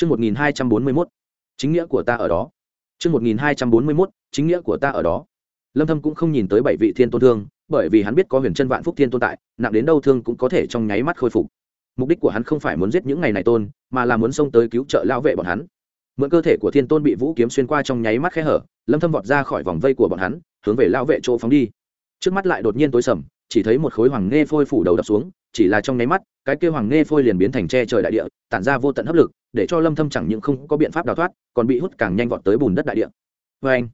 Chương 1241. Chính nghĩa của ta ở đó. Chương 1241. Chính nghĩa của ta ở đó. Lâm Thâm cũng không nhìn tới bảy vị thiên tôn thương, bởi vì hắn biết có Huyền Chân Vạn Phúc Thiên tồn tại, nặng đến đâu thương cũng có thể trong nháy mắt khôi phục. Mục đích của hắn không phải muốn giết những ngày này tôn, mà là muốn xông tới cứu trợ lão vệ bọn hắn. Mượn cơ thể của Thiên Tôn bị Vũ kiếm xuyên qua trong nháy mắt khẽ hở, Lâm Thâm vọt ra khỏi vòng vây của bọn hắn, hướng về lão vệ chỗ phóng đi. Trước mắt lại đột nhiên tối sầm, chỉ thấy một khối hoàng nghe phôi phủ đầu đập xuống, chỉ là trong nháy mắt, cái kia hoàng nghe phôi liền biến thành che trời đại địa, tản ra vô tận hấp lực, để cho lâm thâm chẳng những không có biện pháp đào thoát còn bị hút càng nhanh vọt tới bùn đất đại địa. Với anh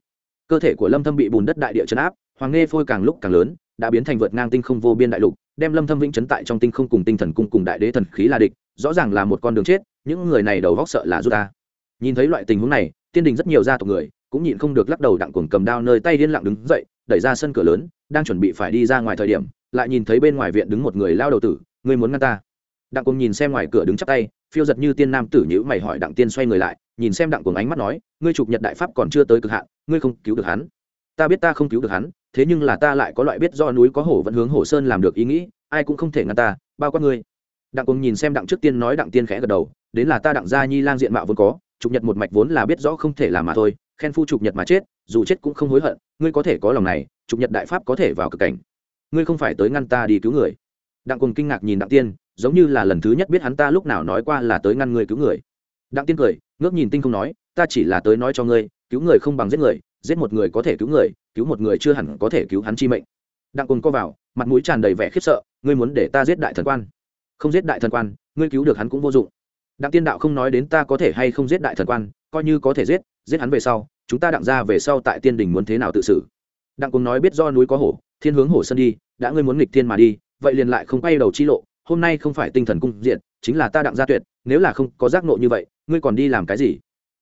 cơ thể của lâm thâm bị bùn đất đại địa chấn áp hoàng nghe phôi càng lúc càng lớn đã biến thành vượt ngang tinh không vô biên đại lục đem lâm thâm vĩnh chấn tại trong tinh không cùng tinh thần cung cùng đại đế thần khí là địch rõ ràng là một con đường chết những người này đầu vóc sợ là rút ta nhìn thấy loại tình huống này tiên đình rất nhiều gia tộc người cũng nhịn không được lắc đầu đặng cuồng cầm đao nơi tay điên lặng đứng dậy đẩy ra sân cửa lớn đang chuẩn bị phải đi ra ngoài thời điểm lại nhìn thấy bên ngoài viện đứng một người lao đầu tử người muốn ngăn ta? Đặng cùng nhìn xem ngoài cửa đứng chắp tay, phiêu giật như tiên nam tử nhữ mày hỏi đặng tiên xoay người lại, nhìn xem đặng cùng ánh mắt nói, ngươi chụp nhật đại pháp còn chưa tới cực hạn, ngươi không cứu được hắn. Ta biết ta không cứu được hắn, thế nhưng là ta lại có loại biết do núi có hổ vẫn hướng hổ sơn làm được ý nghĩ, ai cũng không thể ngăn ta, bao quát ngươi. Đặng cùng nhìn xem đặng trước tiên nói, đặng tiên khẽ gật đầu, đến là ta đặng gia nhi lang diện mạo vốn có chụp nhật một mạch vốn là biết rõ không thể làm mà thôi, khen phu chụp nhật mà chết, dù chết cũng không hối hận, ngươi có thể có lòng này chụp nhật đại pháp có thể vào cực cảnh ngươi không phải tới ngăn ta đi cứu người. Đặng cùng kinh ngạc nhìn đặng tiên, giống như là lần thứ nhất biết hắn ta lúc nào nói qua là tới ngăn người cứu người. Đặng tiên cười, ngước nhìn tinh không nói, ta chỉ là tới nói cho ngươi, cứu người không bằng giết người, giết một người có thể cứu người, cứu một người chưa hẳn có thể cứu hắn chi mệnh. Đặng cùng co vào, mặt mũi tràn đầy vẻ khiếp sợ, ngươi muốn để ta giết đại thần quan. Không giết đại thần quan, ngươi cứu được hắn cũng vô dụng. Đặng tiên đạo không nói đến ta có thể hay không giết đại thần quan, coi như có thể giết giết hắn về sau, chúng ta đặng ra về sau tại tiên đình muốn thế nào tự xử. Đặng cùng nói biết do núi có hổ thiên hướng hổ sân đi, đã ngươi muốn nghịch thiên mà đi, vậy liền lại không quay đầu chi lộ, hôm nay không phải tinh thần cung diện, chính là ta đặng gia tuyệt, nếu là không có giác nộ như vậy, ngươi còn đi làm cái gì?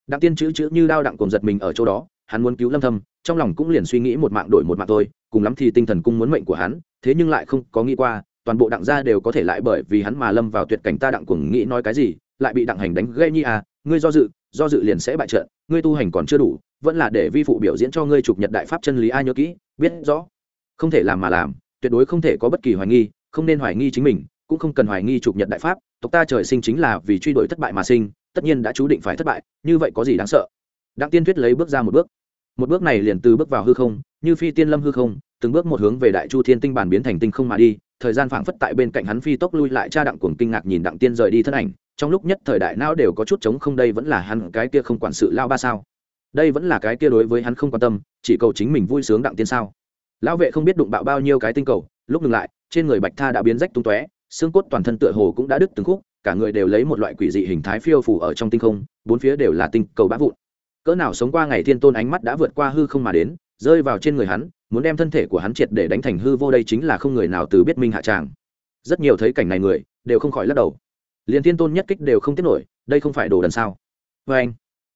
Đặng tiên chữ chữ như đao đặng cùng giật mình ở chỗ đó, hắn muốn cứu lâm thâm, trong lòng cũng liền suy nghĩ một mạng đổi một mạng thôi, cùng lắm thì tinh thần cung muốn mệnh của hắn, thế nhưng lại không có nghĩ qua, toàn bộ đặng gia đều có thể lại bởi vì hắn mà lâm vào tuyệt cảnh ta đặng cuồng nghĩ nói cái gì, lại bị đặng hành đánh gây nhi à ngươi do dự do dự liền sẽ bại trận, ngươi tu hành còn chưa đủ, vẫn là để vi phụ biểu diễn cho ngươi chụp nhật đại pháp chân lý ai nhớ kỹ, biết rõ không thể làm mà làm, tuyệt đối không thể có bất kỳ hoài nghi, không nên hoài nghi chính mình, cũng không cần hoài nghi chụp nhật đại pháp, tộc ta trời sinh chính là vì truy đuổi thất bại mà sinh, tất nhiên đã chú định phải thất bại, như vậy có gì đáng sợ? Đặng tiên thuyết lấy bước ra một bước. Một bước này liền từ bước vào hư không, như phi tiên lâm hư không, từng bước một hướng về đại chu thiên tinh bản biến thành tinh không mà đi, thời gian phảng phất tại bên cạnh hắn phi tốc lui lại cha đặng cuồng kinh ngạc nhìn đặng tiên rời đi thân ảnh, trong lúc nhất thời đại não đều có chút chống không, đây vẫn là hắn cái kia không quản sự lao ba sao? Đây vẫn là cái kia đối với hắn không quan tâm, chỉ cầu chính mình vui sướng đặng tiên sao? Lão vệ không biết đụng bạo bao nhiêu cái tinh cầu, lúc ngừng lại, trên người bạch tha đã biến rách tung tóe, xương cốt toàn thân tựa hồ cũng đã đứt từng khúc, cả người đều lấy một loại quỷ dị hình thái phiêu phủ ở trong tinh không, bốn phía đều là tinh cầu bã vụn. Cỡ nào sống qua ngày thiên tôn ánh mắt đã vượt qua hư không mà đến, rơi vào trên người hắn, muốn đem thân thể của hắn triệt để đánh thành hư vô đây chính là không người nào từ biết minh hạ tràng. Rất nhiều thấy cảnh này người, đều không khỏi lắc đầu. Liền thiên tôn nhất kích đều không tiết nổi, đây không phải đồ đần sao? Vê anh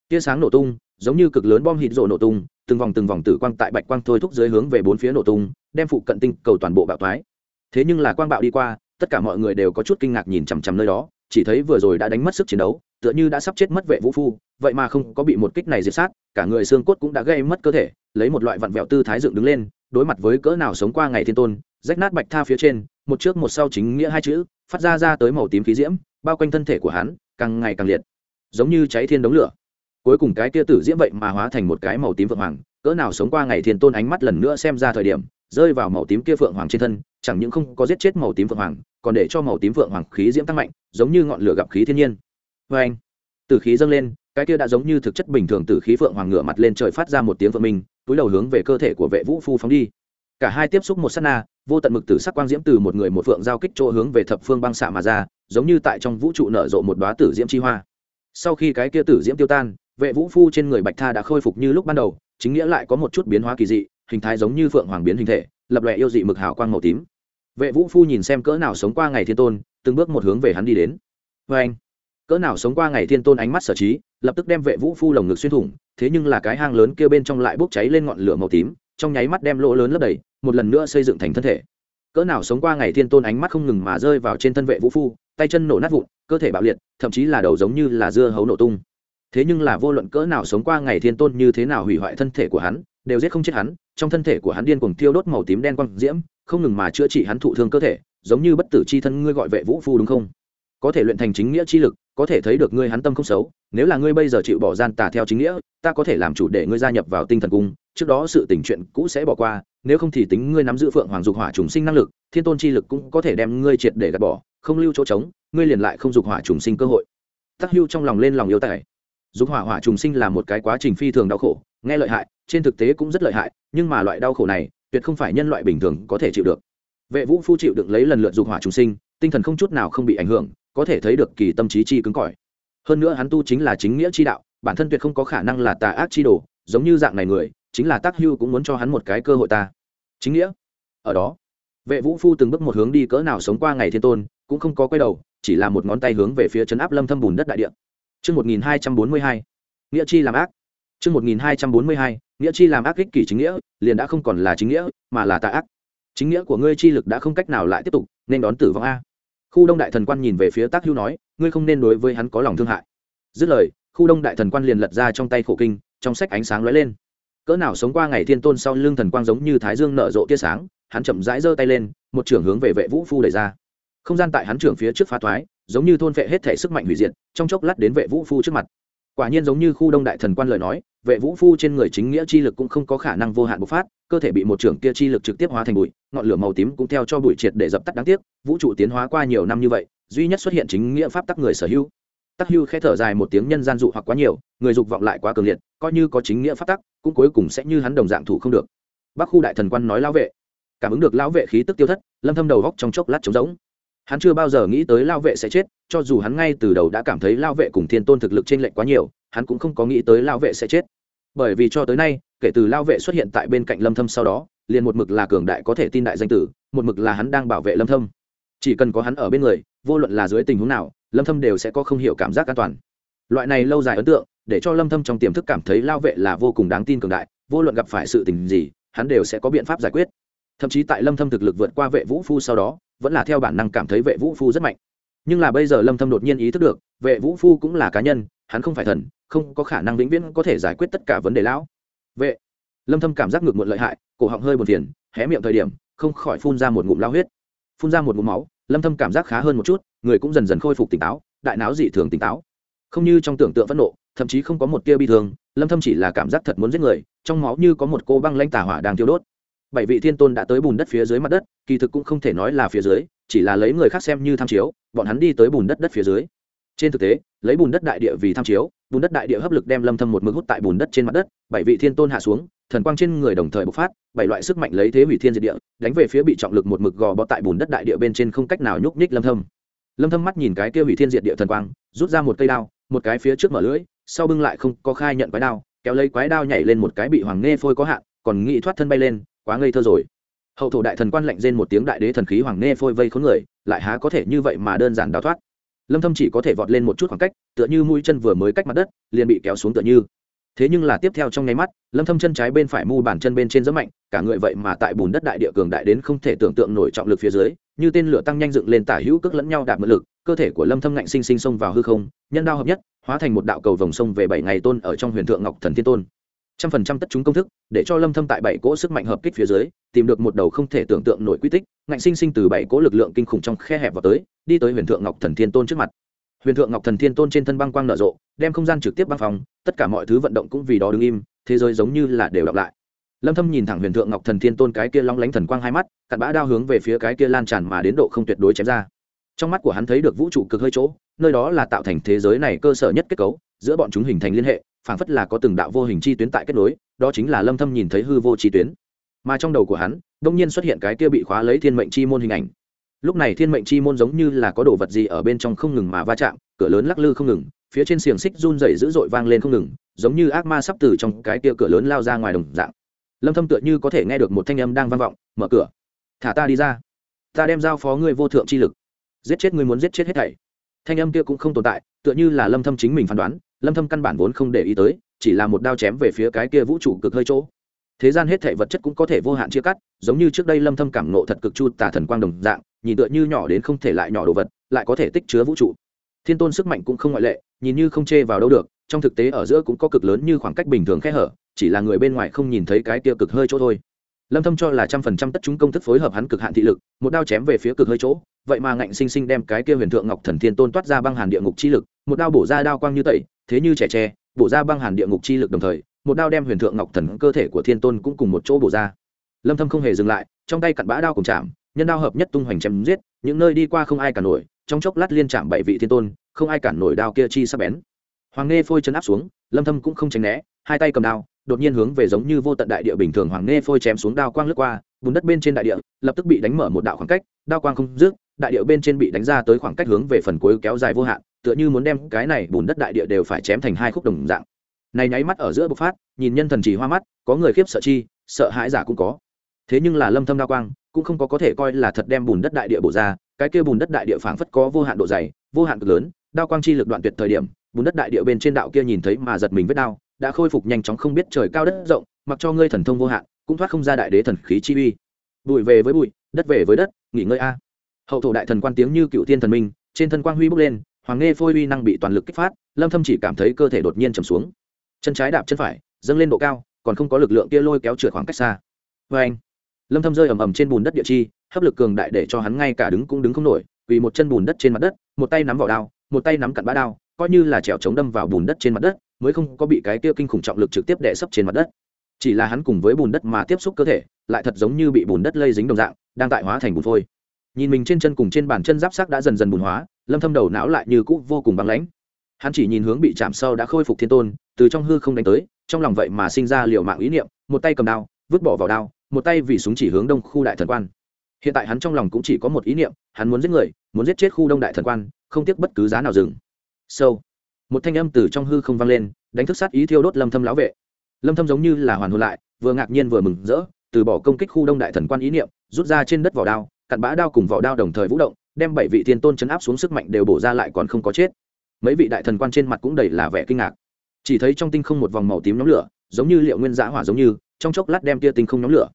tia sáng nổ tung, giống như cực lớn bom hít rộ nổ tung từng vòng từng vòng tử quang tại bạch quang thôi thúc dưới hướng về bốn phía nổ tung, đem phụ cận tinh cầu toàn bộ bạo thoái. Thế nhưng là quang bạo đi qua, tất cả mọi người đều có chút kinh ngạc nhìn chằm chằm nơi đó, chỉ thấy vừa rồi đã đánh mất sức chiến đấu, tựa như đã sắp chết mất vệ vũ phu, vậy mà không có bị một kích này diệt sát, cả người xương cốt cũng đã gây mất cơ thể, lấy một loại vặn vẹo tư thái dựng đứng lên, đối mặt với cỡ nào sống qua ngày thiên tôn, rách nát bạch tha phía trên, một trước một sau chính nghĩa hai chữ, phát ra ra tới màu tím khí diễm, bao quanh thân thể của hắn, càng ngày càng liệt, giống như cháy thiên đống lửa cuối cùng cái kia tử diễm vậy mà hóa thành một cái màu tím vượng hoàng, cỡ nào sống qua ngày thiên tôn ánh mắt lần nữa xem ra thời điểm, rơi vào màu tím kia phượng hoàng trên thân, chẳng những không có giết chết màu tím phượng hoàng, còn để cho màu tím phượng hoàng khí diễm tăng mạnh, giống như ngọn lửa gặp khí thiên nhiên. Vê anh từ khí dâng lên, cái kia đã giống như thực chất bình thường từ khí phượng hoàng ngửa mặt lên trời phát ra một tiếng vượng mình túi đầu hướng về cơ thể của vệ vũ phu phóng đi. Cả hai tiếp xúc một s á t na, vô tận mực tử sắc quang diễm từ một người một phượng giao kích chỗ hướng về thập phương băng xạ mà ra, giống như tại trong vũ trụ nở rộ một đoá tử diễm chi hoa sau khi cái kia tử diễm tiêu tan, vệ vũ phu trên người bạch tha đã khôi phục như lúc ban đầu, chính nghĩa lại có một chút biến hóa kỳ dị, hình thái giống như phượng hoàng biến hình thể, lập lòe yêu dị mực hào quang màu tím. Vệ vũ phu nhìn xem cỡ nào sống qua ngày thiên tôn, từng bước một hướng về hắn đi đến. Vê anh, cỡ nào sống qua ngày thiên tôn ánh mắt sở trí, lập tức đem vệ vũ phu lồng ngực xuyên thủng, thế nhưng là cái hang lớn kia bên trong lại bốc cháy lên ngọn lửa màu tím, trong nháy mắt đem lỗ lớn lấp đầy, một lần nữa xây dựng thành thân thể. Cỡ nào sống qua ngày thiên tôn ánh mắt không ngừng mà rơi vào trên thân vệ vũ phu tay chân nổ nát vụn, cơ thể bạo liệt, thậm chí là đầu giống như là dưa hấu nổ tung. Thế nhưng là vô luận cỡ nào sống qua ngày thiên tôn như thế nào hủy hoại thân thể của hắn, đều giết không chết hắn, trong thân thể của hắn điên cuồng thiêu đốt màu tím đen quang diễm, không ngừng mà chữa trị hắn thụ thương cơ thể, giống như bất tử chi thân ngươi gọi vệ vũ phu đúng không? Có thể luyện thành chính nghĩa chi lực, có thể thấy được ngươi hắn tâm không xấu, nếu là ngươi bây giờ chịu bỏ gian tà theo chính nghĩa, ta có thể làm chủ để ngươi gia nhập vào tinh thần cung, trước đó sự tình chuyện cũ sẽ bỏ qua, nếu không thì tính ngươi nắm giữ phượng hoàng dục hỏa trùng sinh năng lực, thiên tôn chi lực cũng có thể đem ngươi triệt để gạt bỏ không lưu chỗ trống, ngươi liền lại không dục hỏa trùng sinh cơ hội. Tắc hưu trong lòng lên lòng yêu tài. Dục hỏa hỏa trùng sinh là một cái quá trình phi thường đau khổ, nghe lợi hại, trên thực tế cũng rất lợi hại, nhưng mà loại đau khổ này, tuyệt không phải nhân loại bình thường có thể chịu được. Vệ vũ phu chịu đựng lấy lần lượt dục hỏa trùng sinh, tinh thần không chút nào không bị ảnh hưởng, có thể thấy được kỳ tâm trí chi cứng cỏi. Hơn nữa hắn tu chính là chính nghĩa chi đạo, bản thân tuyệt không có khả năng là tà ác chi đồ, giống như dạng này người, chính là tác hưu cũng muốn cho hắn một cái cơ hội ta. Chính nghĩa? Ở đó vệ vũ phu từng bước một hướng đi cỡ nào sống qua ngày thiên tôn cũng không có quay đầu chỉ là một ngón tay hướng về phía chấn áp lâm thâm bùn đất đại địa Trước 1242, nghĩa chi làm ác. Trước 1242, nghĩa chi làm ác kích kỷ chính nghĩa, liền đã không còn là chính nghĩa, mà là tà ác. Chính nghĩa của ngươi chi lực đã không cách nào lại tiếp tục, nên đón tử vong a. Khu Đông đại thần quan nhìn về phía Tác Hưu nói, ngươi không nên đối với hắn có lòng thương hại. Dứt lời, khu Đông đại thần quan liền lật ra trong tay khổ kinh, trong sách ánh sáng lóe lên. Cỡ nào sống qua ngày thiên tôn sau lưng thần quang giống như thái dương nở rộ tia sáng, hắn chậm rãi giơ tay lên, một trường hướng về vệ vũ phu đẩy ra. Không gian tại hắn trưởng phía trước phá thoái, giống như thôn vệ hết thể sức mạnh hủy diệt, trong chốc lát đến vệ vũ phu trước mặt. Quả nhiên giống như khu đông đại thần quan lời nói vệ vũ phu trên người chính nghĩa chi lực cũng không có khả năng vô hạn bộc phát cơ thể bị một trưởng kia chi lực trực tiếp hóa thành bụi ngọn lửa màu tím cũng theo cho bụi triệt để dập tắt đáng tiếc vũ trụ tiến hóa qua nhiều năm như vậy duy nhất xuất hiện chính nghĩa pháp tắc người sở hữu. Tắc hưu khẽ thở dài một tiếng nhân gian dụ hoặc quá nhiều người dục vọng lại quá cường liệt coi như có chính nghĩa pháp tắc cũng cuối cùng sẽ như hắn đồng dạng thủ không được. Bác khu đại thần quan nói lão vệ cảm ứng được lão vệ khí tức tiêu thất, lâm thâm đầu góc trong chốc lát trống rỗng. Hắn chưa bao giờ nghĩ tới lao vệ sẽ chết, cho dù hắn ngay từ đầu đã cảm thấy lao vệ cùng thiên tôn thực lực trên lệnh lệch quá nhiều, hắn cũng không có nghĩ tới lao vệ sẽ chết. Bởi vì cho tới nay, kể từ lao vệ xuất hiện tại bên cạnh lâm thâm sau đó, liền một mực là cường đại có thể tin đại danh tử, một mực là hắn đang bảo vệ lâm thâm. Chỉ cần có hắn ở bên người, vô luận là dưới tình huống nào, lâm thâm đều sẽ có không hiểu cảm giác an toàn. Loại này lâu dài ấn tượng, để cho lâm thâm trong tiềm thức cảm thấy lao vệ là vô cùng đáng tin cường đại, vô luận gặp phải sự tình gì, hắn đều sẽ có biện pháp giải quyết thậm chí tại lâm thâm thực lực vượt qua vệ vũ phu sau đó, vẫn là theo bản năng cảm thấy vệ vũ phu rất mạnh. Nhưng là bây giờ lâm thâm đột nhiên ý thức được, vệ vũ phu cũng là cá nhân, hắn không phải thần, không có khả năng vĩnh viễn có thể giải quyết tất cả vấn đề lão. Vệ. Lâm thâm cảm giác ngược muộn lợi hại, cổ họng hơi buồn phiền, hé miệng thời điểm, không khỏi phun ra một ngụm lao huyết. Phun ra một ngụm máu, lâm thâm cảm giác khá hơn một chút, người cũng dần dần khôi phục tỉnh táo, đại não dị thường tỉnh táo. Không như trong tưởng tượng phẫn nộ, thậm chí không có một tia bi thương, lâm thâm chỉ là cảm giác thật muốn giết người, trong máu như có một cô băng lãnh tà hỏa đang thiêu đốt bảy vị thiên tôn đã tới bùn đất phía dưới mặt đất, kỳ thực cũng không thể nói là phía dưới, chỉ là lấy người khác xem như tham chiếu, bọn hắn đi tới bùn đất đất phía dưới. Trên thực tế, lấy bùn đất đại địa vì tham chiếu, bùn đất đại địa hấp lực đem lâm thâm một mực hút tại bùn đất trên mặt đất, bảy vị thiên tôn hạ xuống, thần quang trên người đồng thời bộc phát, bảy loại sức mạnh lấy thế hủy thiên diệt địa, đánh về phía bị trọng lực một mực gò bó tại bùn đất đại địa bên trên không cách nào nhúc nhích lâm thâm. Lâm thâm mắt nhìn cái kia hủy thiên diệt địa thần quang, rút ra một cây đao, một cái phía trước mở lưỡi, sau bưng lại không có khai nhận quái đao, kéo lấy quái đao nhảy lên một cái bị hoàng nghe phôi có hạn, còn nghĩ thoát thân bay lên quá ngây thơ rồi. Hậu thổ đại thần quan lệnh rên một tiếng đại đế thần khí hoàng nghe phôi vây khốn người, lại há có thể như vậy mà đơn giản đào thoát. Lâm thâm chỉ có thể vọt lên một chút khoảng cách, tựa như mũi chân vừa mới cách mặt đất, liền bị kéo xuống tựa như. Thế nhưng là tiếp theo trong nháy mắt, lâm thâm chân trái bên phải mu bàn chân bên trên rất mạnh, cả người vậy mà tại bùn đất đại địa cường đại đến không thể tưởng tượng nổi trọng lực phía dưới, như tên lửa tăng nhanh dựng lên tả hữu cước lẫn nhau đạp mượn lực, cơ thể của lâm thâm ngạnh sinh sinh xông vào hư không, nhân đao hợp nhất, hóa thành một đạo cầu vòng sông về bảy ngày tôn ở trong huyền thượng ngọc thần thiên tôn trăm phần trăm tất chúng công thức, để cho lâm thâm tại bảy cỗ sức mạnh hợp kích phía dưới, tìm được một đầu không thể tưởng tượng nổi quy tích, ngạnh sinh sinh từ bảy cỗ lực lượng kinh khủng trong khe hẹp vào tới, đi tới huyền thượng ngọc thần thiên tôn trước mặt. Huyền thượng ngọc thần thiên tôn trên thân băng quang nở rộ, đem không gian trực tiếp băng phòng tất cả mọi thứ vận động cũng vì đó đứng im, thế giới giống như là đều đọc lại. Lâm thâm nhìn thẳng huyền thượng ngọc thần thiên tôn cái kia long lánh thần quang hai mắt, cặn bã đao hướng về phía cái kia lan tràn mà đến độ không tuyệt đối chém ra. Trong mắt của hắn thấy được vũ trụ cực hơi chỗ, nơi đó là tạo thành thế giới này cơ sở nhất kết cấu, giữa bọn chúng hình thành liên hệ phảng phất là có từng đạo vô hình chi tuyến tại kết nối, đó chính là lâm thâm nhìn thấy hư vô chi tuyến. Mà trong đầu của hắn đông nhiên xuất hiện cái kia bị khóa lấy thiên mệnh chi môn hình ảnh. Lúc này thiên mệnh chi môn giống như là có đồ vật gì ở bên trong không ngừng mà va chạm, cửa lớn lắc lư không ngừng, phía trên xiềng xích run rẩy dữ dội vang lên không ngừng, giống như ác ma sắp từ trong cái kia cửa lớn lao ra ngoài đồng dạng. Lâm thâm tựa như có thể nghe được một thanh âm đang vang vọng, mở cửa, thả ta đi ra. Ta đem giao phó ngươi vô thượng chi lực. Giết chết ngươi muốn giết chết hết thảy. Thanh âm kia cũng không tồn tại, tựa như là lâm thâm chính mình phán đoán lâm thâm căn bản vốn không để ý tới, chỉ là một đao chém về phía cái kia vũ trụ cực hơi chỗ. Thế gian hết thảy vật chất cũng có thể vô hạn chia cắt, giống như trước đây lâm thâm cảm nộ thật cực chu tà thần quang đồng dạng, nhìn tựa như nhỏ đến không thể lại nhỏ đồ vật, lại có thể tích chứa vũ trụ. Thiên tôn sức mạnh cũng không ngoại lệ, nhìn như không chê vào đâu được, trong thực tế ở giữa cũng có cực lớn như khoảng cách bình thường khe hở, chỉ là người bên ngoài không nhìn thấy cái kia cực hơi chỗ thôi. Lâm thâm cho là trăm phần trăm tất chúng công thức phối hợp hắn cực hạn thị lực, một đao chém về phía cực hơi chỗ, vậy mà ngạnh sinh sinh đem cái kia huyền thượng ngọc thần thiên tôn toát ra băng hàn địa ngục chi lực, một đao bổ ra đao quang như tẩy thế như trẻ tre, bổ ra băng hàn địa ngục chi lực đồng thời, một đao đem huyền thượng ngọc thần cơ thể của thiên tôn cũng cùng một chỗ bổ ra. Lâm thâm không hề dừng lại, trong tay cặn bã đao cùng chạm, nhân đao hợp nhất tung hoành chém giết, những nơi đi qua không ai cản nổi, trong chốc lát liên chạm bảy vị thiên tôn, không ai cản nổi đao kia chi sắc bén. Hoàng nghe phôi chân áp xuống, lâm thâm cũng không tránh né, hai tay cầm đao, đột nhiên hướng về giống như vô tận đại địa bình thường hoàng nghe phôi chém xuống đao quang lướt qua, bùn đất bên trên đại địa lập tức bị đánh mở một đạo khoảng cách, đao quang không dứt đại địa bên trên bị đánh ra tới khoảng cách hướng về phần cuối kéo dài vô hạn, tựa như muốn đem cái này bùn đất đại địa đều phải chém thành hai khúc đồng dạng. Này nháy mắt ở giữa bộc phát, nhìn nhân thần chỉ hoa mắt, có người khiếp sợ chi, sợ hãi giả cũng có. Thế nhưng là lâm thâm đa quang, cũng không có có thể coi là thật đem bùn đất đại địa bổ ra, cái kia bùn đất đại địa phảng phất có vô hạn độ dày, vô hạn cực lớn, đao quang chi lực đoạn tuyệt thời điểm, bùn đất đại địa bên trên đạo kia nhìn thấy mà giật mình vết đao, đã khôi phục nhanh chóng không biết trời cao đất rộng, mặc cho ngươi thần thông vô hạn, cũng thoát không ra đại đế thần khí chi uy. Bụi về với bụi, đất về với đất, nghỉ ngơi a hậu thổ đại thần quan tiếng như cựu thiên thần minh, trên thân quang huy bốc lên, hoàng nghe phôi uy năng bị toàn lực kích phát, lâm thâm chỉ cảm thấy cơ thể đột nhiên trầm xuống. Chân trái đạp chân phải, dâng lên độ cao, còn không có lực lượng kia lôi kéo trượt khoảng cách xa. Với anh, lâm thâm rơi ầm ầm trên bùn đất địa chi, hấp lực cường đại để cho hắn ngay cả đứng cũng đứng không nổi vì một chân bùn đất trên mặt đất, một tay nắm vào đao, một tay nắm cặn bã đao, coi như là trèo chống đâm vào bùn đất trên mặt đất, mới không có bị cái kia kinh khủng trọng lực trực tiếp đè sấp trên mặt đất. Chỉ là hắn cùng với bùn đất mà tiếp xúc cơ thể, lại thật giống như bị bùn đất lây dính đồng dạng, đang tại hóa thành bùn phôi nhìn mình trên chân cùng trên bàn chân giáp sắc đã dần dần bùn hóa, lâm thâm đầu não lại như cũ vô cùng băng lãnh. Hắn chỉ nhìn hướng bị chạm sâu đã khôi phục thiên tôn, từ trong hư không đánh tới, trong lòng vậy mà sinh ra liều mạng ý niệm, một tay cầm đao, vứt bỏ vào đao, một tay vì súng chỉ hướng đông khu đại thần quan. Hiện tại hắn trong lòng cũng chỉ có một ý niệm, hắn muốn giết người, muốn giết chết khu đông đại thần quan, không tiếc bất cứ giá nào dừng. Sâu. Một thanh âm từ trong hư không vang lên, đánh thức sát ý thiêu đốt lâm thâm lão vệ. Lâm thâm giống như là hoàn hồn lại, vừa ngạc nhiên vừa mừng rỡ, từ bỏ công kích khu đông đại thần quan ý niệm, rút ra trên đất vỏ đao cặn bã đao cùng vỏ đao đồng thời vũ động, đem bảy vị thiên tôn chấn áp xuống sức mạnh đều bổ ra lại còn không có chết. Mấy vị đại thần quan trên mặt cũng đầy là vẻ kinh ngạc. Chỉ thấy trong tinh không một vòng màu tím nhóm lửa, giống như liệu nguyên giã hỏa giống như, trong chốc lát đem tia tinh không nhóm lửa.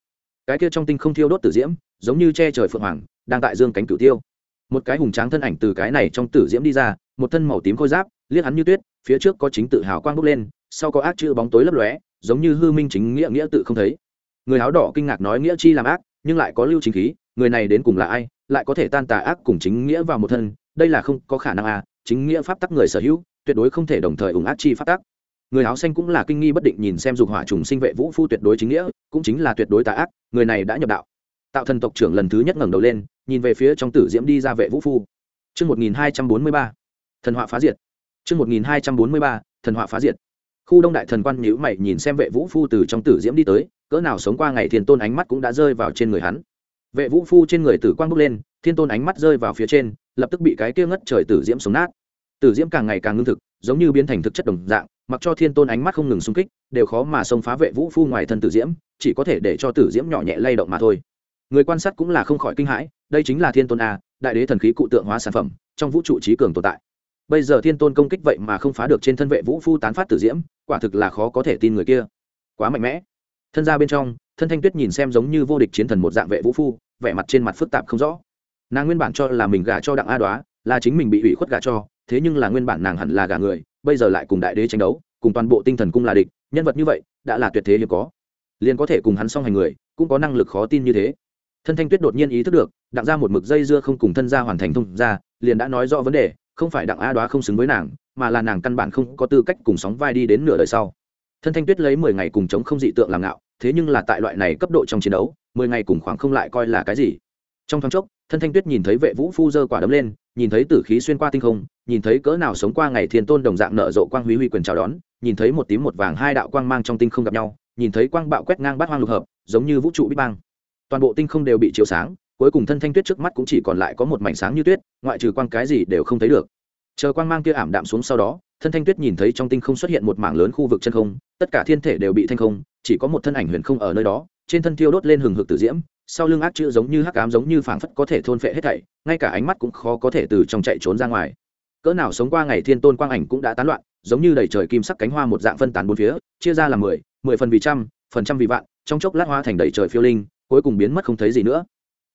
Cái kia trong tinh không thiêu đốt tử diễm, giống như che trời phượng hoàng, đang tại dương cánh cửu tiêu. Một cái hùng tráng thân ảnh từ cái này trong tử diễm đi ra, một thân màu tím khôi giáp, liếc hắn như tuyết, phía trước có chính tự hào quang bốc lên, sau có ác chữ bóng tối lấp lóe, giống như hư minh chính nghĩa nghĩa tự không thấy. Người áo đỏ kinh ngạc nói nghĩa chi làm ác nhưng lại có lưu chính khí người này đến cùng là ai lại có thể tan tà ác cùng chính nghĩa vào một thân đây là không có khả năng à chính nghĩa pháp tắc người sở hữu tuyệt đối không thể đồng thời ủng ác chi pháp tắc người áo xanh cũng là kinh nghi bất định nhìn xem dục hỏa trùng sinh vệ vũ phu tuyệt đối chính nghĩa cũng chính là tuyệt đối tà ác người này đã nhập đạo tạo thần tộc trưởng lần thứ nhất ngẩng đầu lên nhìn về phía trong tử diễm đi ra vệ vũ phu Trước 1243, thần họa phá diệt. Trước 1243, thần họa phá diệt. Khu Đông đại thần quan nhíu mày nhìn xem vệ vũ phu từ trong tử diễm đi tới, cỡ nào sống qua ngày thiên tôn ánh mắt cũng đã rơi vào trên người hắn. Vệ vũ phu trên người tử quang bốc lên, thiên tôn ánh mắt rơi vào phía trên, lập tức bị cái kia ngất trời tử diễm sống nát. Tử diễm càng ngày càng ngưng thực, giống như biến thành thực chất đồng dạng, mặc cho thiên tôn ánh mắt không ngừng xung kích, đều khó mà xông phá vệ vũ phu ngoài thân tử diễm, chỉ có thể để cho tử diễm nhỏ nhẹ lay động mà thôi. Người quan sát cũng là không khỏi kinh hãi, đây chính là thiên tôn a, đại đế thần khí cụ tượng hóa sản phẩm, trong vũ trụ trí cường tồn tại bây giờ thiên tôn công kích vậy mà không phá được trên thân vệ vũ phu tán phát tử diễm quả thực là khó có thể tin người kia quá mạnh mẽ thân ra bên trong, thân thanh tuyết nhìn xem giống như vô địch chiến thần một dạng vệ vũ phu, vẻ mặt trên mặt phức tạp không rõ. Nàng nguyên bản cho là mình gả cho đặng a đoá, là chính mình bị ủy khuất gả cho, thế nhưng là nguyên bản nàng hẳn là gả người, bây giờ lại cùng đại đế tranh đấu, cùng toàn bộ tinh thần cung là địch, nhân vật như vậy, đã là tuyệt thế hiếm có. Liền có thể cùng hắn song hành người, cũng có năng lực khó tin như thế. Thân thanh tuyết đột nhiên ý thức được, đặng ra một mực dây dưa không cùng thân ra hoàn thành thông ra liền đã nói rõ vấn đề, không phải đặng a đoá không xứng với nàng, mà là nàng căn bản không có tư cách cùng sóng vai đi đến nửa đời sau thân thanh tuyết lấy mười ngày cùng chống không dị tượng làm ngạo, thế nhưng là tại loại này cấp độ trong chiến đấu, mười ngày cùng khoảng không lại coi là cái gì? Trong thoáng chốc, thân thanh tuyết nhìn thấy vệ vũ phu dơ quả đấm lên, nhìn thấy tử khí xuyên qua tinh không, nhìn thấy cỡ nào sống qua ngày thiên tôn đồng dạng nở rộ quang huy huy quyền chào đón, nhìn thấy một tím một vàng hai đạo quang mang trong tinh không gặp nhau, nhìn thấy quang bạo quét ngang bát hoang lục hợp, giống như vũ trụ bích bang toàn bộ tinh không đều bị chiếu sáng, cuối cùng thân thanh tuyết trước mắt cũng chỉ còn lại có một mảnh sáng như tuyết, ngoại trừ quang cái gì đều không thấy được. Chờ quang mang kia ảm đạm xuống sau đó thân thanh tuyết nhìn thấy trong tinh không xuất hiện một mảng lớn khu vực chân không, tất cả thiên thể đều bị thanh không, chỉ có một thân ảnh huyền không ở nơi đó, trên thân tiêu đốt lên hừng hực tử diễm, sau lưng ác chữ giống như hắc ám giống như phảng phất có thể thôn phệ hết thảy, ngay cả ánh mắt cũng khó có thể từ trong chạy trốn ra ngoài. Cỡ nào sống qua ngày thiên tôn quang ảnh cũng đã tán loạn, giống như đầy trời kim sắc cánh hoa một dạng phân tán bốn phía, chia ra làm mười mười phần vì trăm, phần trăm vì vạn, trong chốc lát hoa thành đầy trời phiêu linh, cuối cùng biến mất không thấy gì nữa.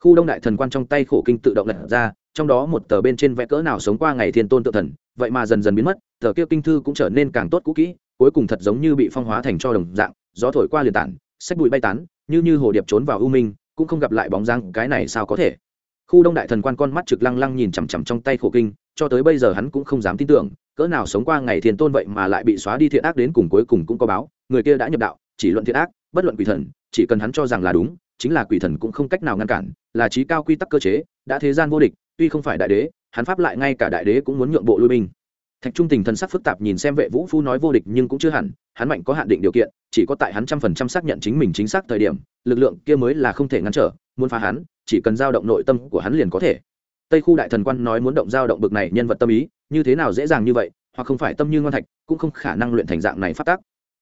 Khu đông đại thần quan trong tay khổ kinh tự động lật ra, trong đó một tờ bên trên vẽ cỡ nào sống qua ngày thiên tôn tự thần vậy mà dần dần biến mất, tờ kia kinh thư cũng trở nên càng tốt cũ kỹ, cuối cùng thật giống như bị phong hóa thành cho đồng dạng, gió thổi qua liền tản, sách bụi bay tán, như như hồ điệp trốn vào u minh, cũng không gặp lại bóng răng cái này sao có thể? Khu đông đại thần quan con mắt trực lăng lăng nhìn chằm chằm trong tay khổ kinh, cho tới bây giờ hắn cũng không dám tin tưởng, cỡ nào sống qua ngày thiên tôn vậy mà lại bị xóa đi thiện ác đến cùng cuối cùng cũng có báo, người kia đã nhập đạo, chỉ luận thiện ác, bất luận quỷ thần, chỉ cần hắn cho rằng là đúng, chính là quỷ thần cũng không cách nào ngăn cản, là trí cao quy tắc cơ chế, đã thế gian vô địch, tuy không phải đại đế hắn pháp lại ngay cả đại đế cũng muốn nhượng bộ lui binh. Thạch trung tình thần sắc phức tạp nhìn xem vệ vũ phu nói vô địch nhưng cũng chưa hẳn, hắn mạnh có hạn định điều kiện, chỉ có tại hắn trăm phần trăm xác nhận chính mình chính xác thời điểm, lực lượng kia mới là không thể ngăn trở, muốn phá hắn, chỉ cần giao động nội tâm của hắn liền có thể. Tây khu đại thần quan nói muốn động giao động bực này nhân vật tâm ý, như thế nào dễ dàng như vậy, hoặc không phải tâm như ngon thạch, cũng không khả năng luyện thành dạng này phát tác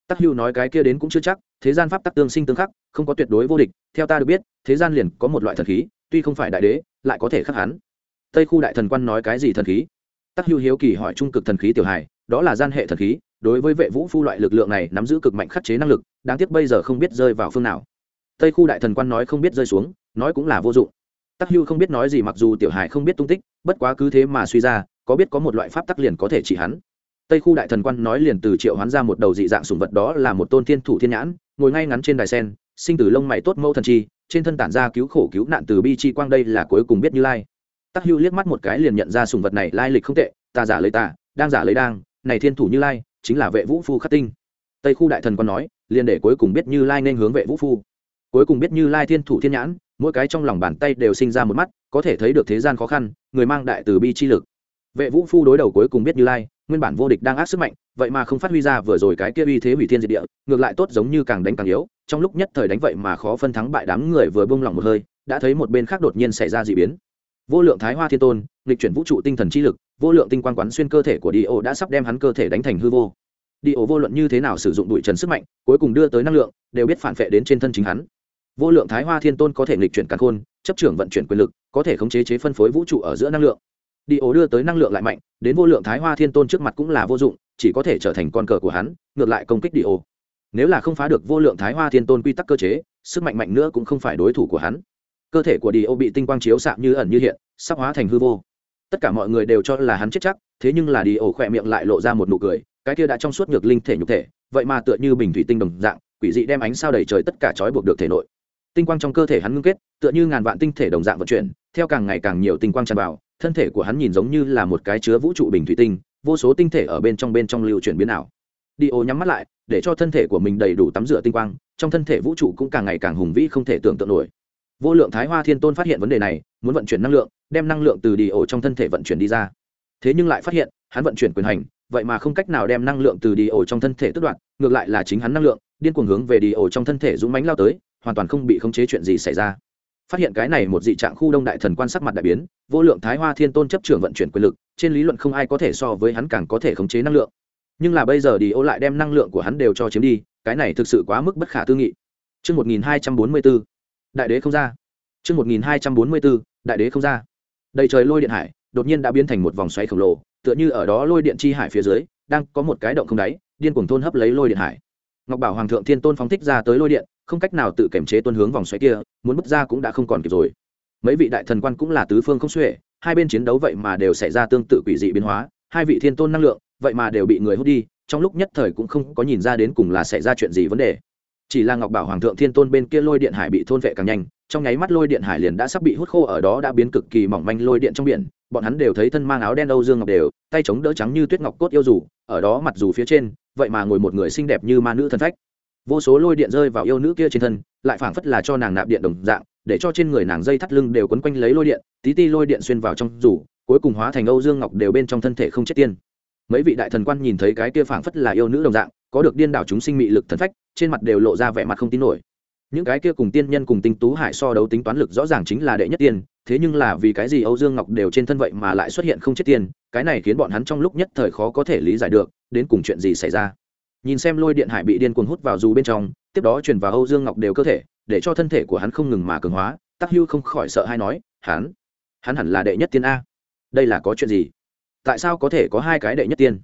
tắc hưu nói cái kia đến cũng chưa chắc, thế gian pháp tắc tương sinh tương khắc, không có tuyệt đối vô địch, theo ta được biết, thế gian liền có một loại thần khí, tuy không phải đại đế, lại có thể khắc hắn tây khu đại thần quan nói cái gì thần khí? Tắc hưu hiếu kỳ hỏi trung cực thần khí tiểu hài, đó là gian hệ thần khí, đối với vệ vũ phu loại lực lượng này nắm giữ cực mạnh khắc chế năng lực, đáng tiếc bây giờ không biết rơi vào phương nào. Tây khu đại thần quan nói không biết rơi xuống, nói cũng là vô dụng. Tắc hưu không biết nói gì mặc dù tiểu hài không biết tung tích, bất quá cứ thế mà suy ra, có biết có một loại pháp tắc liền có thể chỉ hắn. Tây khu đại thần quan nói liền từ triệu hoán ra một đầu dị dạng sùng vật đó là một tôn thiên thủ thiên nhãn, ngồi ngay ngắn trên đài sen, sinh từ lông mày tốt mâu thần chi, trên thân tản ra cứu khổ cứu nạn từ bi chi quang đây là cuối cùng biết như lai tắc hưu liếc mắt một cái liền nhận ra sùng vật này lai lịch không tệ, ta giả lấy ta, đang giả lấy đang, này thiên thủ như lai, chính là vệ vũ phu khắc tinh. Tây khu đại thần còn nói, liền để cuối cùng biết như lai nên hướng vệ vũ phu. Cuối cùng biết như lai thiên thủ thiên nhãn, mỗi cái trong lòng bàn tay đều sinh ra một mắt, có thể thấy được thế gian khó khăn, người mang đại từ bi chi lực. Vệ vũ phu đối đầu cuối cùng biết như lai, nguyên bản vô địch đang ác sức mạnh, vậy mà không phát huy ra vừa rồi cái kia uy thế hủy thiên diệt địa, ngược lại tốt giống như càng đánh càng yếu, trong lúc nhất thời đánh vậy mà khó phân thắng bại đám người vừa bông lỏng một hơi, đã thấy một bên khác đột nhiên xảy ra d ị biến vô lượng thái hoa thiên tôn lịch chuyển vũ trụ tinh thần chi lực, vô lượng tinh quan quán xuyên cơ thể của đi ô đã sắp đem hắn cơ thể đánh thành hư vô. Đi ô vô luận như thế nào sử dụng đuổi trần sức mạnh, cuối cùng đưa tới năng lượng, đều biết phản vệ đến trên thân chính hắn. Vô lượng thái hoa thiên tôn có thể lịch chuyển cả khôn, chấp trưởng vận chuyển quyền lực, có thể khống chế chế phân phối vũ trụ ở giữa năng lượng. Đi ô đưa tới năng lượng lại mạnh, đến vô lượng thái hoa thiên tôn trước mặt cũng là vô dụng, chỉ có thể trở thành con cờ của hắn, ngược lại công kích đi ô. Nếu là không phá được vô lượng thái hoa thiên tôn quy tắc cơ chế, sức mạnh mạnh nữa cũng không phải đối thủ của hắn cơ thể của đi ô bị tinh quang chiếu xạ như ẩn như hiện, sắp hóa thành hư vô. Tất cả mọi người đều cho là hắn chết chắc, thế nhưng là đi ô khỏe miệng lại lộ ra một nụ cười, cái kia đã trong suốt ngược linh thể nhục thể, vậy mà tựa như bình thủy tinh đồng dạng, quỷ dị đem ánh sao đầy trời tất cả trói buộc được thể nội. Tinh quang trong cơ thể hắn ngưng kết, tựa như ngàn vạn tinh thể đồng dạng vận chuyển, theo càng ngày càng nhiều tinh quang tràn vào, thân thể của hắn nhìn giống như là một cái chứa vũ trụ bình thủy tinh, vô số tinh thể ở bên trong bên trong lưu chuyển biến ảo. Đi ô nhắm mắt lại, để cho thân thể của mình đầy đủ tắm rửa tinh quang, trong thân thể vũ trụ cũng càng ngày càng hùng vĩ không thể tưởng tượng nổi vô lượng thái hoa thiên tôn phát hiện vấn đề này muốn vận chuyển năng lượng đem năng lượng từ đi ổ trong thân thể vận chuyển đi ra. Thế nhưng lại phát hiện hắn vận chuyển quyền hành vậy mà không cách nào đem năng lượng từ đi ổ trong thân thể tước đoạt, ngược lại là chính hắn năng lượng điên cuồng hướng về đi ổ trong thân thể dũng mánh lao tới hoàn toàn không bị khống chế chuyện gì xảy ra. Phát hiện cái này một dị trạng khu đông đại thần quan sắc mặt đại biến vô lượng thái hoa thiên tôn chấp trưởng vận chuyển quyền lực trên lý luận không ai có thể so với hắn càng có thể khống chế năng lượng. Nhưng là bây giờ đi ô lại đem năng lượng của hắn đều cho chiếm đi cái này thực sự quá mức bất khả tư nghị. Trước 1244, đại đế không ra. Trước 1244, đại đế không ra. Đầy trời lôi điện hải, đột nhiên đã biến thành một vòng xoáy khổng lồ, tựa như ở đó lôi điện chi hải phía dưới, đang có một cái động không đáy, điên cuồng thôn hấp lấy lôi điện hải. Ngọc Bảo Hoàng thượng Thiên Tôn phóng thích ra tới lôi điện, không cách nào tự kiểm chế tuân hướng vòng xoáy kia, muốn bứt ra cũng đã không còn kịp rồi. Mấy vị đại thần quan cũng là tứ phương không xuể, hai bên chiến đấu vậy mà đều xảy ra tương tự quỷ dị biến hóa, hai vị thiên tôn năng lượng, vậy mà đều bị người hút đi, trong lúc nhất thời cũng không có nhìn ra đến cùng là xảy ra chuyện gì vấn đề chỉ là ngọc bảo hoàng thượng thiên tôn bên kia lôi điện hải bị thôn vệ càng nhanh, trong nháy mắt lôi điện hải liền đã sắp bị hút khô ở đó đã biến cực kỳ mỏng manh lôi điện trong biển. Bọn hắn đều thấy thân mang áo đen âu dương ngọc đều, tay chống đỡ trắng như tuyết ngọc cốt yêu dù, ở đó mặt dù phía trên, vậy mà ngồi một người xinh đẹp như ma nữ thân phách. Vô số lôi điện rơi vào yêu nữ kia trên thân, lại phảng phất là cho nàng nạp điện đồng dạng, để cho trên người nàng dây thắt lưng đều quấn quanh lấy lôi điện, tí ti lôi điện xuyên vào trong rủ cuối cùng hóa thành âu dương ngọc đều bên trong thân thể không chết tiên. Mấy vị đại thần quan nhìn thấy cái kia phảng phất là yêu nữ đồng dạng, có được điên đảo chúng sinh mị lực thần phách trên mặt đều lộ ra vẻ mặt không tin nổi. Những cái kia cùng tiên nhân cùng tinh tú hải so đấu tính toán lực rõ ràng chính là đệ nhất tiên, thế nhưng là vì cái gì âu dương ngọc đều trên thân vậy mà lại xuất hiện không chết tiên, cái này khiến bọn hắn trong lúc nhất thời khó có thể lý giải được, đến cùng chuyện gì xảy ra. Nhìn xem lôi điện hải bị điên cuồng hút vào dù bên trong, tiếp đó truyền vào âu dương ngọc đều cơ thể, để cho thân thể của hắn không ngừng mà cường hóa, tắc hưu không khỏi sợ hay nói, hắn hắn hẳn là đệ nhất tiên a. Đây là có chuyện gì? Tại sao có thể có hai cái đệ nhất tiên?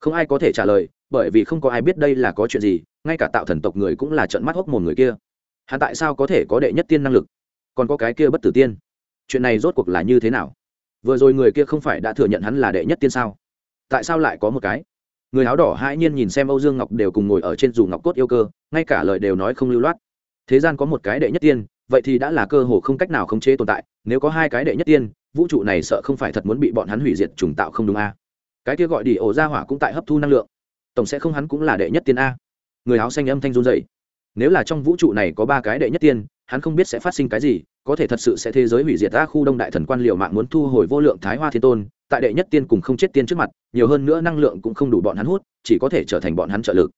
Không ai có thể trả lời bởi vì không có ai biết đây là có chuyện gì, ngay cả tạo thần tộc người cũng là trận mắt hốc một người kia. Hắn tại sao có thể có đệ nhất tiên năng lực? Còn có cái kia bất tử tiên. Chuyện này rốt cuộc là như thế nào? Vừa rồi người kia không phải đã thừa nhận hắn là đệ nhất tiên sao? Tại sao lại có một cái? Người áo đỏ hãi nhiên nhìn xem âu dương ngọc đều cùng ngồi ở trên dù ngọc cốt yêu cơ, ngay cả lời đều nói không lưu loát. Thế gian có một cái đệ nhất tiên, vậy thì đã là cơ hồ không cách nào khống chế tồn tại, nếu có hai cái đệ nhất tiên, vũ trụ này sợ không phải thật muốn bị bọn hắn hủy diệt trùng tạo không đúng a. Cái kia gọi đi ổ ra hỏa cũng tại hấp thu năng lượng tổng sẽ không hắn cũng là đệ nhất tiên a. Người áo xanh âm thanh run dậy nếu là trong vũ trụ này có ba cái đệ nhất tiên, hắn không biết sẽ phát sinh cái gì, có thể thật sự sẽ thế giới hủy diệt ra khu đông đại thần quan liệu mạng muốn thu hồi vô lượng thái hoa thiên tôn, tại đệ nhất tiên cùng không chết tiên trước mặt, nhiều hơn nữa năng lượng cũng không đủ bọn hắn hút, chỉ có thể trở thành bọn hắn trợ lực.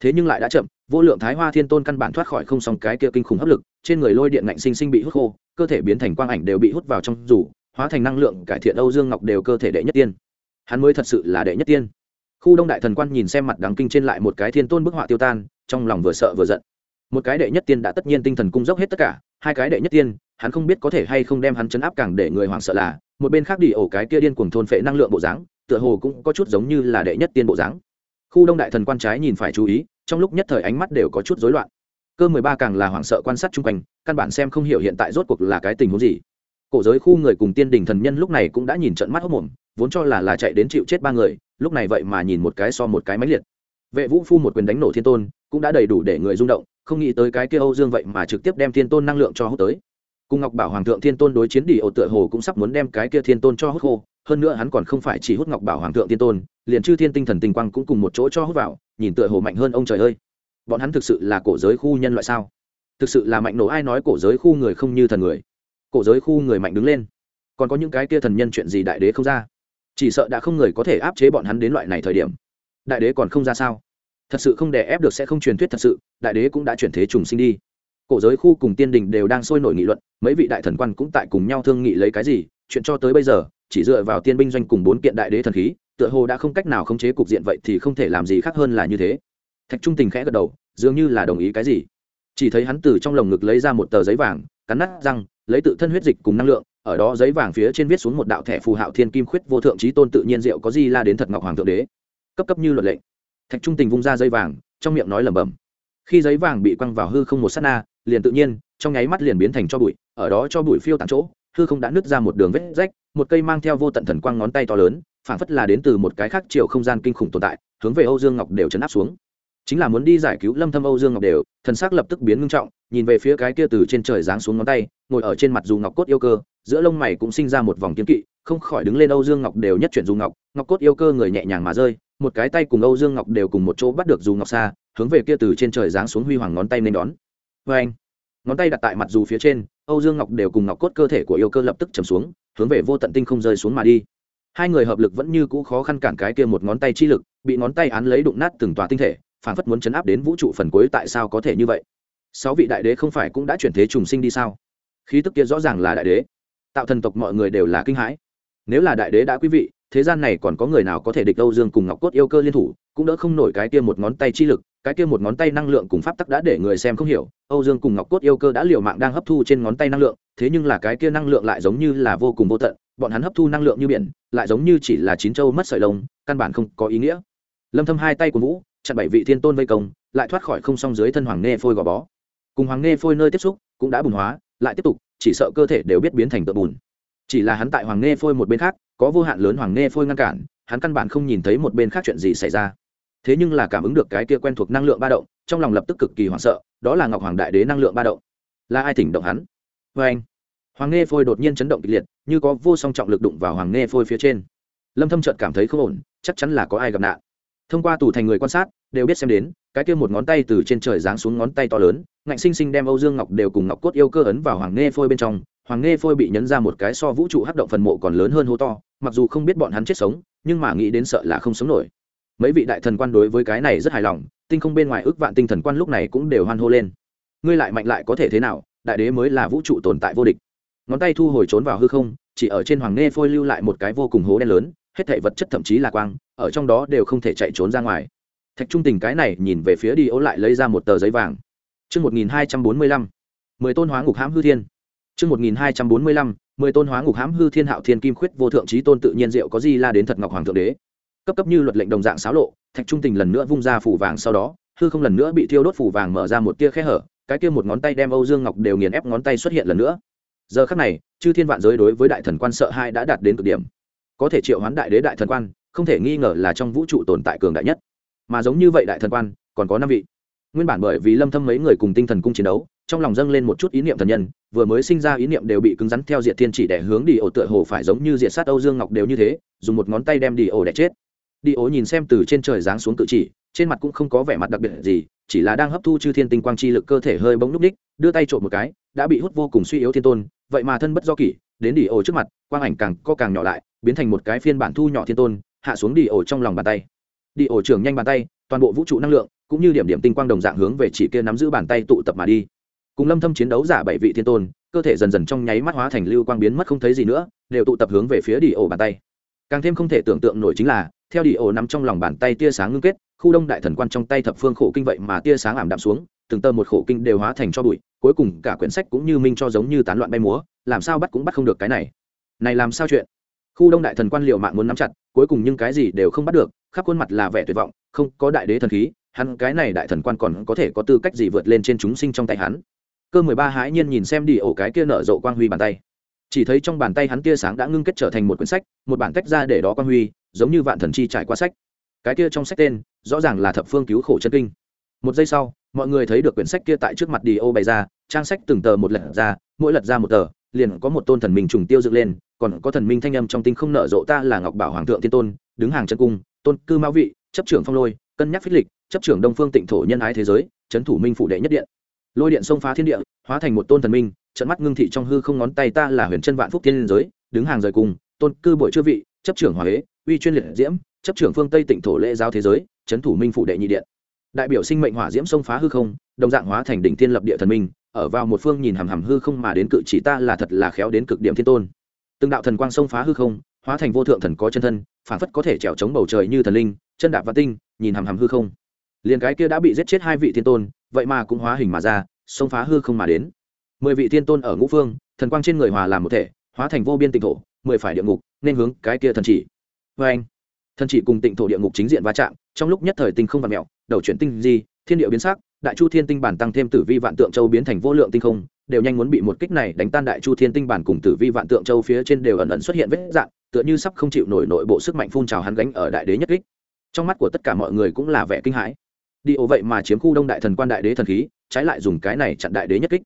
Thế nhưng lại đã chậm, vô lượng thái hoa thiên tôn căn bản thoát khỏi không xong cái kia kinh khủng hấp lực, trên người lôi điện ngạnh sinh sinh bị hút khô, cơ thể biến thành quang ảnh đều bị hút vào trong rủ hóa thành năng lượng cải thiện âu dương ngọc đều cơ thể đệ nhất tiên. Hắn mới thật sự là đệ nhất tiên khu đông đại thần quan nhìn xem mặt đáng kinh trên lại một cái thiên tôn bức họa tiêu tan, trong lòng vừa sợ vừa giận. Một cái đệ nhất tiên đã tất nhiên tinh thần cung dốc hết tất cả, hai cái đệ nhất tiên, hắn không biết có thể hay không đem hắn chấn áp càng để người hoảng sợ là, một bên khác đi ổ cái kia điên cuồng thôn phệ năng lượng bộ dáng, tựa hồ cũng có chút giống như là đệ nhất tiên bộ dáng. Khu đông đại thần quan trái nhìn phải chú ý, trong lúc nhất thời ánh mắt đều có chút rối loạn. Cơ mười ba càng là hoảng sợ quan sát chung quanh, căn bản xem không hiểu hiện tại rốt cuộc là cái tình huống gì cổ giới khu người cùng tiên đình thần nhân lúc này cũng đã nhìn trận mắt hốc mồm, vốn cho là là chạy đến chịu chết ba người, lúc này vậy mà nhìn một cái so một cái máy liệt. Vệ vũ phu một quyền đánh nổ thiên tôn, cũng đã đầy đủ để người rung động, không nghĩ tới cái kia âu dương vậy mà trực tiếp đem thiên tôn năng lượng cho hút tới. Cùng ngọc bảo hoàng thượng thiên tôn đối chiến đi ổ tựa hồ cũng sắp muốn đem cái kia thiên tôn cho hút khô, hơn nữa hắn còn không phải chỉ hút ngọc bảo hoàng thượng thiên tôn, liền chư thiên tinh thần tinh quang cũng cùng một chỗ cho hút vào, nhìn tựa hồ mạnh hơn ông trời ơi. Bọn hắn thực sự là cổ giới khu nhân loại sao? Thực sự là mạnh nổ, ai nói cổ giới khu người không như thần người? Cổ giới khu người mạnh đứng lên. Còn có những cái kia thần nhân chuyện gì đại đế không ra? Chỉ sợ đã không người có thể áp chế bọn hắn đến loại này thời điểm. Đại đế còn không ra sao? Thật sự không đè ép được sẽ không truyền thuyết thật sự, đại đế cũng đã chuyển thế trùng sinh đi. Cổ giới khu cùng tiên đình đều đang sôi nổi nghị luận, mấy vị đại thần quan cũng tại cùng nhau thương nghị lấy cái gì, chuyện cho tới bây giờ, chỉ dựa vào tiên binh doanh cùng bốn kiện đại đế thần khí, tựa hồ đã không cách nào khống chế cục diện vậy thì không thể làm gì khác hơn là như thế. Thạch trung tình khẽ gật đầu, dường như là đồng ý cái gì. Chỉ thấy hắn từ trong lồng ngực lấy ra một tờ giấy vàng, cắn nát răng lấy tự thân huyết dịch cùng năng lượng, ở đó giấy vàng phía trên viết xuống một đạo thẻ phù hạo thiên kim khuyết vô thượng trí tôn tự nhiên diệu có gì la đến thật ngọc hoàng thượng đế. Cấp cấp như luật lệnh thạch trung tình vung ra giấy vàng, trong miệng nói lẩm bẩm. Khi giấy vàng bị quăng vào hư không một s á t na, liền tự nhiên, trong nháy mắt liền biến thành cho bụi, ở đó cho bụi phiêu tàn chỗ, hư không đã nứt ra một đường vết rách, một cây mang theo vô tận thần quang ngón tay to lớn, phảng phất là đến từ một cái khác chiều không gian kinh khủng tồn tại, hướng về âu dương ngọc đều chấn áp xuống chính là muốn đi giải cứu lâm thâm âu dương ngọc đều, thần sắc lập tức biến ngưng trọng, nhìn về phía cái kia từ trên trời giáng xuống ngón tay, ngồi ở trên mặt dù ngọc cốt yêu cơ, giữa lông mày cũng sinh ra một vòng kiếm kỵ, không khỏi đứng lên âu dương ngọc đều nhất chuyển dù ngọc ngọc cốt yêu cơ người nhẹ nhàng mà rơi, một cái tay cùng âu dương ngọc đều cùng một chỗ bắt được dù ngọc xa, hướng về kia từ trên trời giáng xuống huy hoàng ngón tay nên đón. Với anh, ngón tay đặt tại mặt dù phía trên, âu dương ngọc đều cùng ngọc cốt cơ thể của yêu cơ lập tức chầm xuống, hướng về vô tận tinh không rơi xuống mà đi. Hai người hợp lực vẫn như cũ khó khăn cản cái kia một ngón tay chi lực, bị ngón tay án lấy đụng nát từng tòa tinh thể phản phất muốn chấn áp đến vũ trụ phần cuối tại sao có thể như vậy? Sáu vị đại đế không phải cũng đã chuyển thế trùng sinh đi sao? Khí tức kia rõ ràng là đại đế. Tạo thần tộc mọi người đều là kinh hãi. Nếu là đại đế đã quý vị, thế gian này còn có người nào có thể địch âu dương cùng ngọc cốt yêu cơ liên thủ, cũng đỡ không nổi cái kia một ngón tay chi lực, cái kia một ngón tay năng lượng cùng pháp tắc đã để người xem không hiểu. Âu dương cùng ngọc cốt yêu cơ đã liều mạng đang hấp thu trên ngón tay năng lượng, thế nhưng là cái kia năng lượng lại giống như là vô cùng vô tận, bọn hắn hấp thu năng lượng như biển, lại giống như chỉ là chín châu mất sợi lông, căn bản không có ý nghĩa. Lâm thâm hai tay của vũ chặn bảy vị thiên tôn vây công, lại thoát khỏi không song dưới thân hoàng nghe phôi gò bó. Cùng hoàng nghe phôi nơi tiếp xúc cũng đã bùn hóa, lại tiếp tục, chỉ sợ cơ thể đều biết biến thành tượng bùn. Chỉ là hắn tại hoàng nghe phôi một bên khác, có vô hạn lớn hoàng nghe phôi ngăn cản, hắn căn bản không nhìn thấy một bên khác chuyện gì xảy ra. Thế nhưng là cảm ứng được cái kia quen thuộc năng lượng ba động, trong lòng lập tức cực kỳ hoảng sợ, đó là ngọc hoàng đại đế năng lượng ba động. Là ai thỉnh động hắn? Vê anh, hoàng nghe phôi đột nhiên chấn động kịch liệt, như có vô song trọng lực đụng vào hoàng nghe phôi phía trên. Lâm thâm trợt cảm thấy không ổn, chắc chắn là có ai gặp nạn thông qua tủ thành người quan sát, đều biết xem đến, cái kia một ngón tay từ trên trời giáng xuống ngón tay to lớn, ngạnh sinh sinh đem âu dương ngọc đều cùng ngọc cốt yêu cơ ấn vào hoàng nghe phôi bên trong, hoàng nghe phôi bị nhấn ra một cái so vũ trụ hắc động phần mộ còn lớn hơn hố to, mặc dù không biết bọn hắn chết sống, nhưng mà nghĩ đến sợ là không sống nổi. Mấy vị đại thần quan đối với cái này rất hài lòng, tinh không bên ngoài ước vạn tinh thần quan lúc này cũng đều hoan hô lên. Ngươi lại mạnh lại có thể thế nào, đại đế mới là vũ trụ tồn tại vô địch. Ngón tay thu hồi trốn vào hư không, chỉ ở trên hoàng nghe phôi lưu lại một cái vô cùng hố đen lớn, hết thảy vật chất thậm chí là quang ở trong đó đều không thể chạy trốn ra ngoài. Thạch trung tình cái này nhìn về phía đi ố lại lấy ra một tờ giấy vàng. Chương một nghìn hai trăm bốn mươi lăm, mười tôn hóa ngục hãm hư thiên. Chương một nghìn hai trăm bốn mươi lăm, mười tôn hóa ngục hãm hư thiên hạo thiên kim khuyết vô thượng trí tôn tự nhiên diệu có gì la đến thật ngọc hoàng thượng đế. Cấp cấp như luật lệnh đồng dạng xáo lộ, thạch trung tình lần nữa vung ra phủ vàng sau đó, hư không lần nữa bị thiêu đốt phủ vàng mở ra một tia khe hở, cái kia một ngón tay đem âu dương ngọc đều nghiền ép ngón tay xuất hiện lần nữa. Giờ khắc này, chư thiên vạn giới đối với đại thần quan sợ hai đã đạt đến cực điểm. Có thể triệu hoán đại đế đại thần quan không thể nghi ngờ là trong vũ trụ tồn tại cường đại nhất. Mà giống như vậy đại thần quan, còn có năm vị. Nguyên bản bởi vì lâm thâm mấy người cùng tinh thần cung chiến đấu, trong lòng dâng lên một chút ý niệm thần nhân, vừa mới sinh ra ý niệm đều bị cứng rắn theo diệt thiên chỉ để hướng đi ổ tựa hồ phải giống như diệt sát âu dương ngọc đều như thế, dùng một ngón tay đem đi ổ để chết. Đi ổ nhìn xem từ trên trời giáng xuống cự chỉ, trên mặt cũng không có vẻ mặt đặc biệt gì, chỉ là đang hấp thu chư thiên tinh quang chi lực cơ thể hơi bỗng núp đích, đưa tay trộm một cái, đã bị hút vô cùng suy yếu thiên tôn, vậy mà thân bất do kỷ, đến đi ổ trước mặt, quang ảnh càng co càng nhỏ lại, biến thành một cái phiên bản thu nhỏ thiên tôn hạ xuống đi ổ trong lòng bàn tay. Đi ổ trưởng nhanh bàn tay, toàn bộ vũ trụ năng lượng, cũng như điểm điểm tinh quang đồng dạng hướng về chỉ kia nắm giữ bàn tay tụ tập mà đi. Cùng lâm thâm chiến đấu giả bảy vị thiên tôn, cơ thể dần dần trong nháy mắt hóa thành lưu quang biến mất không thấy gì nữa, đều tụ tập hướng về phía đi ổ bàn tay. Càng thêm không thể tưởng tượng nổi chính là, theo đi ổ nằm trong lòng bàn tay tia sáng ngưng kết, khu đông đại thần quan trong tay thập phương khổ kinh vậy mà tia sáng ảm đạm xuống, từng tơ một khổ kinh đều hóa thành cho bụi, cuối cùng cả quyển sách cũng như minh cho giống như tán loạn bay múa, làm sao bắt cũng bắt không được cái này. Này làm sao chuyện? Khu đông đại thần quan liệu mạng muốn nắm chặt cuối cùng nhưng cái gì đều không bắt được, khắp khuôn mặt là vẻ tuyệt vọng, không có đại đế thần khí, hắn cái này đại thần quan còn có thể có tư cách gì vượt lên trên chúng sinh trong tay hắn. Cơ mười ba hãi nhiên nhìn xem đi ổ cái kia nở rộ quang huy bàn tay. Chỉ thấy trong bàn tay hắn tia sáng đã ngưng kết trở thành một quyển sách, một bản tách ra để đó quang huy, giống như vạn thần chi trải qua sách. Cái kia trong sách tên, rõ ràng là thập phương cứu khổ chân kinh. Một giây sau, mọi người thấy được quyển sách kia tại trước mặt đi ô bày ra, trang sách từng tờ một lật ra, mỗi lật ra một tờ, liền có một tôn thần minh trùng tiêu dựng lên còn có thần minh thanh âm trong tinh không nở rộ ta là ngọc bảo hoàng thượng thiên tôn, đứng hàng chân cung, tôn cư mão vị, chấp trưởng phong lôi, cân nhắc phích lịch, chấp trưởng đông phương tịnh thổ nhân ái thế giới trấn thủ minh phủ đệ nhất điện. Lôi điện xông phá thiên địa, hóa thành một tôn thần minh, trận mắt ngưng thị trong hư không ngón tay ta là huyền chân vạn phúc thiên giới, đứng hàng rời cùng tôn cư bội chư vị, chấp trưởng hòa huế uy chuyên liệt diễm, chấp trưởng phương tây tịnh thổ lễ giáo thế giới trấn thủ minh phủ đệ nhị điện. Đại biểu sinh mệnh hỏa diễm xông phá hư không, đồng dạng hóa thành đỉnh thiên lập địa thần minh, ở vào một phương nhìn hằm hằm hư không mà đến cự chỉ ta là thật là khéo đến cực điểm thiên tôn từng đạo thần quang xông phá hư không, hóa thành vô thượng thần có chân thân phản phất có thể trèo chống bầu trời như thần linh, chân đạp và tinh, nhìn hằm hằm hư không. Liền cái kia đã bị giết chết hai vị thiên tôn, vậy mà cũng hóa hình mà ra, xông phá hư không mà đến. Mười vị thiên tôn ở ngũ phương, thần quang trên người hòa làm một thể, hóa thành vô biên tịnh thổ, mười phải địa ngục, nên hướng cái kia thần chỉ. Vê anh, thần chỉ cùng tịnh thổ địa ngục chính diện va chạm, trong lúc nhất thời tinh không vạn mẹo đầu chuyển tinh di, thiên địa biến sắc, đại chu thiên tinh bản tăng thêm tử vi vạn tượng châu biến thành vô lượng tinh không đều nhanh muốn bị một kích này đánh tan đại chu thiên tinh bản cùng tử vi vạn tượng châu phía trên đều ẩn ẩn xuất hiện vết dạng, tựa như sắp không chịu nổi nội bộ sức mạnh phun trào hắn gánh ở đại đế nhất kích. Trong mắt của tất cả mọi người cũng là vẻ kinh hãi. Đi ổ vậy mà chiếm khu đông đại thần quan đại đế thần khí, trái lại dùng cái này chặn đại đế nhất kích.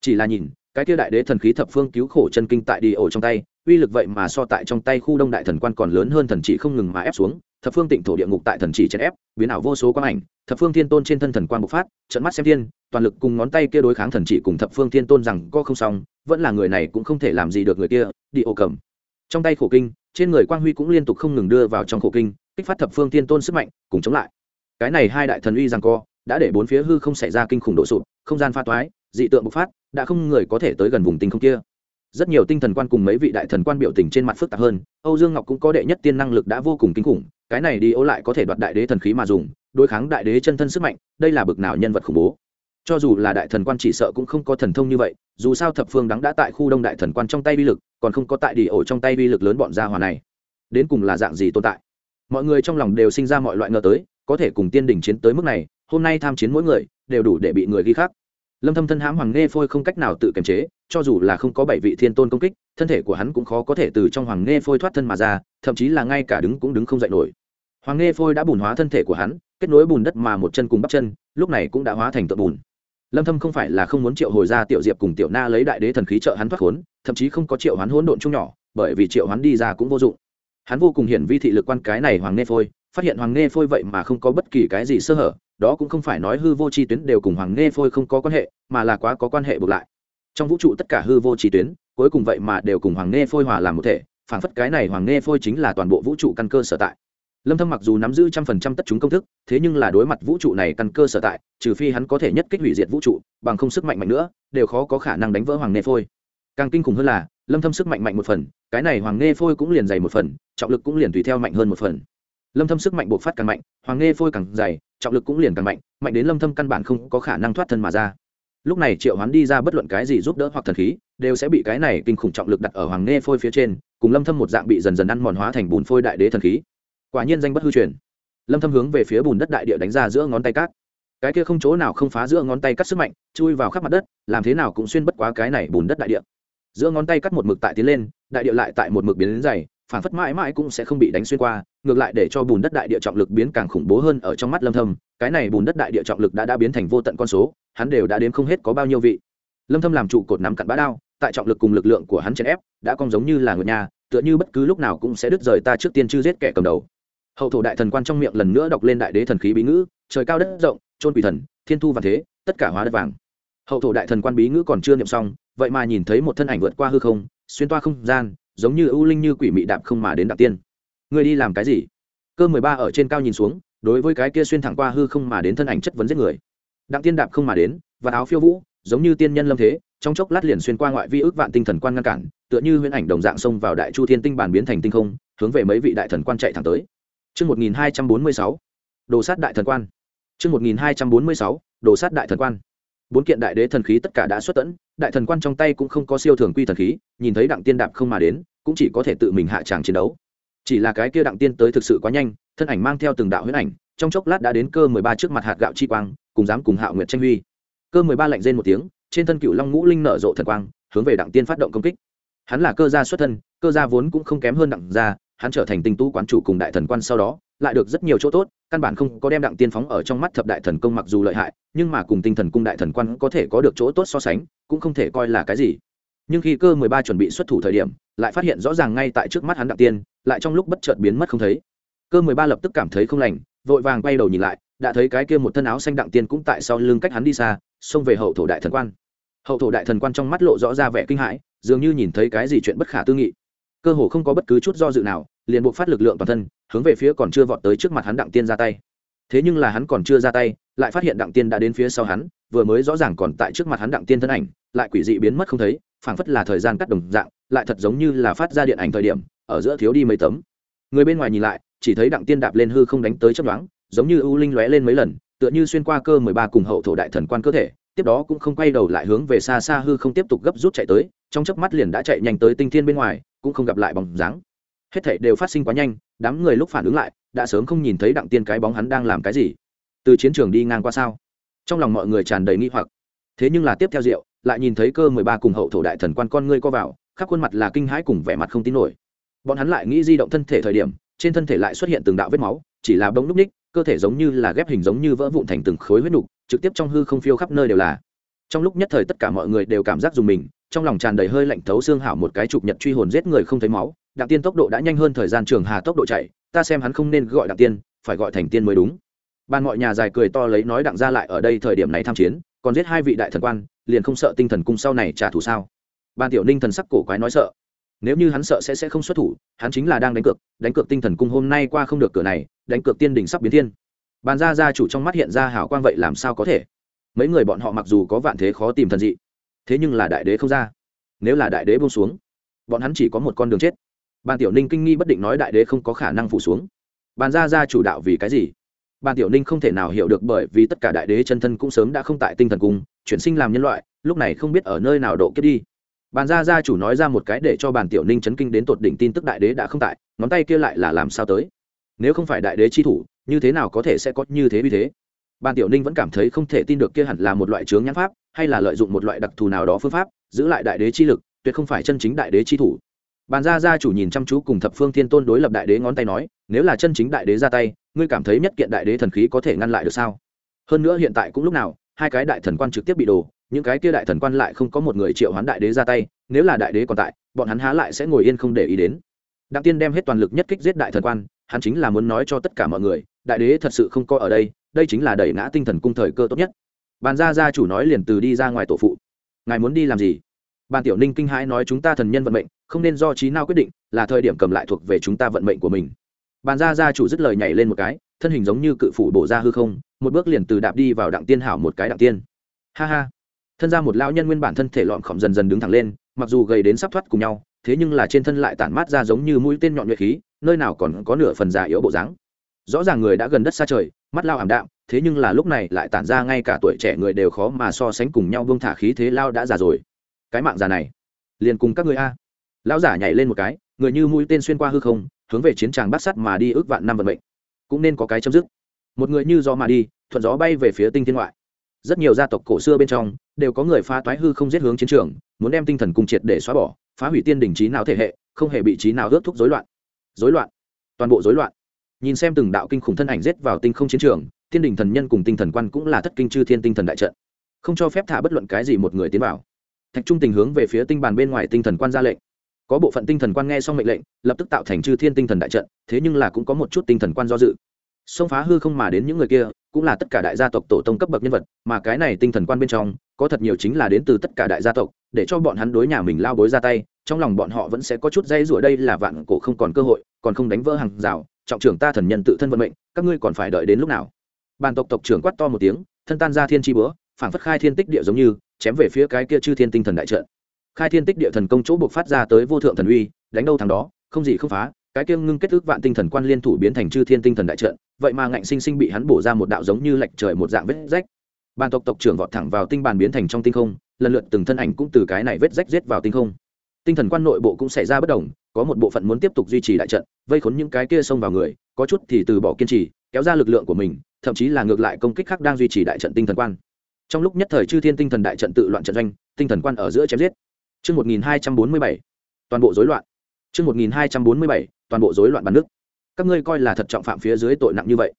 Chỉ là nhìn, cái kia đại đế thần khí thập phương cứu khổ chân kinh tại đi ổ trong tay uy lực vậy mà so tại trong tay khu đông đại thần quan còn lớn hơn thần chỉ không ngừng mà ép xuống, thập phương tịnh thổ địa ngục tại thần chỉ chèn ép, biến ảo vô số quang ảnh, thập phương thiên tôn trên thân thần quan bộc phát trận mắt xem thiên, toàn lực cùng ngón tay kia đối kháng thần chỉ cùng thập phương thiên tôn rằng co không xong, vẫn là người này cũng không thể làm gì được người kia, đi ô cầm. Trong tay khổ kinh, trên người quang huy cũng liên tục không ngừng đưa vào trong khổ kinh, kích phát thập phương thiên tôn sức mạnh, cùng chống lại. Cái này hai đại thần uy rằng co, đã để bốn phía hư không xảy ra kinh khủng độ sụp, không gian pha toái, dị tượng bộc phát, đã không người có thể tới gần vùng tinh không kia rất nhiều tinh thần quan cùng mấy vị đại thần quan biểu tình trên mặt phức tạp hơn, âu dương ngọc cũng có đệ nhất tiên năng lực đã vô cùng kinh khủng, cái này đi ô lại có thể đoạt đại đế thần khí mà dùng, đối kháng đại đế chân thân sức mạnh, đây là bực nào nhân vật khủng bố. Cho dù là đại thần quan chỉ sợ cũng không có thần thông như vậy, dù sao thập phương đắng đã tại khu đông đại thần quan trong tay vi lực, còn không có tại đi ổ trong tay vi lực lớn bọn gia hòa này. Đến cùng là dạng gì tồn tại? Mọi người trong lòng đều sinh ra mọi loại ngờ tới, có thể cùng tiên đỉnh chiến tới mức này, hôm nay tham chiến mỗi người, đều đủ để bị người ghi khắc lâm thâm thân hãm hoàng nghe phôi không cách nào tự kiềm chế, cho dù là không có bảy vị thiên tôn công kích, thân thể của hắn cũng khó có thể từ trong hoàng nghe phôi thoát thân mà ra, thậm chí là ngay cả đứng cũng đứng không dậy nổi. Hoàng nghe phôi đã bùn hóa thân thể của hắn, kết nối bùn đất mà một chân cùng bắp chân, lúc này cũng đã hóa thành tượng bùn. Lâm thâm không phải là không muốn triệu hồi ra tiểu diệp cùng tiểu na lấy đại đế thần khí trợ hắn thoát khốn, thậm chí không có triệu hắn hỗn độn chung nhỏ, bởi vì triệu hắn đi ra cũng vô dụng. Hắn vô cùng hiển vi thị lực quan cái này hoàng nghe phôi phát hiện hoàng nghe phôi vậy mà không có bất kỳ cái gì sơ hở, đó cũng không phải nói hư vô chi tuyến đều cùng hoàng nghe phôi không có quan hệ, mà là quá có quan hệ buộc lại. Trong vũ trụ tất cả hư vô chi tuyến, cuối cùng vậy mà đều cùng hoàng nghe phôi hòa làm một thể phản phất cái này hoàng nghe phôi chính là toàn bộ vũ trụ căn cơ sở tại. Lâm thâm mặc dù nắm giữ trăm phần trăm tất chúng công thức, thế nhưng là đối mặt vũ trụ này căn cơ sở tại, trừ phi hắn có thể nhất kích hủy diệt vũ trụ, bằng không sức mạnh mạnh nữa, đều khó có khả năng đánh vỡ hoàng nghe phôi. Càng kinh khủng hơn là, lâm thâm sức mạnh mạnh một phần, cái này hoàng nghe phôi cũng liền dày một phần, trọng lực cũng liền tùy theo mạnh hơn một phần lâm thâm sức mạnh bộc phát càng mạnh, hoàng nghe phôi càng dày, trọng lực cũng liền càng mạnh mạnh đến lâm thâm căn bản không có khả năng thoát thân mà ra. Lúc này triệu hoán đi ra bất luận cái gì giúp đỡ hoặc thần khí, đều sẽ bị cái này kinh khủng trọng lực đặt ở hoàng nghe phôi phía trên, cùng lâm thâm một dạng bị dần dần ăn mòn hóa thành bùn phôi đại đế thần khí. Quả nhiên danh bất hư truyền. Lâm thâm hướng về phía bùn đất đại địa đánh ra giữa ngón tay cát. Cái kia không chỗ nào không phá giữa ngón tay cắt sức mạnh, chui vào khắp mặt đất, làm thế nào cũng xuyên bất quá cái này bùn đất đại địa. Giữa ngón tay cắt một mực tại tiến lên, đại địa lại tại một mực biến đến dày phản phất mãi mãi cũng sẽ không bị đánh xuyên qua, ngược lại để cho bùn đất đại địa trọng lực biến càng khủng bố hơn ở trong mắt lâm thâm, cái này bùn đất đại địa trọng lực đã đã biến thành vô tận con số, hắn đều đã đến không hết có bao nhiêu vị. Lâm thâm làm trụ cột nắm cặn bá đao, tại trọng lực cùng lực lượng của hắn chèn ép, đã cong giống như là người nhà, tựa như bất cứ lúc nào cũng sẽ đứt rời ta trước tiên chư giết kẻ cầm đầu. Hậu thổ đại thần quan trong miệng lần nữa đọc lên đại đế thần khí bí ngữ, trời cao đất rộng trôn quỷ thần, thiên thu và thế, tất cả hóa đất vàng. Hậu thổ đại thần quan bí ngữ còn chưa niệm xong, vậy mà nhìn thấy một thân ảnh vượt qua hư không, xuyên toa không gian giống như ưu linh như quỷ mị đạp không mà đến đạp tiên người đi làm cái gì cơ mười ba ở trên cao nhìn xuống đối với cái kia xuyên thẳng qua hư không mà đến thân ảnh chất vấn giết người đặng tiên đạp không mà đến và áo phiêu vũ giống như tiên nhân lâm thế trong chốc lát liền xuyên qua ngoại vi ước vạn tinh thần quan ngăn cản tựa như huyễn ảnh đồng dạng xông vào đại chu thiên tinh bản biến thành tinh không hướng về mấy vị đại thần quan chạy thẳng tới Trước 1246, đồ sát đại thần quan. Trước 1246, đồ sát đại thần quan. Bốn kiện đại đế thần khí tất cả đã xuất tẫn, đại thần quan trong tay cũng không có siêu thường quy thần khí, nhìn thấy đặng tiên đạp không mà đến, cũng chỉ có thể tự mình hạ tràng chiến đấu. Chỉ là cái kia đặng tiên tới thực sự quá nhanh, thân ảnh mang theo từng đạo huyễn ảnh, trong chốc lát đã đến cơ mười ba trước mặt hạt gạo chi quang, cùng dám cùng Hạo Nguyệt tranh huy. Cơ mười ba lạnh rên một tiếng, trên thân cựu long ngũ linh nở rộ thần quang hướng về đặng tiên phát động công kích hắn là cơ gia xuất thân cơ gia vốn cũng không kém hơn đặng gia hắn trở thành tinh tú quán chủ cùng đại thần quan sau đó, lại được rất nhiều chỗ tốt, căn bản không có đem đặng tiên phóng ở trong mắt thập đại thần công mặc dù lợi hại, nhưng mà cùng tinh thần cung đại thần quan có thể có được chỗ tốt so sánh, cũng không thể coi là cái gì. Nhưng khi cơ mười ba chuẩn bị xuất thủ thời điểm, lại phát hiện rõ ràng ngay tại trước mắt hắn đặng tiên, lại trong lúc bất chợt biến mất không thấy. Cơ mười ba lập tức cảm thấy không lành, vội vàng quay đầu nhìn lại, đã thấy cái kia một thân áo xanh đặng tiên cũng tại sau lưng cách hắn đi xa, xông về hậu thổ đại thần quan. Hậu thổ đại thần quan trong mắt lộ rõ ra vẻ kinh hãi, dường như nhìn thấy cái gì chuyện bất khả tư nghị cơ hồ không có bất cứ chút do dự nào, liền buộc phát lực lượng toàn thân, hướng về phía còn chưa vọt tới trước mặt hắn đặng tiên ra tay. Thế nhưng là hắn còn chưa ra tay, lại phát hiện đặng tiên đã đến phía sau hắn, vừa mới rõ ràng còn tại trước mặt hắn đặng tiên thân ảnh, lại quỷ dị biến mất không thấy, phảng phất là thời gian cắt đồng dạng, lại thật giống như là phát ra điện ảnh thời điểm, ở giữa thiếu đi mấy tấm. Người bên ngoài nhìn lại, chỉ thấy đặng tiên đạp lên hư không đánh tới chấp đoán giống như ưu linh lóe lên mấy lần, tựa như xuyên qua cơ mười ba cùng hậu thổ đại thần quan cơ thể, tiếp đó cũng không quay đầu lại hướng về xa xa hư không tiếp tục gấp rút chạy tới trong chớp mắt liền đã chạy nhanh tới tinh thiên bên ngoài, cũng không gặp lại bóng dáng. Hết thảy đều phát sinh quá nhanh, đám người lúc phản ứng lại, đã sớm không nhìn thấy đặng tiên cái bóng hắn đang làm cái gì. Từ chiến trường đi ngang qua sao? Trong lòng mọi người tràn đầy nghi hoặc. Thế nhưng là tiếp theo rượu, lại nhìn thấy cơ mười ba cùng hậu thổ đại thần quan con ngươi co vào, khắp khuôn mặt là kinh hãi cùng vẻ mặt không tin nổi. Bọn hắn lại nghĩ di động thân thể thời điểm, trên thân thể lại xuất hiện từng đạo vết máu, chỉ là bông núc ních, cơ thể giống như là ghép hình giống như vỡ vụn thành từng khối huyết nục, trực tiếp trong hư không phiêu khắp nơi đều là. Trong lúc nhất thời tất cả mọi người đều cảm giác dùng mình trong lòng tràn đầy hơi lạnh thấu xương hảo một cái chụp nhật truy hồn giết người không thấy máu, đặng tiên tốc độ đã nhanh hơn thời gian trường hà tốc độ chạy, ta xem hắn không nên gọi đặng tiên, phải gọi thành tiên mới đúng. Ban mọi nhà dài cười to lấy nói đặng ra lại ở đây thời điểm này tham chiến, còn giết hai vị đại thần quan, liền không sợ tinh thần cung sau này trả thù sao? Ban tiểu ninh thần sắc cổ quái nói sợ. Nếu như hắn sợ sẽ sẽ không xuất thủ, hắn chính là đang đánh cược đánh cược tinh thần cung hôm nay qua không được cửa này, đánh cược tiên đỉnh sắp biến thiên. Bàn ra gia chủ trong mắt hiện ra hảo quang vậy làm sao có thể? Mấy người bọn họ mặc dù có vạn thế khó tìm thần dị thế nhưng là đại đế không ra. Nếu là đại đế buông xuống, bọn hắn chỉ có một con đường chết. Bàn tiểu ninh kinh nghi bất định nói đại đế không có khả năng phủ xuống. Bàn ra gia chủ đạo vì cái gì? Bàn tiểu ninh không thể nào hiểu được bởi vì tất cả đại đế chân thân cũng sớm đã không tại tinh thần cung, chuyển sinh làm nhân loại, lúc này không biết ở nơi nào độ kết đi. Bàn gia gia chủ nói ra một cái để cho bàn tiểu ninh chấn kinh đến tột đỉnh tin tức đại đế đã không tại, ngón tay kia lại là làm sao tới? Nếu không phải đại đế chi thủ, như thế nào có thể sẽ có như thế vì thế? Bàn tiểu ninh vẫn cảm thấy không thể tin được kia hẳn là một loại chướng nhãn pháp hay là lợi dụng một loại đặc thù nào đó phương pháp, giữ lại đại đế chi lực, tuyệt không phải chân chính đại đế chi thủ. Bàn gia gia chủ nhìn chăm chú cùng thập phương thiên tôn đối lập đại đế ngón tay nói, nếu là chân chính đại đế ra tay, ngươi cảm thấy nhất kiện đại đế thần khí có thể ngăn lại được sao? Hơn nữa hiện tại cũng lúc nào, hai cái đại thần quan trực tiếp bị đổ, những cái kia đại thần quan lại không có một người triệu hoán đại đế ra tay, nếu là đại đế còn tại, bọn hắn há lại sẽ ngồi yên không để ý đến. Đặng tiên đem hết toàn lực nhất kích giết đại thần quan, hắn chính là muốn nói cho tất cả mọi người, đại đế thật sự không có ở đây đây chính là đẩy ngã tinh thần cung thời cơ tốt nhất bàn gia gia chủ nói liền từ đi ra ngoài tổ phụ. Ngài muốn đi làm gì? Bàn tiểu ninh kinh hãi nói chúng ta thần nhân vận mệnh, không nên do trí nào quyết định, là thời điểm cầm lại thuộc về chúng ta vận mệnh của mình. Bàn gia gia chủ dứt lời nhảy lên một cái, thân hình giống như cự phủ bổ ra hư không, một bước liền từ đạp đi vào đặng tiên hảo một cái đặng tiên. Ha ha. Thân ra một lão nhân nguyên bản thân thể lọn khỏm dần dần đứng thẳng lên, mặc dù gầy đến sắp thoát cùng nhau, thế nhưng là trên thân lại tản mát ra giống như mũi tên nhọn nhuệ khí, nơi nào còn có nửa phần già yếu bộ dáng. Rõ ràng người đã gần đất xa trời, mắt lao ảm đạm thế nhưng là lúc này lại tản ra ngay cả tuổi trẻ người đều khó mà so sánh cùng nhau vương thả khí thế lao đã già rồi. Cái mạng già này, liền cùng các người a. Lão giả nhảy lên một cái, người như mũi tên xuyên qua hư không, hướng về chiến tràng bắt sắt mà đi ước vạn năm vận mệnh. Cũng nên có cái chấm dứt. Một người như gió mà đi, thuận gió bay về phía tinh thiên ngoại. Rất nhiều gia tộc cổ xưa bên trong, đều có người phá toái hư không giết hướng chiến trường, muốn đem tinh thần cung triệt để xóa bỏ, phá hủy tiên đỉnh trí nào thể hệ, không hề bị trí nào ước thúc rối loạn. Rối loạn. Toàn bộ rối loạn. Nhìn xem từng đạo kinh khủng thân ảnh giết vào tinh không chiến trường Thiên đình thần nhân cùng tinh thần quan cũng là thất kinh chư thiên tinh thần đại trận. Không cho phép thả bất luận cái gì một người tiến vào. Thạch trung tình hướng về phía tinh bàn bên ngoài tinh thần quan ra lệnh. Có bộ phận tinh thần quan nghe xong mệnh lệnh, lập tức tạo thành chư thiên tinh thần đại trận, thế nhưng là cũng có một chút tinh thần quan do dự. Xông phá hư không mà đến những người kia, cũng là tất cả đại gia tộc tổ tông cấp bậc nhân vật, mà cái này tinh thần quan bên trong, có thật nhiều chính là đến từ tất cả đại gia tộc, để cho bọn hắn đối nhà mình lao bối ra tay, trong lòng bọn họ vẫn sẽ có chút dây rủa đây là vạn cổ không còn cơ hội, còn không đánh vỡ hàng rào, trọng trưởng ta thần nhân tự thân vận mệnh, các ngươi còn phải đợi đến lúc nào? Bàn tộc tộc trưởng quát to một tiếng, thân tan ra thiên tri bữa phản phất khai thiên tích địa giống như, chém về phía cái kia chư thiên tinh thần đại trận. Khai thiên tích địa thần công chỗ buộc phát ra tới vô thượng thần uy, đánh đâu thằng đó, không gì không phá, cái kia ngưng kết ước vạn tinh thần quan liên thủ biến thành chư thiên tinh thần đại trận, vậy mà ngạnh sinh sinh bị hắn bổ ra một đạo giống như lệch trời một dạng vết rách. Bàn tộc tộc trưởng vọt thẳng vào tinh bàn biến thành trong tinh không, lần lượt từng thân ảnh cũng từ cái này vết rách rết vào tinh không. Tinh thần quan nội bộ cũng xảy ra bất đồng, có một bộ phận muốn tiếp tục duy trì đại trận, vây khốn những cái kia xông vào người, có chút thì từ bỏ kiên trì, kéo ra lực lượng của mình thậm chí là ngược lại công kích khác đang duy trì đại trận tinh thần quan trong lúc nhất thời chư thiên tinh thần đại trận tự loạn trận doanh tinh thần quan ở giữa chém giết Trước 1247, toàn bộ rối loạn. Trước 1247, toàn bộ rối loạn bàn nước. Các ngươi coi là thật trọng phạm phía dưới tội nặng như vậy.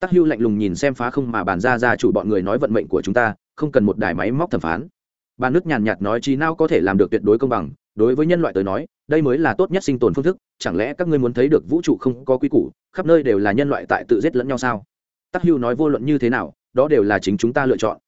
Tắc Hưu lạnh lùng nhìn xem phá không mà bàn ra ra chủ bọn người nói vận mệnh của chúng ta, không cần một đài máy móc thẩm phán. Bàn nước nhàn nhạt nói trí nào có thể làm được tuyệt đối công bằng, đối với nhân loại tới nói, đây mới là tốt nhất sinh tồn phương thức, chẳng lẽ các ngươi muốn thấy được vũ trụ không có quy củ, khắp nơi đều là nhân loại tại tự giết lẫn nhau sao? Tắc Hưu nói vô luận như thế nào, đó đều là chính chúng ta lựa chọn.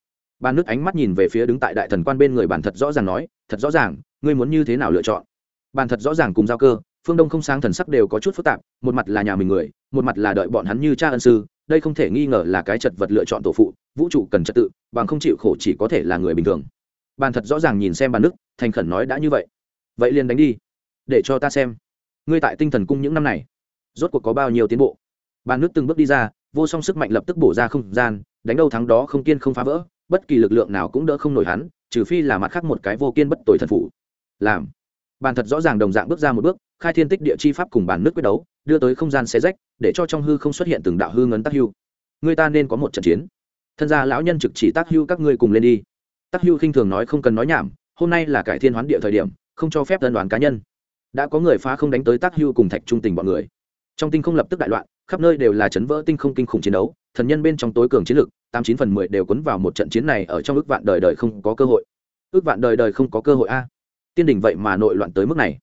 Ban nước ánh mắt nhìn về phía đứng tại đại thần quan bên người bản thật rõ ràng nói thật rõ ràng ngươi muốn như thế nào lựa chọn? Bản thật rõ ràng cùng giao cơ phương đông không sáng thần sắc đều có chút phức tạp một mặt là nhà mình người một mặt là đợi bọn hắn như cha ân sư đây không thể nghi ngờ là cái chật vật lựa chọn tổ phụ vũ trụ cần trật tự bằng không chịu khổ chỉ có thể là người bình thường. Bàn thật rõ ràng nhìn xem bàn nước thành khẩn nói đã như vậy. Vậy liền đánh đi để cho ta xem ngươi tại tinh thần cung những năm này rốt cuộc có bao nhiêu tiến bộ? Bàn nước từng bước đi ra vô song sức mạnh lập tức bổ ra không gian, đánh đâu thắng đó không kiên không phá vỡ, bất kỳ lực lượng nào cũng đỡ không nổi hắn, trừ phi là mặt khác một cái vô kiên bất tội thần phủ. Làm. Bàn thật rõ ràng đồng dạng bước ra một bước, khai thiên tích địa chi pháp cùng bàn nước quyết đấu, đưa tới không gian xé rách, để cho trong hư không xuất hiện từng đạo hư ngấn tác hưu. Người ta nên có một trận chiến. Thân gia lão nhân trực chỉ tác hưu các ngươi cùng lên đi. Tác hưu khinh thường nói không cần nói nhảm, hôm nay là cải thiên hoán địa thời điểm, không cho phép tân đoàn cá nhân. Đã có người phá không đánh tới tác hưu cùng thạch trung tình bọn người. Trong tinh không lập tức đại loạn khắp nơi đều là chấn vỡ tinh không kinh khủng chiến đấu, thần nhân bên trong tối cường chiến lực, tám chín phần mười đều cuốn vào một trận chiến này ở trong ước vạn đời đời không có cơ hội. Ước vạn đời đời không có cơ hội a. Tiên đình vậy mà nội loạn tới mức này.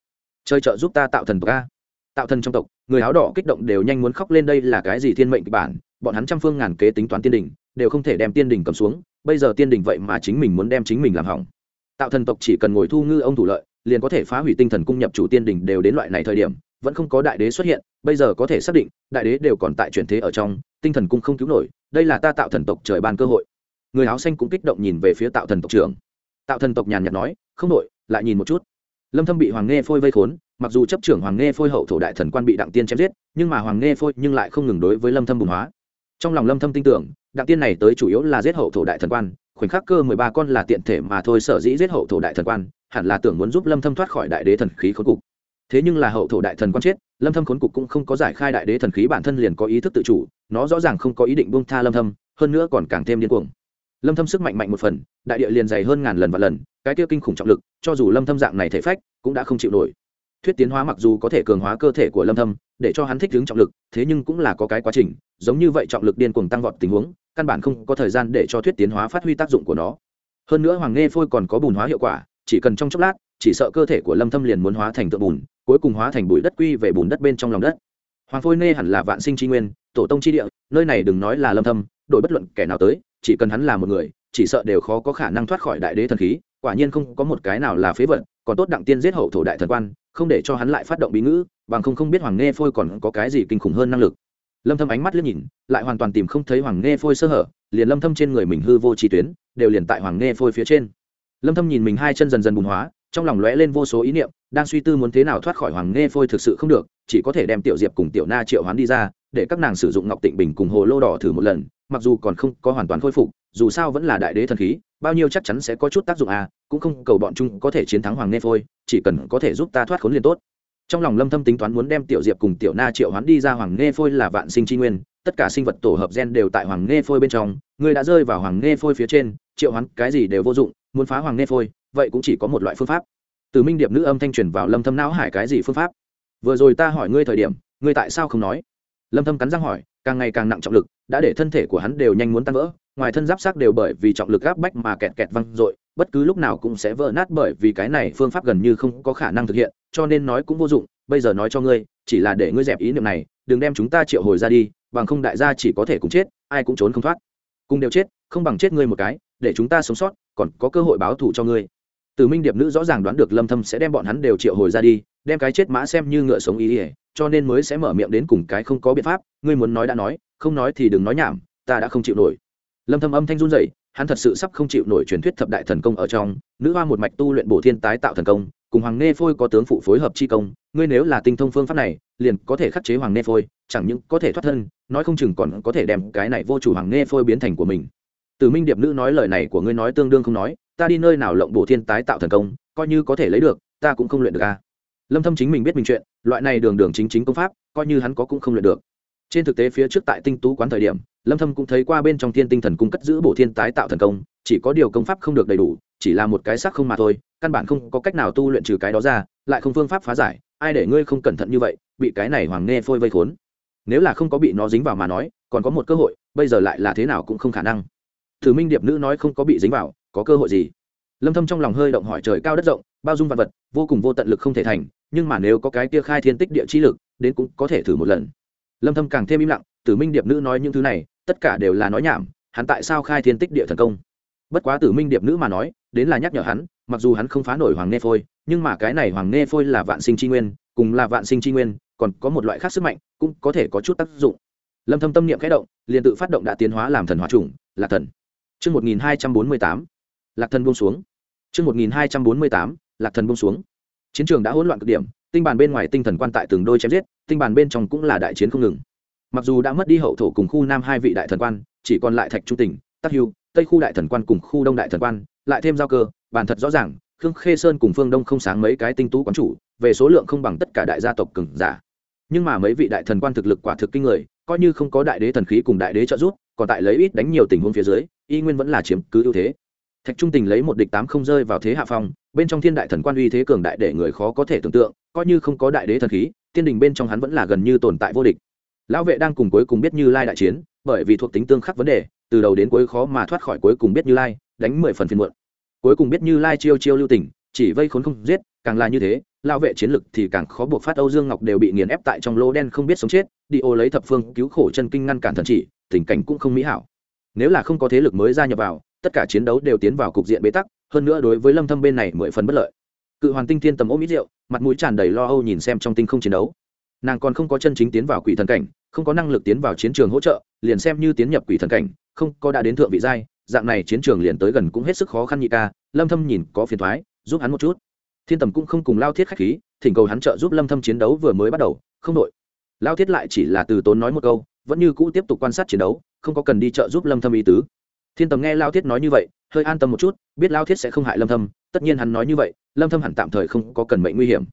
Chơi trợ giúp ta tạo thần tộc a. Tạo thần trong tộc, người áo đỏ kích động đều nhanh muốn khóc lên đây là cái gì thiên mệnh kịch bản? Bọn hắn trăm phương ngàn kế tính toán tiên đình đều không thể đem tiên đình cầm xuống, bây giờ tiên đình vậy mà chính mình muốn đem chính mình làm hỏng. Tạo thần tộc chỉ cần ngồi thu ngư ông thủ lợi, liền có thể phá hủy tinh thần cung nhập chủ tiên đình đều đến loại này thời điểm vẫn không có đại đế xuất hiện, bây giờ có thể xác định, đại đế đều còn tại chuyển thế ở trong, tinh thần cung không cứu nổi, đây là ta tạo thần tộc trời ban cơ hội. Người áo xanh cũng kích động nhìn về phía tạo thần tộc trưởng. Tạo thần tộc nhàn nhạt nói, không nổi lại nhìn một chút. Lâm thâm bị hoàng nghe phôi vây khốn, mặc dù chấp trưởng hoàng nghe phôi hậu thổ đại thần quan bị đặng tiên chém giết, nhưng mà hoàng nghe phôi nhưng lại không ngừng đối với lâm thâm bùng hóa. Trong lòng lâm thâm tin tưởng, đặng tiên này tới chủ yếu là giết hậu thổ đại thần quan, khoảnh khắc cơ 13 con là tiện thể mà thôi, sở dĩ giết hậu thổ đại thần quan, hẳn là tưởng muốn giúp lâm thâm thoát khỏi đại đế thần khí khốn cục thế nhưng là hậu thổ đại thần quan chết, lâm thâm khốn cục cũng không có giải khai đại đế thần khí bản thân liền có ý thức tự chủ, nó rõ ràng không có ý định buông tha lâm thâm, hơn nữa còn càng thêm điên cuồng. Lâm thâm sức mạnh mạnh một phần, đại địa liền dày hơn ngàn lần và lần, cái kia kinh khủng trọng lực, cho dù lâm thâm dạng này thể phách, cũng đã không chịu nổi. Thuyết tiến hóa mặc dù có thể cường hóa cơ thể của lâm thâm, để cho hắn thích ứng trọng lực, thế nhưng cũng là có cái quá trình, giống như vậy trọng lực điên cuồng tăng vọt tình huống, căn bản không có thời gian để cho thuyết tiến hóa phát huy tác dụng của nó. Hơn nữa hoàng nghe phôi còn có bùn hóa hiệu quả, chỉ cần trong chốc lát chỉ sợ cơ thể của lâm thâm liền muốn hóa thành tượng bùn, cuối cùng hóa thành bụi đất quy về bùn đất bên trong lòng đất. Hoàng phôi nê hẳn là vạn sinh tri nguyên, tổ tông tri địa, nơi này đừng nói là lâm thâm đội bất luận kẻ nào tới, chỉ cần hắn là một người, chỉ sợ đều khó có khả năng thoát khỏi đại đế thần khí, quả nhiên không có một cái nào là phế vật, còn tốt đặng tiên giết hậu thổ đại thần quan, không để cho hắn lại phát động bí ngữ, bằng không không biết hoàng nghe phôi còn có cái gì kinh khủng hơn năng lực. Lâm thâm ánh mắt liếc nhìn, lại hoàn toàn tìm không thấy hoàng nghe phôi sơ hở, liền lâm thâm trên người mình hư vô chi tuyến, đều liền tại hoàng nghe phôi phía trên. Lâm thâm nhìn mình hai chân dần dần bùng hóa trong lòng lóe lên vô số ý niệm, đang suy tư muốn thế nào thoát khỏi hoàng nghe phôi thực sự không được, chỉ có thể đem tiểu diệp cùng tiểu na triệu hoán đi ra, để các nàng sử dụng ngọc tịnh bình cùng hồ lô đỏ thử một lần, mặc dù còn không có hoàn toàn khôi phục, dù sao vẫn là đại đế thần khí, bao nhiêu chắc chắn sẽ có chút tác dụng à cũng không cầu bọn chúng có thể chiến thắng hoàng nghe phôi, chỉ cần có thể giúp ta thoát khốn liền tốt. Trong lòng lâm thâm tính toán muốn đem tiểu diệp cùng tiểu na triệu hoán đi ra hoàng nghe phôi là vạn sinh chi nguyên, tất cả sinh vật tổ hợp gen đều tại hoàng nghe phôi bên trong, người đã rơi vào hoàng nghe phôi phía trên, triệu hoán cái gì đều vô dụng, muốn phá hoàng nghe phôi vậy cũng chỉ có một loại phương pháp. Từ minh điệp nữ âm thanh truyền vào lâm thâm não hải cái gì phương pháp? Vừa rồi ta hỏi ngươi thời điểm, ngươi tại sao không nói? Lâm thâm cắn răng hỏi, càng ngày càng nặng trọng lực, đã để thân thể của hắn đều nhanh muốn tan vỡ, ngoài thân giáp xác đều bởi vì trọng lực áp bách mà kẹt kẹt văng rội, bất cứ lúc nào cũng sẽ vỡ nát bởi vì cái này phương pháp gần như không có khả năng thực hiện, cho nên nói cũng vô dụng, bây giờ nói cho ngươi, chỉ là để ngươi dẹp ý niệm này, đừng đem chúng ta triệu hồi ra đi, bằng không đại gia chỉ có thể cùng chết, ai cũng trốn không thoát. Cùng đều chết, không bằng chết ngươi một cái, để chúng ta sống sót, còn có cơ hội báo thù cho ngươi từ minh điệp nữ rõ ràng đoán được lâm thâm sẽ đem bọn hắn đều triệu hồi ra đi, đem cái chết mã xem như ngựa sống ý ỉa cho nên mới sẽ mở miệng đến cùng cái không có biện pháp, ngươi muốn nói đã nói, không nói thì đừng nói nhảm, ta đã không chịu nổi. Lâm thâm âm thanh run rẩy, hắn thật sự sắp không chịu nổi truyền thuyết thập đại thần công ở trong, nữ hoa một mạch tu luyện bổ thiên tái tạo thần công, cùng hoàng nê phôi có tướng phụ phối hợp chi công, ngươi nếu là tinh thông phương pháp này, liền có thể khắc chế hoàng nê phôi, chẳng những có thể thoát thân, nói không chừng còn có thể đem cái này vô chủ hoàng nê phôi biến thành của mình. Từ minh điệp nữ nói lời này của ngươi nói tương đương không nói ta đi nơi nào lộng bổ thiên tái tạo thần công, coi như có thể lấy được, ta cũng không luyện được a lâm thâm chính mình biết mình chuyện, loại này đường đường chính chính công pháp, coi như hắn có cũng không luyện được. Trên thực tế phía trước tại tinh tú quán thời điểm, lâm thâm cũng thấy qua bên trong thiên tinh thần cung cất giữ bổ thiên tái tạo thần công, chỉ có điều công pháp không được đầy đủ, chỉ là một cái xác không mà thôi, căn bản không có cách nào tu luyện trừ cái đó ra, lại không phương pháp phá giải, ai để ngươi không cẩn thận như vậy, bị cái này hoàng nghe phôi vây khốn. Nếu là không có bị nó dính vào mà nói, còn có một cơ hội, bây giờ lại là thế nào cũng không khả năng. Thử minh điệp nữ nói không có bị dính vào có cơ hội gì? Lâm thâm trong lòng hơi động hỏi trời cao đất rộng bao dung vạn vật vô cùng vô tận lực không thể thành nhưng mà nếu có cái kia khai thiên tích địa chi lực đến cũng có thể thử một lần. Lâm thâm càng thêm im lặng tử minh điệp nữ nói những thứ này tất cả đều là nói nhảm hắn tại sao khai thiên tích địa thần công? Bất quá tử minh điệp nữ mà nói đến là nhắc nhở hắn mặc dù hắn không phá nổi hoàng Nê phôi nhưng mà cái này hoàng Nê phôi là vạn sinh chi nguyên cùng là vạn sinh chi nguyên còn có một loại khác sức mạnh cũng có thể có chút tác dụng. Lâm thâm tâm niệm khẽ động liền tự phát động đã tiến hóa làm thần hóa trùng là thần. Chương 1248, lạc thần buông xuống. Trước 1248, lạc thần buông xuống. Chiến trường đã hỗn loạn cực điểm, tinh bàn bên ngoài tinh thần quan tại từng đôi chém giết, tinh bàn bên trong cũng là đại chiến không ngừng. Mặc dù đã mất đi hậu thổ cùng khu nam hai vị đại thần quan, chỉ còn lại thạch trung tỉnh, tắc hưu, tây khu đại thần quan cùng khu đông đại thần quan, lại thêm giao cơ, Bản thật rõ ràng, khương khê sơn cùng phương đông không sáng mấy cái tinh tú quán chủ, về số lượng không bằng tất cả đại gia tộc cường giả. Nhưng mà mấy vị đại thần quan thực lực quả thực kinh người, coi như không có đại đế thần khí cùng đại đế trợ giúp, còn tại lấy ít đánh nhiều tình huống phía dưới, y nguyên vẫn là chiếm cứ ưu thế thạch trung tình lấy một địch tám không rơi vào thế hạ phong, bên trong thiên đại thần quan uy thế cường đại để người khó có thể tưởng tượng, coi như không có đại đế thần khí, tiên đình bên trong hắn vẫn là gần như tồn tại vô địch. Lão vệ đang cùng cuối cùng biết như lai đại chiến, bởi vì thuộc tính tương khắc vấn đề, từ đầu đến cuối khó mà thoát khỏi cuối cùng biết như lai, đánh mười phần phiên muộn. Cuối cùng biết như lai chiêu chiêu lưu tình, chỉ vây khốn không giết, càng là như thế, lão vệ chiến lực thì càng khó buộc phát, âu dương ngọc đều bị nghiền ép tại trong lô đen không biết sống chết, đi ô lấy thập phương cứu khổ chân kinh ngăn cản thần chỉ, tình cảnh cũng không mỹ hảo. Nếu là không có thế lực mới gia nhập vào tất cả chiến đấu đều tiến vào cục diện bế tắc, hơn nữa đối với lâm thâm bên này mười phần bất lợi. Cự hoàn tinh thiên tầm ôm ít rượu, mặt mũi tràn đầy lo âu nhìn xem trong tinh không chiến đấu. Nàng còn không có chân chính tiến vào quỷ thần cảnh, không có năng lực tiến vào chiến trường hỗ trợ, liền xem như tiến nhập quỷ thần cảnh, không có đã đến thượng vị giai, dạng này chiến trường liền tới gần cũng hết sức khó khăn nhị ca, lâm thâm nhìn có phiền thoái, giúp hắn một chút. Thiên tầm cũng không cùng lao thiết khách khí, thỉnh cầu hắn trợ giúp lâm thâm chiến đấu vừa mới bắt đầu, không đội lao thiết lại chỉ là từ tốn nói một câu, vẫn như cũ tiếp tục quan sát chiến đấu, không có cần đi trợ giúp lâm thâm ý tứ thiên tầm nghe lao thiết nói như vậy, hơi an tâm một chút, biết lao thiết sẽ không hại lâm thâm, tất nhiên hắn nói như vậy, lâm thâm hẳn tạm thời không có cần mệnh nguy hiểm.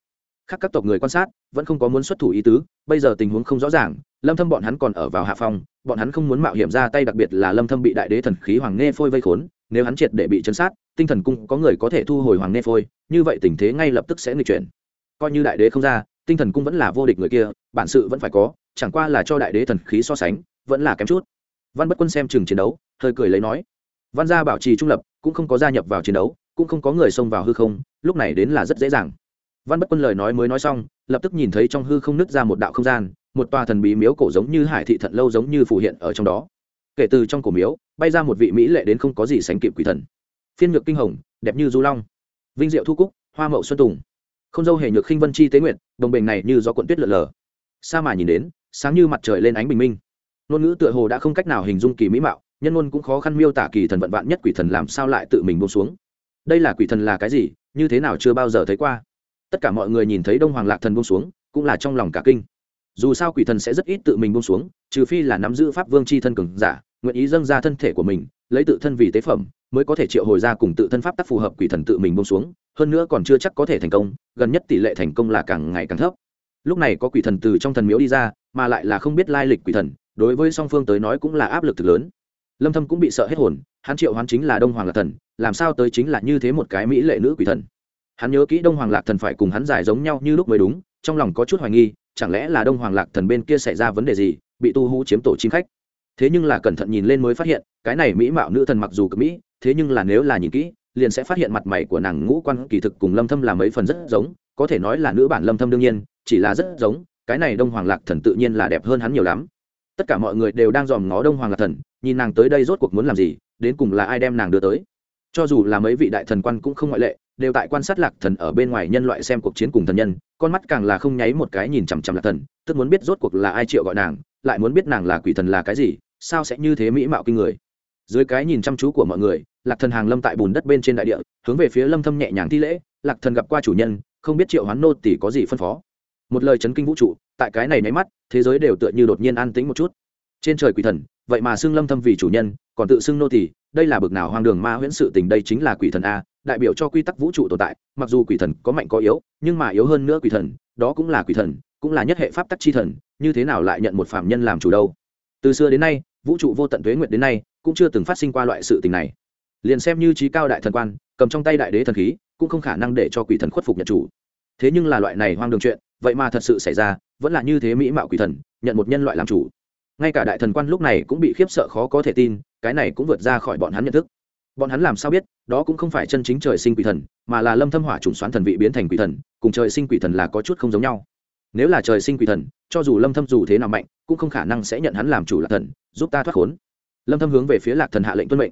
Khác các tộc người quan sát, vẫn không có muốn xuất thủ ý tứ, bây giờ tình huống không rõ ràng, lâm thâm bọn hắn còn ở vào hạ phòng bọn hắn không muốn mạo hiểm ra tay đặc biệt là lâm thâm bị đại đế thần khí hoàng nghe phôi vây khốn, nếu hắn triệt để bị chấn sát, tinh thần cung có người có thể thu hồi hoàng nghe phôi, như vậy tình thế ngay lập tức sẽ nghịch chuyển. Coi như đại đế không ra, tinh thần cung vẫn là vô địch người kia, bản sự vẫn phải có, chẳng qua là cho đại đế thần khí so sánh, vẫn là kém chút văn bất quân xem chừng chiến đấu, hơi cười lấy nói, văn gia bảo trì trung lập, cũng không có gia nhập vào chiến đấu, cũng không có người xông vào hư không, lúc này đến là rất dễ dàng. Văn bất quân lời nói mới nói xong, lập tức nhìn thấy trong hư không nứt ra một đạo không gian, một tòa thần bí miếu cổ giống như hải thị thận lâu giống như phủ hiện ở trong đó. Kể từ trong cổ miếu, bay ra một vị mỹ lệ đến không có gì sánh kịp quỷ thần. Phiên nhược kinh hồng, đẹp như du long. Vinh diệu thu cúc, hoa mậu xuân tùng. Không dâu hề nhược khinh vân chi tế nguyện đồng bình này như gió cuộn tuyết lượn lờ sa mà nhìn đến, sáng như mặt trời lên ánh bình minh ngôn ngữ tựa hồ đã không cách nào hình dung kỳ mỹ mạo, nhân ngôn cũng khó khăn miêu tả kỳ thần vận vạn nhất quỷ thần làm sao lại tự mình buông xuống. Đây là quỷ thần là cái gì, như thế nào chưa bao giờ thấy qua. Tất cả mọi người nhìn thấy đông hoàng lạc thần buông xuống, cũng là trong lòng cả kinh. Dù sao quỷ thần sẽ rất ít tự mình buông xuống, trừ phi là nắm giữ pháp vương c h i thân cường giả, nguyện ý dâng ra thân thể của mình, lấy tự thân vì tế phẩm, mới có thể triệu hồi ra cùng tự thân pháp tắc phù hợp quỷ thần tự mình buông xuống, hơn nữa còn chưa chắc có thể thành công, gần nhất tỷ lệ thành công là càng ngày càng thấp. Lúc này có quỷ thần từ trong thần miếu đi ra, mà lại là không biết lai lịch quỷ thần đối với song phương tới nói cũng là áp lực thực lớn. Lâm thâm cũng bị sợ hết hồn, hắn triệu hoán chính là đông hoàng lạc thần, làm sao tới chính là như thế một cái mỹ lệ nữ quỷ thần. Hắn nhớ kỹ đông hoàng lạc thần phải cùng hắn giải giống nhau như lúc mới đúng, trong lòng có chút hoài nghi, chẳng lẽ là đông hoàng lạc thần bên kia xảy ra vấn đề gì, bị tu hú chiếm tổ chim khách. Thế nhưng là cẩn thận nhìn lên mới phát hiện, cái này mỹ mạo nữ thần mặc dù cực mỹ, thế nhưng là nếu là nhìn kỹ, liền sẽ phát hiện mặt mày của nàng ngũ quan kỳ thực cùng lâm thâm là mấy phần rất giống, có thể nói là nữ bản lâm thâm đương nhiên, chỉ là rất giống, cái này đông hoàng lạc thần tự nhiên là đẹp hơn hắn nhiều lắm tất cả mọi người đều đang dòm ngó đông hoàng lạc thần, nhìn nàng tới đây rốt cuộc muốn làm gì, đến cùng là ai đem nàng đưa tới. Cho dù là mấy vị đại thần quan cũng không ngoại lệ, đều tại quan sát lạc thần ở bên ngoài nhân loại xem cuộc chiến cùng thần nhân, con mắt càng là không nháy một cái nhìn chằm chằm lạc thần, tức muốn biết rốt cuộc là ai triệu gọi nàng, lại muốn biết nàng là quỷ thần là cái gì, sao sẽ như thế mỹ mạo kinh người. Dưới cái nhìn chăm chú của mọi người, lạc thần hàng lâm tại bùn đất bên trên đại địa, hướng về phía lâm thâm nhẹ nhàng thi lễ, lạc thần gặp qua chủ nhân, không biết triệu hoán nô tỷ có gì phân phó một lời chấn kinh vũ trụ, tại cái này nháy mắt, thế giới đều tựa như đột nhiên an tĩnh một chút. Trên trời quỷ thần, vậy mà xưng lâm thâm vì chủ nhân, còn tự xưng nô tỳ, đây là bực nào hoang đường ma huyễn sự tình đây chính là quỷ thần a, đại biểu cho quy tắc vũ trụ tồn tại, mặc dù quỷ thần có mạnh có yếu, nhưng mà yếu hơn nữa quỷ thần, đó cũng là quỷ thần, cũng là nhất hệ pháp tắc chi thần, như thế nào lại nhận một phạm nhân làm chủ đâu? Từ xưa đến nay, vũ trụ vô tận tuế nguyệt đến nay, cũng chưa từng phát sinh qua loại sự tình này. Liền xem như trí cao đại thần quan, cầm trong tay đại đế thần khí, cũng không khả năng để cho quỷ thần khuất phục nhận chủ. Thế nhưng là loại này hoang đường chuyện vậy mà thật sự xảy ra, vẫn là như thế mỹ mạo quỷ thần, nhận một nhân loại làm chủ. Ngay cả đại thần quan lúc này cũng bị khiếp sợ khó có thể tin, cái này cũng vượt ra khỏi bọn hắn nhận thức. Bọn hắn làm sao biết, đó cũng không phải chân chính trời sinh quỷ thần, mà là lâm thâm hỏa trùng xoán thần vị biến thành quỷ thần, cùng trời sinh quỷ thần là có chút không giống nhau. Nếu là trời sinh quỷ thần, cho dù lâm thâm dù thế nào mạnh, cũng không khả năng sẽ nhận hắn làm chủ lạc thần, giúp ta thoát khốn. Lâm thâm hướng về phía lạc thần hạ lệnh tuân mệnh.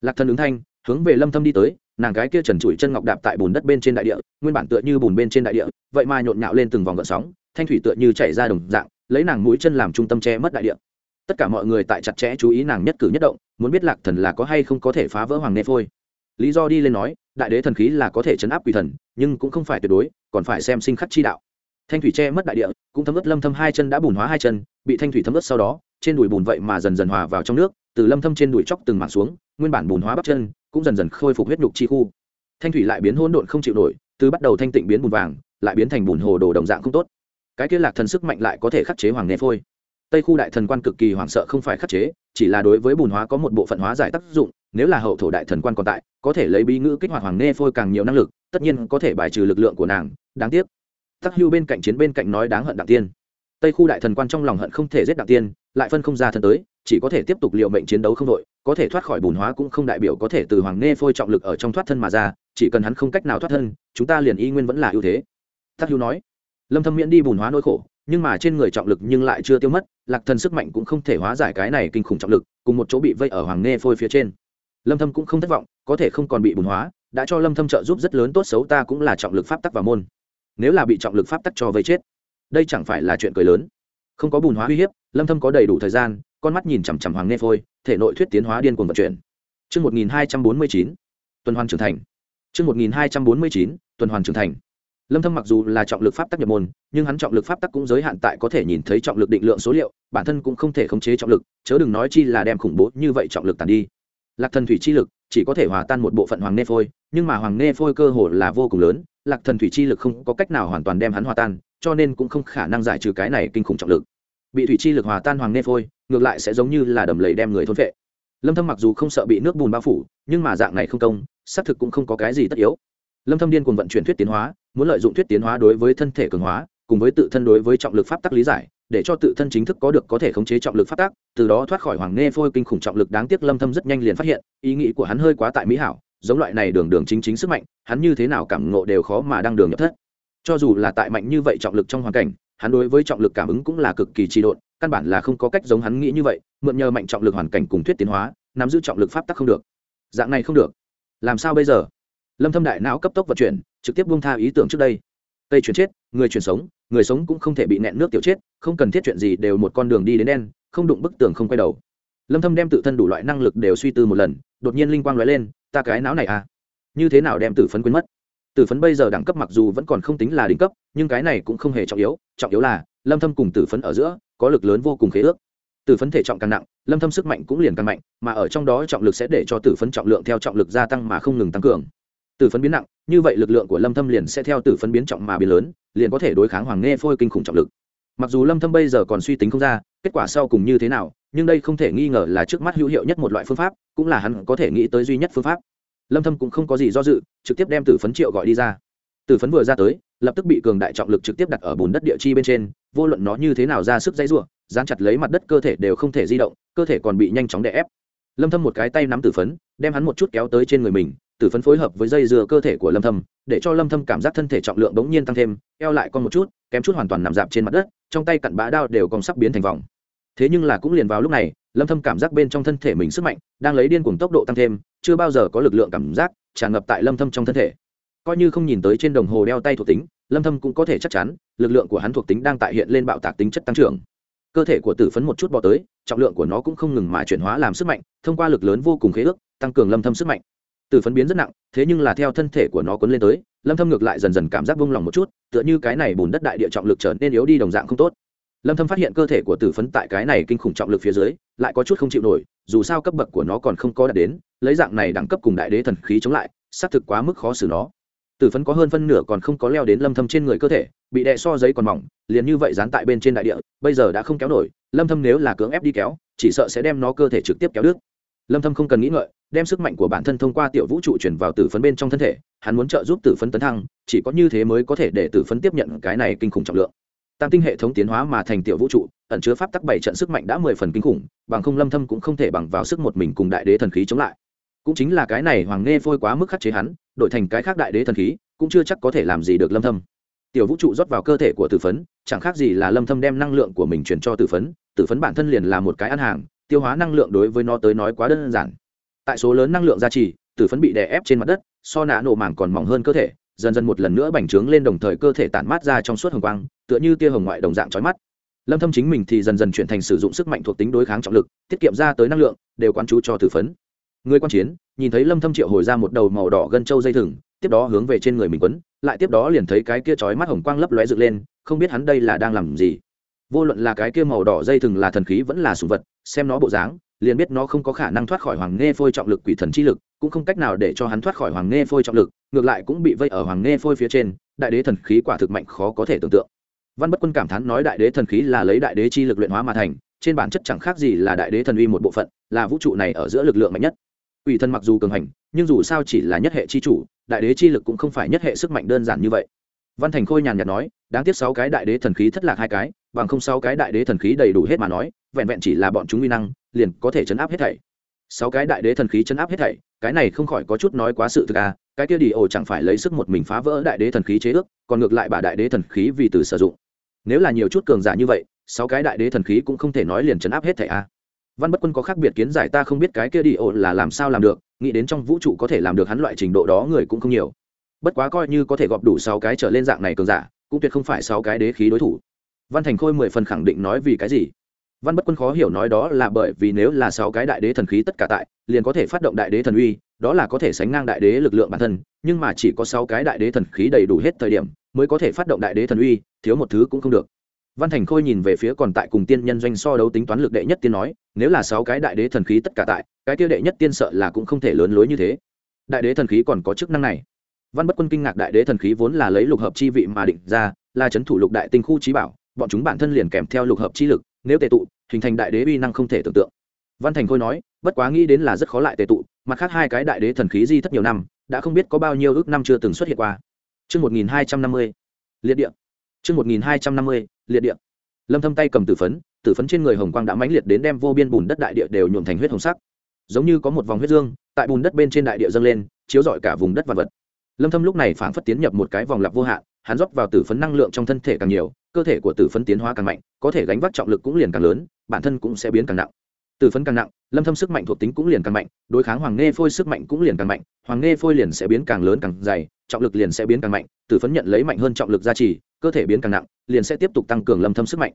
Lạc thần ứng thanh, hướng về lâm thâm đi tới nàng gái kia trần trụi chân ngọc đạp tại bùn đất bên trên đại địa, nguyên bản tựa như bùn bên trên đại địa, vậy mà nhộn nhạo lên từng vòng gợn sóng, thanh thủy tựa như chảy ra đồng dạng, lấy nàng mũi chân làm trung tâm che mất đại địa. Tất cả mọi người tại chặt chẽ chú ý nàng nhất cử nhất động, muốn biết lạc thần là có hay không có thể phá vỡ hoàng nê phôi. Lý do đi lên nói, đại đế thần khí là có thể chấn áp quỷ thần, nhưng cũng không phải tuyệt đối, còn phải xem sinh khắc chi đạo. Thanh thủy che mất đại địa, cũng thấm ướt lâm thâm hai chân đã bùn hóa hai chân, bị thanh thủy thấm ướt sau đó, trên đùi bùn vậy mà dần dần hòa vào trong nước, từ lâm thâm trên đùi chóc từng mảng xuống, nguyên bản bùn hóa bắp chân cũng dần dần khôi phục huyết nhục chi khu. Thanh thủy lại biến hỗn độn không chịu nổi, từ bắt đầu thanh tịnh biến bùn vàng, lại biến thành bùn hồ đồ đồng dạng không tốt. Cái kia lạc thần sức mạnh lại có thể khắc chế hoàng nê phôi. Tây khu đại thần quan cực kỳ hoảng sợ không phải khắc chế, chỉ là đối với bùn hóa có một bộ phận hóa giải tác dụng, nếu là hậu thổ đại thần quan còn tại, có thể lấy bí ngữ kích hoạt hoàng nê phôi càng nhiều năng lực, tất nhiên có thể bài trừ lực lượng của nàng, đáng tiếc. Tắc hưu bên cạnh chiến bên cạnh nói đáng hận đặng tiên. Tây khu đại thần quan trong lòng hận không thể giết đặng tiên, lại phân không ra thân tới chỉ có thể tiếp tục liệu mệnh chiến đấu không đội, có thể thoát khỏi bùn hóa cũng không đại biểu có thể từ hoàng nê phôi trọng lực ở trong thoát thân mà ra, chỉ cần hắn không cách nào thoát thân, chúng ta liền y nguyên vẫn là ưu thế. Thác hưu nói. Lâm thâm miễn đi bùn hóa nỗi khổ, nhưng mà trên người trọng lực nhưng lại chưa tiêu mất, lạc thần sức mạnh cũng không thể hóa giải cái này kinh khủng trọng lực, cùng một chỗ bị vây ở hoàng nê phôi phía trên. Lâm thâm cũng không thất vọng, có thể không còn bị bùn hóa, đã cho lâm thâm trợ giúp rất lớn tốt xấu ta cũng là trọng lực pháp tắc và môn. Nếu là bị trọng lực pháp tắc cho vây chết, đây chẳng phải là chuyện cười lớn. Không có bùn hóa uy hiếp, lâm thâm có đầy đủ thời gian con mắt nhìn chằm chằm hoàng nê phôi, thể nội thuyết tiến hóa điên cuồng vận chuyển. Chương 1249 tuần hoàn trưởng thành. Chương 1249 tuần hoàn trưởng thành. Lâm thâm mặc dù là trọng lực pháp tắc nhập môn, nhưng hắn trọng lực pháp tắc cũng giới hạn tại có thể nhìn thấy trọng lực định lượng số liệu, bản thân cũng không thể khống chế trọng lực, chớ đừng nói chi là đem khủng bố như vậy trọng lực tàn đi. Lạc thần thủy chi lực chỉ có thể hòa tan một bộ phận hoàng nê phôi, nhưng mà hoàng nê phôi cơ hồ là vô cùng lớn, lạc thần thủy chi lực không có cách nào hoàn toàn đem hắn hòa tan, cho nên cũng không khả năng giải trừ cái này kinh khủng trọng lực bị thủy chi lực hòa tan hoàng nê phôi, ngược lại sẽ giống như là đầm lầy đem người thôn vệ lâm thâm mặc dù không sợ bị nước bùn bao phủ, nhưng mà dạng này không công, xác thực cũng không có cái gì tất yếu. Lâm thâm điên cuồng vận chuyển thuyết tiến hóa, muốn lợi dụng thuyết tiến hóa đối với thân thể cường hóa, cùng với tự thân đối với trọng lực pháp tắc lý giải, để cho tự thân chính thức có được có thể khống chế trọng lực pháp tắc, từ đó thoát khỏi hoàng nê phôi kinh khủng trọng lực đáng tiếc lâm thâm rất nhanh liền phát hiện, ý nghĩ của hắn hơi quá tại mỹ hảo, giống loại này đường đường chính chính sức mạnh, hắn như thế nào cảm ngộ đều khó mà đang đường nhập thất. Cho dù là tại mạnh như vậy trọng lực trong hoàn cảnh hắn đối với trọng lực cảm ứng cũng là cực kỳ trì độn, căn bản là không có cách giống hắn nghĩ như vậy, mượn nhờ mạnh trọng lực hoàn cảnh cùng thuyết tiến hóa, nắm giữ trọng lực pháp tắc không được. Dạng này không được. Làm sao bây giờ? Lâm thâm đại não cấp tốc vận chuyển, trực tiếp buông tha ý tưởng trước đây. Tây chuyển chết, người chuyển sống, người sống cũng không thể bị nẹn nước tiểu chết, không cần thiết chuyện gì đều một con đường đi đến đen, không đụng bức tường không quay đầu. Lâm thâm đem tự thân đủ loại năng lực đều suy tư một lần, đột nhiên linh quang lóe lên, ta cái não này à? Như thế nào đem tử phấn quên mất? Tử phấn bây giờ đẳng cấp mặc dù vẫn còn không tính là đỉnh cấp, nhưng cái này cũng không hề trọng yếu trọng yếu là lâm thâm cùng tử phấn ở giữa có lực lớn vô cùng khế ước. Tử phấn thể trọng càng nặng, lâm thâm sức mạnh cũng liền càng mạnh, mà ở trong đó trọng lực sẽ để cho tử phấn trọng lượng theo trọng lực gia tăng mà không ngừng tăng cường. Tử phấn biến nặng, như vậy lực lượng của lâm thâm liền sẽ theo tử phấn biến trọng mà biến lớn, liền có thể đối kháng hoàng nghe phôi kinh khủng trọng lực. Mặc dù lâm thâm bây giờ còn suy tính không ra, kết quả sau cùng như thế nào, nhưng đây không thể nghi ngờ là trước mắt hữu hiệu nhất một loại phương pháp, cũng là hắn có thể nghĩ tới duy nhất phương pháp lâm thâm cũng không có gì do dự trực tiếp đem tử phấn triệu gọi đi ra tử phấn vừa ra tới lập tức bị cường đại trọng lực trực tiếp đặt ở bùn đất địa chi bên trên vô luận nó như thế nào ra sức dây rủa dán chặt lấy mặt đất cơ thể đều không thể di động cơ thể còn bị nhanh chóng đè ép lâm thâm một cái tay nắm tử phấn đem hắn một chút kéo tới trên người mình tử phấn phối hợp với dây dừa cơ thể của lâm thâm để cho lâm thâm cảm giác thân thể trọng lượng bỗng nhiên tăng thêm eo lại con một chút kém chút hoàn toàn nằm dạp trên mặt đất trong tay cặn bã đao đều còn sắp biến thành vòng thế nhưng là cũng liền vào lúc này lâm thâm cảm giác bên trong thân thể mình sức mạnh đang lấy điên cuồng tốc độ tăng thêm, chưa bao giờ có lực lượng cảm giác tràn ngập tại lâm thâm trong thân thể. Coi như không nhìn tới trên đồng hồ đeo tay thuộc tính, lâm thâm cũng có thể chắc chắn lực lượng của hắn thuộc tính đang tại hiện lên bạo tạc tính chất tăng trưởng. Cơ thể của tử phấn một chút bò tới, trọng lượng của nó cũng không ngừng mà chuyển hóa làm sức mạnh, thông qua lực lớn vô cùng khế ước, tăng cường lâm thâm sức mạnh. Tử phấn biến rất nặng, thế nhưng là theo thân thể của nó cuốn lên tới, lâm thâm ngược lại dần dần cảm giác vung lòng một chút, tựa như cái này bùn đất đại địa trọng lực trở nên yếu đi đồng dạng không tốt lâm thâm phát hiện cơ thể của tử phấn tại cái này kinh khủng trọng lực phía dưới, lại có chút không chịu nổi, dù sao cấp bậc của nó còn không có đạt đến, lấy dạng này đẳng cấp cùng đại đế thần khí chống lại, xác thực quá mức khó xử nó. Tử phấn có hơn phân nửa còn không có leo đến lâm thâm trên người cơ thể, bị đè so giấy còn mỏng, liền như vậy dán tại bên trên đại địa, bây giờ đã không kéo nổi, lâm thâm nếu là cưỡng ép đi kéo, chỉ sợ sẽ đem nó cơ thể trực tiếp kéo đứt. Lâm thâm không cần nghĩ ngợi, đem sức mạnh của bản thân thông qua tiểu vũ trụ chuyển vào tử phấn bên trong thân thể, hắn muốn trợ giúp tử phấn tấn thăng, chỉ có như thế mới có thể để tử phấn tiếp nhận cái này kinh khủng trọng lượng tam tinh hệ thống tiến hóa mà thành tiểu vũ trụ, ẩn chứa pháp tắc bảy trận sức mạnh đã mười phần kinh khủng, bằng không lâm thâm cũng không thể bằng vào sức một mình cùng đại đế thần khí chống lại. Cũng chính là cái này hoàng nghe phôi quá mức khắc chế hắn, đổi thành cái khác đại đế thần khí, cũng chưa chắc có thể làm gì được lâm thâm. Tiểu vũ trụ rót vào cơ thể của tử phấn, chẳng khác gì là lâm thâm đem năng lượng của mình truyền cho tử phấn tử phấn bản thân liền là một cái ăn hàng, tiêu hóa năng lượng đối với nó tới nói quá đơn giản. Tại số lớn năng lượng gia trì, tử phấn bị đè ép trên mặt đất, so nã nổ màng còn mỏng hơn cơ thể dần dần một lần nữa bành trướng lên đồng thời cơ thể tản mát ra trong suốt hồng quang, tựa như tia hồng ngoại đồng dạng chói mắt. Lâm thâm chính mình thì dần dần chuyển thành sử dụng sức mạnh thuộc tính đối kháng trọng lực, tiết kiệm ra tới năng lượng, đều quan chú cho tử phấn. Người quan chiến, nhìn thấy lâm thâm triệu hồi ra một đầu màu đỏ gân châu dây thừng, tiếp đó hướng về trên người mình quấn, lại tiếp đó liền thấy cái kia chói mắt hồng quang lấp lóe dựng lên, không biết hắn đây là đang làm gì vô luận là cái kia màu đỏ dây thừng là thần khí vẫn là sủng vật, xem nó bộ dáng, liền biết nó không có khả năng thoát khỏi hoàng nghe phôi trọng lực quỷ thần chi lực, cũng không cách nào để cho hắn thoát khỏi hoàng nghe phôi trọng lực, ngược lại cũng bị vây ở hoàng nghe phôi phía trên, đại đế thần khí quả thực mạnh khó có thể tưởng tượng. Văn bất quân cảm thán nói đại đế thần khí là lấy đại đế chi lực luyện hóa mà thành, trên bản chất chẳng khác gì là đại đế thần uy một bộ phận, là vũ trụ này ở giữa lực lượng mạnh nhất. Quỷ thần mặc dù cường hành, nhưng dù sao chỉ là nhất hệ chi chủ, đại đế chi lực cũng không phải nhất hệ sức mạnh đơn giản như vậy. Văn thành khôi nhàn nhạt nói, đáng tiếc sáu cái đại đế thần khí thất lạc hai cái bằng không sáu cái đại đế thần khí đầy đủ hết mà nói, vẹn vẹn chỉ là bọn chúng uy năng, liền có thể chấn áp hết thảy. Sáu cái đại đế thần khí chấn áp hết thảy, cái này không khỏi có chút nói quá sự thực à cái kia đi ổ chẳng phải lấy sức một mình phá vỡ đại đế thần khí chế ước, còn ngược lại bà đại đế thần khí vì từ sử dụng. Nếu là nhiều chút cường giả như vậy, sáu cái đại đế thần khí cũng không thể nói liền chấn áp hết thảy à? văn bất quân có khác biệt kiến giải ta không biết cái kia đi ổ là làm sao làm được, nghĩ đến trong vũ trụ có thể làm được hắn loại trình độ đó người cũng không nhiều. Bất quá coi như có thể gọp đủ sáu cái trở lên dạng này cường giả, cũng tuyệt không phải sáu cái đế khí đối thủ văn thành khôi mười phần khẳng định nói vì cái gì? Văn bất quân khó hiểu nói đó là bởi vì nếu là sáu cái đại đế thần khí tất cả tại, liền có thể phát động đại đế thần uy, đó là có thể sánh ngang đại đế lực lượng bản thân, nhưng mà chỉ có sáu cái đại đế thần khí đầy đủ hết thời điểm, mới có thể phát động đại đế thần uy, thiếu một thứ cũng không được. Văn thành khôi nhìn về phía còn tại cùng tiên nhân doanh so đấu tính toán lực đệ nhất tiên nói, nếu là sáu cái đại đế thần khí tất cả tại, cái tiêu đệ nhất tiên sợ là cũng không thể lớn lối như thế. Đại đế thần khí còn có chức năng này. Văn bất quân kinh ngạc đại đế thần khí vốn là lấy lục hợp chi vị mà định ra, là c h ấ n thủ lục đại tinh khu trí bảo bọn chúng bản thân liền kèm theo lục hợp chi lực nếu tệ tụ hình thành đại đế uy năng không thể tưởng tượng văn thành khôi nói bất quá nghĩ đến là rất khó lại tệ tụ mặt khác hai cái đại đế thần khí di thất nhiều năm đã không biết có bao nhiêu ước năm chưa từng xuất hiện qua Trước 1250, liệt địa. Trước 1250, liệt địa. Lâm Thâm tay cầm tử phấn, tử phấn trên người hồng quang đã mãnh liệt đến đem vô biên bùn đất đại địa đều nhuộm thành huyết hồng sắc. Giống như có một vòng huyết dương, tại bùn đất bên trên đại địa dâng lên, chiếu rọi cả vùng đất vật vật. Lâm Thâm lúc này phảng phất tiến nhập một cái vòng lặp vô hạn, hắn rót vào tử phấn năng lượng trong thân thể càng nhiều, cơ thể của tử phấn tiến hóa càng mạnh, có thể gánh vác trọng lực cũng liền càng lớn, bản thân cũng sẽ biến càng nặng. Tử phấn càng nặng, Lâm Thâm sức mạnh thuộc tính cũng liền càng mạnh, đối kháng Hoàng Nghe Phôi sức mạnh cũng liền càng mạnh, Hoàng Nghe Phôi liền sẽ biến càng lớn càng dày, trọng lực liền sẽ biến càng mạnh, tử phấn nhận lấy mạnh hơn trọng lực gia trì, cơ thể biến càng nặng, liền sẽ tiếp tục tăng cường Lâm Thâm sức mạnh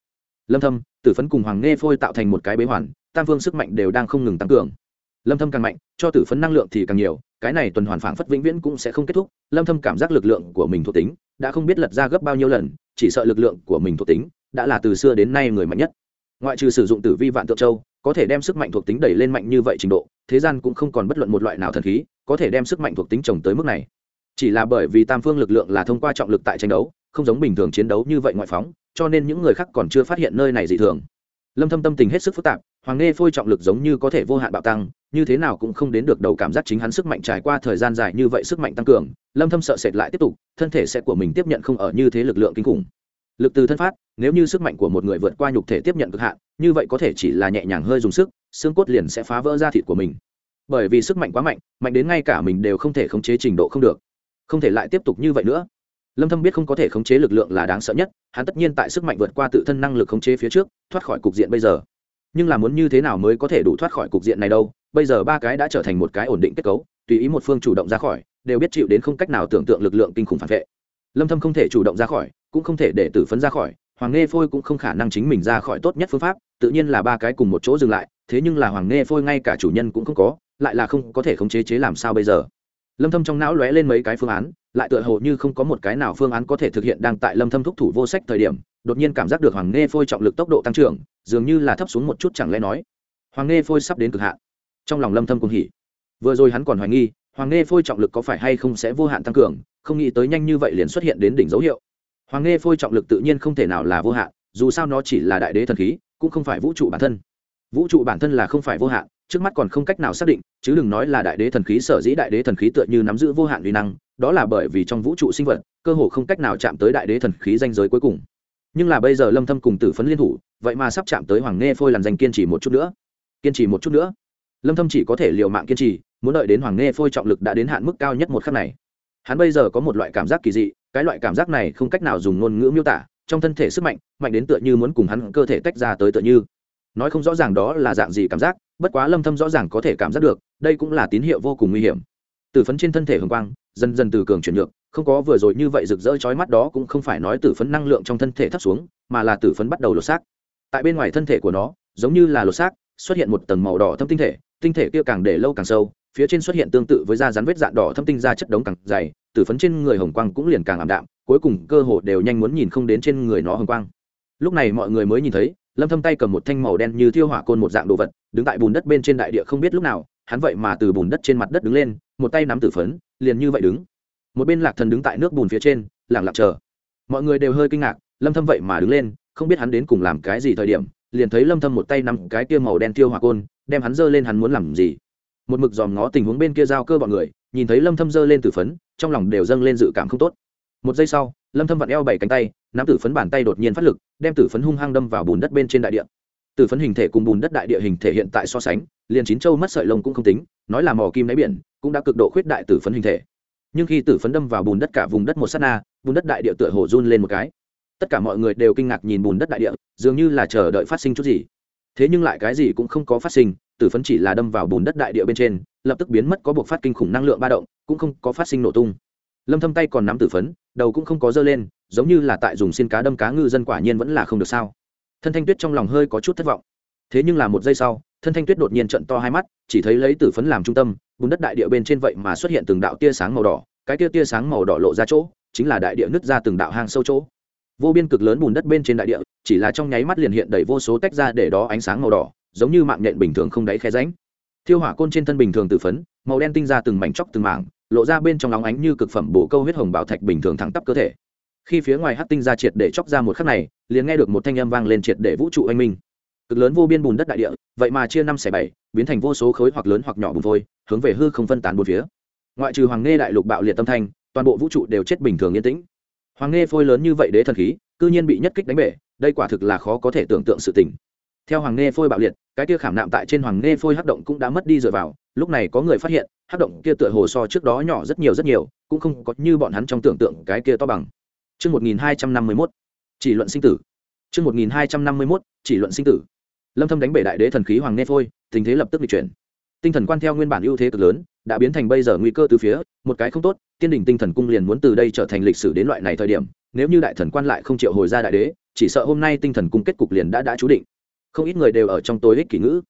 lâm thâm tử phấn cùng hoàng nghe phôi tạo thành một cái bế hoàn tam phương sức mạnh đều đang không ngừng tăng cường lâm thâm càng mạnh cho tử phấn năng lượng thì càng nhiều cái này tuần hoàn phảng phất vĩnh viễn cũng sẽ không kết thúc lâm thâm cảm giác lực lượng của mình thuộc tính đã không biết lật ra gấp bao nhiêu lần chỉ sợ lực lượng của mình thuộc tính đã là từ xưa đến nay người mạnh nhất. Ngoại trừ sử dụng tử vi vạn tượng châu, có thể đem sức mạnh thuộc tính đẩy lên mạnh như vậy trình độ, thế gian cũng không còn bất luận một loại nào thần khí có thể đem sức mạnh thuộc tính trồng tới mức này. Chỉ là bởi vì tam phương lực lượng là thông qua trọng lực tại tranh đấu, không giống bình thường chiến đấu như vậy ngoại phóng, cho nên những người khác còn chưa phát hiện nơi này dị thường. Lâm thâm tâm tình hết sức phức tạp, hoàng nghe phôi trọng lực giống như có thể vô hạn bạo tăng như thế nào cũng không đến được đầu cảm giác chính hắn sức mạnh trải qua thời gian dài như vậy sức mạnh tăng cường, lâm thâm sợ sệt lại tiếp tục, thân thể sẽ của mình tiếp nhận không ở như thế lực lượng kinh khủng. Lực từ thân phát, nếu như sức mạnh của một người vượt qua nhục thể tiếp nhận cực hạn, như vậy có thể chỉ là nhẹ nhàng hơi dùng sức, xương cốt liền sẽ phá vỡ ra thịt của mình. Bởi vì sức mạnh quá mạnh mạnh đến ngay cả mình đều không thể khống chế trình độ không được. Không thể lại tiếp tục như vậy nữa. Lâm thâm biết không có thể khống chế lực lượng là đáng sợ nhất, hắn tất nhiên tại sức mạnh vượt qua tự thân năng lực khống chế phía trước, thoát khỏi cục diện bây giờ nhưng là muốn như thế nào mới có thể đủ thoát khỏi cục diện này đâu? Bây giờ ba cái đã trở thành một cái ổn định kết cấu, tùy ý một phương chủ động ra khỏi, đều biết chịu đến không cách nào tưởng tượng lực lượng kinh khủng phản vệ. Lâm thâm không thể chủ động ra khỏi, cũng không thể để tử phấn ra khỏi, hoàng nghe phôi cũng không khả năng chính mình ra khỏi tốt nhất phương pháp, tự nhiên là ba cái cùng một chỗ dừng lại, thế nhưng là hoàng nghe phôi ngay cả chủ nhân cũng không có, lại là không có thể khống chế chế làm sao bây giờ? Lâm thâm trong não lóe lên mấy cái phương án, lại tựa hồ như không có một cái nào phương án có thể thực hiện đang tại lâm thâm thúc thủ vô sách thời điểm đột nhiên cảm giác được hoàng nghe phôi trọng lực tốc độ tăng trưởng, dường như là thấp xuống một chút chẳng lẽ nói, hoàng nghe phôi sắp đến cực hạn. Trong lòng lâm thâm cũng hỉ. Vừa rồi hắn còn hoài nghi, hoàng nghe phôi trọng lực có phải hay không sẽ vô hạn tăng cường, không nghĩ tới nhanh như vậy liền xuất hiện đến đỉnh dấu hiệu. Hoàng nghe phôi trọng lực tự nhiên không thể nào là vô hạn, dù sao nó chỉ là đại đế thần khí, cũng không phải vũ trụ bản thân. Vũ trụ bản thân là không phải vô hạn, trước mắt còn không cách nào xác định, chứ đừng nói là đại đế thần khí, sở dĩ đại đế thần khí tựa như nắm giữ vô hạn uy năng, đó là bởi vì trong vũ trụ sinh vật, cơ hồ không cách nào chạm tới đại đế thần khí danh giới cuối cùng nhưng là bây giờ lâm thâm cùng tử phấn liên thủ, vậy mà sắp chạm tới hoàng nghe phôi làn danh kiên trì một chút nữa. Kiên trì một chút nữa. Lâm thâm chỉ có thể liều mạng kiên trì, muốn đợi đến hoàng nghe phôi trọng lực đã đến hạn mức cao nhất một khắc này. Hắn bây giờ có một loại cảm giác kỳ dị, cái loại cảm giác này không cách nào dùng ngôn ngữ miêu tả, trong thân thể sức mạnh mạnh đến tựa như muốn cùng hắn cơ thể tách ra tới tựa như. Nói không rõ ràng đó là dạng gì cảm giác, bất quá lâm thâm rõ ràng có thể cảm giác được, đây cũng là tín hiệu vô cùng nguy hiểm. Tử phấn trên thân thể hồng quang dần dần từ cường chuyển nhược không có vừa rồi như vậy rực rỡ chói mắt đó cũng không phải nói tử phấn năng lượng trong thân thể thấp xuống, mà là tử phấn bắt đầu lột xác. Tại bên ngoài thân thể của nó, giống như là lột xác, xuất hiện một tầng màu đỏ thâm tinh thể tinh thể kia càng để lâu càng sâu, phía trên xuất hiện tương tự với da rắn vết dạn đỏ thâm tinh ra chất đống càng dày, tử phấn trên người hồng quang cũng liền càng ảm đạm, cuối cùng cơ hồ đều nhanh muốn nhìn không đến trên người nó hồng quang. Lúc này mọi người mới nhìn thấy, lâm thâm tay cầm một thanh màu đen như thiêu hỏa côn một dạng đồ vật, đứng tại bùn đất bên trên đại địa không biết lúc nào, hắn vậy mà từ bùn đất trên mặt đất đứng lên, một tay nắm tử phấn liền như vậy đứng. Một bên lạc thần đứng tại nước bùn phía trên, lặng lặng chờ. Mọi người đều hơi kinh ngạc, lâm thâm vậy mà đứng lên, không biết hắn đến cùng làm cái gì thời điểm, liền thấy lâm thâm một tay nắm cái kia màu đen tiêu hỏa côn, đem hắn dơ lên hắn muốn làm gì. Một mực dòm ngó tình huống bên kia giao cơ bọn người, nhìn thấy lâm thâm dơ lên tử phấn, trong lòng đều dâng lên dự cảm không tốt. Một giây sau, lâm thâm vặn eo bảy cánh tay, nắm tử phấn bàn tay đột nhiên phát lực, đem tử phấn hung hăng đâm vào bùn đất bên trên đại địa. Tử phấn hình thể cùng bùn đất đại địa hình thể hiện tại so sánh liền chín châu mất sợi lông cũng không tính, nói là mò kim đáy biển, cũng đã cực độ khuyết đại tử phấn hình thể. Nhưng khi tử phấn đâm vào bùn đất cả vùng đất một sát na, bùn đất đại địa tựa hồ run lên một cái. Tất cả mọi người đều kinh ngạc nhìn bùn đất đại địa, dường như là chờ đợi phát sinh chút gì. Thế nhưng lại cái gì cũng không có phát sinh, tử phấn chỉ là đâm vào bùn đất đại địa bên trên, lập tức biến mất có buộc phát kinh khủng năng lượng ba động, cũng không có phát sinh nổ tung. Lâm thâm tay còn nắm tử phấn, đầu cũng không có dơ lên, giống như là tại dùng xin cá đâm cá ngư dân quả nhiên vẫn là không được sao. Thân thanh tuyết trong lòng hơi có chút thất vọng thế nhưng là một giây sau, thân thanh tuyết đột nhiên trận to hai mắt, chỉ thấy lấy tử phấn làm trung tâm, bùn đất đại địa bên trên vậy mà xuất hiện từng đạo tia sáng màu đỏ, cái tia tia sáng màu đỏ lộ ra chỗ, chính là đại địa nứt ra từng đạo hang sâu chỗ. Vô biên cực lớn bùn đất bên trên đại địa, chỉ là trong nháy mắt liền hiện đầy vô số tách ra để đó ánh sáng màu đỏ, giống như mạng nhện bình thường không đáy khe ránh thiêu hỏa côn trên thân bình thường tử phấn, màu đen tinh ra từng mảnh chóc từng mảng, lộ ra bên trong óng ánh như cực phẩm bổ câu huyết hồng bảo thạch bình thường thẳng tắp cơ thể. Khi phía ngoài hát tinh ra triệt để chóc ra một khắc này, liền nghe được một thanh âm vang lên triệt để vũ trụ anh minh cực lớn vô biên bùn đất đại địa vậy mà chia năm xẻ bảy biến thành vô số khối hoặc lớn hoặc nhỏ bùn vôi hướng về hư không phân tán bốn phía ngoại trừ hoàng nghe đại lục bạo liệt tâm thanh toàn bộ vũ trụ đều chết bình thường yên tĩnh hoàng nghe phôi lớn như vậy đế thần khí cư nhiên bị nhất kích đánh bể đây quả thực là khó có thể tưởng tượng sự tình theo hoàng nghe phôi bạo liệt cái kia khảm nạm tại trên hoàng nghe phôi hắc động cũng đã mất đi dựa vào lúc này có người phát hiện hắc động kia tựa hồ so trước đó nhỏ rất nhiều rất nhiều cũng không có như bọn hắn trong tưởng tượng cái kia to bằng Trước 1251, chỉ luận sinh tử. Trước 1251, chỉ luận sinh tử. Lâm Thâm đánh bể đại đế thần khí hoàng Nê phôi, tình thế lập tức bị chuyển. Tinh thần quan theo nguyên bản ưu thế cực lớn, đã biến thành bây giờ nguy cơ từ phía, một cái không tốt, tiên đỉnh tinh thần cung liền muốn từ đây trở thành lịch sử đến loại này thời điểm, nếu như đại thần quan lại không chịu hồi ra đại đế, chỉ sợ hôm nay tinh thần cung kết cục liền đã đã chú định. Không ít người đều ở trong tối ích kỷ ngữ.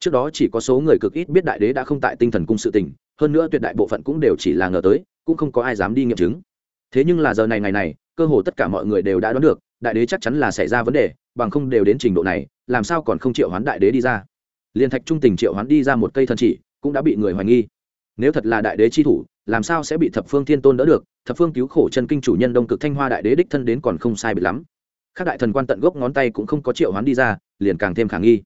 Trước đó chỉ có số người cực ít biết đại đế đã không tại tinh thần cung sự tình hơn nữa tuyệt đại bộ phận cũng đều chỉ là ngờ tới cũng không có ai dám đi nghiệm chứng. Thế nhưng là giờ này ngày này cơ hồ tất cả mọi người đều đã đoán được đại đế chắc chắn là xảy ra vấn đề, bằng không đều đến trình độ này, làm sao còn không triệu hoán đại đế đi ra? Liên thạch trung tình triệu hoán đi ra một cây thần chỉ, cũng đã bị người hoài nghi. Nếu thật là đại đế chi thủ, làm sao sẽ bị thập phương thiên tôn đỡ được? Thập phương cứu khổ chân kinh chủ nhân đông cực thanh hoa đại đế đích thân đến còn không sai bị lắm. Các đại thần quan tận gốc ngón tay cũng không có triệu hoán đi ra, liền càng thêm khả nghi.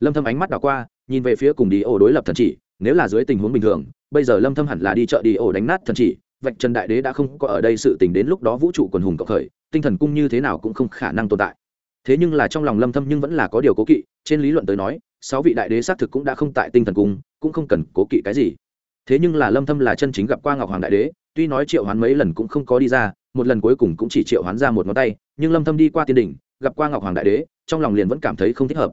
Lâm thâm ánh mắt đảo qua, nhìn về phía cùng đi ổ đối lập thần chỉ, nếu là dưới tình huống bình thường, bây giờ lâm thâm hẳn là đi chợ đi ổ đánh nát thần chỉ, vạch trần đại đế đã không có ở đây sự tình đến lúc đó vũ trụ quần hùng cộng khởi tinh thần cung như thế nào cũng không khả năng tồn tại. Thế nhưng là trong lòng lâm thâm nhưng vẫn là có điều cố kỵ, trên lý luận tới nói, sáu vị đại đế xác thực cũng đã không tại tinh thần cung, cũng không cần cố kỵ cái gì. Thế nhưng là lâm thâm là chân chính gặp qua ngọc hoàng đại đế, tuy nói triệu hoán mấy lần cũng không có đi ra, một lần cuối cùng cũng chỉ triệu hoán ra một ngón tay, nhưng lâm thâm đi qua tiên đỉnh, gặp qua ngọc hoàng đại đế, trong lòng liền vẫn cảm thấy không thích hợp.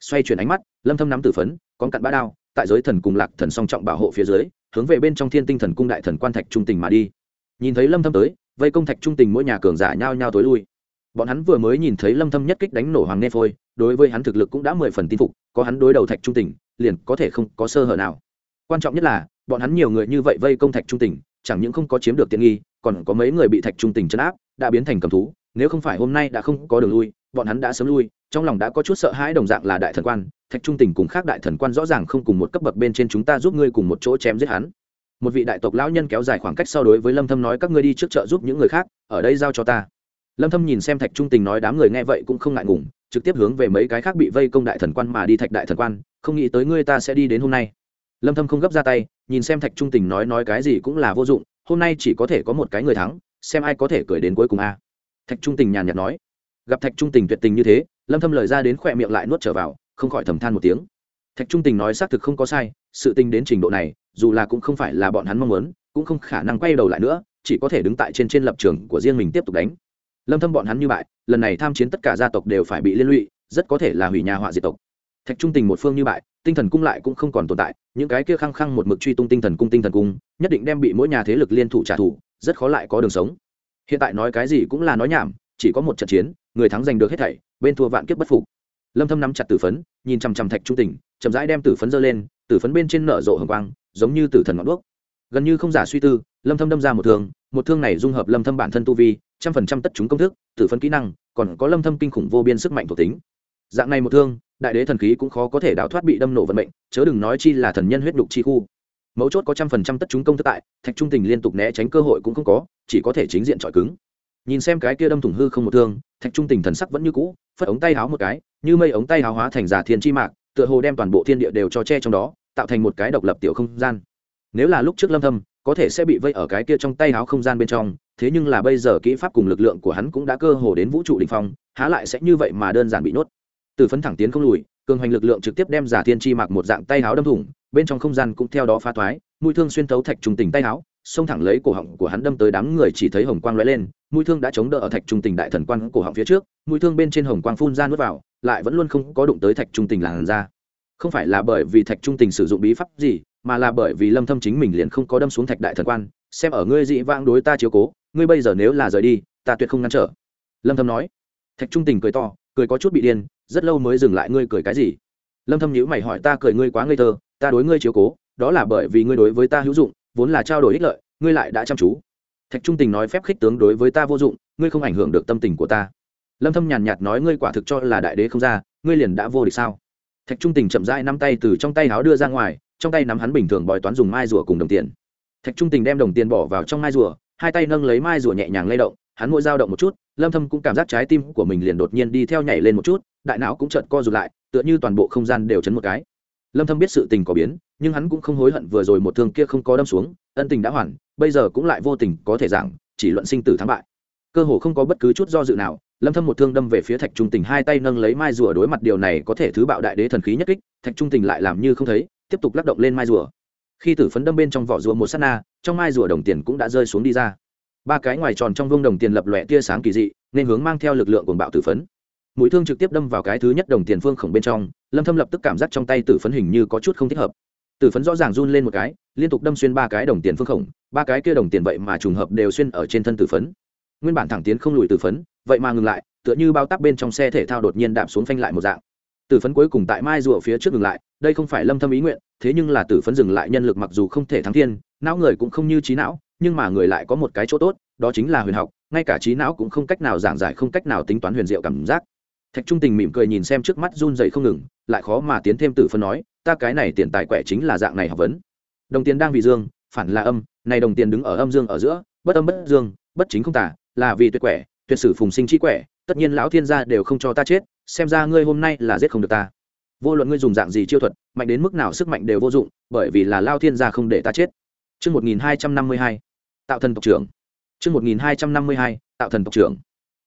Xoay chuyển ánh mắt, lâm thâm nắm tử phấn, con cặn bã đao, tại giới thần cùng lạc thần song trọng bảo hộ phía dưới, hướng về bên trong thiên tinh thần cung đại thần quan thạch trung tình mà đi. Nhìn thấy lâm thâm tới vây công thạch trung tình mỗi nhà cường giả nhao nhao tối lui. Bọn hắn vừa mới nhìn thấy lâm thâm nhất kích đánh nổ hoàng nê phôi, đối với hắn thực lực cũng đã mười phần tin phục, có hắn đối đầu thạch trung tình, liền có thể không có sơ hở nào. Quan trọng nhất là, bọn hắn nhiều người như vậy vây công thạch trung tình, chẳng những không có chiếm được tiện nghi, còn có mấy người bị thạch trung tình chấn áp, đã biến thành cầm thú. Nếu không phải hôm nay đã không có đường lui, bọn hắn đã sớm lui, trong lòng đã có chút sợ hãi đồng dạng là đại thần quan, thạch trung tình cùng khác đại thần quan rõ ràng không cùng một cấp bậc bên trên chúng ta giúp ngươi cùng một chỗ chém giết hắn một vị đại tộc lão nhân kéo dài khoảng cách sau đối với lâm thâm nói các ngươi đi trước chợ giúp những người khác ở đây giao cho ta lâm thâm nhìn xem thạch trung tình nói đám người nghe vậy cũng không ngại ngùng trực tiếp hướng về mấy cái khác bị vây công đại thần quan mà đi thạch đại thần quan không nghĩ tới ngươi ta sẽ đi đến hôm nay lâm thâm không gấp ra tay nhìn xem thạch trung tình nói nói cái gì cũng là vô dụng hôm nay chỉ có thể có một cái người thắng xem ai có thể cười đến cuối cùng a thạch trung tình nhàn nhạt nói gặp thạch trung tình tuyệt tình như thế lâm thâm lời ra đến khỏe miệng lại nuốt trở vào không khỏi thầm than một tiếng thạch trung tình nói xác thực không có sai sự tình đến trình độ này dù là cũng không phải là bọn hắn mong muốn, cũng không khả năng quay đầu lại nữa, chỉ có thể đứng tại trên trên lập trường của riêng mình tiếp tục đánh. Lâm thâm bọn hắn như bại, lần này tham chiến tất cả gia tộc đều phải bị liên lụy, rất có thể là hủy nhà họa diệt tộc. Thạch trung tình một phương như bại, tinh thần cung lại cũng không còn tồn tại, những cái kia khăng khăng một mực truy tung tinh thần cung, tinh thần cung, nhất định đem bị mỗi nhà thế lực liên thủ trả thù, rất khó lại có đường sống. Hiện tại nói cái gì cũng là nói nhảm, chỉ có một trận chiến, người thắng giành được hết thảy, bên thua vạn kiếp bất phục. Lâm thâm nắm chặt tử phấn, nhìn chằm chằm thạch trung tình, chậm rãi đem tử phấn dơ lên tử phấn bên trên nở rộ hồng quang, giống như tử thần ngọn đuốc. Gần như không giả suy tư, lâm thâm đâm ra một thương một thương này dung hợp lâm thâm bản thân tu vi, trăm phần trăm tất chúng công thức tử phấn kỹ năng, còn có lâm thâm kinh khủng vô biên sức mạnh thuộc tính. Dạng này một thương, đại đế thần khí cũng khó có thể đào thoát bị đâm nổ vận mệnh, chớ đừng nói chi là thần nhân huyết đục chi khu. Mấu chốt có trăm phần trăm tất chúng công thức tại, thạch trung tình liên tục né tránh cơ hội cũng không có, chỉ có thể chính diện chọi cứng. Nhìn xem cái kia đâm thủng hư không một thương, thạch trung tình thần sắc vẫn như cũ, phất ống tay háo một cái, như mây ống tay háo hóa thành giả thiên chi mạc, tựa hồ đem toàn bộ thiên địa đều cho che trong đó tạo thành một cái độc lập tiểu không gian. Nếu là lúc trước lâm thâm, có thể sẽ bị vây ở cái kia trong tay áo không gian bên trong, thế nhưng là bây giờ kỹ pháp cùng lực lượng của hắn cũng đã cơ hồ đến vũ trụ đỉnh phong, há lại sẽ như vậy mà đơn giản bị nuốt từ phấn thẳng tiến không lùi, cường hoành lực lượng trực tiếp đem giả thiên chi mặc một dạng tay áo đâm thủng, bên trong không gian cũng theo đó phá thoái, mũi thương xuyên thấu thạch trung tình tay áo, xông thẳng lấy cổ họng của hắn đâm tới đám người chỉ thấy hồng quang lóe lên, mũi thương đã chống đỡ ở thạch trung tình đại thần quan cổ họng phía trước, mũi thương bên trên hồng quang phun ra nuốt vào, lại vẫn luôn không có đụng tới thạch trung tình làn ra không phải là bởi vì thạch trung tình sử dụng bí pháp gì, mà là bởi vì lâm thâm chính mình liền không có đâm xuống thạch đại thần quan, xem ở ngươi dị vãng đối ta chiếu cố, ngươi bây giờ nếu là rời đi, ta tuyệt không ngăn trở. Lâm thâm nói. Thạch trung tình cười to, cười có chút bị điên, rất lâu mới dừng lại ngươi cười cái gì? Lâm thâm nhíu mày hỏi ta cười ngươi quá ngây thơ, ta đối ngươi chiếu cố, đó là bởi vì ngươi đối với ta hữu dụng, vốn là trao đổi ích lợi, ngươi lại đã chăm chú. Thạch trung tình nói phép khích tướng đối với ta vô dụng, ngươi không ảnh hưởng được tâm tình của ta. Lâm thâm nhàn nhạt nói ngươi quả thực cho là đại đế không ra, ngươi liền đã vô địch sao? Thạch trung tình chậm rãi nắm tay từ trong tay háo đưa ra ngoài, trong tay nắm hắn bình thường bòi toán dùng mai rùa cùng đồng tiền. Thạch trung tình đem đồng tiền bỏ vào trong mai rùa, hai tay nâng lấy mai rùa nhẹ nhàng lay động, hắn mỗi dao động một chút, lâm thâm cũng cảm giác trái tim của mình liền đột nhiên đi theo nhảy lên một chút, đại não cũng chợt co rụt lại, tựa như toàn bộ không gian đều chấn một cái. Lâm thâm biết sự tình có biến, nhưng hắn cũng không hối hận vừa rồi một thương kia không có đâm xuống, ân tình đã hoàn, bây giờ cũng lại vô tình có thể giảng, chỉ luận sinh tử thắng bại. Cơ hồ không có bất cứ chút do dự nào lâm thâm một thương đâm về phía thạch trung tình, hai tay nâng lấy mai rùa đối mặt điều này có thể thứ bạo đại đế thần khí nhất kích, thạch trung tình lại làm như không thấy, tiếp tục lắc động lên mai rùa. Khi tử phấn đâm bên trong vỏ rùa một sát na, trong mai rùa đồng tiền cũng đã rơi xuống đi ra. Ba cái ngoài tròn trong vương đồng tiền lập lòe tia sáng kỳ dị, nên hướng mang theo lực lượng của bạo tử phấn. Mũi thương trực tiếp đâm vào cái thứ nhất đồng tiền phương khổng bên trong, lâm thâm lập tức cảm giác trong tay tử phấn hình như có chút không thích hợp. Tử phấn rõ ràng run lên một cái, liên tục đâm xuyên ba cái đồng tiền phương khổng, ba cái kia đồng tiền vậy mà trùng hợp đều xuyên ở trên thân tử phấn. Nguyên bản thẳng tiến không lùi tử phấn vậy mà ngừng lại, tựa như bao tắc bên trong xe thể thao đột nhiên đạp xuống phanh lại một dạng. Tử phấn cuối cùng tại mai rùa phía trước ngừng lại, đây không phải lâm thâm ý nguyện, thế nhưng là tử phấn dừng lại nhân lực mặc dù không thể thắng thiên, não người cũng không như trí não, nhưng mà người lại có một cái chỗ tốt, đó chính là huyền học, ngay cả trí não cũng không cách nào giảng giải, không cách nào tính toán huyền diệu cảm giác. Thạch trung tình mỉm cười nhìn xem trước mắt run dậy không ngừng, lại khó mà tiến thêm tử phân nói, ta cái này tiền tài quẻ chính là dạng này học vấn. Đồng tiền đang vì dương, phản là âm, này đồng tiền đứng ở âm dương ở giữa, bất âm bất dương, bất chính không tả là vì tuyệt quẻ tuyệt sử phùng sinh trí quẻ tất nhiên lão thiên gia đều không cho ta chết xem ra ngươi hôm nay là giết không được ta. Vô luận ngươi dùng dạng gì chiêu thuật mạnh đến mức nào sức mạnh đều vô dụng bởi vì là lao thiên gia không để ta chết. Trước 1252, tạo thần tộc trưởng. Trước 1252, tạo thần tộc trưởng.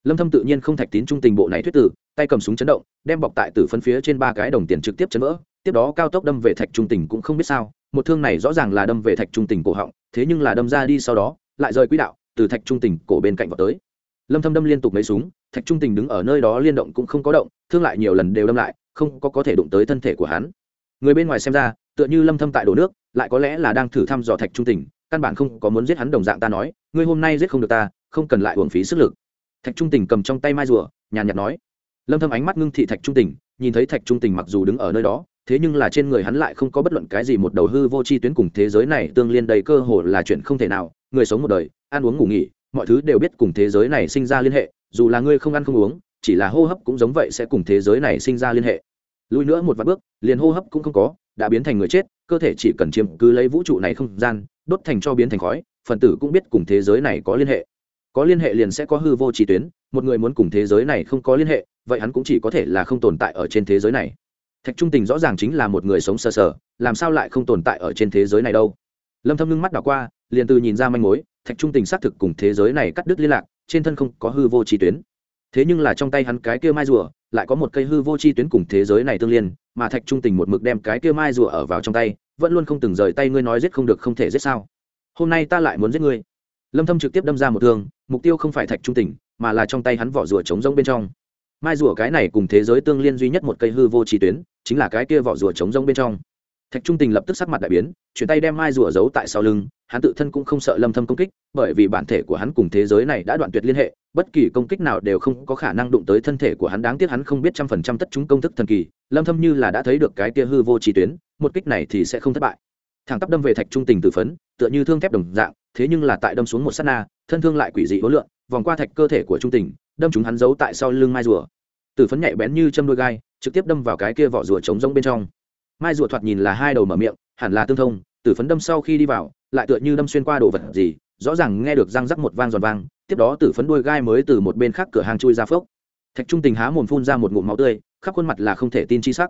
Lâm thâm tự nhiên không thạch tín trung tình bộ này thuyết tử tay cầm súng chấn động đem bọc tại tử phân phía trên ba cái đồng tiền trực tiếp chấn vỡ tiếp đó cao tốc đâm về thạch trung tình cũng không biết sao một thương này rõ ràng là đâm về thạch trung tình cổ họng thế nhưng là đâm ra đi sau đó lại rời quỹ đạo từ thạch trung tình cổ bên cạnh vào tới lâm thâm đâm liên tục mấy súng, thạch trung tình đứng ở nơi đó liên động cũng không có động, thương lại nhiều lần đều đâm lại, không có có thể đụng tới thân thể của hắn. Người bên ngoài xem ra, tựa như lâm thâm tại đổ nước, lại có lẽ là đang thử thăm dò thạch trung tình, căn bản không có muốn giết hắn đồng dạng ta nói, ngươi hôm nay giết không được ta, không cần lại uổng phí sức lực. Thạch trung tình cầm trong tay mai rùa, nhàn nhạt nói. Lâm thâm ánh mắt ngưng thị thạch trung tình, nhìn thấy thạch trung tình mặc dù đứng ở nơi đó, thế nhưng là trên người hắn lại không có bất luận cái gì một đầu hư vô chi tuyến cùng thế giới này tương liên đầy cơ hồ là chuyện không thể nào, người sống một đời, ăn uống ngủ nghỉ mọi thứ đều biết cùng thế giới này sinh ra liên hệ, dù là ngươi không ăn không uống, chỉ là hô hấp cũng giống vậy sẽ cùng thế giới này sinh ra liên hệ. Lùi nữa một vạn bước, liền hô hấp cũng không có, đã biến thành người chết, cơ thể chỉ cần chiếm cứ lấy vũ trụ này không gian, đốt thành cho biến thành khói, phần tử cũng biết cùng thế giới này có liên hệ. Có liên hệ liền sẽ có hư vô chỉ tuyến, một người muốn cùng thế giới này không có liên hệ, vậy hắn cũng chỉ có thể là không tồn tại ở trên thế giới này. Thạch trung tình rõ ràng chính là một người sống sờ sờ, làm sao lại không tồn tại ở trên thế giới này đâu? Lâm thâm ngưng mắt đảo qua, liền từ nhìn ra manh mối thạch trung tình xác thực cùng thế giới này cắt đứt liên lạc, trên thân không có hư vô chi tuyến. Thế nhưng là trong tay hắn cái kia mai rùa, lại có một cây hư vô chi tuyến cùng thế giới này tương liên, mà thạch trung tình một mực đem cái kia mai rùa ở vào trong tay, vẫn luôn không từng rời tay ngươi nói giết không được không thể giết sao. Hôm nay ta lại muốn giết ngươi. Lâm thâm trực tiếp đâm ra một thương, mục tiêu không phải thạch trung tình, mà là trong tay hắn vỏ rùa chống rông bên trong. Mai rùa cái này cùng thế giới tương liên duy nhất một cây hư vô chi tuyến, chính là cái kia vỏ rùa chống rông bên trong thạch trung tình lập tức sắc mặt đại biến, chuyển tay đem mai rùa giấu tại sau lưng, hắn tự thân cũng không sợ lâm thâm công kích, bởi vì bản thể của hắn cùng thế giới này đã đoạn tuyệt liên hệ, bất kỳ công kích nào đều không có khả năng đụng tới thân thể của hắn, đáng tiếc hắn không biết trăm phần trăm tất chúng công thức thần kỳ, lâm thâm như là đã thấy được cái kia hư vô chi tuyến, một kích này thì sẽ không thất bại. Thẳng tắp đâm về thạch trung tình tử phấn, tựa như thương thép đồng dạng, thế nhưng là tại đâm xuống một sát na, thân thương lại quỷ dị hối lượng vòng qua thạch cơ thể của trung tình, đâm chúng hắn giấu tại sau lưng mai rùa. Tử phấn nhạy bén như châm đôi gai, trực tiếp đâm vào cái kia vỏ rùa trống rỗng bên trong mai rùa thoạt nhìn là hai đầu mở miệng, hẳn là tương thông tử phấn đâm sau khi đi vào, lại tựa như đâm xuyên qua đồ vật gì, rõ ràng nghe được răng rắc một vang giòn vang, tiếp đó tử phấn đuôi gai mới từ một bên khác cửa hàng chui ra phốc. Thạch trung tình há mồm phun ra một ngụm máu tươi, khắp khuôn mặt là không thể tin chi sắc.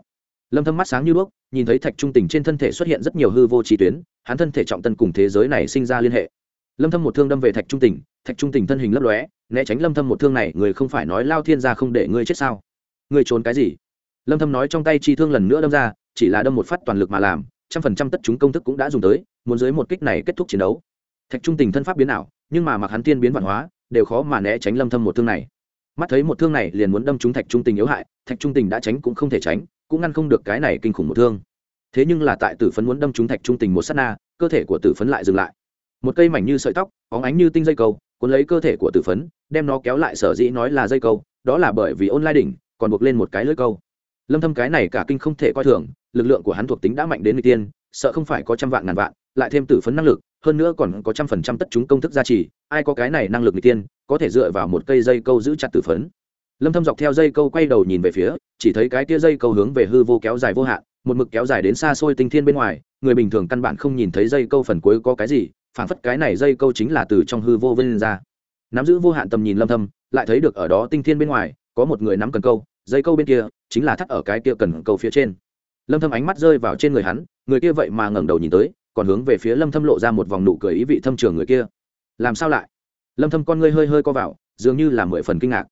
Lâm thâm mắt sáng như đuốc, nhìn thấy thạch trung tình trên thân thể xuất hiện rất nhiều hư vô trí tuyến, hắn thân thể trọng tân cùng thế giới này sinh ra liên hệ. Lâm thâm một thương đâm về thạch trung tình, thạch trung tình thân hình lấp lóe, né tránh lâm thâm một thương này, người không phải nói lao thiên gia không để ngươi chết sao? Ngươi trốn cái gì? Lâm thâm nói trong tay chi thương lần nữa đâm ra chỉ là đâm một phát toàn lực mà làm, trăm phần trăm tất chúng công thức cũng đã dùng tới, muốn dưới một kích này kết thúc chiến đấu. Thạch trung tình thân pháp biến ảo, nhưng mà mặc hắn tiên biến vạn hóa, đều khó mà né tránh lâm thâm một thương này. Mắt thấy một thương này liền muốn đâm trúng thạch trung tình yếu hại, thạch trung tình đã tránh cũng không thể tránh, cũng ngăn không được cái này kinh khủng một thương. Thế nhưng là tại tử phấn muốn đâm trúng thạch trung tình một sát na, cơ thể của tử phấn lại dừng lại. Một cây mảnh như sợi tóc, óng ánh như tinh dây câu cuốn lấy cơ thể của tử phấn, đem nó kéo lại sở dĩ nói là dây câu đó là bởi vì ôn lai đỉnh, còn buộc lên một cái lưỡi câu. Lâm thâm cái này cả kinh không thể coi thường lực lượng của hắn thuộc tính đã mạnh đến người tiên, sợ không phải có trăm vạn ngàn vạn, lại thêm tử phấn năng lực, hơn nữa còn có trăm phần trăm tất chúng công thức gia trì, ai có cái này năng lực người tiên, có thể dựa vào một cây dây câu giữ chặt tử phấn. Lâm thâm dọc theo dây câu quay đầu nhìn về phía, chỉ thấy cái kia dây câu hướng về hư vô kéo dài vô hạn, một mực kéo dài đến xa xôi tinh thiên bên ngoài, người bình thường căn bản không nhìn thấy dây câu phần cuối có cái gì phản phất cái này dây câu chính là từ trong hư vô vươn ra. Nắm giữ vô hạn tầm nhìn lâm thâm, lại thấy được ở đó tinh thiên bên ngoài, có một người nắm cần câu, dây câu bên kia chính là thắt ở cái kia cần câu phía trên lâm thâm ánh mắt rơi vào trên người hắn, người kia vậy mà ngẩng đầu nhìn tới, còn hướng về phía lâm thâm lộ ra một vòng nụ cười ý vị thâm trường người kia. Làm sao lại? Lâm thâm con ngươi hơi hơi co vào, dường như là mười phần kinh ngạc.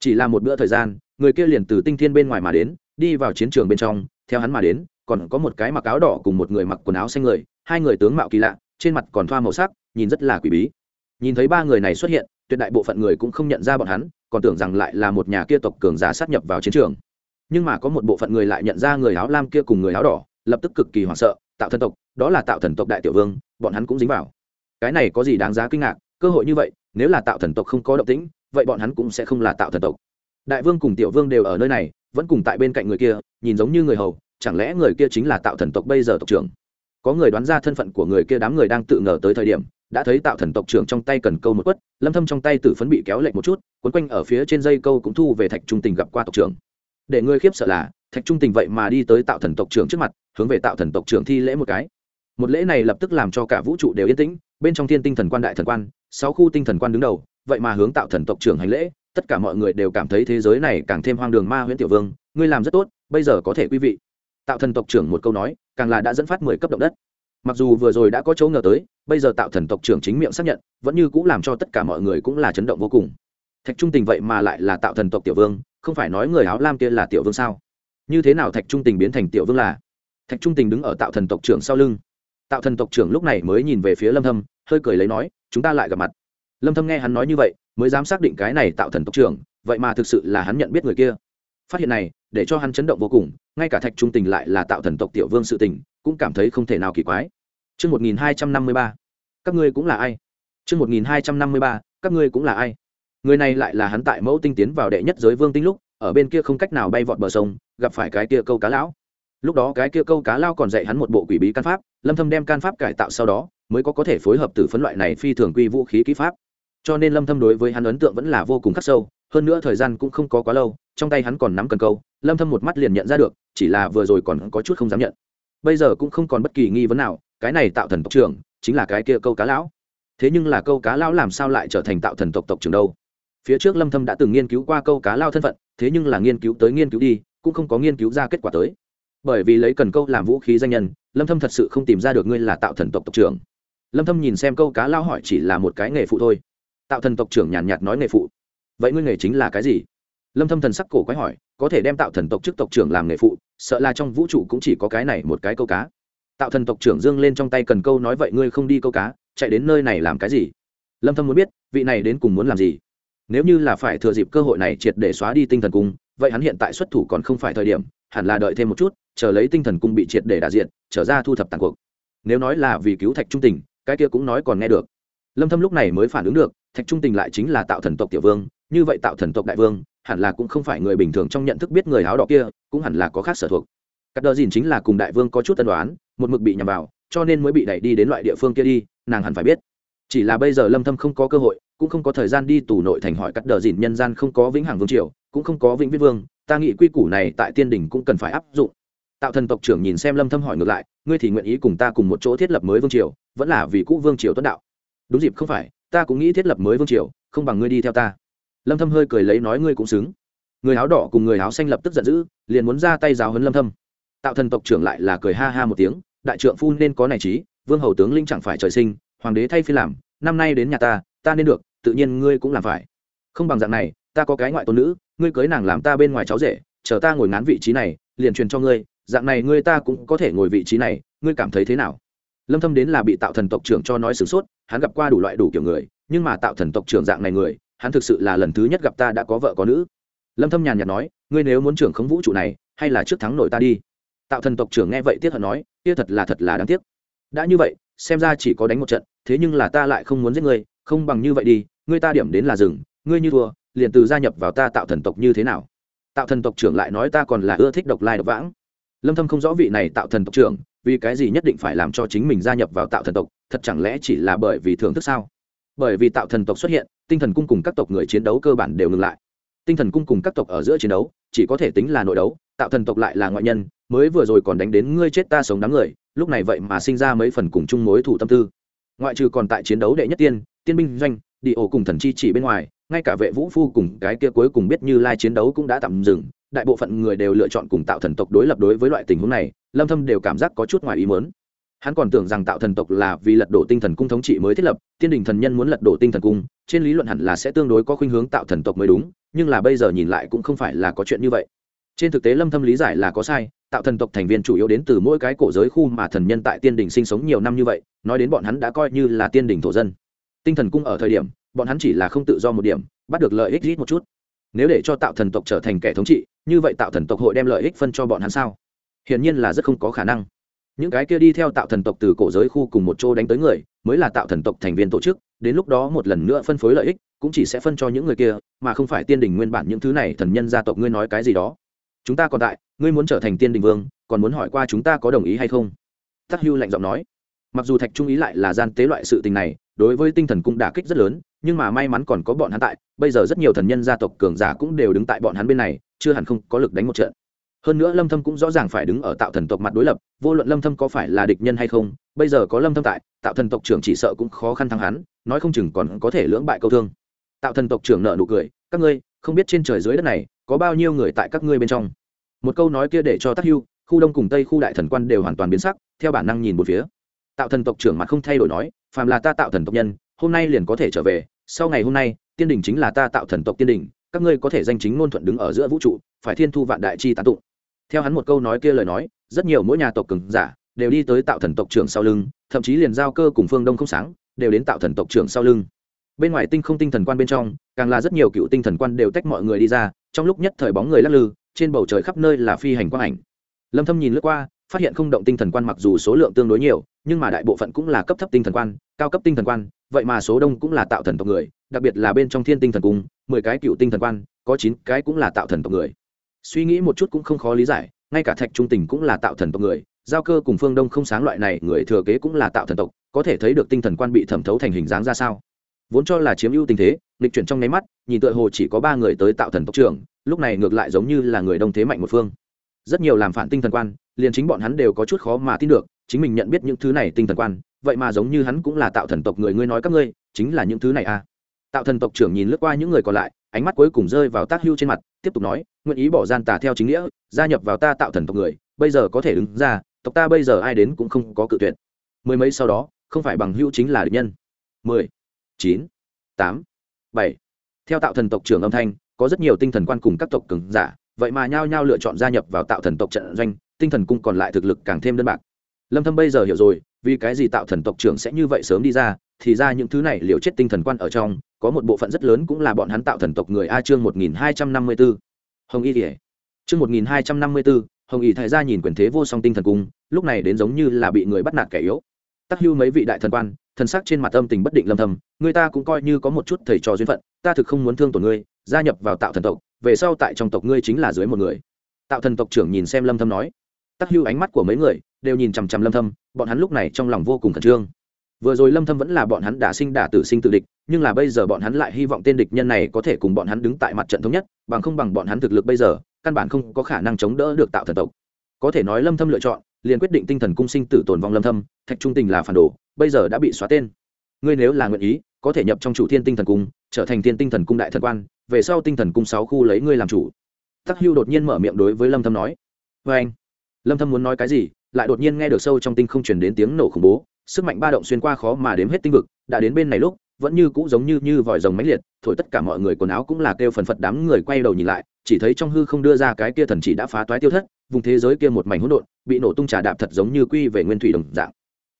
Chỉ là một bữa thời gian, người kia liền từ tinh thiên bên ngoài mà đến, đi vào chiến trường bên trong, theo hắn mà đến, còn có một cái mặc áo đỏ cùng một người mặc quần áo xanh người, hai người tướng mạo kỳ lạ, trên mặt còn thoa màu sắc, nhìn rất là quỷ bí. Nhìn thấy ba người này xuất hiện, tuyệt đại bộ phận người cũng không nhận ra bọn hắn, còn tưởng rằng lại là một nhà kia tộc cường giả sát nhập vào chiến trường nhưng mà có một bộ phận người lại nhận ra người áo lam kia cùng người áo đỏ, lập tức cực kỳ hoảng sợ, tạo thần tộc, đó là tạo thần tộc đại tiểu vương, bọn hắn cũng dính vào. Cái này có gì đáng giá kinh ngạc, cơ hội như vậy, nếu là tạo thần tộc không có động tĩnh, vậy bọn hắn cũng sẽ không là tạo thần tộc. Đại vương cùng tiểu vương đều ở nơi này, vẫn cùng tại bên cạnh người kia, nhìn giống như người hầu, chẳng lẽ người kia chính là tạo thần tộc bây giờ tộc trưởng? Có người đoán ra thân phận của người kia đám người đang tự ngờ tới thời điểm, đã thấy tạo thần tộc trưởng trong tay cần câu một quất, lâm thâm trong tay tử phấn bị kéo lệch một chút cuốn quanh ở phía trên dây câu cũng thu về thạch trung tình gặp qua tộc trưởng để ngươi khiếp sợ là, thạch trung tình vậy mà đi tới tạo thần tộc trưởng trước mặt, hướng về tạo thần tộc trưởng thi lễ một cái. Một lễ này lập tức làm cho cả vũ trụ đều yên tĩnh, bên trong thiên tinh thần quan đại thần quan, sáu khu tinh thần quan đứng đầu, vậy mà hướng tạo thần tộc trưởng hành lễ, tất cả mọi người đều cảm thấy thế giới này càng thêm hoang đường ma huyễn tiểu vương, ngươi làm rất tốt, bây giờ có thể quý vị. Tạo thần tộc trưởng một câu nói, càng là đã dẫn phát mười cấp động đất. Mặc dù vừa rồi đã có chỗ ngờ tới, bây giờ tạo thần tộc trưởng chính miệng xác nhận, vẫn như cũng làm cho tất cả mọi người cũng là chấn động vô cùng. Thạch trung tình vậy mà lại là tạo thần tộc tiểu vương không phải nói người áo lam kia là tiểu vương sao? Như thế nào thạch trung tình biến thành tiểu vương là? Thạch trung tình đứng ở tạo thần tộc trưởng sau lưng. Tạo thần tộc trưởng lúc này mới nhìn về phía lâm thâm hơi cười lấy nói chúng ta lại gặp mặt. Lâm thâm nghe hắn nói như vậy mới dám xác định cái này tạo thần tộc trưởng vậy mà thực sự là hắn nhận biết người kia. Phát hiện này để cho hắn chấn động vô cùng ngay cả thạch trung tình lại là tạo thần tộc tiểu vương sự tình cũng cảm thấy không thể nào kỳ quái. Trước 1253, các ngươi cũng là ai? Chương 1253, các ngươi cũng là ai? Người này lại là hắn tại mẫu tinh tiến vào đệ nhất giới vương tinh lúc, ở bên kia không cách nào bay vọt bờ sông, gặp phải cái kia câu cá lão. Lúc đó cái kia câu cá lao còn dạy hắn một bộ quỷ bí can pháp, Lâm Thâm đem can pháp cải tạo sau đó, mới có có thể phối hợp từ phấn loại này phi thường quy vũ khí kỹ pháp. Cho nên Lâm Thâm đối với hắn ấn tượng vẫn là vô cùng khắc sâu, hơn nữa thời gian cũng không có quá lâu, trong tay hắn còn nắm cần câu, Lâm Thâm một mắt liền nhận ra được, chỉ là vừa rồi còn có chút không dám nhận. Bây giờ cũng không còn bất kỳ nghi vấn nào, cái này tạo thần tộc trưởng chính là cái kia câu cá lão thế nhưng là câu cá lão làm sao lại trở thành tạo thần tộc tộc trưởng đâu phía trước lâm thâm đã từng nghiên cứu qua câu cá lao thân phận, thế nhưng là nghiên cứu tới nghiên cứu đi, cũng không có nghiên cứu ra kết quả tới. Bởi vì lấy cần câu làm vũ khí danh nhân, lâm thâm thật sự không tìm ra được ngươi là tạo thần tộc tộc trưởng. Lâm thâm nhìn xem câu cá lao hỏi chỉ là một cái nghề phụ thôi. Tạo thần tộc trưởng nhàn nhạt nói nghề phụ. Vậy ngươi nghề chính là cái gì? Lâm thâm thần sắc cổ quái hỏi, có thể đem tạo thần tộc chức tộc trưởng làm nghề phụ, sợ là trong vũ trụ cũng chỉ có cái này một cái câu cá. Tạo thần tộc trưởng dương lên trong tay cần câu nói vậy ngươi không đi câu cá, chạy đến nơi này làm cái gì? Lâm thâm muốn biết, vị này đến cùng muốn làm gì? Nếu như là phải thừa dịp cơ hội này triệt để xóa đi tinh thần cung, vậy hắn hiện tại xuất thủ còn không phải thời điểm, hẳn là đợi thêm một chút, chờ lấy tinh thần cung bị triệt để đả diện trở ra thu thập tàn cuộc. Nếu nói là vì cứu thạch trung tình, cái kia cũng nói còn nghe được. Lâm thâm lúc này mới phản ứng được, thạch trung tình lại chính là tạo thần tộc tiểu vương, như vậy tạo thần tộc đại vương, hẳn là cũng không phải người bình thường trong nhận thức biết người áo đỏ kia, cũng hẳn là có khác sở thuộc. Cắt đờ dìn chính là cùng đại vương có chút tân đoán một mực bị nhầm vào, cho nên mới bị đẩy đi đến loại địa phương kia đi, nàng hẳn phải biết. Chỉ là bây giờ lâm thâm không có cơ hội cũng không có thời gian đi tù nội thành hỏi cắt đờ dìn nhân gian không có vĩnh hằng vương triều, cũng không có vĩnh viết vương, ta nghĩ quy củ này tại tiên đỉnh cũng cần phải áp dụng. Tạo thần tộc trưởng nhìn xem lâm thâm hỏi ngược lại, ngươi thì nguyện ý cùng ta cùng một chỗ thiết lập mới vương triều, vẫn là vì cũ vương triều tuấn đạo? Đúng dịp không phải, ta cũng nghĩ thiết lập mới vương triều, không bằng ngươi đi theo ta. Lâm thâm hơi cười lấy nói ngươi cũng xứng. Người áo đỏ cùng người áo xanh lập tức giận dữ, liền muốn ra tay giáo huấn lâm thâm. Tạo thần tộc trưởng lại là cười ha ha một tiếng, đại trượng phu nên có này trí, vương hầu tướng linh chẳng phải trời sinh, hoàng đế thay phi làm, năm nay đến nhà ta ta nên được tự nhiên ngươi cũng làm phải. Không bằng dạng này, ta có cái ngoại tôn nữ, ngươi cưới nàng làm ta bên ngoài cháu rể, chờ ta ngồi ngán vị trí này, liền truyền cho ngươi, dạng này ngươi ta cũng có thể ngồi vị trí này, ngươi cảm thấy thế nào? Lâm thâm đến là bị tạo thần tộc trưởng cho nói sửng sốt, hắn gặp qua đủ loại đủ kiểu người, nhưng mà tạo thần tộc trưởng dạng này người, hắn thực sự là lần thứ nhất gặp ta đã có vợ có nữ. Lâm thâm nhàn nhạt nói, ngươi nếu muốn trưởng khống vũ trụ này, hay là trước thắng nội ta đi. Tạo thần tộc trưởng nghe vậy tiếc hận nói, kia thật là thật là đáng tiếc. Đã như vậy, xem ra chỉ có đánh một trận, thế nhưng là ta lại không muốn giết ngươi không bằng như vậy đi, ngươi ta điểm đến là rừng ngươi như thua, liền từ gia nhập vào ta tạo thần tộc như thế nào? Tạo thần tộc trưởng lại nói ta còn là ưa thích độc lai độc vãng. Lâm thâm không rõ vị này tạo thần tộc trưởng, vì cái gì nhất định phải làm cho chính mình gia nhập vào tạo thần tộc, thật chẳng lẽ chỉ là bởi vì thưởng thức sao? Bởi vì tạo thần tộc xuất hiện, tinh thần cung cùng các tộc người chiến đấu cơ bản đều ngừng lại. Tinh thần cung cùng các tộc ở giữa chiến đấu, chỉ có thể tính là nội đấu, tạo thần tộc lại là ngoại nhân, mới vừa rồi còn đánh đến ngươi chết ta sống đám người, lúc này vậy mà sinh ra mấy phần cùng chung mối thủ tâm tư ngoại trừ còn tại chiến đấu đệ nhất tiên tiên binh doanh, đi ổ cùng thần chi chỉ bên ngoài, ngay cả vệ vũ phu cùng cái kia cuối cùng biết như lai chiến đấu cũng đã tạm dừng, đại bộ phận người đều lựa chọn cùng tạo thần tộc đối lập đối với loại tình huống này, lâm thâm đều cảm giác có chút ngoài ý muốn. Hắn còn tưởng rằng tạo thần tộc là vì lật đổ tinh thần cung thống trị mới thiết lập, tiên đình thần nhân muốn lật đổ tinh thần cung, trên lý luận hẳn là sẽ tương đối có khuynh hướng tạo thần tộc mới đúng, nhưng là bây giờ nhìn lại cũng không phải là có chuyện như vậy. Trên thực tế lâm thâm lý giải là có sai tạo thần tộc thành viên chủ yếu đến từ mỗi cái cổ giới khu mà thần nhân tại tiên đình sinh sống nhiều năm như vậy, nói đến bọn hắn đã coi như là tiên đình thổ dân. Tinh thần cung ở thời điểm, bọn hắn chỉ là không tự do một điểm, bắt được lợi ích ít một chút. Nếu để cho tạo thần tộc trở thành kẻ thống trị, như vậy tạo thần tộc hội đem lợi ích phân cho bọn hắn sao? Hiển nhiên là rất không có khả năng. Những cái kia đi theo tạo thần tộc từ cổ giới khu cùng một chỗ đánh tới người, mới là tạo thần tộc thành viên tổ chức, đến lúc đó một lần nữa phân phối lợi ích, cũng chỉ sẽ phân cho những người kia, mà không phải tiên đình nguyên bản những thứ này thần nhân gia tộc ngươi nói cái gì đó. Chúng ta còn tại ngươi muốn trở thành tiên đình vương, còn muốn hỏi qua chúng ta có đồng ý hay không? Tắc hưu lạnh giọng nói. Mặc dù thạch trung ý lại là gian tế loại sự tình này, đối với tinh thần cũng đả kích rất lớn, nhưng mà may mắn còn có bọn hắn tại, bây giờ rất nhiều thần nhân gia tộc cường giả cũng đều đứng tại bọn hắn bên này, chưa hẳn không có lực đánh một trận. Hơn nữa lâm thâm cũng rõ ràng phải đứng ở tạo thần tộc mặt đối lập, vô luận lâm thâm có phải là địch nhân hay không, bây giờ có lâm thâm tại, tạo thần tộc trưởng chỉ sợ cũng khó khăn thắng hắn, nói không chừng còn có thể lưỡng bại câu thương. Tạo thần tộc trưởng nợ nụ cười, các ngươi, không biết trên trời dưới đất này có bao nhiêu người tại các ngươi bên trong? Một câu nói kia để cho tắc hưu, khu đông cùng tây khu đại thần quan đều hoàn toàn biến sắc, theo bản năng nhìn một phía. Tạo thần tộc trưởng mặt không thay đổi nói, phàm là ta tạo thần tộc nhân, hôm nay liền có thể trở về, sau ngày hôm nay, tiên đình chính là ta tạo thần tộc tiên đình, các ngươi có thể danh chính ngôn thuận đứng ở giữa vũ trụ, phải thiên thu vạn đại chi tán tụng. Theo hắn một câu nói kia lời nói, rất nhiều mỗi nhà tộc cường giả đều đi tới tạo thần tộc trưởng sau lưng, thậm chí liền giao cơ cùng phương đông không sáng đều đến tạo thần tộc trưởng sau lưng. Bên ngoài tinh không tinh thần quan bên trong, càng là rất nhiều cựu tinh thần quan đều tách mọi người đi ra, trong lúc nhất thời bóng người lắc lư trên bầu trời khắp nơi là phi hành quang ảnh. Lâm thâm nhìn lướt qua, phát hiện không động tinh thần quan mặc dù số lượng tương đối nhiều, nhưng mà đại bộ phận cũng là cấp thấp tinh thần quan, cao cấp tinh thần quan, vậy mà số đông cũng là tạo thần tộc người, đặc biệt là bên trong thiên tinh thần cung, mười cái cựu tinh thần quan, có chín cái cũng là tạo thần tộc người. Suy nghĩ một chút cũng không khó lý giải, ngay cả thạch trung tình cũng là tạo thần tộc người, giao cơ cùng phương đông không sáng loại này người thừa kế cũng là tạo thần tộc, có thể thấy được tinh thần quan bị thẩm thấu thành hình dáng ra sao. Vốn cho là chiếm ưu tình thế lịch chuyển trong nháy mắt, nhìn tựa hồ chỉ có ba người tới tạo thần tộc trưởng lúc này ngược lại giống như là người đông thế mạnh một phương. Rất nhiều làm phản tinh thần quan, liền chính bọn hắn đều có chút khó mà tin được, chính mình nhận biết những thứ này tinh thần quan, vậy mà giống như hắn cũng là tạo thần tộc người ngươi nói các ngươi, chính là những thứ này à? Tạo thần tộc trưởng nhìn lướt qua những người còn lại, ánh mắt cuối cùng rơi vào tác hưu trên mặt, tiếp tục nói, nguyện ý bỏ gian tà theo chính nghĩa, gia nhập vào ta tạo thần tộc người, bây giờ có thể đứng ra, tộc ta bây giờ ai đến cũng không có cự tuyệt. Mười mấy sau đó, không phải bằng hữu chính là địch nhân. Mười, chín, tám, bảy. Theo tạo thần tộc trưởng âm thanh có rất nhiều tinh thần quan cùng các tộc cường giả, vậy mà nhao nhao lựa chọn gia nhập vào tạo thần tộc trận doanh, tinh thần cung còn lại thực lực càng thêm đơn bạc. Lâm thâm bây giờ hiểu rồi, vì cái gì tạo thần tộc trưởng sẽ như vậy sớm đi ra, thì ra những thứ này liều chết tinh thần quan ở trong, có một bộ phận rất lớn cũng là bọn hắn tạo thần tộc người a chương 1254 hồng y thể chương 1254 hồng y thái gia nhìn quyền thế vô song tinh thần cung, lúc này đến giống như là bị người bắt nạt kẻ yếu. Tắc hưu mấy vị đại thần quan thần sắc trên mặt âm tình bất định lâm thầm người ta cũng coi như có một chút thầy trò duyên phận, ta thực không muốn thương tổn ngươi, gia nhập vào tạo thần tộc, về sau tại trong tộc ngươi chính là dưới một người. Tạo thần tộc trưởng nhìn xem lâm thâm nói. Tắc hưu ánh mắt của mấy người đều nhìn chằm chằm lâm thâm, bọn hắn lúc này trong lòng vô cùng khẩn trương. Vừa rồi lâm thâm vẫn là bọn hắn đã sinh đả tử sinh tự địch, nhưng là bây giờ bọn hắn lại hy vọng tên địch nhân này có thể cùng bọn hắn đứng tại mặt trận thống nhất, bằng không bằng bọn hắn thực lực bây giờ, căn bản không có khả năng chống đỡ được tạo thần tộc. Có thể nói lâm thâm lựa chọn, liền quyết định tinh thần cung sinh tử tồn vong lâm thâm, thạch trung tình là phản đồ bây giờ đã bị xóa tên. Ngươi nếu là nguyện ý, có thể nhập trong chủ thiên tinh thần cung, trở thành thiên tinh thần cung đại thần quan, về sau tinh thần cung sáu khu lấy ngươi làm chủ. Tắc hưu đột nhiên mở miệng đối với lâm thâm nói. Với anh, lâm thâm muốn nói cái gì, lại đột nhiên nghe được sâu trong tinh không truyền đến tiếng nổ khủng bố, sức mạnh ba động xuyên qua khó mà đếm hết tinh vực, đã đến bên này lúc, vẫn như cũ giống như như vòi rồng mãnh liệt, thổi tất cả mọi người quần áo cũng là kêu phần phật đám người quay đầu nhìn lại, chỉ thấy trong hư không đưa ra cái kia thần chỉ đã phá toái tiêu thất, vùng thế giới kia một mảnh hỗn độn, bị nổ tung trà đạp thật giống như quy về nguyên thủy đồng dạng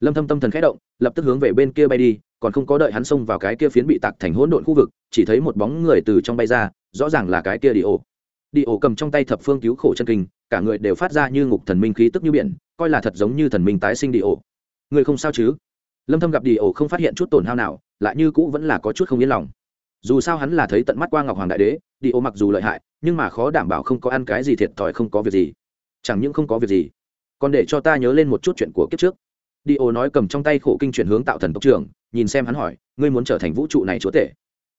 lâm thâm tâm thần khẽ động, lập tức hướng về bên kia bay đi, còn không có đợi hắn xông vào cái kia phiến bị tạc thành hỗn độn khu vực, chỉ thấy một bóng người từ trong bay ra, rõ ràng là cái kia đi ổ đi ổ cầm trong tay thập phương cứu khổ chân kinh, cả người đều phát ra như ngục thần minh khí tức như biển, coi là thật giống như thần minh tái sinh đi ổ người không sao chứ? Lâm thâm gặp đi ổ không phát hiện chút tổn hao nào, lại như cũ vẫn là có chút không yên lòng. Dù sao hắn là thấy tận mắt qua ngọc hoàng đại đế đi ổ mặc dù lợi hại, nhưng mà khó đảm bảo không có ăn cái gì thiệt thòi không có việc gì. Chẳng những không có việc gì, còn để cho ta nhớ lên một chút chuyện của kiếp trước đi ô nói cầm trong tay khổ kinh chuyển hướng tạo thần tộc trưởng, nhìn xem hắn hỏi, ngươi muốn trở thành vũ trụ này chúa tể?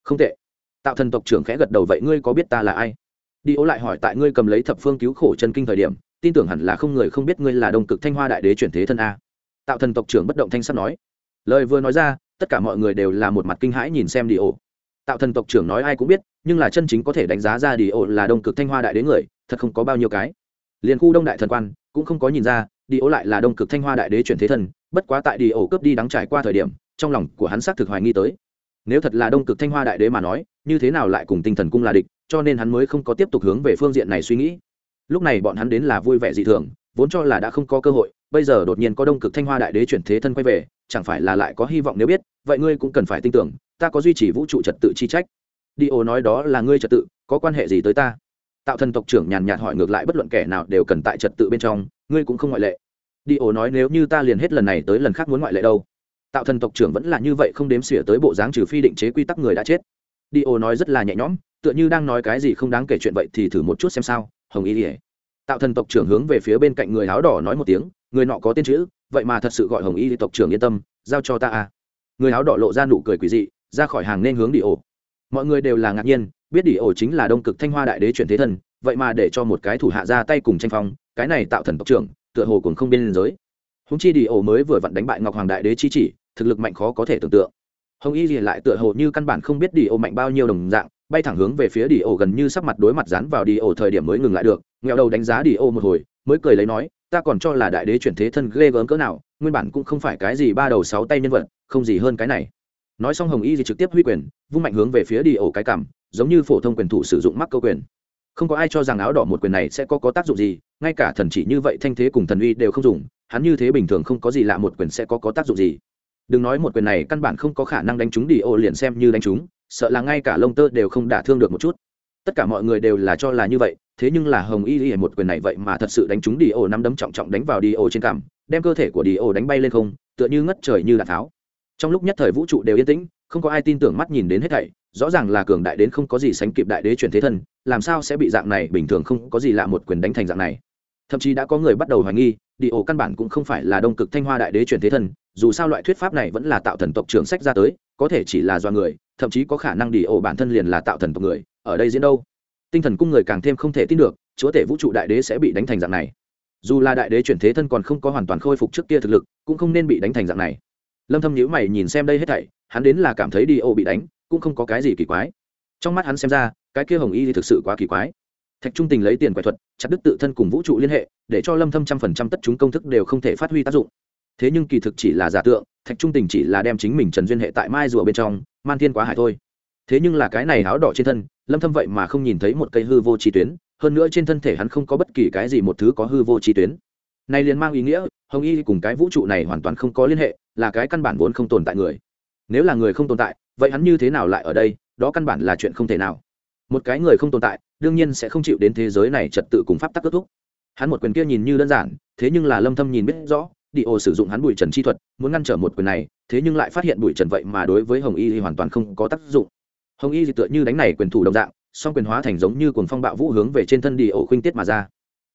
Không tệ. Tạo thần tộc trưởng khẽ gật đầu, vậy ngươi có biết ta là ai? Đi ô lại hỏi, tại ngươi cầm lấy thập phương cứu khổ chân kinh thời điểm, tin tưởng hẳn là không người không biết ngươi là đông cực thanh hoa đại đế chuyển thế thân a. Tạo thần tộc trưởng bất động thanh sắt nói. Lời vừa nói ra, tất cả mọi người đều là một mặt kinh hãi nhìn xem đi ô. Tạo thần tộc trưởng nói ai cũng biết, nhưng là chân chính có thể đánh giá ra đi ô là đông cực thanh hoa đại đế người, thật không có bao nhiêu cái. Liền khu đông đại thần quan cũng không có nhìn ra, đi ổ lại là đông cực thanh hoa đại đế chuyển thế thân, bất quá tại đi ổ cướp đi đắng trải qua thời điểm, trong lòng của hắn xác thực hoài nghi tới. Nếu thật là đông cực thanh hoa đại đế mà nói, như thế nào lại cùng tinh thần cung là địch, cho nên hắn mới không có tiếp tục hướng về phương diện này suy nghĩ. Lúc này bọn hắn đến là vui vẻ dị thường, vốn cho là đã không có cơ hội, bây giờ đột nhiên có đông cực thanh hoa đại đế chuyển thế thân quay về, chẳng phải là lại có hy vọng nếu biết, vậy ngươi cũng cần phải tin tưởng, ta có duy trì vũ trụ trật tự chi trách. Đi ô nói đó là ngươi trật tự, có quan hệ gì tới ta? Tạo thần tộc trưởng nhàn nhạt hỏi ngược lại bất luận kẻ nào đều cần tại trật tự bên trong, ngươi cũng không ngoại lệ. Đi ổ nói nếu như ta liền hết lần này tới lần khác muốn ngoại lệ đâu. Tạo thần tộc trưởng vẫn là như vậy không đếm xỉa tới bộ dáng trừ phi định chế quy tắc người đã chết. Đi ổ nói rất là nhẹ nhõm, tựa như đang nói cái gì không đáng kể chuyện vậy thì thử một chút xem sao, hồng ý ỉa tạo thần tộc trưởng hướng về phía bên cạnh người áo đỏ nói một tiếng, người nọ có tên chữ, vậy mà thật sự gọi hồng y tộc trưởng yên tâm, giao cho ta à. Người áo đỏ lộ ra nụ cười quỷ dị, ra khỏi hàng nên hướng đi ổ. Mọi người đều là ngạc nhiên biết đi ổ chính là đông cực thanh hoa đại đế chuyển thế thần vậy mà để cho một cái thủ hạ ra tay cùng tranh phong, cái này tạo thần tộc trưởng, tựa hồ cũng không biên giới. Húng chi đi ổ mới vừa vặn đánh bại ngọc hoàng đại đế chi chỉ, thực lực mạnh khó có thể tưởng tượng. Hồng y liền lại tựa hồ như căn bản không biết đi ổ mạnh bao nhiêu đồng dạng, bay thẳng hướng về phía đi ổ gần như sắp mặt đối mặt dán vào đi ổ thời điểm mới ngừng lại được nghèo đầu đánh giá đi ổ một hồi, mới cười lấy nói, ta còn cho là đại đế chuyển thế thân ghê gớm cỡ nào, nguyên bản cũng không phải cái gì ba đầu sáu tay nhân vật, không gì hơn cái này nói xong hồng y thì trực tiếp huy quyền, vung mạnh hướng về phía đi ổ cái cảm giống như phổ thông quyền thủ sử dụng mắc câu quyền. Không có ai cho rằng áo đỏ một quyền này sẽ có có tác dụng gì, ngay cả thần chỉ như vậy thanh thế cùng thần uy đều không dùng, hắn như thế bình thường không có gì lạ một quyền sẽ có có tác dụng gì. Đừng nói một quyền này căn bản không có khả năng đánh trúng đi ổ liền xem như đánh trúng, sợ là ngay cả lông tơ đều không đả thương được một chút. Tất cả mọi người đều là cho là như vậy, thế nhưng là hồng y y một quyền này vậy mà thật sự đánh trúng đi ổ năm đấm trọng trọng đánh vào đi ổ trên cằm, đem cơ thể của đi ổ đánh bay lên không, tựa như ngất trời như đạn tháo trong lúc nhất thời vũ trụ đều yên tĩnh, không có ai tin tưởng mắt nhìn đến hết thảy, rõ ràng là cường đại đến không có gì sánh kịp đại đế chuyển thế thân, làm sao sẽ bị dạng này, bình thường không có gì lạ một quyền đánh thành dạng này. Thậm chí đã có người bắt đầu hoài nghi, đi ổ căn bản cũng không phải là đông cực thanh hoa đại đế chuyển thế thân, dù sao loại thuyết pháp này vẫn là tạo thần tộc trưởng sách ra tới, có thể chỉ là do người, thậm chí có khả năng đi ổ bản thân liền là tạo thần tộc người, ở đây diễn đâu? Tinh thần cung người càng thêm không thể tin được, chúa tể vũ trụ đại đế sẽ bị đánh thành dạng này. Dù là đại đế chuyển thế thân còn không có hoàn toàn khôi phục trước kia thực lực, cũng không nên bị đánh thành dạng này lâm thâm nhíu mày nhìn xem đây hết thảy, hắn đến là cảm thấy đi ô bị đánh, cũng không có cái gì kỳ quái. Trong mắt hắn xem ra, cái kia hồng y thì thực sự quá kỳ quái. Thạch trung tình lấy tiền quẻ thuật, chặt đứt tự thân cùng vũ trụ liên hệ, để cho lâm thâm trăm phần trăm tất chúng công thức đều không thể phát huy tác dụng. Thế nhưng kỳ thực chỉ là giả tượng, thạch trung tình chỉ là đem chính mình trần duyên hệ tại mai rùa bên trong, man thiên quá hải thôi. Thế nhưng là cái này áo đỏ trên thân, lâm thâm vậy mà không nhìn thấy một cây hư vô chi tuyến, hơn nữa trên thân thể hắn không có bất kỳ cái gì một thứ có hư vô chi tuyến này liền mang ý nghĩa, hồng y cùng cái vũ trụ này hoàn toàn không có liên hệ, là cái căn bản vốn không tồn tại người. Nếu là người không tồn tại, vậy hắn như thế nào lại ở đây, đó căn bản là chuyện không thể nào. Một cái người không tồn tại, đương nhiên sẽ không chịu đến thế giới này trật tự cùng pháp tắc kết thúc. Hắn một quyền kia nhìn như đơn giản, thế nhưng là lâm thâm nhìn biết rõ, đi ô sử dụng hắn bụi trần chi thuật, muốn ngăn trở một quyền này, thế nhưng lại phát hiện bụi trần vậy mà đối với hồng y thì hoàn toàn không có tác dụng. Hồng y thì tựa như đánh này quyền thủ đồng dạng, song quyền hóa thành giống như cuồng phong bạo vũ hướng về trên thân đi ổ khuynh tiết mà ra.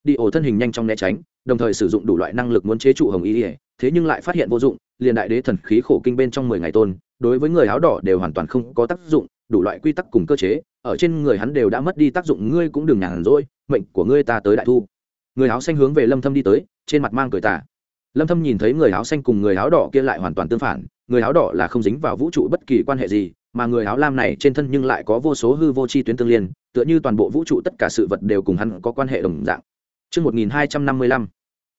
Đi ổ thân hình nhanh trong né tránh đồng thời sử dụng đủ loại năng lực muốn chế trụ hồng y thế nhưng lại phát hiện vô dụng, liền đại đế thần khí khổ kinh bên trong mười ngày tôn, đối với người áo đỏ đều hoàn toàn không có tác dụng, đủ loại quy tắc cùng cơ chế, ở trên người hắn đều đã mất đi tác dụng, ngươi cũng đừng nhàn rỗi, mệnh của ngươi ta tới đại thu. Người áo xanh hướng về lâm thâm đi tới, trên mặt mang cười tà. Lâm thâm nhìn thấy người áo xanh cùng người áo đỏ kia lại hoàn toàn tương phản, người áo đỏ là không dính vào vũ trụ bất kỳ quan hệ gì, mà người áo lam này trên thân nhưng lại có vô số hư vô chi tuyến tương liên, tựa như toàn bộ vũ trụ tất cả sự vật đều cùng hắn có quan hệ đồng dạng. Chương 1255.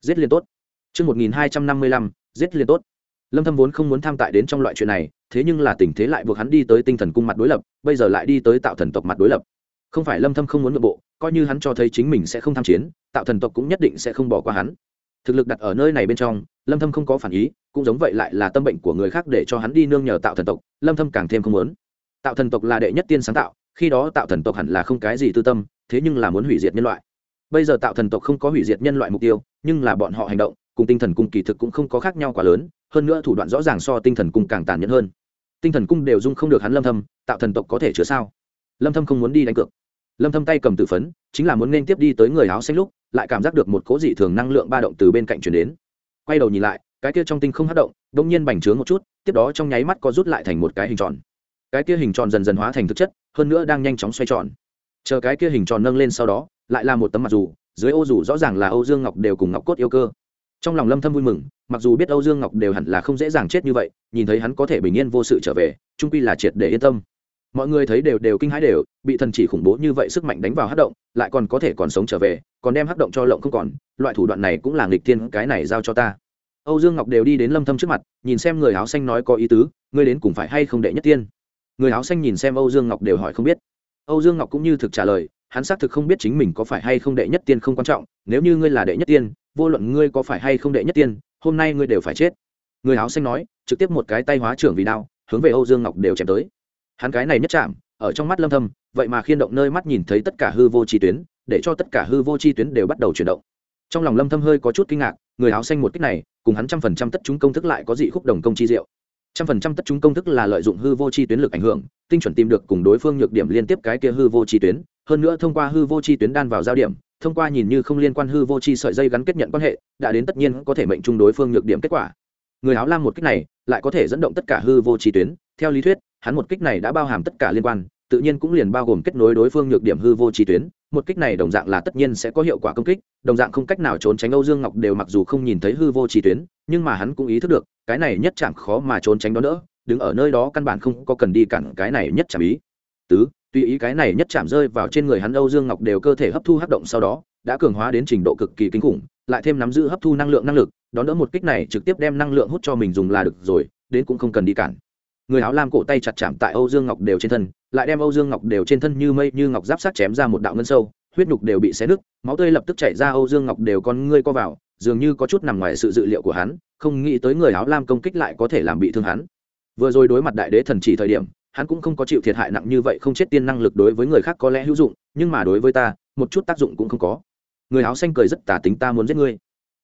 Giết liên tốt. Chương 1255. Giết liên tốt. Lâm Thâm vốn không muốn tham tại đến trong loại chuyện này, thế nhưng là tình thế lại buộc hắn đi tới tinh thần cung mặt đối lập, bây giờ lại đi tới tạo thần tộc mặt đối lập. Không phải Lâm Thâm không muốn nội bộ, coi như hắn cho thấy chính mình sẽ không tham chiến, tạo thần tộc cũng nhất định sẽ không bỏ qua hắn. Thực lực đặt ở nơi này bên trong, Lâm Thâm không có phản ý, cũng giống vậy lại là tâm bệnh của người khác để cho hắn đi nương nhờ tạo thần tộc, Lâm Thâm càng thêm không muốn. Tạo thần tộc là đệ nhất tiên sáng tạo, khi đó tạo thần tộc hẳn là không cái gì tư tâm, thế nhưng là muốn hủy diệt nhân loại bây giờ tạo thần tộc không có hủy diệt nhân loại mục tiêu, nhưng là bọn họ hành động, cùng tinh thần cung kỳ thực cũng không có khác nhau quá lớn, hơn nữa thủ đoạn rõ ràng so tinh thần cung càng tàn nhẫn hơn. Tinh thần cung đều dung không được hắn lâm thâm, tạo thần tộc có thể chứa sao? Lâm thâm không muốn đi đánh cược. Lâm thâm tay cầm tử phấn, chính là muốn nên tiếp đi tới người áo xanh lúc, lại cảm giác được một cố dị thường năng lượng ba động từ bên cạnh truyền đến. Quay đầu nhìn lại, cái kia trong tinh không hất động đung nhiên bành trướng một chút, tiếp đó trong nháy mắt có rút lại thành một cái hình tròn. Cái kia hình tròn dần dần hóa thành thực chất, hơn nữa đang nhanh chóng xoay tròn chờ cái kia hình tròn nâng lên sau đó, lại là một tấm mặt dù, dưới ô dù rõ ràng là âu dương ngọc đều cùng ngọc cốt yêu cơ. Trong lòng lâm thâm vui mừng, mặc dù biết âu dương ngọc đều hẳn là không dễ dàng chết như vậy, nhìn thấy hắn có thể bình yên vô sự trở về trung quy là triệt để yên tâm. Mọi người thấy đều đều kinh hãi đều, bị thần chỉ khủng bố như vậy sức mạnh đánh vào hắc động, lại còn có thể còn sống trở về, còn đem hắc động cho lộng không còn, loại thủ đoạn này cũng là nghịch thiên, cái này giao cho ta. Âu dương ngọc đều đi đến lâm thâm trước mặt, nhìn xem người áo xanh nói có ý tứ ngươi đến cùng phải hay không đệ nhất tiên? Người áo xanh nhìn xem âu dương ngọc đều hỏi không biết âu dương ngọc cũng như thực trả lời, hắn xác thực không biết chính mình có phải hay không đệ nhất tiên không quan trọng, nếu như ngươi là đệ nhất tiên, vô luận ngươi có phải hay không đệ nhất tiên, hôm nay ngươi đều phải chết. Người áo xanh nói, trực tiếp một cái tay hóa trưởng vì đao, hướng về âu dương ngọc đều chém tới. Hắn cái này nhất chạm, ở trong mắt lâm thâm, vậy mà khiên động nơi mắt nhìn thấy tất cả hư vô chi tuyến, để cho tất cả hư vô chi tuyến đều bắt đầu chuyển động. Trong lòng lâm thâm hơi có chút kinh ngạc, người áo xanh một kích này, cùng hắn trăm phần trăm tất chúng công thức lại có dị khúc đồng công chi diệu trăm phần trăm tất chúng công thức là lợi dụng hư vô chi tuyến lực ảnh hưởng, tinh chuẩn tìm được cùng đối phương nhược điểm liên tiếp cái kia hư vô chi tuyến, hơn nữa thông qua hư vô chi tuyến đan vào giao điểm, thông qua nhìn như không liên quan hư vô chi sợi dây gắn kết nhận quan hệ, đã đến tất nhiên có thể mệnh chung đối phương nhược điểm kết quả. Người áo lam một kích này lại có thể dẫn động tất cả hư vô chi tuyến, theo lý thuyết, hắn một kích này đã bao hàm tất cả liên quan tự nhiên cũng liền bao gồm kết nối đối phương nhược điểm hư vô trí tuyến. Một kích này đồng dạng là tất nhiên sẽ có hiệu quả công kích, đồng dạng không cách nào trốn tránh âu dương ngọc đều mặc dù không nhìn thấy hư vô trí tuyến, nhưng mà hắn cũng ý thức được, cái này nhất chẳng khó mà trốn tránh đó nữa, đứng ở nơi đó căn bản không có cần đi cản cái này nhất chạm ý. Tứ tùy ý cái này nhất chạm rơi vào trên người hắn âu dương ngọc đều cơ thể hấp thu hấp động sau đó, đã cường hóa đến trình độ cực kỳ kinh khủng, lại thêm nắm giữ hấp thu năng lượng năng lực đón đỡ một kích này trực tiếp đem năng lượng hút cho mình dùng là được rồi, đến cũng không cần đi cản. Người áo lam cổ tay chặt chạm tại âu dương ngọc đều trên thân lại đem âu dương ngọc đều trên thân như mây như ngọc giáp sát chém ra một đạo ngân sâu, huyết nhục đều bị xé nứt, máu tươi lập tức chảy ra, âu dương ngọc đều con ngươi co vào, dường như có chút nằm ngoài sự dự liệu của hắn, không nghĩ tới người áo lam công kích lại có thể làm bị thương hắn. Vừa rồi đối mặt đại đế thần chỉ thời điểm, hắn cũng không có chịu thiệt hại nặng như vậy, không chết tiên năng lực đối với người khác có lẽ hữu dụng, nhưng mà đối với ta, một chút tác dụng cũng không có. Người áo xanh cười rất tả tính ta muốn giết ngươi.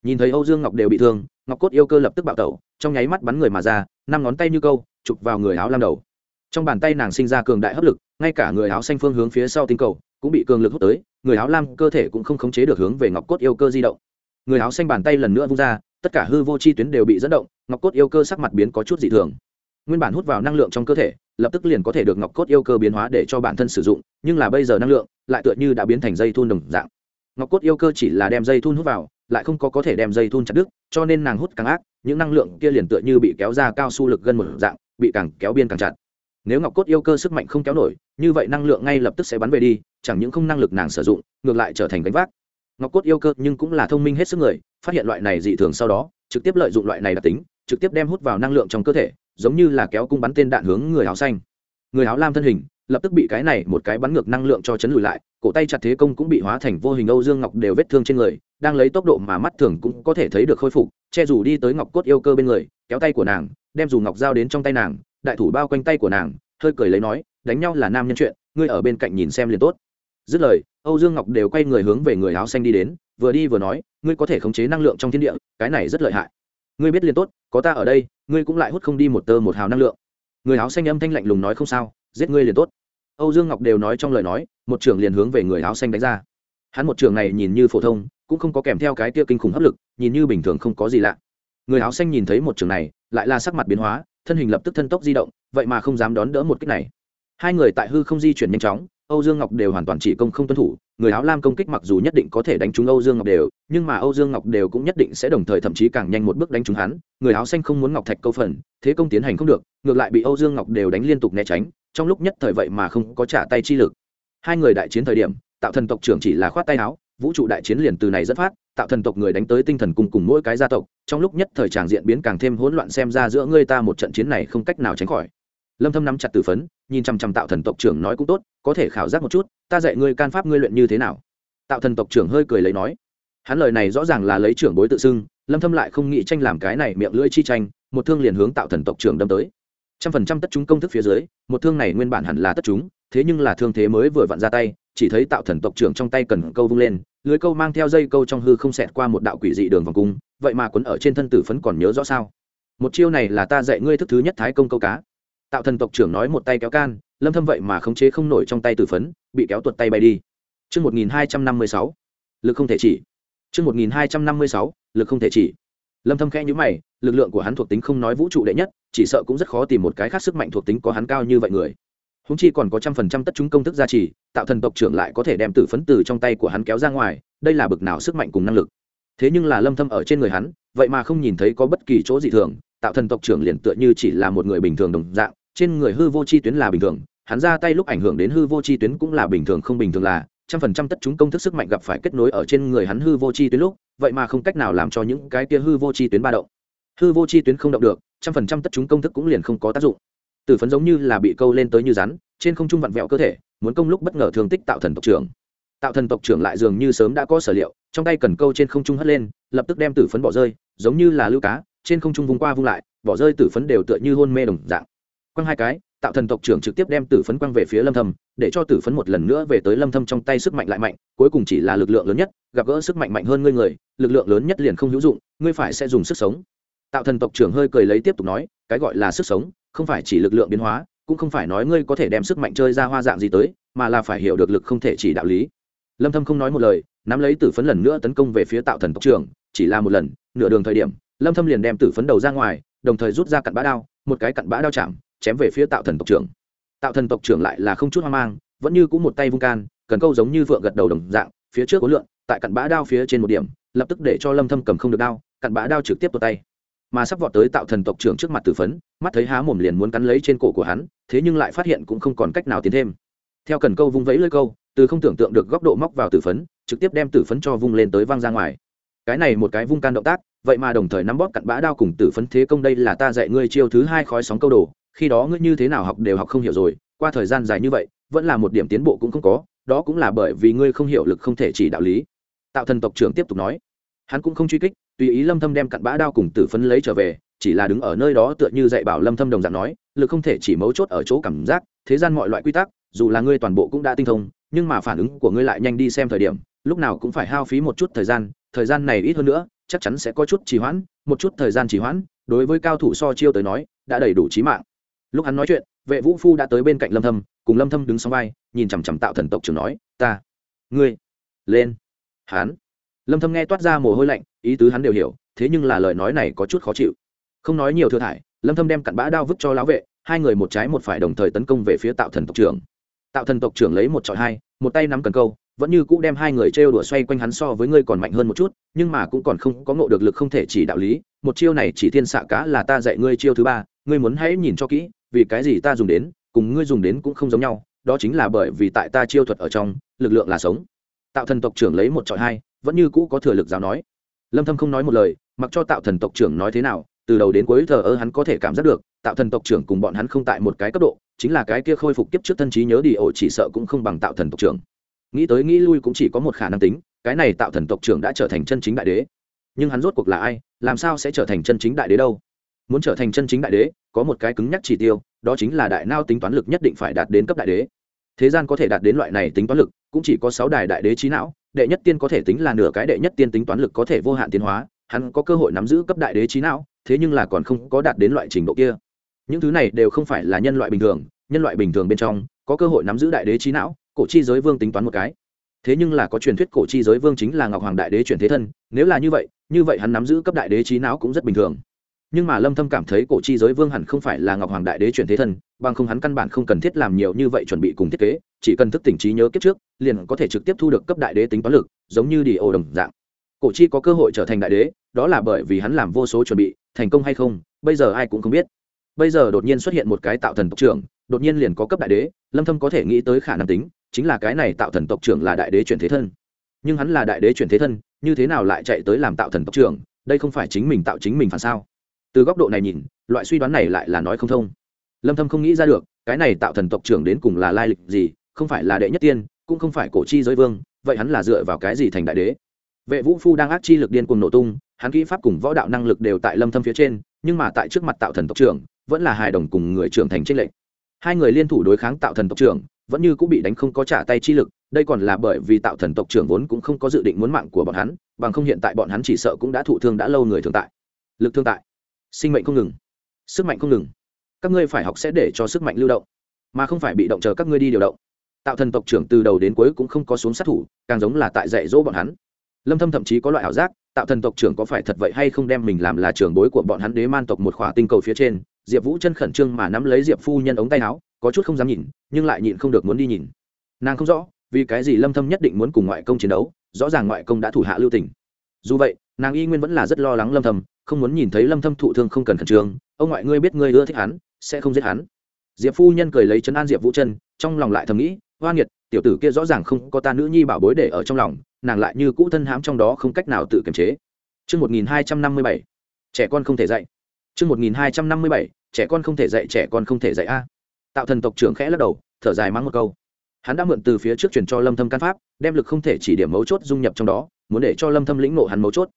Nhìn thấy âu dương ngọc đều bị thương, ngọc cốt yêu cơ lập tức bạo tẩu, trong nháy mắt bắn người mà ra, năm ngón tay như câu, chụp vào người áo lam đầu trong bàn tay nàng sinh ra cường đại hấp lực, ngay cả người áo xanh phương hướng phía sau tinh cầu cũng bị cường lực hút tới, người áo lam cơ thể cũng không khống chế được hướng về ngọc cốt yêu cơ di động. Người áo xanh bàn tay lần nữa vung ra, tất cả hư vô chi tuyến đều bị dẫn động, ngọc cốt yêu cơ sắc mặt biến có chút dị thường. Nguyên bản hút vào năng lượng trong cơ thể, lập tức liền có thể được ngọc cốt yêu cơ biến hóa để cho bản thân sử dụng, nhưng là bây giờ năng lượng lại tựa như đã biến thành dây thun đồng dạng. Ngọc cốt yêu cơ chỉ là đem dây thun hút vào, lại không có có thể đem dây thun chặt đứt, cho nên nàng hút càng ác, những năng lượng kia liền tựa như bị kéo ra cao su lực gân một dạng, bị càng kéo biên càng chặt nếu ngọc cốt yêu cơ sức mạnh không kéo nổi, như vậy năng lượng ngay lập tức sẽ bắn về đi, chẳng những không năng lực nàng sử dụng, ngược lại trở thành gánh vác. Ngọc cốt yêu cơ nhưng cũng là thông minh hết sức người, phát hiện loại này dị thường sau đó, trực tiếp lợi dụng loại này đặc tính, trực tiếp đem hút vào năng lượng trong cơ thể, giống như là kéo cung bắn tên đạn hướng người áo xanh. Người áo lam thân hình, lập tức bị cái này một cái bắn ngược năng lượng cho chấn lùi lại, cổ tay chặt thế công cũng bị hóa thành vô hình âu dương ngọc đều vết thương trên người, đang lấy tốc độ mà mắt thường cũng có thể thấy được khôi phục, che dù đi tới ngọc cốt yêu cơ bên người, kéo tay của nàng, đem dù ngọc dao đến trong tay nàng đại thủ bao quanh tay của nàng, hơi cười lấy nói, đánh nhau là nam nhân chuyện, ngươi ở bên cạnh nhìn xem liền tốt. Dứt lời, âu dương ngọc đều quay người hướng về người áo xanh đi đến, vừa đi vừa nói, ngươi có thể khống chế năng lượng trong thiên địa, cái này rất lợi hại. Ngươi biết liền tốt, có ta ở đây, ngươi cũng lại hút không đi một tơ một hào năng lượng. Người áo xanh âm thanh lạnh lùng nói không sao, giết ngươi liền tốt. Âu dương ngọc đều nói trong lời nói, một trưởng liền hướng về người áo xanh đánh ra. Hắn một trưởng này nhìn như phổ thông, cũng không có kèm theo cái tia kinh khủng hấp lực, nhìn như bình thường không có gì lạ. Người áo xanh nhìn thấy một trường này, lại là sắc mặt biến hóa thân hình lập tức thân tốc di động, vậy mà không dám đón đỡ một kích này. Hai người tại hư không di chuyển nhanh chóng, âu dương ngọc đều hoàn toàn chỉ công không tuân thủ, người áo lam công kích mặc dù nhất định có thể đánh trúng âu dương ngọc đều, nhưng mà âu dương ngọc đều cũng nhất định sẽ đồng thời thậm chí càng nhanh một bước đánh trúng hắn, người áo xanh không muốn ngọc thạch câu phần, thế công tiến hành không được, ngược lại bị âu dương ngọc đều đánh liên tục né tránh, trong lúc nhất thời vậy mà không có trả tay chi lực. Hai người đại chiến thời điểm, tạo thần tộc trưởng chỉ là khoát tay áo vũ trụ đại chiến liền từ này dẫn phát, tạo thần tộc người đánh tới tinh thần cùng cùng mỗi cái gia tộc, trong lúc nhất thời tràng diện biến càng thêm hỗn loạn xem ra giữa ngươi ta một trận chiến này không cách nào tránh khỏi. Lâm thâm nắm chặt tử phấn, nhìn chăm chăm tạo thần tộc trưởng nói cũng tốt, có thể khảo giác một chút, ta dạy ngươi can pháp ngươi luyện như thế nào. Tạo thần tộc trưởng hơi cười lấy nói. Hắn lời này rõ ràng là lấy trưởng bối tự xưng, lâm thâm lại không nghĩ tranh làm cái này miệng lưỡi chi tranh, một thương liền hướng tạo thần tộc trưởng đâm tới. Trăm phần trăm tất chúng công thức phía dưới, một thương này nguyên bản hẳn là tất chúng, thế nhưng là thương thế mới vừa vặn ra tay chỉ thấy tạo thần tộc trưởng trong tay cần câu vung lên, lưới câu mang theo dây câu trong hư không xẹt qua một đạo quỷ dị đường vòng cung, vậy mà quấn ở trên thân tử phấn còn nhớ rõ sao? Một chiêu này là ta dạy ngươi thức thứ nhất thái công câu cá. Tạo thần tộc trưởng nói một tay kéo can, lâm thâm vậy mà khống chế không nổi trong tay tử phấn, bị kéo tuột tay bay đi. Chương 1256 lực không thể chỉ. Chương 1256 lực không thể chỉ. Lâm thâm khẽ nhíu mày, lực lượng của hắn thuộc tính không nói vũ trụ đệ nhất, chỉ sợ cũng rất khó tìm một cái khác sức mạnh thuộc tính có hắn cao như vậy người húng chi còn có trăm phần trăm tất chúng công thức gia trì, tạo thần tộc trưởng lại có thể đem tử phấn từ trong tay của hắn kéo ra ngoài, đây là bực nào sức mạnh cùng năng lực. Thế nhưng là lâm thâm ở trên người hắn, vậy mà không nhìn thấy có bất kỳ chỗ dị thường, tạo thần tộc trưởng liền tựa như chỉ là một người bình thường đồng dạng, trên người hư vô chi tuyến là bình thường, hắn ra tay lúc ảnh hưởng đến hư vô chi tuyến cũng là bình thường không bình thường là, trăm phần trăm tất chúng công thức sức mạnh gặp phải kết nối ở trên người hắn hư vô chi tuyến lúc, vậy mà không cách nào làm cho những cái kia hư vô chi tuyến ba động. Hư vô chi tuyến không động được, trăm phần trăm tất chúng công thức cũng liền không có tác dụng tử phấn giống như là bị câu lên tới như rắn, trên không trung vặn vẹo cơ thể, muốn công lúc bất ngờ thương tích tạo thần tộc trưởng. Tạo thần tộc trưởng lại dường như sớm đã có sở liệu, trong tay cần câu trên không trung hất lên, lập tức đem tử phấn bỏ rơi, giống như là lưu cá, trên không trung vung qua vung lại, bỏ rơi tử phấn đều tựa như hôn mê đồng dạng. Quăng hai cái, tạo thần tộc trưởng trực tiếp đem tử phấn quăng về phía lâm thâm, để cho tử phấn một lần nữa về tới lâm thâm trong tay sức mạnh lại mạnh, cuối cùng chỉ là lực lượng lớn nhất, gặp gỡ sức mạnh mạnh hơn ngươi người, lực lượng lớn nhất liền không hữu dụng, ngươi phải sẽ dùng sức sống. Tạo thần tộc trưởng hơi cười lấy tiếp tục nói, cái gọi là sức sống không phải chỉ lực lượng biến hóa cũng không phải nói ngươi có thể đem sức mạnh chơi ra hoa dạng gì tới mà là phải hiểu được lực không thể chỉ đạo lý. Lâm thâm không nói một lời nắm lấy tử phấn lần nữa tấn công về phía tạo thần tộc trưởng chỉ là một lần nửa đường thời điểm lâm thâm liền đem tử phấn đầu ra ngoài đồng thời rút ra cặn bã đao một cái cặn bã đao chạm chém về phía tạo thần tộc trưởng. Tạo thần tộc trưởng lại là không chút hoang mang vẫn như cũng một tay vung can cần câu giống như vượng gật đầu đồng dạng phía trước cố lượn, tại cặn bã đao phía trên một điểm lập tức để cho lâm thâm cầm không được đao cặn bã đao trực tiếp vào tay mà sắp vọt tới tạo thần tộc trưởng trước mặt tử phấn, mắt thấy há mồm liền muốn cắn lấy trên cổ của hắn, thế nhưng lại phát hiện cũng không còn cách nào tiến thêm. Theo cần câu vung vẫy lơi câu, từ không tưởng tượng được góc độ móc vào tử phấn, trực tiếp đem tử phấn cho vung lên tới văng ra ngoài. Cái này một cái vung can động tác, vậy mà đồng thời nắm bóp cặn bã đao cùng tử phấn thế công đây là ta dạy ngươi chiêu thứ hai khói sóng câu đồ, khi đó ngươi như thế nào học đều học không hiểu rồi, qua thời gian dài như vậy, vẫn là một điểm tiến bộ cũng không có, đó cũng là bởi vì ngươi không hiểu lực không thể chỉ đạo lý. Tạo thần tộc trưởng tiếp tục nói. Hắn cũng không truy kích tùy ý lâm thâm đem cặn bã đao cùng tử phấn lấy trở về, chỉ là đứng ở nơi đó tựa như dạy bảo lâm thâm đồng dạng nói, lực không thể chỉ mấu chốt ở chỗ cảm giác, thế gian mọi loại quy tắc, dù là ngươi toàn bộ cũng đã tinh thông, nhưng mà phản ứng của ngươi lại nhanh đi xem thời điểm, lúc nào cũng phải hao phí một chút thời gian thời gian này ít hơn nữa, chắc chắn sẽ có chút trì hoãn, một chút thời gian trì hoãn, đối với cao thủ so chiêu tới nói, đã đầy đủ trí mạng. Lúc hắn nói chuyện, vệ vũ phu đã tới bên cạnh lâm thâm, cùng lâm thâm đứng song vai, nhìn chằm chằm tạo thần tộc trưởng nói, ta, ngươi, lên. Hắn lâm thâm nghe toát ra mồ hôi lạnh, ý tứ hắn đều hiểu, thế nhưng là lời nói này có chút khó chịu. Không nói nhiều thừa thải, lâm thâm đem cặn bã đao vứt cho lão vệ, hai người một trái một phải đồng thời tấn công về phía tạo thần tộc trưởng. Tạo thần tộc trưởng lấy một trọi hai, một tay nắm cần câu, vẫn như cũ đem hai người trêu đùa xoay quanh hắn so với ngươi còn mạnh hơn một chút, nhưng mà cũng còn không có ngộ được lực không thể chỉ đạo lý, một chiêu này chỉ thiên xạ cá là ta dạy ngươi chiêu thứ ba, ngươi muốn hãy nhìn cho kỹ, vì cái gì ta dùng đến, cùng ngươi dùng đến cũng không giống nhau, đó chính là bởi vì tại ta chiêu thuật ở trong, lực lượng là sống. Tạo thần tộc trưởng lấy một trọi hai vẫn như cũ có thừa lực giáo nói. Lâm thâm không nói một lời, mặc cho tạo thần tộc trưởng nói thế nào, từ đầu đến cuối thờ ơ hắn có thể cảm giác được, tạo thần tộc trưởng cùng bọn hắn không tại một cái cấp độ, chính là cái kia khôi phục kiếp trước thân trí nhớ đi ổ chỉ sợ cũng không bằng tạo thần tộc trưởng. Nghĩ tới nghĩ lui cũng chỉ có một khả năng tính, cái này tạo thần tộc trưởng đã trở thành chân chính đại đế. Nhưng hắn rốt cuộc là ai, làm sao sẽ trở thành chân chính đại đế đâu? Muốn trở thành chân chính đại đế, có một cái cứng nhắc chỉ tiêu, đó chính là đại nao tính toán lực nhất định phải đạt đến cấp đại đế. Thế gian có thể đạt đến loại này tính toán lực, cũng chỉ có sáu đài đại đế trí não đệ nhất tiên có thể tính là nửa cái đệ nhất tiên tính toán lực có thể vô hạn tiến hóa, hắn có cơ hội nắm giữ cấp đại đế trí não, thế nhưng là còn không có đạt đến loại trình độ kia. Những thứ này đều không phải là nhân loại bình thường, nhân loại bình thường bên trong, có cơ hội nắm giữ đại đế trí não, cổ chi giới vương tính toán một cái. Thế nhưng là có truyền thuyết cổ chi giới vương chính là ngọc hoàng đại đế chuyển thế thân, nếu là như vậy như vậy hắn nắm giữ cấp đại đế trí não cũng rất bình thường nhưng mà lâm thâm cảm thấy cổ chi giới vương hẳn không phải là ngọc hoàng đại đế chuyển thế thân, bằng không hắn căn bản không cần thiết làm nhiều như vậy chuẩn bị cùng thiết kế, chỉ cần thức tỉnh trí nhớ kiếp trước, liền có thể trực tiếp thu được cấp đại đế tính toán lực, giống như đi ô đồng dạng. Cổ chi có cơ hội trở thành đại đế, đó là bởi vì hắn làm vô số chuẩn bị, thành công hay không, bây giờ ai cũng không biết. Bây giờ đột nhiên xuất hiện một cái tạo thần tộc trưởng, đột nhiên liền có cấp đại đế, lâm thâm có thể nghĩ tới khả năng tính, chính là cái này tạo thần tộc trưởng là đại đế chuyển thế thân. Nhưng hắn là đại đế chuyển thế thân, như thế nào lại chạy tới làm tạo thần tộc trưởng, đây không phải chính mình tạo chính mình phản sao? Từ góc độ này nhìn, loại suy đoán này lại là nói không thông. Lâm thâm không nghĩ ra được, cái này tạo thần tộc trưởng đến cùng là lai lịch gì, không phải là đệ nhất tiên, cũng không phải cổ chi giới vương, vậy hắn là dựa vào cái gì thành đại đế? Vệ vũ phu đang ác chi lực điên cuồng nổ tung, hắn kỹ pháp cùng võ đạo năng lực đều tại lâm thâm phía trên, nhưng mà tại trước mặt tạo thần tộc trưởng, vẫn là hài đồng cùng người trưởng thành trên lệnh hai người liên thủ đối kháng tạo thần tộc trưởng, vẫn như cũng bị đánh không có trả tay chi lực, đây còn là bởi vì tạo thần tộc trưởng vốn cũng không có dự định muốn mạng của bọn hắn, bằng không hiện tại bọn hắn chỉ sợ cũng đã thụ thương đã lâu người thường tại. Lực thương tại sinh mệnh không ngừng, sức mạnh không ngừng. Các ngươi phải học sẽ để cho sức mạnh lưu động, mà không phải bị động chờ các ngươi đi điều động. Tạo thần tộc trưởng từ đầu đến cuối cũng không có xuống sát thủ, càng giống là tại dạy dỗ bọn hắn. Lâm thâm thậm chí có loại ảo giác, tạo thần tộc trưởng có phải thật vậy hay không đem mình làm là trưởng bối của bọn hắn đế man tộc một khỏa tinh cầu phía trên. Diệp vũ chân khẩn trương mà nắm lấy diệp phu nhân ống tay áo, có chút không dám nhìn, nhưng lại nhịn không được muốn đi nhìn. Nàng không rõ, vì cái gì lâm thâm nhất định muốn cùng ngoại công chiến đấu, rõ ràng ngoại công đã thủ hạ lưu tình. Dù vậy, nàng y nguyên vẫn là rất lo lắng lâm thâm không muốn nhìn thấy lâm thâm thụ thương không cần khẩn trương ông ngoại ngươi biết ngươi ưa thích hắn sẽ không giết hắn diệp phu nhân cười lấy chấn an diệp vũ chân trong lòng lại thầm nghĩ hoa nghiệt tiểu tử kia rõ ràng không có ta nữ nhi bảo bối để ở trong lòng nàng lại như cũ thân hãm trong đó không cách nào tự kiềm chế Trước 1257, trẻ con không thể dạy. Trước 1257, trẻ con không thể dạy trẻ con không thể dạy a. Tạo thần tộc trưởng khẽ lắc đầu, thở dài mắng một câu. Hắn đã mượn từ phía trước truyền cho Lâm Thâm căn pháp, đem lực không thể chỉ điểm mấu chốt dung nhập trong đó, muốn để cho Lâm Thâm lĩnh ngộ hắn mấu chốt.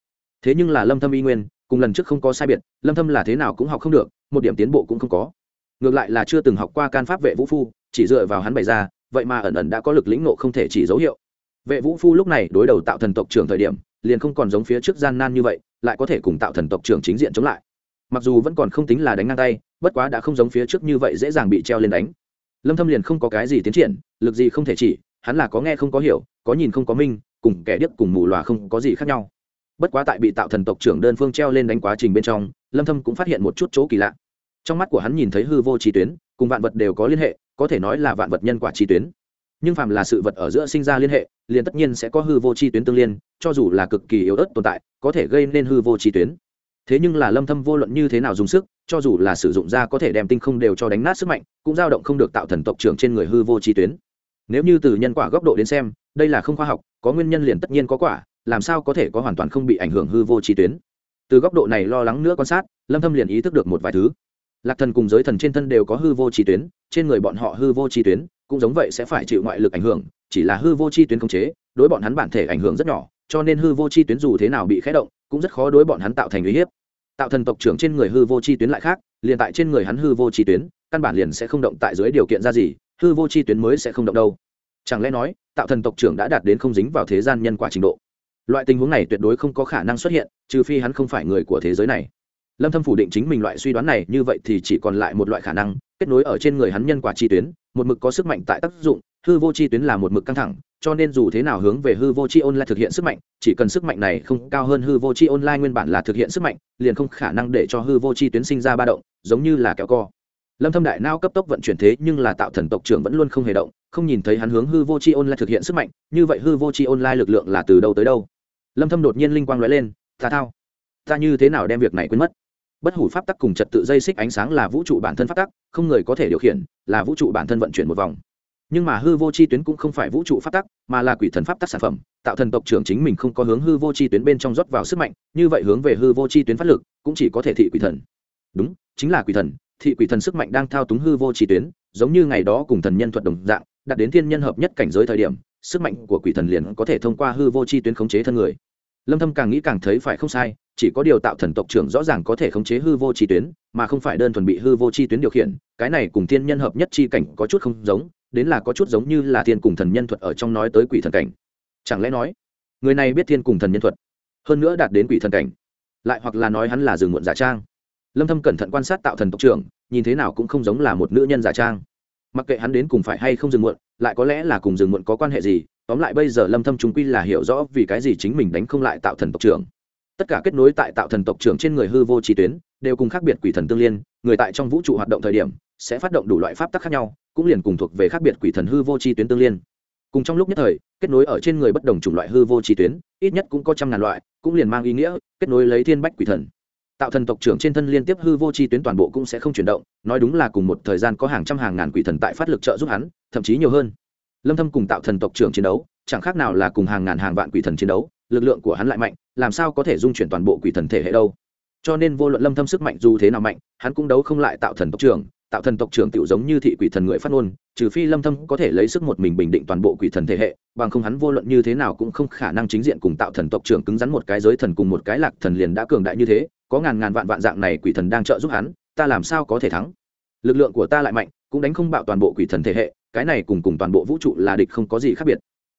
Thế nhưng là Lâm Thâm y nguyên, cùng lần trước không có sai biệt, Lâm Thâm là thế nào cũng học không được, một điểm tiến bộ cũng không có. Ngược lại là chưa từng học qua can pháp vệ vũ phu, chỉ dựa vào hắn bày ra, vậy mà ẩn ẩn đã có lực lĩnh ngộ không thể chỉ dấu hiệu. Vệ vũ phu lúc này đối đầu tạo thần tộc trưởng thời điểm liền không còn giống phía trước gian nan như vậy lại có thể cùng tạo thần tộc trưởng chính diện chống lại. Mặc dù vẫn còn không tính là đánh ngang tay bất quá đã không giống phía trước như vậy dễ dàng bị treo lên đánh. Lâm thâm liền không có cái gì tiến triển lực gì không thể chỉ hắn là có nghe không có hiểu có nhìn không có minh cùng kẻ điếc cùng mù lòa không có gì khác nhau bất quá tại bị tạo thần tộc trưởng đơn phương treo lên đánh quá trình bên trong, lâm thâm cũng phát hiện một chút chỗ kỳ lạ. Trong mắt của hắn nhìn thấy hư vô trí tuyến, cùng vạn vật đều có liên hệ, có thể nói là vạn vật nhân quả trí tuyến. Nhưng phàm là sự vật ở giữa sinh ra liên hệ, liền tất nhiên sẽ có hư vô chi tuyến tương liên, cho dù là cực kỳ yếu ớt tồn tại, có thể gây nên hư vô chi tuyến. Thế nhưng là lâm thâm vô luận như thế nào dùng sức, cho dù là sử dụng ra có thể đem tinh không đều cho đánh nát sức mạnh, cũng dao động không được tạo thần tộc trưởng trên người hư vô chi tuyến. Nếu như từ nhân quả góc độ đến xem, đây là không khoa học, có nguyên nhân liền tất nhiên có quả làm sao có thể có hoàn toàn không bị ảnh hưởng hư vô chi tuyến? Từ góc độ này lo lắng nữa quan sát, lâm thâm liền ý thức được một vài thứ. Lạc thần cùng giới thần trên thân đều có hư vô chi tuyến, trên người bọn họ hư vô chi tuyến cũng giống vậy sẽ phải chịu ngoại lực ảnh hưởng, chỉ là hư vô chi tuyến khống chế, đối bọn hắn bản thể ảnh hưởng rất nhỏ, cho nên hư vô chi tuyến dù thế nào bị khé động, cũng rất khó đối bọn hắn tạo thành uy hiếp. Tạo thần tộc trưởng trên người hư vô chi tuyến lại khác, liền tại trên người hắn hư vô chi tuyến, căn bản liền sẽ không động tại dưới điều kiện ra gì, hư vô chi tuyến mới sẽ không động đâu. Chẳng lẽ nói, tạo thần tộc trưởng đã đạt đến không dính vào thế gian nhân quả trình độ? Loại tình huống này tuyệt đối không có khả năng xuất hiện, trừ phi hắn không phải người của thế giới này. Lâm thâm phủ định chính mình loại suy đoán này, như vậy thì chỉ còn lại một loại khả năng, kết nối ở trên người hắn nhân quả chi tuyến, một mực có sức mạnh tại tác dụng, hư vô chi tuyến là một mực căng thẳng, cho nên dù thế nào hướng về hư vô chi online thực hiện sức mạnh, chỉ cần sức mạnh này không cao hơn hư vô chi online nguyên bản là thực hiện sức mạnh, liền không khả năng để cho hư vô chi tuyến sinh ra ba động, giống như là kéo co. Lâm thâm đại nao cấp tốc vận chuyển thế, nhưng là tạo thần tộc trưởng vẫn luôn không hề động, không nhìn thấy hắn hướng hư vô chi online thực hiện sức mạnh, như vậy hư vô chi online lực lượng là từ đâu tới đâu? Lâm thâm đột nhiên linh quang lóe lên, ta thao, ta như thế nào đem việc này quên mất? Bất hủ pháp tắc cùng trật tự dây xích ánh sáng là vũ trụ bản thân pháp tắc, không người có thể điều khiển, là vũ trụ bản thân vận chuyển một vòng. Nhưng mà hư vô chi tuyến cũng không phải vũ trụ pháp tắc, mà là quỷ thần pháp tắc sản phẩm, tạo thần tộc trưởng chính mình không có hướng hư vô chi tuyến bên trong rót vào sức mạnh, như vậy hướng về hư vô chi tuyến phát lực, cũng chỉ có thể thị quỷ thần. Đúng, chính là quỷ thần, thị quỷ thần sức mạnh đang thao túng hư vô chi tuyến, giống như ngày đó cùng thần nhân thuật đồng dạng, đạt đến thiên nhân hợp nhất cảnh giới thời điểm sức mạnh của quỷ thần liền có thể thông qua hư vô chi tuyến khống chế thân người. Lâm thâm càng nghĩ càng thấy phải không sai, chỉ có điều tạo thần tộc trưởng rõ ràng có thể khống chế hư vô chi tuyến, mà không phải đơn thuần bị hư vô chi tuyến điều khiển, cái này cùng thiên nhân hợp nhất chi cảnh có chút không giống, đến là có chút giống như là thiên cùng thần nhân thuật ở trong nói tới quỷ thần cảnh. Chẳng lẽ nói, người này biết thiên cùng thần nhân thuật, hơn nữa đạt đến quỷ thần cảnh, lại hoặc là nói hắn là dừng muộn giả trang. Lâm thâm cẩn thận quan sát tạo thần tộc trưởng, nhìn thế nào cũng không giống là một nữ nhân giả trang mặc kệ hắn đến cùng phải hay không dừng muộn, lại có lẽ là cùng dừng muộn có quan hệ gì, tóm lại bây giờ lâm thâm chúng quy là hiểu rõ vì cái gì chính mình đánh không lại tạo thần tộc trưởng. Tất cả kết nối tại tạo thần tộc trưởng trên người hư vô trí tuyến, đều cùng khác biệt quỷ thần tương liên, người tại trong vũ trụ hoạt động thời điểm, sẽ phát động đủ loại pháp tắc khác nhau, cũng liền cùng thuộc về khác biệt quỷ thần hư vô chi tuyến tương liên. Cùng trong lúc nhất thời, kết nối ở trên người bất đồng chủng loại hư vô chi tuyến, ít nhất cũng có trăm ngàn loại, cũng liền mang ý nghĩa, kết nối lấy thiên bách quỷ thần tạo thần tộc trưởng trên thân liên tiếp hư vô chi tuyến toàn bộ cũng sẽ không chuyển động, nói đúng là cùng một thời gian có hàng trăm hàng ngàn quỷ thần tại phát lực trợ giúp hắn, thậm chí nhiều hơn. Lâm thâm cùng tạo thần tộc trưởng chiến đấu, chẳng khác nào là cùng hàng ngàn hàng vạn quỷ thần chiến đấu, lực lượng của hắn lại mạnh, làm sao có thể dung chuyển toàn bộ quỷ thần thể hệ đâu? Cho nên vô luận lâm thâm sức mạnh dù thế nào mạnh, hắn cũng đấu không lại tạo thần tộc trưởng, tạo thần tộc trưởng tiểu giống như thị quỷ thần người phát ngôn, trừ phi lâm thâm có thể lấy sức một mình bình định toàn bộ quỷ thần thể hệ, bằng không hắn vô luận như thế nào cũng không khả năng chính diện cùng tạo thần tộc trưởng cứng rắn một cái giới thần cùng một cái lạc thần liền đã cường đại như thế có ngàn ngàn vạn vạn dạng này quỷ thần đang trợ giúp hắn, ta làm sao có thể thắng? Lực lượng của ta lại mạnh, cũng đánh không bạo toàn bộ quỷ thần thể hệ, cái này cùng cùng toàn bộ vũ trụ là địch không có gì khác biệt.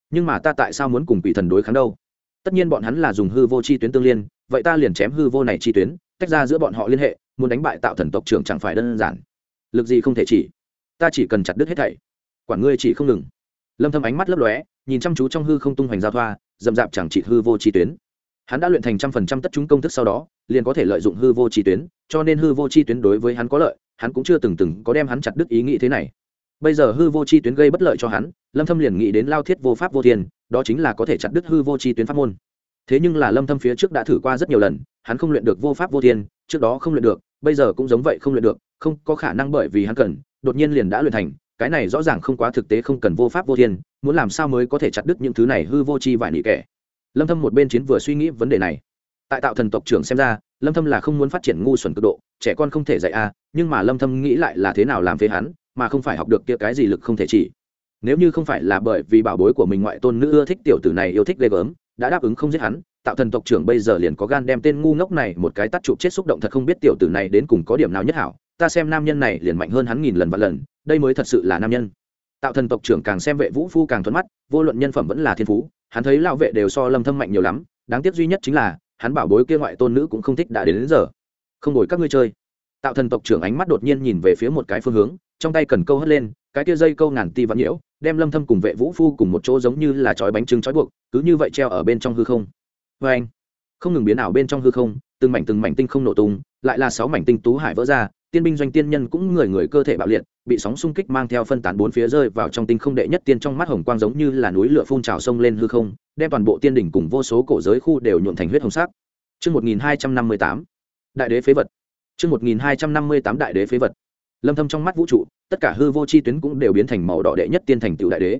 Nhưng mà ta tại sao muốn cùng quỷ thần đối kháng đâu? Tất nhiên bọn hắn là dùng hư vô chi tuyến tương liên, vậy ta liền chém hư vô này chi tuyến, tách ra giữa bọn họ liên hệ, muốn đánh bại tạo thần tộc trưởng chẳng phải đơn giản. Lực gì không thể chỉ? Ta chỉ cần chặt đứt hết thảy. Quản ngươi chỉ không ngừng. Lâm thâm ánh mắt lấp lóe, nhìn chăm chú trong hư không tung hoành giao thoa dầm dạp chẳng chỉ hư vô chi tuyến hắn đã luyện thành trăm phần trăm tất chúng công thức sau đó, liền có thể lợi dụng hư vô chi tuyến, cho nên hư vô chi tuyến đối với hắn có lợi, hắn cũng chưa từng từng có đem hắn chặt đứt ý nghĩ thế này. Bây giờ hư vô chi tuyến gây bất lợi cho hắn, lâm thâm liền nghĩ đến lao thiết vô pháp vô thiên, đó chính là có thể chặt đứt hư vô chi tuyến pháp môn. Thế nhưng là lâm thâm phía trước đã thử qua rất nhiều lần, hắn không luyện được vô pháp vô thiên, trước đó không luyện được, bây giờ cũng giống vậy không luyện được, không có khả năng bởi vì hắn cần, đột nhiên liền đã luyện thành, cái này rõ ràng không quá thực tế không cần vô pháp vô thiên, muốn làm sao mới có thể chặt đứt những thứ này hư vô chi vải nị kẻ lâm thâm một bên chiến vừa suy nghĩ vấn đề này. Tại tạo thần tộc trưởng xem ra, lâm thâm là không muốn phát triển ngu xuẩn cực độ, trẻ con không thể dạy a, nhưng mà lâm thâm nghĩ lại là thế nào làm phế hắn, mà không phải học được kia cái gì lực không thể chỉ. Nếu như không phải là bởi vì bảo bối của mình ngoại tôn nữ ưa thích tiểu tử này yêu thích ghê gớm, đã đáp ứng không giết hắn, tạo thần tộc trưởng bây giờ liền có gan đem tên ngu ngốc này một cái tắt chụp chết xúc động thật không biết tiểu tử này đến cùng có điểm nào nhất hảo, ta xem nam nhân này liền mạnh hơn hắn nghìn lần và lần, đây mới thật sự là nam nhân tạo thần tộc trưởng càng xem vệ vũ phu càng thuận mắt vô luận nhân phẩm vẫn là thiên phú hắn thấy lão vệ đều so lâm thâm mạnh nhiều lắm đáng tiếc duy nhất chính là hắn bảo bối kia ngoại tôn nữ cũng không thích đã đến, đến giờ. Không đổi các ngươi chơi. Tạo thần tộc trưởng ánh mắt đột nhiên nhìn về phía một cái phương hướng trong tay cần câu hất lên cái kia dây câu ngàn ti vẫn nhiễu đem lâm thâm cùng vệ vũ phu cùng một chỗ giống như là chói bánh trưng chói buộc cứ như vậy treo ở bên trong hư không. Với anh không ngừng biến ảo bên trong hư không từng mảnh từng mảnh tinh không nổ tung lại là sáu mảnh tinh tú hải vỡ ra tiên binh doanh tiên nhân cũng người người cơ thể bạo liệt bị sóng xung kích mang theo phân tán bốn phía rơi vào trong tinh không đệ nhất tiên trong mắt hồng quang giống như là núi lửa phun trào sông lên hư không đem toàn bộ tiên đỉnh cùng vô số cổ giới khu đều nhuộn thành huyết hồng sắc chương 1258, đại đế phế vật. chương 1258 đại đế phế vật. Lâm Thâm trong mắt vũ trụ, tất cả hư vô chi tuyến cũng đều biến thành màu đỏ đệ nhất tiên thành tựu đại đế.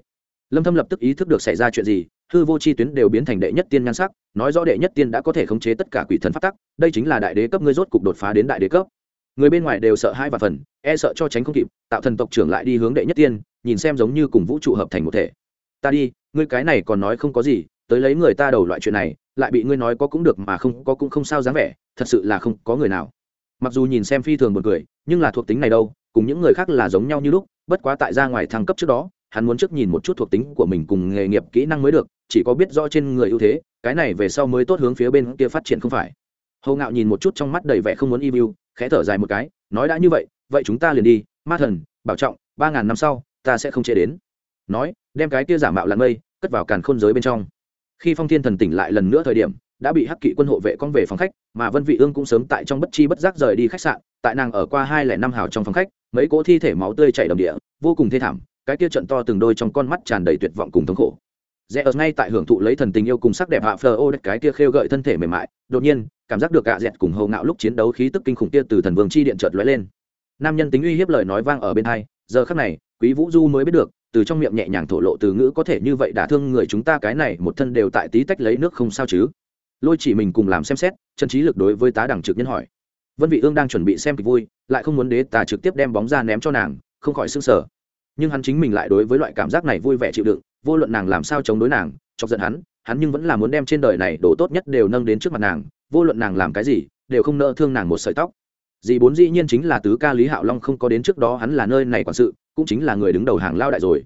Lâm Thâm lập tức ý thức được xảy ra chuyện gì, hư vô chi tuyến đều biến thành đệ nhất tiên nhan sắc, nói rõ đệ nhất tiên đã có thể khống chế tất cả quỷ thần pháp tắc, đây chính là đại đế cấp ngươi rốt cục đột phá đến đại đế cấp người bên ngoài đều sợ hai và phần e sợ cho tránh không kịp, tạo thần tộc trưởng lại đi hướng đệ nhất tiên, nhìn xem giống như cùng vũ trụ hợp thành một thể. Ta đi, ngươi cái này còn nói không có gì, tới lấy người ta đầu loại chuyện này, lại bị ngươi nói có cũng được mà không, có cũng không sao dáng vẻ, thật sự là không có người nào. Mặc dù nhìn xem phi thường một cười, nhưng là thuộc tính này đâu, cùng những người khác là giống nhau như lúc, bất quá tại ra ngoài thăng cấp trước đó, hắn muốn trước nhìn một chút thuộc tính của mình cùng nghề nghiệp kỹ năng mới được, chỉ có biết rõ trên người ưu thế, cái này về sau mới tốt hướng phía bên kia phát triển không phải. Hầu ngạo nhìn một chút trong mắt đầy vẻ không muốn y khẽ thở dài một cái, nói đã như vậy vậy chúng ta liền đi, ma thần, bảo trọng, ba ngàn năm sau, ta sẽ không chế đến. Nói, đem cái kia giả mạo lặn mây, cất vào càn khôn giới bên trong. Khi phong thiên thần tỉnh lại lần nữa thời điểm, đã bị hắc kỵ quân hộ vệ con về phòng khách, mà vân vị ương cũng sớm tại trong bất chi bất giác rời đi khách sạn, tại nàng ở qua hai lẻ năm hào trong phòng khách, mấy cỗ thi thể máu tươi chảy đầm địa, vô cùng thê thảm, cái kia trận to từng đôi trong con mắt tràn đầy tuyệt vọng cùng thống khổ. Rẽ ở ngay tại hưởng thụ lấy thần tình yêu cùng sắc đẹp hạ phờ ô cái kia khêu gợi thân thể mềm mại, đột nhiên cảm giác được gạ dẹt cùng hầu ngạo lúc chiến đấu khí tức kinh khủng kia từ thần vương chi điện chợt lóe lên. Nam nhân tính uy hiếp lời nói vang ở bên hai, giờ khắc này, quý vũ du mới biết được, từ trong miệng nhẹ nhàng thổ lộ từ ngữ có thể như vậy đả thương người chúng ta cái này, một thân đều tại tí tách lấy nước không sao chứ. Lôi chỉ mình cùng làm xem xét chân trí lực đối với tá đẳng trực nhân hỏi. Vân vị ương đang chuẩn bị xem kịch vui, lại không muốn đế tà trực tiếp đem bóng ra ném cho nàng, không khỏi sưng sở nhưng hắn chính mình lại đối với loại cảm giác này vui vẻ chịu đựng, vô luận nàng làm sao chống đối nàng, chọc giận hắn hắn nhưng vẫn là muốn đem trên đời này đồ tốt nhất đều nâng đến trước mặt nàng, vô luận nàng làm cái gì, đều không nỡ thương nàng một sợi tóc. Dì bốn dĩ nhiên chính là tứ ca lý hạo long không có đến trước đó, hắn là nơi này quản sự, cũng chính là người đứng đầu hàng lao đại rồi.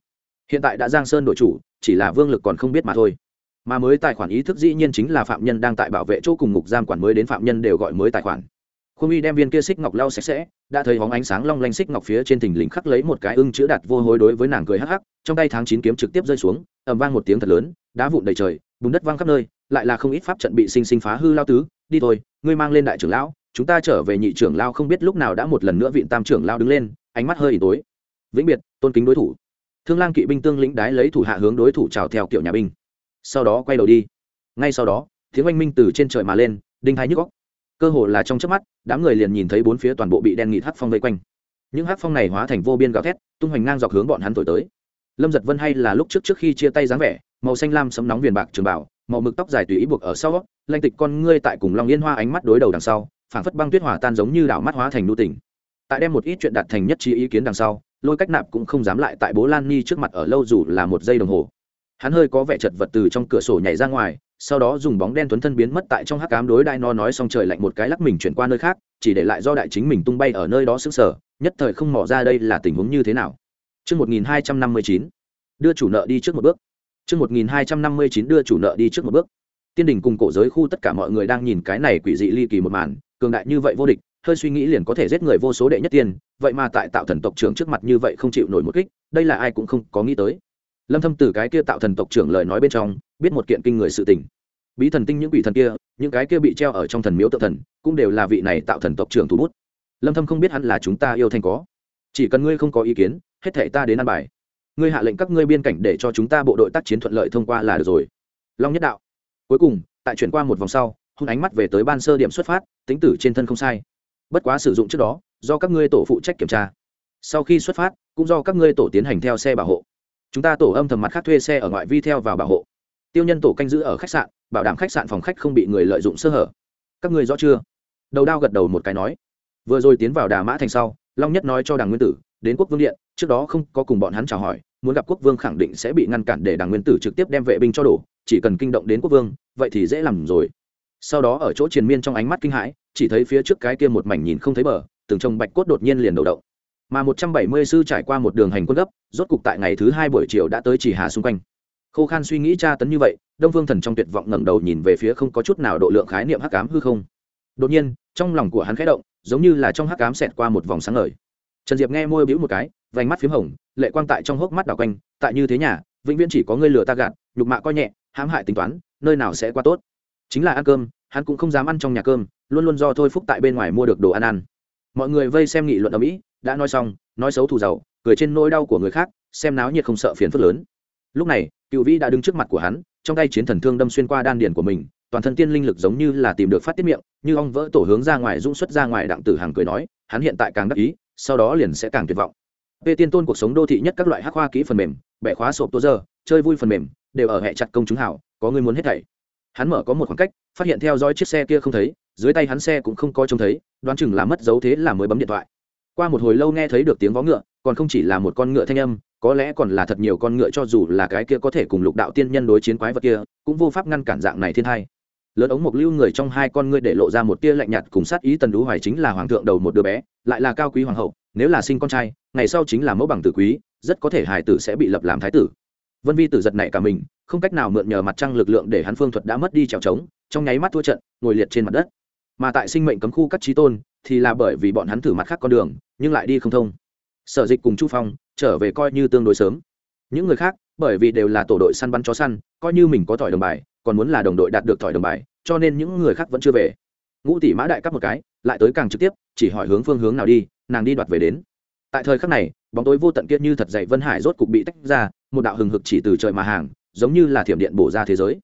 Hiện tại đã giang sơn đội chủ, chỉ là vương lực còn không biết mà thôi. Mà mới tài khoản ý thức dĩ nhiên chính là phạm nhân đang tại bảo vệ chỗ cùng ngục giam quản mới đến phạm nhân đều gọi mới tài khoản. Khuôn uy đem viên kia xích ngọc lau sạch sẽ, đã thấy hóng ánh sáng long lanh xích ngọc phía trên thình lình khắc lấy một cái ưng chữ đạt vô hối đối với nàng cười hắc hắc, trong tay tháng chín kiếm trực tiếp rơi xuống ẩm vang một tiếng thật lớn, đá vụn đầy trời bùn đất văng khắp nơi, lại là không ít pháp trận bị sinh sinh phá hư lao tứ. Đi thôi, ngươi mang lên đại trưởng lão, chúng ta trở về nhị trưởng lao không biết lúc nào đã một lần nữa vịn tam trưởng lao đứng lên, ánh mắt hơi ỉ tối. Vĩnh biệt, tôn kính đối thủ. Thương lang kỵ binh tương lĩnh đái lấy thủ hạ hướng đối thủ trào theo kiểu nhà binh. Sau đó quay đầu đi. Ngay sau đó, tiếng oanh minh từ trên trời mà lên, đinh hai nhức góc cơ hồ là trong chớp mắt, đám người liền nhìn thấy bốn phía toàn bộ bị đen nghịt hắc phong vây quanh. Những hắc phong này hóa thành vô biên gào thét, tung hoành ngang dọc hướng bọn hắn thổi tới. Lâm giật vân hay là lúc trước trước khi chia tay dáng vẻ màu xanh lam sấm nóng viền bạc trường bảo màu mực tóc dài tùy ý buộc ở sau lanh tịch con ngươi tại cùng lòng yên hoa ánh mắt đối đầu đằng sau phảng phất băng tuyết hỏa tan giống như đảo mắt hóa thành nu tỉnh tại đem một ít chuyện đạt thành nhất trí ý kiến đằng sau lôi cách nạp cũng không dám lại tại bố lan ni trước mặt ở lâu dù là một giây đồng hồ. Hắn hơi có vẻ chật vật từ trong cửa sổ nhảy ra ngoài sau đó dùng bóng đen tuấn thân biến mất tại trong hắc cám đối đai no nói xong trời lạnh một cái lắc mình chuyển qua nơi khác chỉ để lại do đại chính mình tung bay ở nơi đó xứng sở nhất thời không mỏ ra đây là tình huống như thế nào. Trước 1259, đưa chủ nợ đi trước một bước. Trước 1259 đưa chủ nợ đi trước một bước. Tiên đình cùng cổ giới khu tất cả mọi người đang nhìn cái này quỷ dị ly kỳ một màn, cường đại như vậy vô địch, hơi suy nghĩ liền có thể giết người vô số đệ nhất tiên, vậy mà tại tạo thần tộc trưởng trước mặt như vậy không chịu nổi một kích, đây là ai cũng không có nghĩ tới. Lâm Thâm từ cái kia tạo thần tộc trưởng lời nói bên trong, biết một kiện kinh người sự tình. Bí thần tinh những quỷ thần kia, những cái kia bị treo ở trong thần miếu tự thần, cũng đều là vị này tạo thần tộc trưởng thủ bút. Lâm Thâm không biết hắn là chúng ta yêu thành có, chỉ cần ngươi không có ý kiến, hết thảy ta đến ăn bài. Ngươi hạ lệnh các ngươi biên cảnh để cho chúng ta bộ đội tác chiến thuận lợi thông qua là được rồi. Long nhất đạo. Cuối cùng, tại chuyển qua một vòng sau, hung ánh mắt về tới ban sơ điểm xuất phát, tính tử trên thân không sai. Bất quá sử dụng trước đó do các ngươi tổ phụ trách kiểm tra. Sau khi xuất phát cũng do các ngươi tổ tiến hành theo xe bảo hộ. Chúng ta tổ âm thầm mặt khác thuê xe ở ngoại vi theo vào bảo hộ. Tiêu nhân tổ canh giữ ở khách sạn bảo đảm khách sạn phòng khách không bị người lợi dụng sơ hở. Các ngươi rõ chưa? Đầu đao gật đầu một cái nói. Vừa rồi tiến vào đà mã thành sau long nhất nói cho đảng nguyên tử đến quốc vương điện trước đó không có cùng bọn hắn chào hỏi muốn gặp quốc vương khẳng định sẽ bị ngăn cản để đảng nguyên tử trực tiếp đem vệ binh cho đổ, chỉ cần kinh động đến quốc vương, vậy thì dễ làm rồi. Sau đó ở chỗ triền miên trong ánh mắt kinh hãi, chỉ thấy phía trước cái kia một mảnh nhìn không thấy bờ, từng trồng bạch cốt đột nhiên liền đầu động. Mà một trăm bảy mươi sư trải qua một đường hành quân gấp, rốt cục tại ngày thứ hai buổi chiều đã tới chỉ hà xung quanh. Khô khan suy nghĩ tra tấn như vậy, đông vương thần trong tuyệt vọng ngẩng đầu nhìn về phía không có chút nào độ lượng khái niệm hắc ám hư không. Đột nhiên, trong lòng của hắn khẽ động, giống như là trong hắc ám xẹt qua một vòng sáng ngời. Trần diệp nghe môi bĩu một cái vành mắt p h í m hồng, lệ quang tại trong hốc mắt đảo quanh, tại như thế nhà, vĩnh viễn chỉ có ngươi lừa ta gạt, nhục mạ coi nhẹ, hãm hại tính toán, nơi nào sẽ qua tốt. Chính là ăn cơm, hắn cũng không dám ăn trong nhà cơm, luôn luôn do thôi phúc tại bên ngoài mua được đồ ăn ăn. Mọi người vây xem nghị luận ở mỹ, đã nói xong, nói xấu thù giàu, cười trên nỗi đau của người khác, xem náo nhiệt không sợ phiền phức lớn. Lúc này, cựu vĩ đã đứng trước mặt của hắn, trong tay chiến thần thương đâm xuyên qua đan điền của mình, toàn thân tiên linh lực giống như là tìm được phát tiết miệng, như ong vỡ tổ hướng ra ngoài dũng xuất ra ngoài đặng tử hàng cười nói, hắn hiện tại càng đắc ý, sau đó liền sẽ càng tuyệt vọng về tiên tôn cuộc sống đô thị nhất các loại hắc hoa kỹ phần mềm, bẻ khóa sộp tô giờ, chơi vui phần mềm, đều ở hệ chặt công chúng hảo, có người muốn hết thảy. Hắn mở có một khoảng cách, phát hiện theo dõi chiếc xe kia không thấy, dưới tay hắn xe cũng không có trông thấy, đoán chừng là mất dấu thế là mới bấm điện thoại. Qua một hồi lâu nghe thấy được tiếng vó ngựa, còn không chỉ là một con ngựa thanh âm, có lẽ còn là thật nhiều con ngựa cho dù là cái kia có thể cùng lục đạo tiên nhân đối chiến quái vật kia, cũng vô pháp ngăn cản dạng này thiên hai lớn ống mộc lưu người trong hai con ngươi để lộ ra một tia lạnh nhạt cùng sát ý tần đú hoài chính là hoàng thượng đầu một đứa bé, lại là cao quý hoàng hậu nếu là sinh con trai, ngày sau chính là mẫu bằng tử quý, rất có thể hải tử sẽ bị lập làm thái tử. Vân vi tử giật này cả mình, không cách nào mượn nhờ mặt trăng lực lượng để hắn phương thuật đã mất đi trèo trống, trong nháy mắt thua trận, ngồi liệt trên mặt đất. Mà tại sinh mệnh cấm khu các trí tôn, thì là bởi vì bọn hắn thử mặt khác con đường, nhưng lại đi không thông. Sở dịch cùng chu phong trở về coi như tương đối sớm. Những người khác, bởi vì đều là tổ đội săn bắn chó săn, coi như mình có thỏi đồng bài, còn muốn là đồng đội đạt được thỏi đồng bài, cho nên những người khác vẫn chưa về ngũ tỷ mã đại cắp một cái lại tới càng trực tiếp chỉ hỏi hướng phương hướng nào đi nàng đi đoạt về đến tại thời khắc này bóng tối vô tận kia như thật dậy vân hải rốt cục bị tách ra một đạo hừng hực chỉ từ trời mà hàng giống như là thiểm điện bổ ra thế giới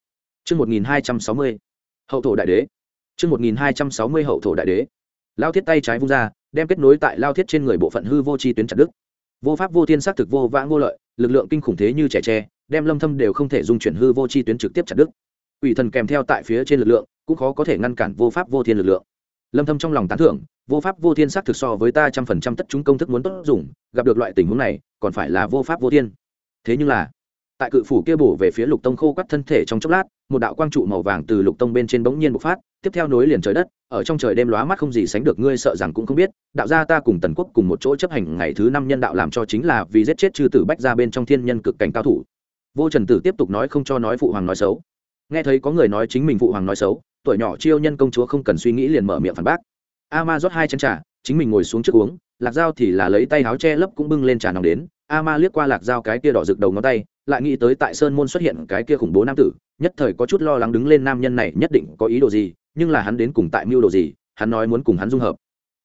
Trước 1260, hậu thổ đại đế. Trước 1260 hậu thổ đại đế. Lao thiết tay trái vung ra, đem kết nối tại lao thiết trên người bộ phận hư vô chi tuyến chặt đứt. Vô pháp vô thiên sắc thực vô vãng vô lợi, lực lượng kinh khủng thế như trẻ tre, đem lâm thâm đều không thể dung chuyển hư vô chi tuyến trực tiếp chặt đứt. Ủy thần kèm theo tại phía trên lực lượng, cũng khó có thể ngăn cản vô pháp vô thiên lực lượng. Lâm thâm trong lòng tán thưởng, vô pháp vô thiên sắc thực so với ta trăm phần trăm tất chúng công thức muốn tốt dùng, gặp được loại tình huống này, còn phải là vô pháp vô thiên. Thế nhưng là, tại cự phủ kia bổ về phía lục tông khô quắt thân thể trong chốc lát một đạo quang trụ màu vàng từ lục tông bên trên bỗng nhiên bộc phát tiếp theo nối liền trời đất ở trong trời đêm lóa mắt không gì sánh được ngươi sợ rằng cũng không biết đạo gia ta cùng tần quốc cùng một chỗ chấp hành ngày thứ năm nhân đạo làm cho chính là vì giết chết chư tử bách ra bên trong thiên nhân cực cảnh cao thủ vô trần tử tiếp tục nói không cho nói phụ hoàng nói xấu nghe thấy có người nói chính mình phụ hoàng nói xấu, tuổi nhỏ chiêu nhân công chúa không cần suy nghĩ liền mở miệng phản bác. A ma rót hai chén trà, chính mình ngồi xuống trước uống, lạc dao thì là lấy tay áo che lấp cũng bưng lên trà nóng đến. A ma liếc qua lạc dao cái kia đỏ rực đầu ngón tay, lại nghĩ tới tại sơn môn xuất hiện cái kia khủng bố nam tử, nhất thời có chút lo lắng đứng lên nam nhân này nhất định có ý đồ gì, nhưng là hắn đến cùng tại mưu đồ gì, hắn nói muốn cùng hắn dung hợp.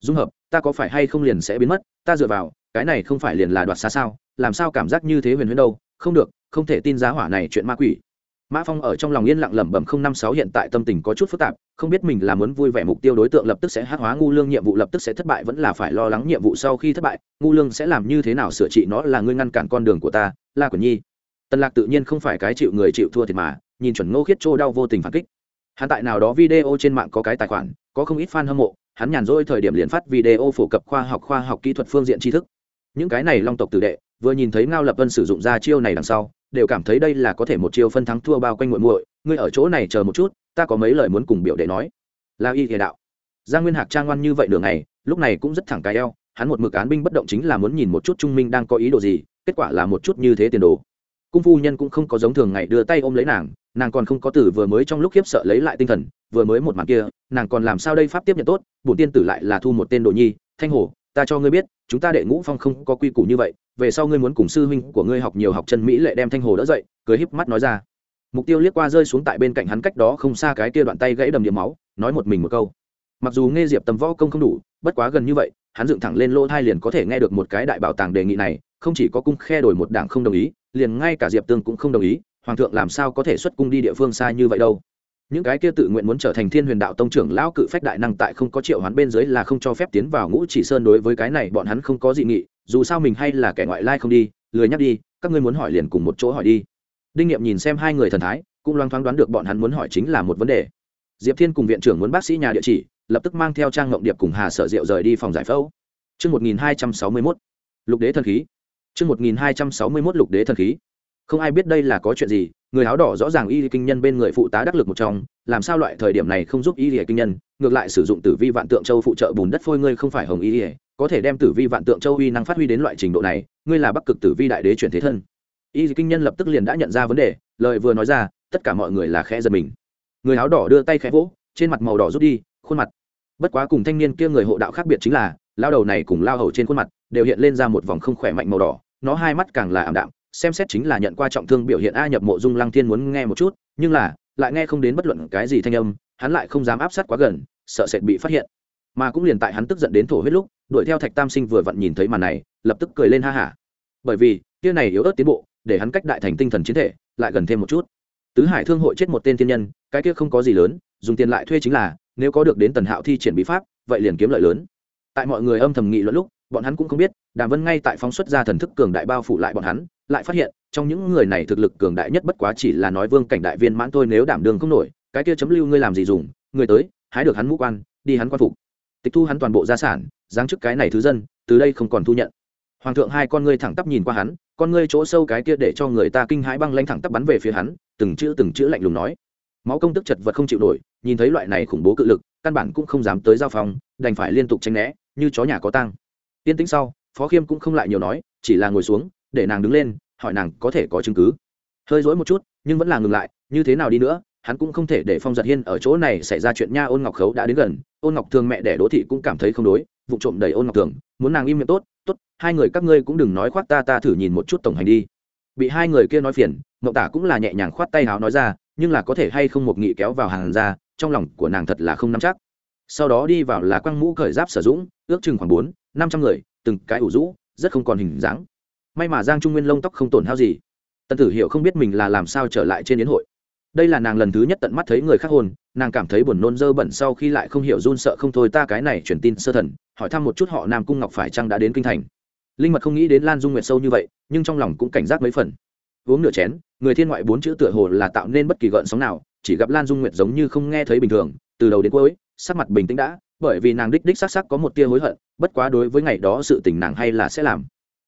Dung hợp, ta có phải hay không liền sẽ biến mất, ta dựa vào, cái này không phải liền là đoạt xa sao, làm sao cảm giác như thế huyền huyền đâu, không được, không thể tin giá hỏa này chuyện ma quỷ mã phong ở trong lòng yên lặng lẩm bẩm không năm sáu hiện tại tâm tình có chút phức tạp, không biết mình là muốn vui vẻ mục tiêu đối tượng lập tức sẽ hát hóa ngu lương nhiệm vụ lập tức sẽ thất bại vẫn là phải lo lắng nhiệm vụ sau khi thất bại, ngu lương sẽ làm như thế nào sửa trị nó là ngươi ngăn cản con đường của ta, la của nhi. Tần lạc tự nhiên không phải cái chịu người chịu thua thiệt mà, nhìn chuẩn ngô khiết trô đau vô tình phản kích. Hắn tại nào đó video trên mạng có cái tài khoản, có không ít fan hâm mộ, hắn nhàn rỗi thời điểm liền phát video phổ cập khoa học khoa học kỹ thuật phương diện tri thức. Những cái này long tộc tử đệ, vừa nhìn thấy ngao lập vân sử dụng ra chiêu này đằng sau đều cảm thấy đây là có thể một chiêu phân thắng thua bao quanh muội muội, ngươi ở chỗ này chờ một chút, ta có mấy lời muốn cùng biểu đệ nói. La y thể đạo. Giang nguyên hạc trang ngoan như vậy đường này lúc này cũng rất thẳng cái eo, hắn một mực án binh bất động chính là muốn nhìn một chút trung minh đang có ý đồ gì, kết quả là một chút như thế tiền đồ. Cung phu nhân cũng không có giống thường ngày đưa tay ôm lấy nàng nàng còn không có tử vừa mới trong lúc khiếp sợ lấy lại tinh thần, vừa mới một màn kia, nàng còn làm sao đây pháp tiếp nhận tốt, bổn tiên tử lại là thu một tên đồ nhi, thanh hồ ta cho ngươi biết, chúng ta đệ ngũ phong không có quy củ như vậy, về sau ngươi muốn cùng sư huynh của ngươi học nhiều học chân mỹ lệ đem thanh hồ đỡ dậy, cười híp mắt nói ra. Mục tiêu liếc qua rơi xuống tại bên cạnh hắn cách đó không xa cái kia đoạn tay gãy đầm điểm máu, nói một mình một câu. Mặc dù nghe diệp tầm võ công không đủ, bất quá gần như vậy, hắn dựng thẳng lên lỗ thai liền có thể nghe được một cái đại bảo tàng đề nghị này, không chỉ có cung khe đổi một đảng không đồng ý, liền ngay cả diệp tương cũng không đồng ý, hoàng thượng làm sao có thể xuất cung đi địa phương xa như vậy đâu? Những cái kia tự nguyện muốn trở thành thiên huyền đạo tông trưởng lão cự phách đại năng tại không có triệu hoán bên dưới là không cho phép tiến vào ngũ chỉ sơn đối với cái này bọn hắn không có dị nghị dù sao mình hay là kẻ ngoại lai không đi lười nhắc đi các ngươi muốn hỏi liền cùng một chỗ hỏi đi đinh nghiệm nhìn xem hai người thần thái cũng loang thoáng đoán được bọn hắn muốn hỏi chính là một vấn đề diệp thiên cùng viện trưởng muốn bác sĩ nhà địa chỉ lập tức mang theo trang ngộng điệp cùng hà sở diệu rời đi phòng giải phẫu Trước 1261, lục đế thần khí. Trước 1261 lục đế thần khí. Không ai biết đây là có chuyện gì, người áo đỏ rõ ràng y kinh nhân bên người phụ tá đắc lực một trong, làm sao loại thời điểm này không giúp y kinh nhân, ngược lại sử dụng tử vi vạn tượng châu phụ trợ bùn đất phôi ngươi không phải hồng y, có thể đem tử vi vạn tượng châu uy năng phát huy đến loại trình độ này, ngươi là Bắc cực tử vi đại đế chuyển thế thân. Y kinh nhân lập tức liền đã nhận ra vấn đề, lời vừa nói ra, tất cả mọi người là khẽ giật mình. Người áo đỏ đưa tay khẽ vỗ, trên mặt màu đỏ rút đi, khuôn mặt. Bất quá cùng thanh niên kia người hộ đạo khác biệt chính là, lao đầu này cùng lao hầu trên khuôn mặt đều hiện lên ra một vòng không khỏe mạnh màu đỏ nó hai mắt càng là ảm đạm xem xét chính là nhận qua trọng thương biểu hiện a nhập mộ dung lăng thiên muốn nghe một chút, nhưng là, lại nghe không đến bất luận cái gì thanh âm, hắn lại không dám áp sát quá gần, sợ sệt bị phát hiện. Mà cũng liền tại hắn tức giận đến thổ huyết lúc, đuổi theo thạch tam sinh vừa vặn nhìn thấy màn này, lập tức cười lên ha hả. Bởi vì, kia này yếu ớt tiến bộ, để hắn cách đại thành tinh thần chiến thể, lại gần thêm một chút. Tứ hải thương hội chết một tên thiên nhân, cái kia không có gì lớn, dùng tiền lại thuê chính là, nếu có được đến tần hạo thi triển bí pháp, vậy liền kiếm lợi lớn. Tại mọi người âm thầm nghị luận lúc, bọn hắn cũng không biết, đàm vân ngay tại phóng xuất ra thần thức cường đại bao phủ lại bọn hắn lại phát hiện, trong những người này thực lực cường đại nhất bất quá chỉ là nói vương cảnh đại viên mãn thôi, nếu đảm đường không nổi, cái kia chấm lưu ngươi làm gì dùng người tới, hái được hắn mũ quan, đi hắn quan phục. Tịch thu hắn toàn bộ gia sản, giáng chức cái này thứ dân, từ đây không còn thu nhận. Hoàng thượng hai con ngươi thẳng tắp nhìn qua hắn, con ngươi chỗ sâu cái kia để cho người ta kinh hãi băng lanh thẳng tắp bắn về phía hắn, từng chữ từng chữ lạnh lùng nói. Máu công tức chật vật không chịu nổi, nhìn thấy loại này khủng bố cự lực, căn bản cũng không dám tới giao phòng, đành phải liên tục tranh né, như chó nhà có tăng tiên tĩnh sau, phó khiêm cũng không lại nhiều nói, chỉ là ngồi xuống, để nàng đứng lên hỏi nàng có thể có chứng cứ. Hơi dối một chút, nhưng vẫn là ngừng lại, như thế nào đi nữa, hắn cũng không thể để phong giật hiên ở chỗ này xảy ra chuyện nha ôn ngọc khấu đã đến gần. Ôn ngọc thường mẹ đẻ đỗ thị cũng cảm thấy không đối, vụ trộm đầy ôn ngọc thường, muốn nàng im miệng tốt tốt, hai người các ngươi cũng đừng nói khoác ta ta thử nhìn một chút tổng hành đi. Bị hai người kia nói phiền mậu tả cũng là nhẹ nhàng khoát tay háo nói ra, nhưng là có thể hay không một nghị kéo vào hàng ra, trong lòng của nàng thật là không nắm chắc. Sau đó đi vào là quăng mũ cởi giáp sở dũng, ước chừng khoảng bốn, năm trăm người, từng cái ủ rũ, rất không còn hình dáng may mà giang trung nguyên lông tóc không tổn hao gì. Tần tử hiệu không biết mình là làm sao trở lại trên yến hội. Đây là nàng lần thứ nhất tận mắt thấy người khác hôn, nàng cảm thấy buồn nôn dơ bẩn sau khi lại không hiểu run sợ không thôi, ta cái này truyền tin sơ thần, hỏi thăm một chút họ nam cung ngọc phải chăng đã đến kinh thành. Linh mật không nghĩ đến lan dung nguyệt sâu như vậy, nhưng trong lòng cũng cảnh giác mấy phần. Uống nửa chén, người thiên ngoại bốn chữ tựa hồ là tạo nên bất kỳ gợn sóng nào, chỉ gặp lan dung nguyệt giống như không nghe thấy bình thường, từ đầu đến cuối, sắc mặt bình tĩnh đã, bởi vì nàng đích đích sắc sắc có một tia hối hận, bất quá đối với ngày đó sự tình nàng hay là sẽ làm.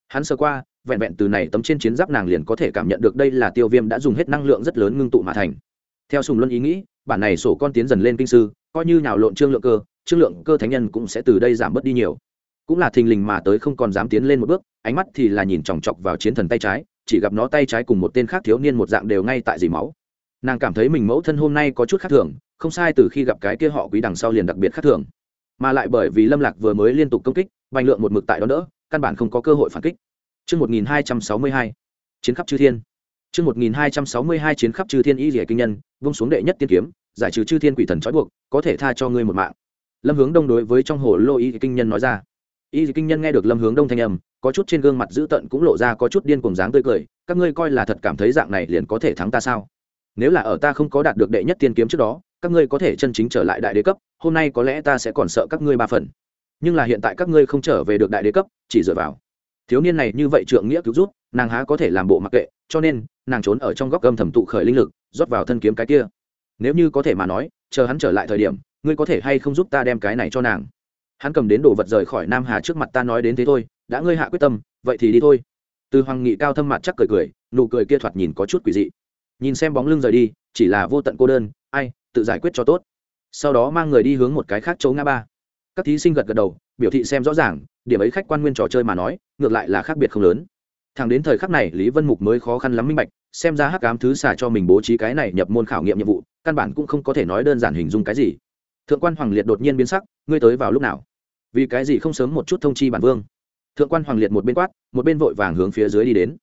Hắn sơ qua vẹn vẹn từ này tấm trên chiến giáp nàng liền có thể cảm nhận được đây là tiêu viêm đã dùng hết năng lượng rất lớn ngưng tụ mà thành. Theo sùng luân ý nghĩ, bản này sổ con tiến dần lên kinh sư, coi như nhào lộn trương lượng cơ, trương lượng cơ thánh nhân cũng sẽ từ đây giảm bớt đi nhiều. Cũng là thình lình mà tới không còn dám tiến lên một bước, ánh mắt thì là nhìn chòng chọc vào chiến thần tay trái, chỉ gặp nó tay trái cùng một tên khác thiếu niên một dạng đều ngay tại dì máu. Nàng cảm thấy mình mẫu thân hôm nay có chút khác thường, không sai từ khi gặp cái kia họ quý đằng sau liền đặc biệt khác thường. Mà lại bởi vì lâm lạc vừa mới liên tục công kích vành lượng một mực tại đó đỡ, căn bản không có cơ hội phản kích chương 1262, chiến khắp chư thiên. chương 1262 chiến khắp chư thiên ý rỉa kinh nhân, vung xuống đệ nhất tiên kiếm, giải trừ chư thiên quỷ thần trói buộc, có thể tha cho ngươi một mạng. Lâm Hướng Đông đối với trong hồ lô ý kinh nhân nói ra. Ý kinh nhân nghe được Lâm Hướng Đông thanh âm, có chút trên gương mặt dữ tợn cũng lộ ra có chút điên cuồng dáng tươi cười, các ngươi coi là thật cảm thấy dạng này liền có thể thắng ta sao? Nếu là ở ta không có đạt được đệ nhất tiên kiếm trước đó, các ngươi có thể chân chính trở lại đại đế cấp, hôm nay có lẽ ta sẽ còn sợ các ngươi ba phần. Nhưng là hiện tại các ngươi không trở về được đại đế cấp, chỉ dựa vào thiếu niên này như vậy trượng nghĩa cứu rút nàng há có thể làm bộ mặc kệ, cho nên, nàng trốn ở trong góc gâm thẩm tụ khởi linh lực, rót vào thân kiếm cái kia. Nếu như có thể mà nói, chờ hắn trở lại thời điểm, ngươi có thể hay không giúp ta đem cái này cho nàng? Hắn cầm đến đồ vật rời khỏi nam hà trước mặt ta nói đến thế thôi, đã ngươi hạ quyết tâm, vậy thì đi thôi. Từ hoàng nghị cao thâm mặt chắc cười cười, nụ cười kia thoạt nhìn có chút quỷ dị. Nhìn xem bóng lưng rời đi, chỉ là vô tận cô đơn, ai, tự giải quyết cho tốt. Sau đó mang người đi hướng một cái khác chỗ ngã ba các thí sinh gật gật đầu, biểu thị xem rõ ràng, điểm ấy khách quan nguyên trò chơi mà nói, ngược lại là khác biệt không lớn. Thẳng đến thời khắc này, lý vân mục mới khó khăn lắm minh bạch, xem ra hắc ám thứ xả cho mình bố trí cái này nhập môn khảo nghiệm nhiệm vụ, căn bản cũng không có thể nói đơn giản hình dung cái gì. Thượng quan hoàng liệt đột nhiên biến sắc, ngươi tới vào lúc nào? Vì cái gì không sớm một chút thông chi bản vương? Thượng quan hoàng liệt một bên quát, một bên vội vàng hướng phía dưới đi đến.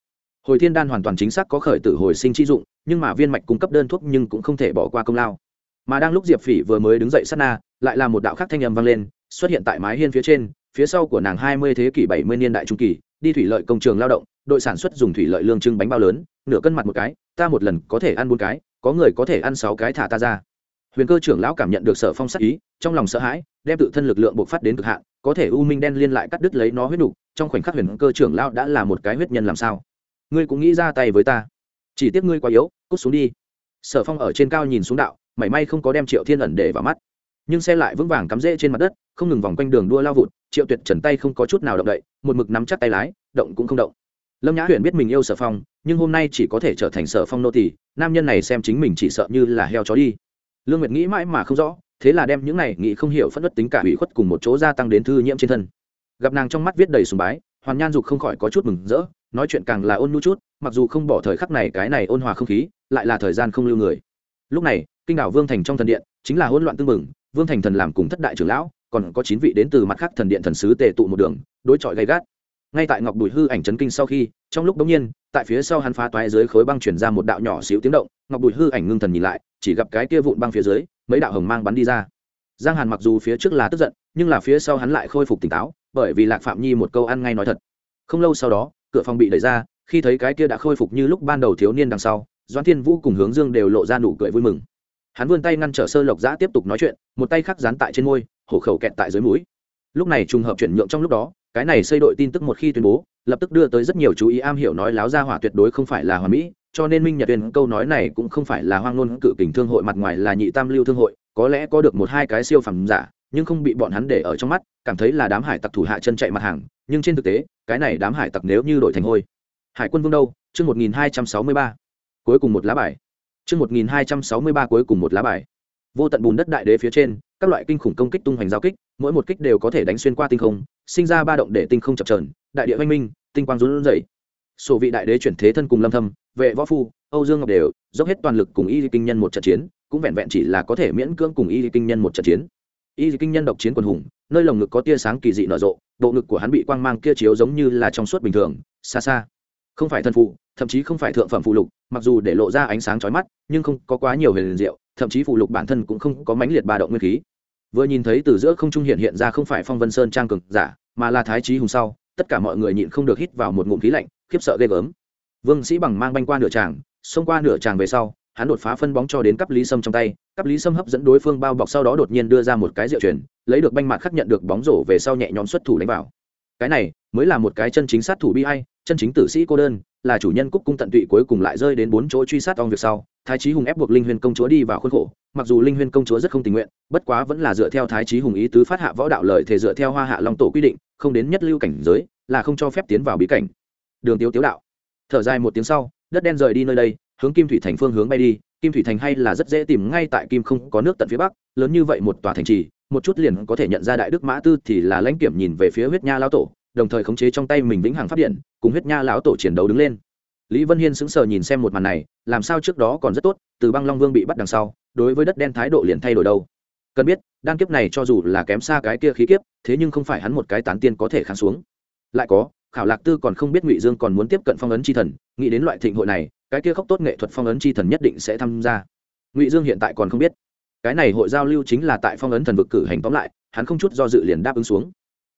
Hồi thiên đan hoàn toàn chính xác có khởi tử hồi sinh chi dụng, nhưng mà viên mạch cung cấp đơn thuốc nhưng cũng không thể bỏ qua công lao. Mà đang lúc diệp phỉ vừa mới đứng dậy sát na, lại là một đạo khắc thanh âm vang lên xuất hiện tại mái hiên phía trên, phía sau của nàng hai mươi thế kỷ bảy mươi niên đại trung kỳ, đi thủy lợi công trường lao động, đội sản xuất dùng thủy lợi lương trưng bánh bao lớn, nửa cân mặt một cái, ta một lần có thể ăn bốn cái, có người có thể ăn sáu cái thả ta ra. Huyền cơ trưởng lão cảm nhận được sở phong sắc ý, trong lòng sợ hãi, đem tự thân lực lượng buộc phát đến cực hạn, có thể u minh đen liên lại cắt đứt lấy nó huyết đủ. trong khoảnh khắc huyền cơ trưởng lão đã là một cái huyết nhân làm sao? Ngươi cũng nghĩ ra tay với ta. Chỉ tiếc ngươi quá yếu, cút xuống đi. Sở phong ở trên cao nhìn xuống đạo, mảy may không có đem triệu thiên ẩn để vào mắt nhưng xe lại vững vàng cắm rễ trên mặt đất, không ngừng vòng quanh đường đua lao vụt, triệu tuyệt trần tay không có chút nào động đậy, một mực nắm chắc tay lái, động cũng không động. Lâm nhã huyền biết mình yêu sở phong, nhưng hôm nay chỉ có thể trở thành sở phong nô tỳ, nam nhân này xem chính mình chỉ sợ như là heo chó đi. Lương nguyệt nghĩ mãi mà không rõ, thế là đem những này nghĩ không hiểu phất đất tính cả ủy khuất cùng một chỗ gia tăng đến thư nhiễm trên thân. Gặp nàng trong mắt viết đầy sùng bái, hoàn nhan dục không khỏi có chút mừng rỡ, nói chuyện càng là ôn nhu chút, mặc dù không bỏ thời khắc này cái này ôn hòa không khí, lại là thời gian không lưu người. Lúc này, kinh đảo vương thành trong thần điện, chính là hỗn loạn tương mừng vương thành thần làm cùng thất đại trưởng lão, còn có chín vị đến từ mặt khác thần điện thần sứ tề tụ một đường, đối chọi gay gắt. Ngay tại ngọc bùi hư ảnh chấn kinh sau khi, trong lúc đống nhiên, tại phía sau hắn phá toái dưới khối băng chuyển ra một đạo nhỏ xíu tiếng động, ngọc bùi hư ảnh ngưng thần nhìn lại, chỉ gặp cái kia vụn băng phía dưới, mấy đạo hồng mang bắn đi ra. Giang hàn mặc dù phía trước là tức giận, nhưng là phía sau hắn lại khôi phục tỉnh táo, bởi vì lạc phạm nhi một câu ăn ngay nói thật. Không lâu sau đó, cửa phòng bị đẩy ra, khi thấy cái kia đã khôi phục như lúc ban đầu thiếu niên đằng sau, doãn thiên vũ cùng hướng dương đều lộ ra nụ cười vui mừng hắn vươn tay ngăn trở sơ lộc giã tiếp tục nói chuyện, một tay khác dán tại trên môi, hổ khẩu kẹt tại dưới mũi. Lúc này trùng hợp chuyển nhượng trong lúc đó, cái này xây đội tin tức một khi tuyên bố, lập tức đưa tới rất nhiều chú ý am hiểu nói láo ra hỏa tuyệt đối không phải là hòa mỹ, cho nên minh nhật tuyên câu nói này cũng không phải là hoang ngôn cự kình thương hội mặt ngoài là nhị tam lưu thương hội, có lẽ có được một hai cái siêu phẩm giả, nhưng không bị bọn hắn để ở trong mắt, cảm thấy là đám hải tặc thủ hạ chân chạy mặt hàng, nhưng trên thực tế, cái này đám hải tặc nếu như đổi thành hôi. Hải quân vương đâu? Chương một nghìn hai trăm sáu mươi ba. Cuối cùng một lá bài chương một nghìn hai trăm sáu mươi ba cuối cùng một lá bài. Vô tận bùn đất đại đế phía trên các loại kinh khủng công kích tung hoành giao kích mỗi một kích đều có thể đánh xuyên qua tinh không sinh ra ba động để tinh không chập chờn, đại địa văn minh tinh quang run rẩy. Sổ vị đại đế chuyển thế thân cùng lâm thâm vệ võ phu âu dương ngọc đều dốc hết toàn lực cùng y kinh nhân một trận chiến cũng vẹn vẹn chỉ là có thể miễn cưỡng cùng y kinh nhân một trận chiến. Y kinh nhân độc chiến quần hùng nơi lồng ngực có tia sáng kỳ dị nở rộ bộ ngực của hắn bị quang mang kia chiếu giống như là trong suốt bình thường xa xa không phải thân phụ, thậm chí không phải thượng phẩm phụ lục, mặc dù để lộ ra ánh sáng chói mắt, nhưng không có quá nhiều huyền diệu, thậm chí phụ lục bản thân cũng không có mãnh liệt ba động nguyên khí. Vừa nhìn thấy từ giữa không trung hiện hiện ra không phải phong vân sơn trang cực giả, mà là thái trí hùng sau, tất cả mọi người nhịn không được hít vào một ngụm khí lạnh, khiếp sợ ghê gớm. Vương sĩ bằng mang banh qua nửa tràng, xông qua nửa tràng về sau, hắn đột phá phân bóng cho đến cấp lý sâm trong tay cấp lý sâm hấp dẫn đối phương bao bọc sau đó đột nhiên đưa ra một cái rượu truyền, lấy được banh mạc khắc nhận được bóng rổ về sau nhẹ nhõm xuất thủ đánh vào. Cái này mới là một cái chân chính sát thủ bi hay chân chính tử sĩ cô đơn, là chủ nhân cúc cung tận tụy cuối cùng lại rơi đến bốn chỗ truy sát ong việc sau, thái trí hùng ép buộc linh huyền công chúa đi vào khuôn khổ. Mặc dù linh huyền công chúa rất không tình nguyện, bất quá vẫn là dựa theo thái trí hùng ý tứ phát hạ võ đạo lợi thể dựa theo hoa hạ long tổ quy định, không đến nhất lưu cảnh giới, là không cho phép tiến vào bí cảnh. Đường tiếu tiếu đạo. Thở dài một tiếng sau, đất đen rời đi nơi đây, hướng kim thủy thành phương hướng bay đi. Kim thủy thành hay là rất dễ tìm, ngay tại kim không có nước tận phía bắc, lớn như vậy một tòa thành trì, một chút liền có thể nhận ra đại đức mã tư thì là lãnh kiểm nhìn về phía huyết nha lão tổ đồng thời khống chế trong tay mình vĩnh hằng phát điện, cùng huyết nha lão tổ chiến đấu đứng lên. Lý vân hiên sững sờ nhìn xem một màn này, làm sao trước đó còn rất tốt, từ băng long vương bị bắt đằng sau, đối với đất đen thái độ liền thay đổi đâu. Cần biết, đan kiếp này cho dù là kém xa cái kia khí kiếp, thế nhưng không phải hắn một cái tán tiên có thể kháng xuống. Lại có, khảo lạc tư còn không biết ngụy dương còn muốn tiếp cận phong ấn c h i thần, nghĩ đến loại thịnh hội này, cái kia khóc tốt nghệ thuật phong ấn c h i thần nhất định sẽ tham gia. Ngụy dương hiện tại còn không biết. Cái này hội giao lưu chính là tại phong ấn thần vực cử hành tóm lại, hắn không chút do dự liền đáp ứng xuống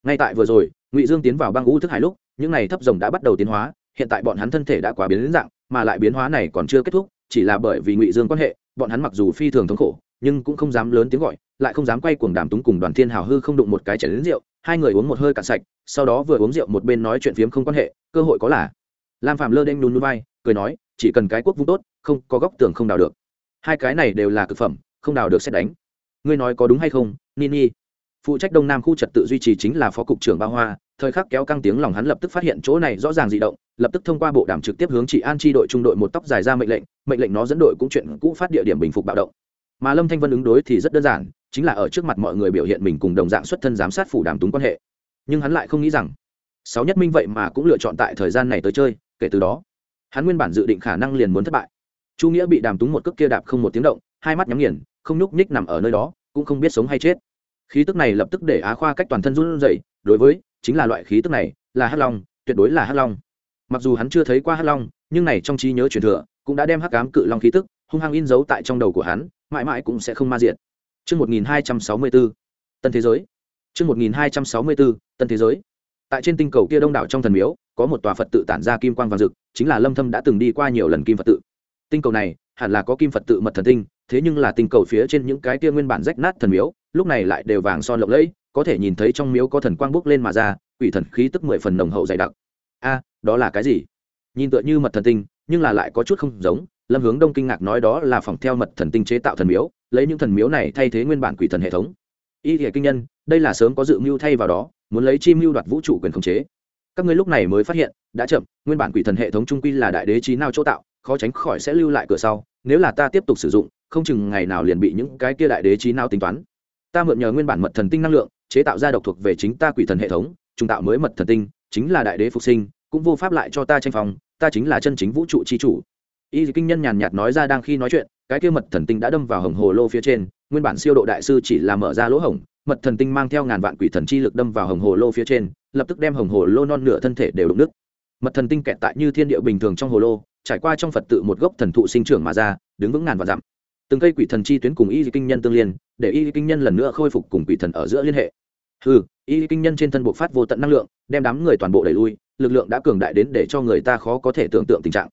ngay tại vừa rồi, ngụy dương tiến vào băng u thức hải lúc, những n à y thấp rồng đã bắt đầu tiến hóa, hiện tại bọn hắn thân thể đã quá biến dạng, mà lại biến hóa này còn chưa kết thúc, chỉ là bởi vì ngụy dương quan hệ, bọn hắn mặc dù phi thường thống khổ, nhưng cũng không dám lớn tiếng gọi, lại không dám quay cuồng đàm túng cùng đoàn thiên hào hư không đụng một cái chảy đến rượu, hai người uống một hơi cạn sạch, sau đó vừa uống rượu một bên nói chuyện phiếm không quan hệ, cơ hội có là. Lam phạm lơ đen đun núi vai, cười nói, chỉ cần cái quốc vung tốt, không có góc tường không đào được. Hai cái này đều là cực phẩm, không đào được xét đánh. Ngươi nói có đúng hay không, nini? Phụ trách đông nam khu trật tự duy trì chính là phó cục trưởng ba hoa. Thời khắc kéo căng tiếng lòng hắn lập tức phát hiện chỗ này rõ ràng dị động, lập tức thông qua bộ đàm trực tiếp hướng chị an chi đội trung đội một tóc dài ra mệnh lệnh mệnh lệnh nó dẫn đội cũng chuyện cũ phát địa điểm bình phục bạo động. Mà lâm thanh vân ứng đối thì rất đơn giản, chính là ở trước mặt mọi người biểu hiện mình cùng đồng dạng xuất thân giám sát phủ đàm túng quan hệ. Nhưng hắn lại không nghĩ rằng, sáu nhất minh vậy mà cũng lựa chọn tại thời gian này tới chơi, kể từ đó, hắn nguyên bản dự định khả năng liền muốn thất bại. Chu nghĩa bị đàm túng một cước kia đạp không một tiếng động, hai mắt nhắm nghiền, không nhúc nhích nằm ở nơi đó, cũng không biết sống hay chết khí tức này lập tức để á khoa cách toàn thân run rẩy đối với chính là loại khí tức này là hắc long tuyệt đối là hắc long mặc dù hắn chưa thấy qua hắc long nhưng này trong trí nhớ truyền thừa cũng đã đem hắc ám cự long khí tức hung hăng in dấu tại trong đầu của hắn mãi mãi cũng sẽ không ma diệt Trước 1264, Tân Thế Giới. Trước 1264, Tân Thế Giới. Tại trên tinh cầu kia đông đảo trong thần miếu, có một tòa Phật tự tản ra kim quang vàng rực, chính là Lâm Thâm đã từng đi qua nhiều lần kim Phật tự. Tinh cầu này, hẳn là có kim Phật tự mật thần tinh, thế nhưng là tinh cầu phía trên những cái kia nguyên bản rách nát thần miếu, lúc này lại đều vàng son lộng lẫy, có thể nhìn thấy trong miếu có thần quang bốc lên mà ra, quỷ thần khí tức mười phần nồng hậu dày đặc. A, đó là cái gì? Nhìn tựa như mật thần tinh, nhưng là lại có chút không giống, lâm hướng đông kinh ngạc nói đó là phòng theo mật thần tinh chế tạo thần miếu lấy những thần miếu này thay thế nguyên bản quỷ thần hệ thống y thể kinh nhân đây là sớm có dự mưu thay vào đó muốn lấy chi mưu đoạt vũ trụ quyền khống chế các ngươi lúc này mới phát hiện đã chậm nguyên bản quỷ thần hệ thống trung quy là đại đế trí nào chỗ tạo khó tránh khỏi sẽ lưu lại cửa sau, nếu là ta tiếp tục sử dụng, không chừng ngày nào liền bị những cái kia đại đế trí nào tính toán. Ta mượn nhờ nguyên bản mật thần tinh năng lượng, chế tạo ra độc thuộc về chính ta quỷ thần hệ thống chúng tạo mới mật thần tinh, chính là đại đế phục sinh, cũng vô pháp lại cho ta tranh phòng ta chính là chân chính vũ trụ chi chủ. Y kinh nhân nhàn nhạt nói ra đang khi nói chuyện, cái kia mật thần tinh đã đâm vào hồng hồ lô phía trên, nguyên bản siêu độ đại sư chỉ là mở ra lỗ hổng, mật thần tinh mang theo ngàn vạn quỷ thần chi lực đâm vào hồng hồ lô phía trên, lập tức đem hồng hồ lô non nửa thân thể đều đụng nước mật thần tinh kẹt tại như thiên địa bình thường trong hồ lô trải qua trong phật tự một gốc thần thụ sinh trưởng mà ra, đứng vững ngàn vạn dặm. Từng cây quỷ thần chi tuyến cùng y kinh nhân tương liên, để y kinh nhân lần nữa khôi phục cùng quỷ thần ở giữa liên hệ. Ừ y kinh nhân trên thân bộ phát vô tận năng lượng, đem đám người toàn bộ đẩy lui, lực lượng đã cường đại đến để cho người ta khó có thể tưởng tượng tình trạng.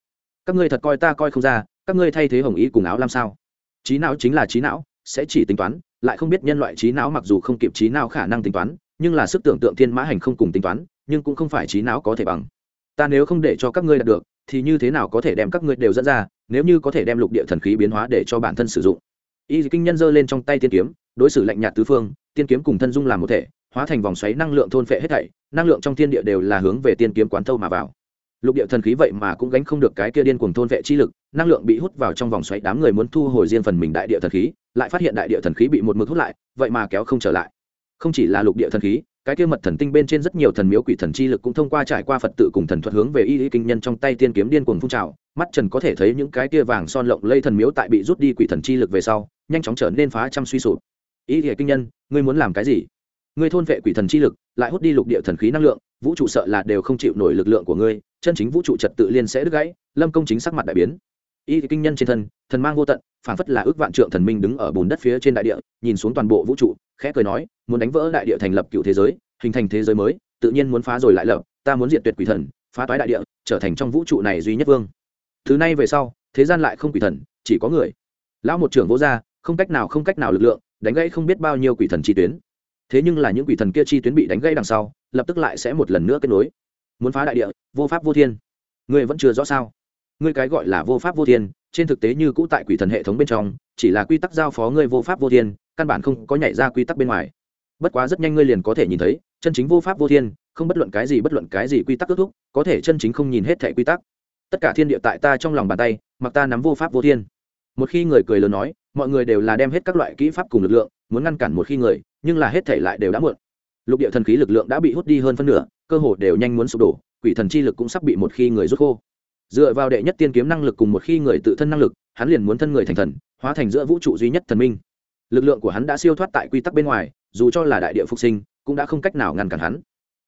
Các ngươi thật coi ta coi không ra, các ngươi thay thế hồng ý cùng áo làm sao? Trí não chính là trí não, sẽ chỉ tính toán, lại không biết nhân loại trí não mặc dù không kịp trí não khả năng tính toán, nhưng là sức tưởng tượng thiên mã hành không cùng tính toán, nhưng cũng không phải trí não có thể bằng. Ta nếu không để cho các ngươi đạt được thì như thế nào có thể đem các ngươi đều dẫn ra, nếu như có thể đem lục địa thần khí biến hóa để cho bản thân sử dụng. Y kinh nhân giơ lên trong tay tiên kiếm, đối xử lạnh nhạt tứ phương, tiên kiếm cùng thân dung làm một thể, hóa thành vòng xoáy năng lượng thôn phệ hết thảy, năng lượng trong thiên địa đều là hướng về tiên kiếm quán thâu mà vào. Lục địa thần khí vậy mà cũng gánh không được cái kia điên cuồng thôn vệ chi lực, năng lượng bị hút vào trong vòng xoáy đám người muốn thu hồi riêng phần mình đại địa thần khí, lại phát hiện đại địa thần khí bị một mực hút lại, vậy mà kéo không trở lại. Không chỉ là lục địa thần khí cái kia mật thần tinh bên trên rất nhiều thần miếu quỷ thần chi lực cũng thông qua trải qua phật tự cùng thần thuật hướng về y y kinh nhân trong tay tiên kiếm điên cuồng phun trào. Mắt trần có thể thấy những cái kia vàng son lộng lây thần miếu tại bị rút đi quỷ thần chi lực về sau, nhanh chóng trở nên phá trăm suy sụp. Y y kinh nhân, ngươi muốn làm cái gì? Ngươi thôn vệ quỷ thần chi lực, lại hút đi lục địa thần khí năng lượng, vũ trụ sợ là đều không chịu nổi lực lượng của ngươi, chân chính vũ trụ trật tự liên sẽ đứt gãy, lâm công chính sắc mặt đại biến y kinh nhân trên thân, thần mang vô tận phản phất là ước vạn trượng thần minh đứng ở bùn đất phía trên đại địa, nhìn xuống toàn bộ vũ trụ, khẽ cười nói, muốn đánh vỡ đại địa thành lập cựu thế giới, hình thành thế giới mới, tự nhiên muốn phá rồi lại lập, ta muốn diệt tuyệt quỷ thần, phá toái đại địa, trở thành trong vũ trụ này duy nhất vương. Thứ này về sau, thế gian lại không quỷ thần, chỉ có người. Lão một trưởng vô gia, không cách nào không cách nào lực lượng, đánh gãy không biết bao nhiêu quỷ thần chi tuyến. Thế nhưng là những quỷ thần kia chi tuyến bị đánh gãy đằng sau, lập tức lại sẽ một lần nữa kết nối. Muốn phá đại địa, vô pháp vô thiên. Người vẫn chưa rõ sao? Ngươi cái gọi là vô pháp vô thiên, trên thực tế như cũ tại quỷ thần hệ thống bên trong, chỉ là quy tắc giao phó ngươi vô pháp vô thiên, căn bản không có nhảy ra quy tắc bên ngoài. Bất quá rất nhanh ngươi liền có thể nhìn thấy, chân chính vô pháp vô thiên, không bất luận cái gì bất luận cái gì quy tắc kết thúc, có thể chân chính không nhìn hết thẻ quy tắc. Tất cả thiên địa tại ta trong lòng bàn tay, mặc ta nắm vô pháp vô thiên. Một khi người cười lớn nói, mọi người đều là đem hết các loại kỹ pháp cùng lực lượng, muốn ngăn cản một khi người, nhưng là hết thể lại đều đã muộn. Lục địa thần khí lực lượng đã bị hút đi hơn phân nửa, cơ hồ đều nhanh muốn sụp đổ, quỷ thần chi lực cũng sắp bị một khi người rút khô dựa vào đệ nhất tiên kiếm năng lực cùng một khi người tự thân năng lực, hắn liền muốn thân người thành thần, hóa thành giữa vũ trụ duy nhất thần minh. Lực lượng của hắn đã siêu thoát tại quy tắc bên ngoài, dù cho là đại địa phục sinh, cũng đã không cách nào ngăn cản hắn.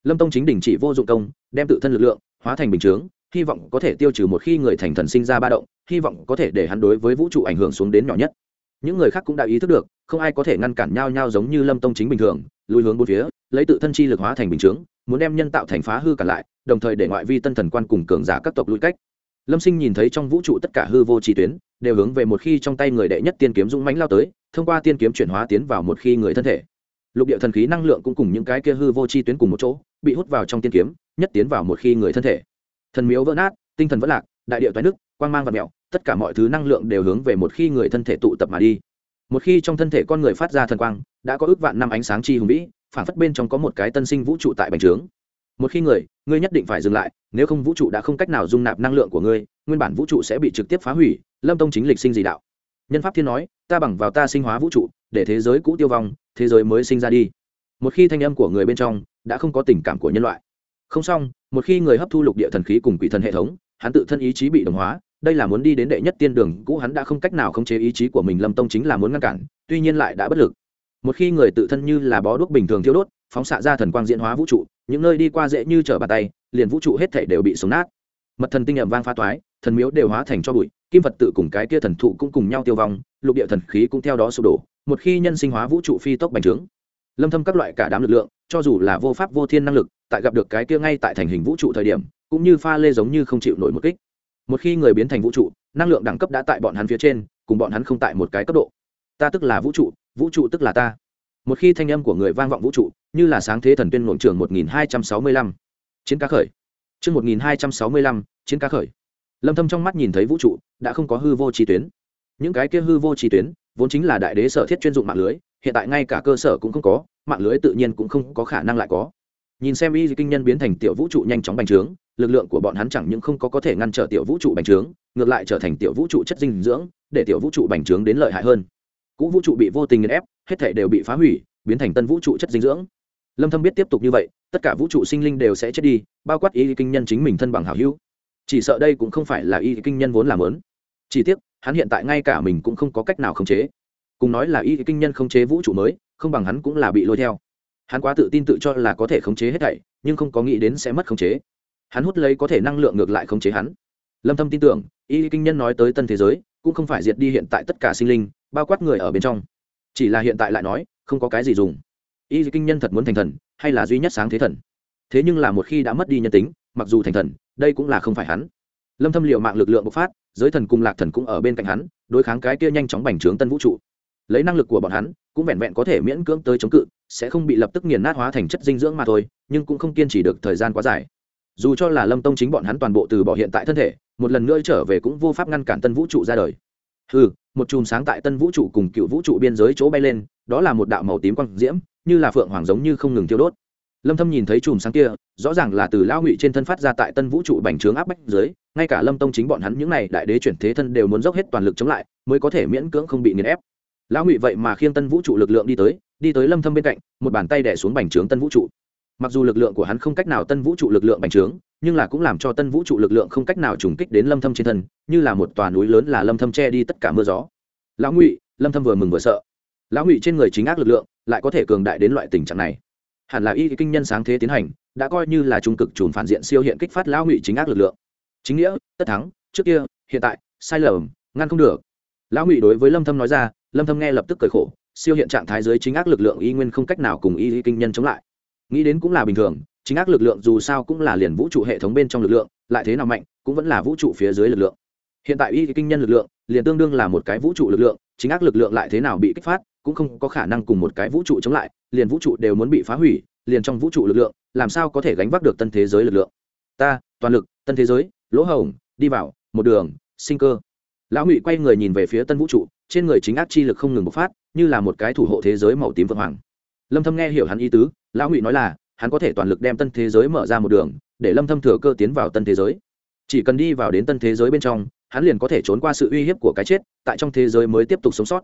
Lâm tông chính đình chỉ vô dụng công, đem tự thân lực lượng hóa thành bình chướng, hy vọng có thể tiêu trừ một khi người thành thần sinh ra ba động, hy vọng có thể để hắn đối với vũ trụ ảnh hưởng xuống đến nhỏ nhất. Những người khác cũng đã ý thức được, không ai có thể ngăn cản nhau nhau giống như lâm tông chính bình thường lùi hướng bốn phía, lấy tự thân chi lực hóa thành bình chướng, muốn đem nhân tạo thành phá hư cả lại, đồng thời để ngoại vi tân thần quan cùng cường giả các tộc lùi cách lâm sinh nhìn thấy trong vũ trụ tất cả hư vô trí tuyến, đều hướng về một khi trong tay người đệ nhất tiên kiếm dũng mãnh lao tới, thông qua tiên kiếm chuyển hóa tiến vào một khi người thân thể. Lục địa thần khí năng lượng cũng cùng những cái kia hư vô chi tuyến cùng một chỗ, bị hút vào trong tiên kiếm, nhất tiến vào một khi người thân thể. Thần miếu vỡ nát, tinh thần vỡ lạc, đại địa toái nước quang mang và mẹo tất cả mọi thứ năng lượng đều hướng về một khi người thân thể tụ tập mà đi. Một khi trong thân thể con người phát ra thần quang, đã có ước vạn năm ánh sáng chi hùng vĩ, phản phất bên trong có một cái tân sinh vũ trụ tại bành trướng một khi người, ngươi nhất định phải dừng lại, nếu không vũ trụ đã không cách nào dung nạp năng lượng của ngươi, nguyên bản vũ trụ sẽ bị trực tiếp phá hủy, lâm tông chính lịch sinh dị đạo. Nhân pháp thiên nói, ta bằng vào ta sinh hóa vũ trụ, để thế giới cũ tiêu vong, thế giới mới sinh ra đi. Một khi thanh âm của người bên trong đã không có tình cảm của nhân loại. Không xong, một khi người hấp thu lục địa thần khí cùng quỷ thần hệ thống, hắn tự thân ý chí bị đồng hóa, đây là muốn đi đến đệ nhất tiên đường cũ, hắn đã không cách nào khống chế ý chí của mình, lâm tông chính là muốn ngăn cản, tuy nhiên lại đã bất lực. Một khi người tự thân như là bó đuốc bình thường thiêu đốt, phóng xạ ra thần quang diễn hóa vũ trụ những nơi đi qua dễ như trở bàn tay, liền vũ trụ hết thể đều bị sống nát. Mật thần tinh ẩm vang pha toái, thần miếu đều hóa thành cho bụi, kim vật tự cùng cái kia thần thụ cũng cùng nhau tiêu vong, lục địa thần khí cũng theo đó sụp đổ, một khi nhân sinh hóa vũ trụ phi tốc bành trướng. Lâm thâm các loại cả đám lực lượng, cho dù là vô pháp vô thiên năng lực, tại gặp được cái kia ngay tại thành hình vũ trụ thời điểm, cũng như pha lê giống như không chịu nổi một kích. Một khi người biến thành vũ trụ, năng lượng đẳng cấp đã tại bọn hắn phía trên, cùng bọn hắn không tại một cái cấp độ. Ta tức là vũ trụ vũ trụ tức là ta một khi thanh âm của người vang vọng vũ trụ như là sáng thế thần tuyên ngưỡng trường 1265. chiến cá khởi. Chương 1265, chiến cá khởi. Lâm thâm trong mắt nhìn thấy vũ trụ đã không có hư vô trí tuyến. Những cái kia hư vô trí tuyến vốn chính là đại đế sở thiết chuyên dụng mạng lưới hiện tại ngay cả cơ sở cũng không có mạng lưới tự nhiên cũng không có khả năng lại có. Nhìn xem y kinh nhân biến thành tiểu vũ trụ nhanh chóng bành trướng lực lượng của bọn hắn chẳng những không có có thể ngăn trở tiểu vũ trụ bành trướng ngược lại trở thành tiểu vũ trụ chất dinh dưỡng để tiểu vũ trụ bành trướng đến lợi hại hơn cũ vũ trụ bị vô tình nghiền ép, hết thể đều bị phá hủy, biến thành tân vũ trụ chất dinh dưỡng. Lâm thâm biết tiếp tục như vậy, tất cả vũ trụ sinh linh đều sẽ chết đi, bao quát y kinh nhân chính mình thân bằng hảo hữu. Chỉ sợ đây cũng không phải là y kinh nhân vốn làm lớn. Chỉ tiếc, hắn hiện tại ngay cả mình cũng không có cách nào khống chế. Cùng nói là y kinh nhân khống chế vũ trụ mới, không bằng hắn cũng là bị lôi theo. Hắn quá tự tin tự cho là có thể khống chế hết thảy, nhưng không có nghĩ đến sẽ mất khống chế. Hắn hút lấy có thể năng lượng ngược lại khống chế hắn. Lâm thâm tin tưởng, y kinh nhân nói tới tân thế giới cũng không phải diệt đi hiện tại tất cả sinh linh, bao quát người ở bên trong. Chỉ là hiện tại lại nói, không có cái gì dùng. Y kinh nhân thật muốn thành thần, hay là duy nhất sáng thế thần? Thế nhưng là một khi đã mất đi nhân tính, mặc dù thành thần, đây cũng là không phải hắn. Lâm thâm liệu mạng lực lượng bộc phát, giới thần cùng lạc thần cũng ở bên cạnh hắn, đối kháng cái kia nhanh chóng bành trướng tân vũ trụ. Lấy năng lực của bọn hắn, cũng vẹn vẹn có thể miễn cưỡng tới chống cự, sẽ không bị lập tức nghiền nát hóa thành chất dinh dưỡng mà thôi, nhưng cũng không kiên trì được thời gian quá dài dù cho là lâm tông chính bọn hắn toàn bộ từ bỏ hiện tại thân thể, một lần nữa trở về cũng vô pháp ngăn cản tân vũ trụ ra đời. Ừ một chùm sáng tại tân vũ trụ cùng cựu vũ trụ biên giới chỗ bay lên, đó là một đạo màu tím quang diễm, như là phượng hoàng giống như không ngừng tiêu đốt. Lâm thâm nhìn thấy chùm sáng kia, rõ ràng là từ lao ngụy trên thân phát ra tại tân vũ trụ bành trướng áp bách dưới, ngay cả lâm tông chính bọn hắn những này đại đế chuyển thế thân đều muốn dốc hết toàn lực chống lại, mới có thể miễn cưỡng không bị nghiền ép. Lão ngụy vậy mà khiêng tân vũ trụ lực lượng đi tới đi tới lâm thâm bên cạnh, một bàn tay đè xuống bành trướng tân vũ trụ mặc dù lực lượng của hắn không cách nào tân vũ trụ lực lượng bành trướng, nhưng là cũng làm cho tân vũ trụ lực lượng không cách nào trùng kích đến lâm thâm trên thân, như là một tòa núi lớn là lâm thâm che đi tất cả mưa gió. Lão ngụy, lâm thâm vừa mừng vừa sợ. Lão ngụy trên người chính ác lực lượng, lại có thể cường đại đến loại tình trạng này. Hẳn là y kinh nhân sáng thế tiến hành, đã coi như là trung cực trùn phản diện siêu hiện kích phát lão ngụy chính ác lực lượng. Chính nghĩa, tất thắng, trước kia, hiện tại, sai lầm, ngăn không được. Lão ngụy đối với lâm thâm nói ra, lâm thâm nghe lập tức cười khổ, siêu hiện trạng thái dưới chính ác lực lượng y nguyên không cách nào cùng y kinh nhân chống lại nghĩ đến cũng là bình thường, chính ác lực lượng dù sao cũng là liền vũ trụ hệ thống bên trong lực lượng, lại thế nào mạnh, cũng vẫn là vũ trụ phía dưới lực lượng. Hiện tại y kinh nhân lực lượng, liền tương đương là một cái vũ trụ lực lượng, chính ác lực lượng lại thế nào bị kích phát, cũng không có khả năng cùng một cái vũ trụ chống lại, liền vũ trụ đều muốn bị phá hủy, liền trong vũ trụ lực lượng, làm sao có thể gánh vác được tân thế giới lực lượng? Ta, toàn lực, tân thế giới, lỗ hồng đi vào, một đường, sinh cơ. Lão ngụy quay người nhìn về phía tân vũ trụ, trên người chính ác chi lực không ngừng bộc phát, như là một cái thủ hộ thế giới màu tím vượng hoàng lâm thâm nghe hiểu hắn ý tứ, lão ngụy nói là, hắn có thể toàn lực đem tân thế giới mở ra một đường, để lâm thâm thừa cơ tiến vào tân thế giới. Chỉ cần đi vào đến tân thế giới bên trong, hắn liền có thể trốn qua sự uy hiếp của cái chết, tại trong thế giới mới tiếp tục sống sót.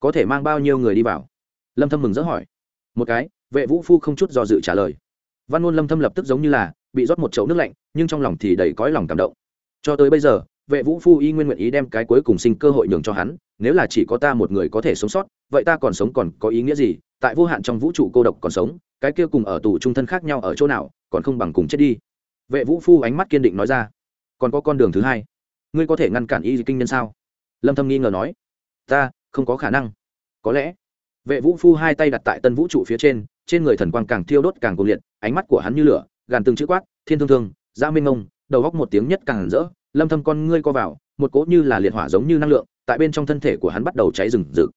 Có thể mang bao nhiêu người đi vào? Lâm thâm mừng rỡ hỏi. Một cái, vệ vũ phu không chút do dự trả lời. Văn ngôn lâm thâm lập tức giống như là, bị rót một chậu nước lạnh, nhưng trong lòng thì đầy cõi lòng cảm động. Cho tới bây giờ, vệ vũ phu y nguyên nguyện ý đem cái cuối cùng sinh cơ hội nhường cho hắn, nếu là chỉ có ta một người có thể sống sót, vậy ta còn sống còn có ý nghĩa gì? Tại vô hạn trong vũ trụ cô độc còn sống, cái kia cùng ở tù trung thân khác nhau ở chỗ nào, còn không bằng cùng chết đi. Vệ vũ phu ánh mắt kiên định nói ra. Còn có con đường thứ hai. Ngươi có thể ngăn cản y kinh nhân sao? Lâm thâm nghi ngờ nói. Ta, không có khả năng. Có lẽ. Vệ vũ phu hai tay đặt tại tân vũ trụ phía trên trên người thần quang càng thiêu đốt càng cuồng liệt, ánh mắt của hắn như lửa, gàn từng chữ quát, thiên thương thương ra minh ngông. Đầu góc một tiếng nhất càng rỡ, lâm thâm con ngươi co vào, một cỗ như là liệt hỏa giống như năng lượng, tại bên trong thân thể của hắn bắt đầu cháy rừng rực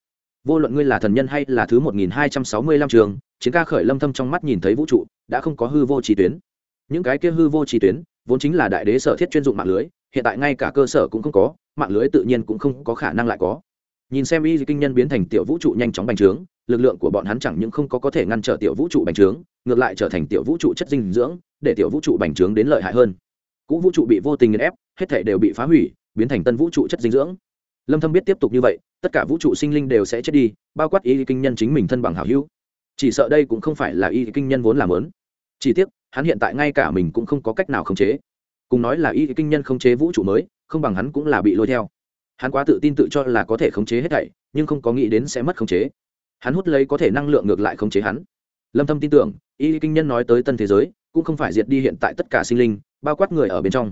vô luận ngươi là thần nhân hay là thứ 1265 trường, chiến ca khởi lâm thâm trong mắt nhìn thấy vũ trụ, đã không có hư vô trì tuyến. Những cái kia hư vô trì tuyến, vốn chính là đại đế sở thiết chuyên dụng mạng lưới, hiện tại ngay cả cơ sở cũng không có, mạng lưới tự nhiên cũng không có khả năng lại có. Nhìn xem y kinh nhân biến thành tiểu vũ trụ nhanh chóng bành trướng, lực lượng của bọn hắn chẳng những không có có thể ngăn trở tiểu vũ trụ bành trướng, ngược lại trở thành tiểu vũ trụ chất dinh dưỡng, để tiểu vũ trụ bành trướng đến lợi hại hơn. Cũ vũ trụ bị vô tình nghiền ép, hết thể đều bị phá hủy, biến thành tân vũ trụ chất dinh dưỡng lâm thâm biết tiếp tục như vậy, tất cả vũ trụ sinh linh đều sẽ chết đi, bao quát y kinh nhân chính mình thân bằng hảo hữu. Chỉ sợ đây cũng không phải là y kinh nhân vốn làm lớn. Chỉ tiếc, hắn hiện tại ngay cả mình cũng không có cách nào khống chế. Cùng nói là y kinh nhân khống chế vũ trụ mới, không bằng hắn cũng là bị lôi theo. Hắn quá tự tin tự cho là có thể khống chế hết thảy, nhưng không có nghĩ đến sẽ mất khống chế. Hắn hút lấy có thể năng lượng ngược lại khống chế hắn. Lâm thâm tin tưởng, y kinh nhân nói tới tân thế giới, cũng không phải diệt đi hiện tại tất cả sinh linh, bao quát người ở bên trong.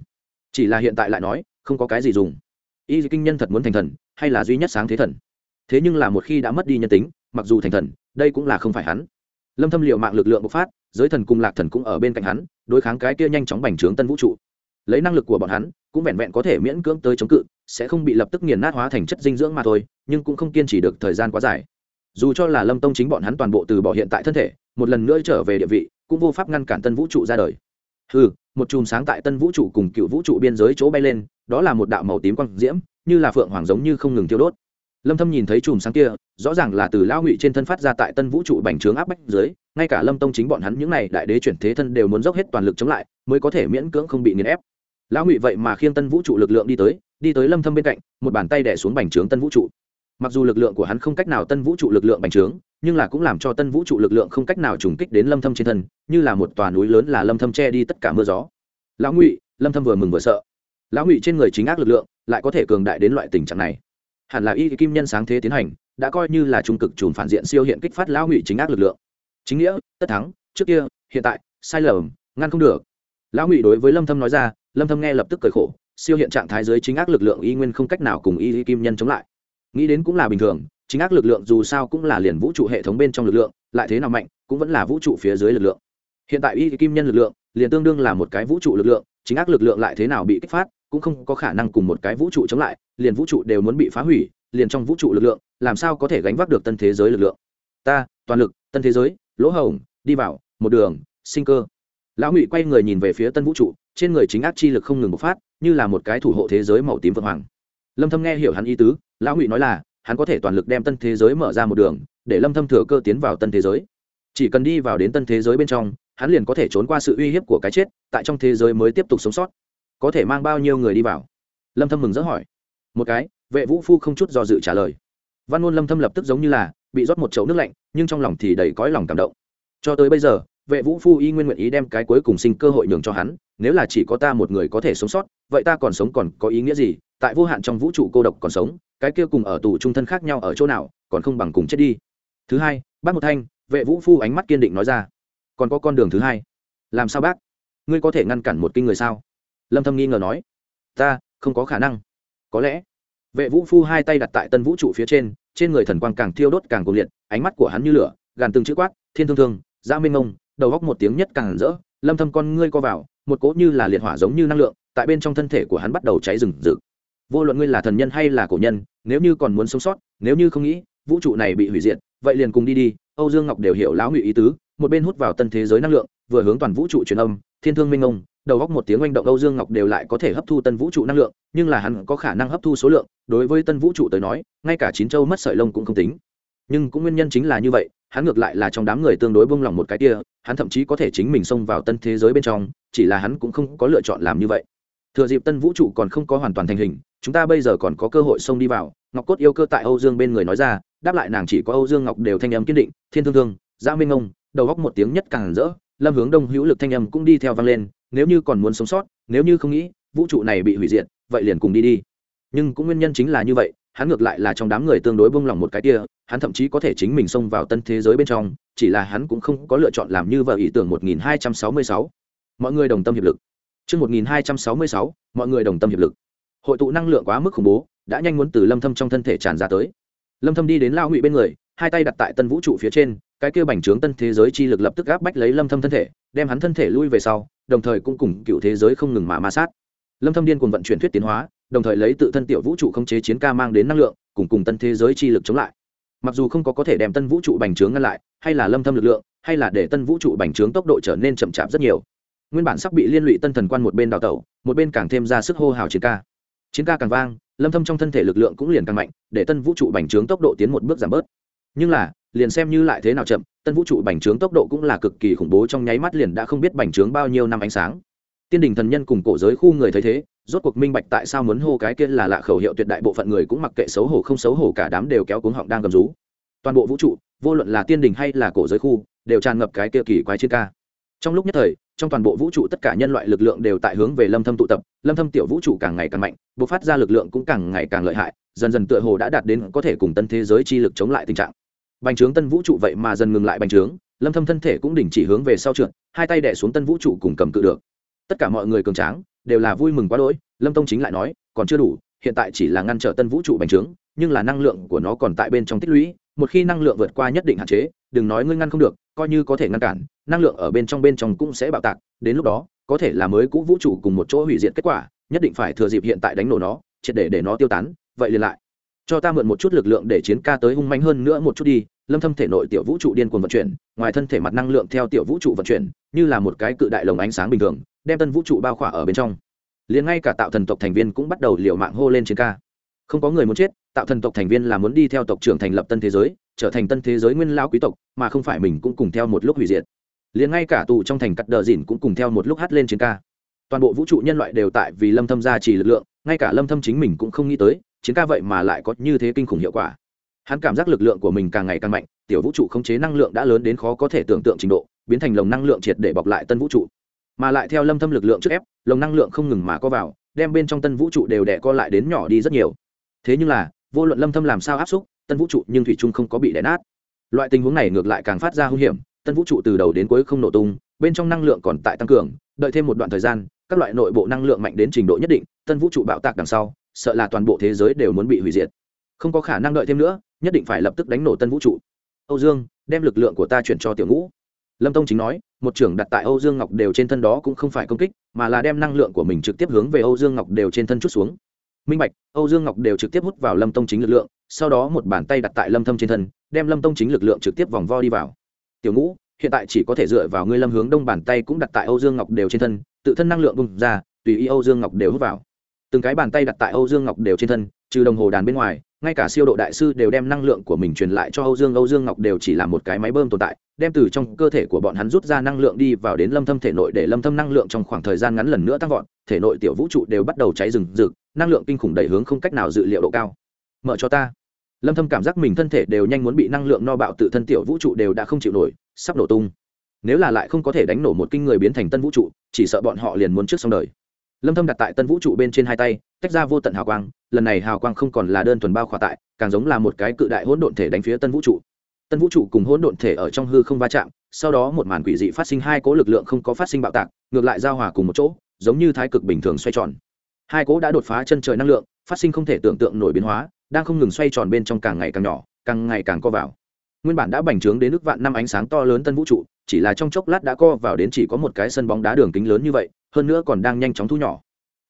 Chỉ là hiện tại lại nói, không có cái gì dùng y kinh nhân thật muốn thành thần, hay là duy nhất sáng thế thần? Thế nhưng là một khi đã mất đi nhân tính, mặc dù thành thần, đây cũng là không phải hắn. Lâm thâm liệu mạng lực lượng bộc phát, giới thần cùng lạc thần cũng ở bên cạnh hắn, đối kháng cái kia nhanh chóng bành trướng tân vũ trụ. Lấy năng lực của bọn hắn, cũng vẹn vẹn có thể miễn cưỡng tới chống cự, sẽ không bị lập tức nghiền nát hóa thành chất dinh dưỡng mà thôi, nhưng cũng không kiên trì được thời gian quá dài. Dù cho là lâm tông chính bọn hắn toàn bộ từ bỏ hiện tại thân thể, một lần nữa trở về địa vị, cũng vô pháp ngăn cản tân vũ trụ ra đời. Ừ một chùm sáng tại tân vũ trụ cùng cựu vũ trụ biên giới chỗ bay lên đó là một đạo màu tím quang diễm, như là phượng hoàng giống như không ngừng tiêu đốt. Lâm thâm nhìn thấy chùm sáng kia, rõ ràng là từ lao ngụy trên thân phát ra tại tân vũ trụ bành trướng áp bách dưới, ngay cả lâm tông chính bọn hắn những này đại đế chuyển thế thân đều muốn dốc hết toàn lực chống lại, mới có thể miễn cưỡng không bị nghiền ép. Lão ngụy vậy mà khiêng tân vũ trụ lực lượng đi tới đi tới lâm thâm bên cạnh, một bàn tay đè xuống bành trướng tân vũ trụ. Mặc dù lực lượng của hắn không cách nào tân vũ trụ lực lượng bành trướng, nhưng là cũng làm cho tân vũ trụ lực lượng không cách nào trùng kích đến lâm thâm trên thân, như là một tòa núi lớn là lâm thâm che đi tất cả mưa gió. Lão ngụy, lâm thâm vừa mừng vừa sợ lão ngụy trên người chính ác lực lượng, lại có thể cường đại đến loại tình trạng này. Hẳn là y kim nhân sáng thế tiến hành, đã coi như là trung cực chùm phản diện siêu hiện kích phát lão ngụy chính ác lực lượng. Chính nghĩa, tất thắng, trước kia, hiện tại, sai lầm, ngăn không được. Lão ngụy đối với lâm thâm nói ra, lâm thâm nghe lập tức cười khổ, siêu hiện trạng thái dưới chính ác lực lượng y nguyên không cách nào cùng y kim nhân chống lại. Nghĩ đến cũng là bình thường, chính ác lực lượng dù sao cũng là liền vũ trụ hệ thống bên trong lực lượng, lại thế nào mạnh, cũng vẫn là vũ trụ phía dưới lực lượng. Hiện tại y kim nhân lực lượng, liền tương đương là một cái vũ trụ lực lượng, chính ác lực lượng lại thế nào bị kích phát cũng không có khả năng cùng một cái vũ trụ chống lại liền vũ trụ đều muốn bị phá hủy liền trong vũ trụ lực lượng làm sao có thể gánh vác được tân thế giới lực lượng? Ta toàn lực tân thế giới lỗ hồng, đi vào một đường sinh cơ. Lão ngụy quay người nhìn về phía tân vũ trụ trên người chính ác chi lực không ngừng bộc phát như là một cái thủ hộ thế giới màu tím vượng hoàng. Lâm thâm nghe hiểu hắn ý tứ lão ngụy nói là hắn có thể toàn lực đem tân thế giới mở ra một đường để lâm thâm thừa cơ tiến vào tân thế giới. Chỉ cần đi vào đến tân thế giới bên trong hắn liền có thể trốn qua sự uy hiếp của cái chết tại trong thế giới mới tiếp tục sống sót có thể mang bao nhiêu người đi vào? Lâm thâm mừng rỡ hỏi. Một cái, vệ vũ phu không chút do dự trả lời. Văn ngôn lâm thâm lập tức giống như là bị rót một chậu nước lạnh, nhưng trong lòng thì đầy cõi lòng cảm động. Cho tới bây giờ, vệ vũ phu y nguyên nguyện ý đem cái cuối cùng sinh cơ hội nhường cho hắn, nếu là chỉ có ta một người có thể sống sót, vậy ta còn sống còn có ý nghĩa gì? Tại vô hạn trong vũ trụ cô độc còn sống, cái kia cùng ở tù trung thân khác nhau ở chỗ nào, còn không bằng cùng chết đi. Thứ hai, bác một thanh, vệ vũ phu ánh mắt kiên định nói ra. Còn có con đường thứ hai. Làm sao bác? Ngươi có thể ngăn cản một kinh người sao? Lâm thâm nghi ngờ nói, ta, không có khả năng. Có lẽ. Vệ vũ phu hai tay đặt tại tân vũ trụ phía trên trên người thần quang càng thiêu đốt càng cuồng liệt, ánh mắt của hắn như lửa, gàn từng chữ quát, thiên thương thương ra minh ngông đầu góc một tiếng nhất càng rỡ, lâm thâm con ngươi co vào, một cỗ như là liệt hỏa giống như năng lượng, tại bên trong thân thể của hắn bắt đầu cháy rừng rực. Vô luận ngươi là thần nhân hay là cổ nhân, nếu như còn muốn sống sót, nếu như không nghĩ, vũ trụ này bị hủy diệt, vậy liền cùng đi đi. Âu dương ngọc đều hiểu lão ngụy ý tứ, một bên hút vào tân thế giới năng lượng, vừa hướng toàn vũ trụ truyền âm, thiên thương minh ông đầu góc một tiếng oanh động âu dương ngọc đều lại có thể hấp thu tân vũ trụ năng lượng, nhưng là hắn có khả năng hấp thu số lượng, đối với tân vũ trụ tới nói, ngay cả chín châu mất sợi lông cũng không tính. Nhưng cũng nguyên nhân chính là như vậy, hắn ngược lại là trong đám người tương đối bông lòng một cái kia, hắn thậm chí có thể chính mình xông vào tân thế giới bên trong, chỉ là hắn cũng không có lựa chọn làm như vậy. Thừa dịp tân vũ trụ còn không có hoàn toàn thành hình, chúng ta bây giờ còn có cơ hội xông đi vào, ngọc cốt yêu cơ tại âu dương bên người nói ra, đáp lại nàng chỉ có âu dương ngọc đều thanh âm kiên định, thiên thương thương giã minh ông. Đầu góc một tiếng nhất càng rỡ, lâm hướng đông hữu lực thanh âm cũng đi theo vang lên nếu như còn muốn sống sót nếu như không nghĩ vũ trụ này bị hủy diệt vậy liền cùng đi đi nhưng cũng nguyên nhân chính là như vậy hắn ngược lại là trong đám người tương đối bông lòng một cái kia hắn thậm chí có thể chính mình xông vào tân thế giới bên trong chỉ là hắn cũng không có lựa chọn làm như vợ ý tưởng 1266. mọi người đồng tâm hiệp lực Trước 1266, mọi người đồng tâm hiệp lực. Hội tụ năng lượng quá mức khủng bố, đã nhanh muốn từ Lâm Thâm trong thân thể tràn ra tới. Lâm Thâm đi đến Lao Ngụy bên người, hai tay đặt tại tân vũ trụ phía trên, cái kia bành trướng tân thế giới chi lực lập tức áp bách lấy Lâm Thâm thân thể, đem hắn thân thể lui về sau, đồng thời cũng cùng cựu thế giới không ngừng mà ma sát. Lâm Thâm điên cuồng vận chuyển thuyết tiến hóa, đồng thời lấy tự thân tiểu vũ trụ khống chế chiến ca mang đến năng lượng, cùng cùng tân thế giới chi lực chống lại. Mặc dù không có có thể đem tân vũ trụ bành trướng ngăn lại, hay là Lâm Thâm lực lượng, hay là để tân vũ trụ bành trướng tốc độ trở nên chậm chạp rất nhiều nguyên bản sắp bị liên lụy tân thần quan một bên đào tẩu một bên càng thêm ra sức hô hào chiến ca chiến ca càng vang lâm thâm trong thân thể lực lượng cũng liền càng mạnh để tân vũ trụ bành trướng tốc độ tiến một bước giảm bớt nhưng là, liền xem như lại thế nào chậm, tân vũ trụ bành trướng tốc độ cũng là cực kỳ khủng bố trong nháy mắt liền đã không biết bành trướng bao nhiêu năm ánh sáng. Tiên đình thần nhân cùng cổ giới khu người thấy thế, rốt cuộc minh bạch tại sao muốn hô cái kia là lạ khẩu hiệu tuyệt đại bộ phận người cũng mặc kệ xấu hổ không xấu hổ cả đám đều kéo cuống họng đang gầm rú. Toàn bộ vũ trụ, vô luận là tiên đình hay là cổ giới khu, đều tràn ngập cái kia kỳ quái chiến ca. Trong lúc nhất thời, trong toàn bộ vũ trụ tất cả nhân loại lực lượng đều tại hướng về lâm thâm tụ tập, lâm thâm tiểu vũ trụ càng ngày càng mạnh, bộc phát ra lực lượng cũng càng ngày càng lợi hại, dần dần tựa hồ đã đạt đến có thể cùng tân thế giới chi lực chống lại tình trạng bành trướng tân vũ trụ vậy mà dần ngừng lại bành trướng, lâm thâm thân thể cũng đình chỉ hướng về sau trượt, hai tay đè xuống tân vũ trụ cùng cầm cự được. Tất cả mọi người cường tráng, đều là vui mừng quá đỗi, lâm tông chính lại nói, còn chưa đủ, hiện tại chỉ là ngăn trở tân vũ trụ bành trướng, nhưng là năng lượng của nó còn tại bên trong tích lũy, một khi năng lượng vượt qua nhất định hạn chế, đừng nói ngươi ngăn không được, coi như có thể ngăn cản, năng lượng ở bên trong bên trong cũng sẽ bạo tạc, đến lúc đó, có thể là mới cũ vũ trụ cùng một chỗ hủy diệt kết quả, nhất định phải thừa dịp hiện tại đánh nổ nó, triệt để để nó tiêu tán, vậy liền lại. Cho ta mượn một chút lực lượng để chiến ca tới hung manh hơn nữa một chút đi lâm thâm thể nội tiểu vũ trụ điên cuồng vận chuyển, ngoài thân thể mặt năng lượng theo tiểu vũ trụ vận chuyển, như là một cái cự đại lồng ánh sáng bình thường, đem tân vũ trụ bao khỏa ở bên trong. Liền ngay cả tạo thần tộc thành viên cũng bắt đầu liều mạng hô lên chiến ca. Không có người muốn chết, tạo thần tộc thành viên là muốn đi theo tộc trưởng thành lập tân thế giới, trở thành tân thế giới nguyên lao quý tộc, mà không phải mình cũng cùng theo một lúc hủy diệt. Liền ngay cả tù trong thành cắt đờ dìn cũng cùng theo một lúc hát lên chiến ca. Toàn bộ vũ trụ nhân loại đều tại vì lâm thâm gia trì lực lượng, ngay cả lâm thâm chính mình cũng không nghĩ tới, chiến ca vậy mà lại có như thế kinh khủng hiệu quả hắn cảm giác lực lượng của mình càng ngày càng mạnh, tiểu vũ trụ khống chế năng lượng đã lớn đến khó có thể tưởng tượng trình độ, biến thành lồng năng lượng triệt để bọc lại tân vũ trụ. Mà lại theo lâm thâm lực lượng trước ép, lồng năng lượng không ngừng mà có vào, đem bên trong tân vũ trụ đều đè co lại đến nhỏ đi rất nhiều. Thế nhưng là, vô luận lâm thâm làm sao áp xúc, tân vũ trụ nhưng thủy trung không có bị đè nát. Loại tình huống này ngược lại càng phát ra hung hiểm, tân vũ trụ từ đầu đến cuối không nổ tung, bên trong năng lượng còn tại tăng cường, đợi thêm một đoạn thời gian, các loại nội bộ năng lượng mạnh đến trình độ nhất định, tân vũ trụ bạo tạc đằng sau, sợ là toàn bộ thế giới đều muốn bị hủy diệt. Không có khả năng đợi thêm nữa nhất định phải lập tức đánh nổ tân vũ trụ. Âu dương, đem lực lượng của ta chuyển cho tiểu ngũ. Lâm tông chính nói, một trưởng đặt tại âu dương ngọc đều trên thân đó cũng không phải công kích, mà là đem năng lượng của mình trực tiếp hướng về âu dương ngọc đều trên thân chút xuống. Minh bạch, âu dương ngọc đều trực tiếp hút vào lâm tông chính lực lượng, sau đó một bàn tay đặt tại lâm thâm trên thân, đem lâm tông chính lực lượng trực tiếp vòng vo đi vào. Tiểu ngũ, hiện tại chỉ có thể dựa vào ngươi lâm hướng đông bàn tay cũng đặt tại âu dương ngọc đều trên thân, tự thân năng lượng bùng ra, tùy ý âu dương ngọc đều hút vào. Từng cái bàn tay đặt tại âu dương ngọc đều trên thân, trừ đồng hồ đàn bên ngoài ngay cả siêu độ đại sư đều đem năng lượng của mình truyền lại cho âu dương. Âu dương ngọc đều chỉ là một cái máy bơm tồn tại, đem từ trong cơ thể của bọn hắn rút ra năng lượng đi vào đến lâm thâm thể nội để lâm thâm năng lượng trong khoảng thời gian ngắn lần nữa tăng vọt, thể nội tiểu vũ trụ đều bắt đầu cháy rừng rực, năng lượng kinh khủng đẩy hướng không cách nào dự liệu độ cao. Mở cho ta. Lâm thâm cảm giác mình thân thể đều nhanh muốn bị năng lượng no bạo tự thân tiểu vũ trụ đều đã không chịu nổi, sắp nổ tung. Nếu là lại không có thể đánh nổ một kinh người biến thành tân vũ trụ, chỉ sợ bọn họ liền muốn trước xong đời. Lâm thâm đặt tại tân vũ trụ bên trên hai tay tách ra vô tận hào quang, lần này hào quang không còn là đơn thuần bao khỏa tại, càng giống là một cái cự đại hỗn độn thể đánh phía tân vũ trụ. Tân vũ trụ cùng hỗn độn thể ở trong hư không va chạm, sau đó một màn quỷ dị phát sinh, hai cố lực lượng không có phát sinh bạo tạc, ngược lại giao hòa cùng một chỗ, giống như thái cực bình thường xoay tròn. Hai cố đã đột phá chân trời năng lượng, phát sinh không thể tưởng tượng nổi biến hóa, đang không ngừng xoay tròn bên trong càng ngày càng nhỏ, càng ngày càng co vào. Nguyên bản đã bành trướng đến nước vạn năm ánh sáng to lớn tân vũ trụ, chỉ là trong chốc lát đã co vào đến chỉ có một cái sân bóng đá đường kính lớn như vậy, hơn nữa còn đang nhanh chóng thu nhỏ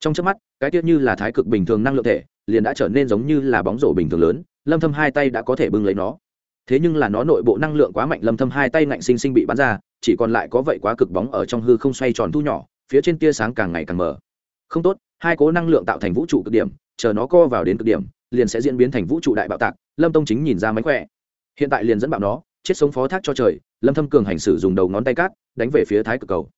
trong chớp mắt, cái tiết như là thái cực bình thường năng lượng thể, liền đã trở nên giống như là bóng rổ bình thường lớn, lâm thâm hai tay đã có thể bưng lấy nó. Thế nhưng là nó nội bộ năng lượng quá mạnh, lâm thâm hai tay ngạnh sinh sinh bị bắn ra, chỉ còn lại có vậy quá cực bóng ở trong hư không xoay tròn thu nhỏ, phía trên tia sáng càng ngày càng mờ. Không tốt, hai cố năng lượng tạo thành vũ trụ cực điểm, chờ nó co vào đến cực điểm, liền sẽ diễn biến thành vũ trụ đại bạo tạc, lâm tông chính nhìn ra mánh khỏe. Hiện tại liền dẫn bạo nó, chết sống phó thác cho trời, lâm thâm cường hành sử dùng đầu ngón tay cát đánh về phía thái cực cầu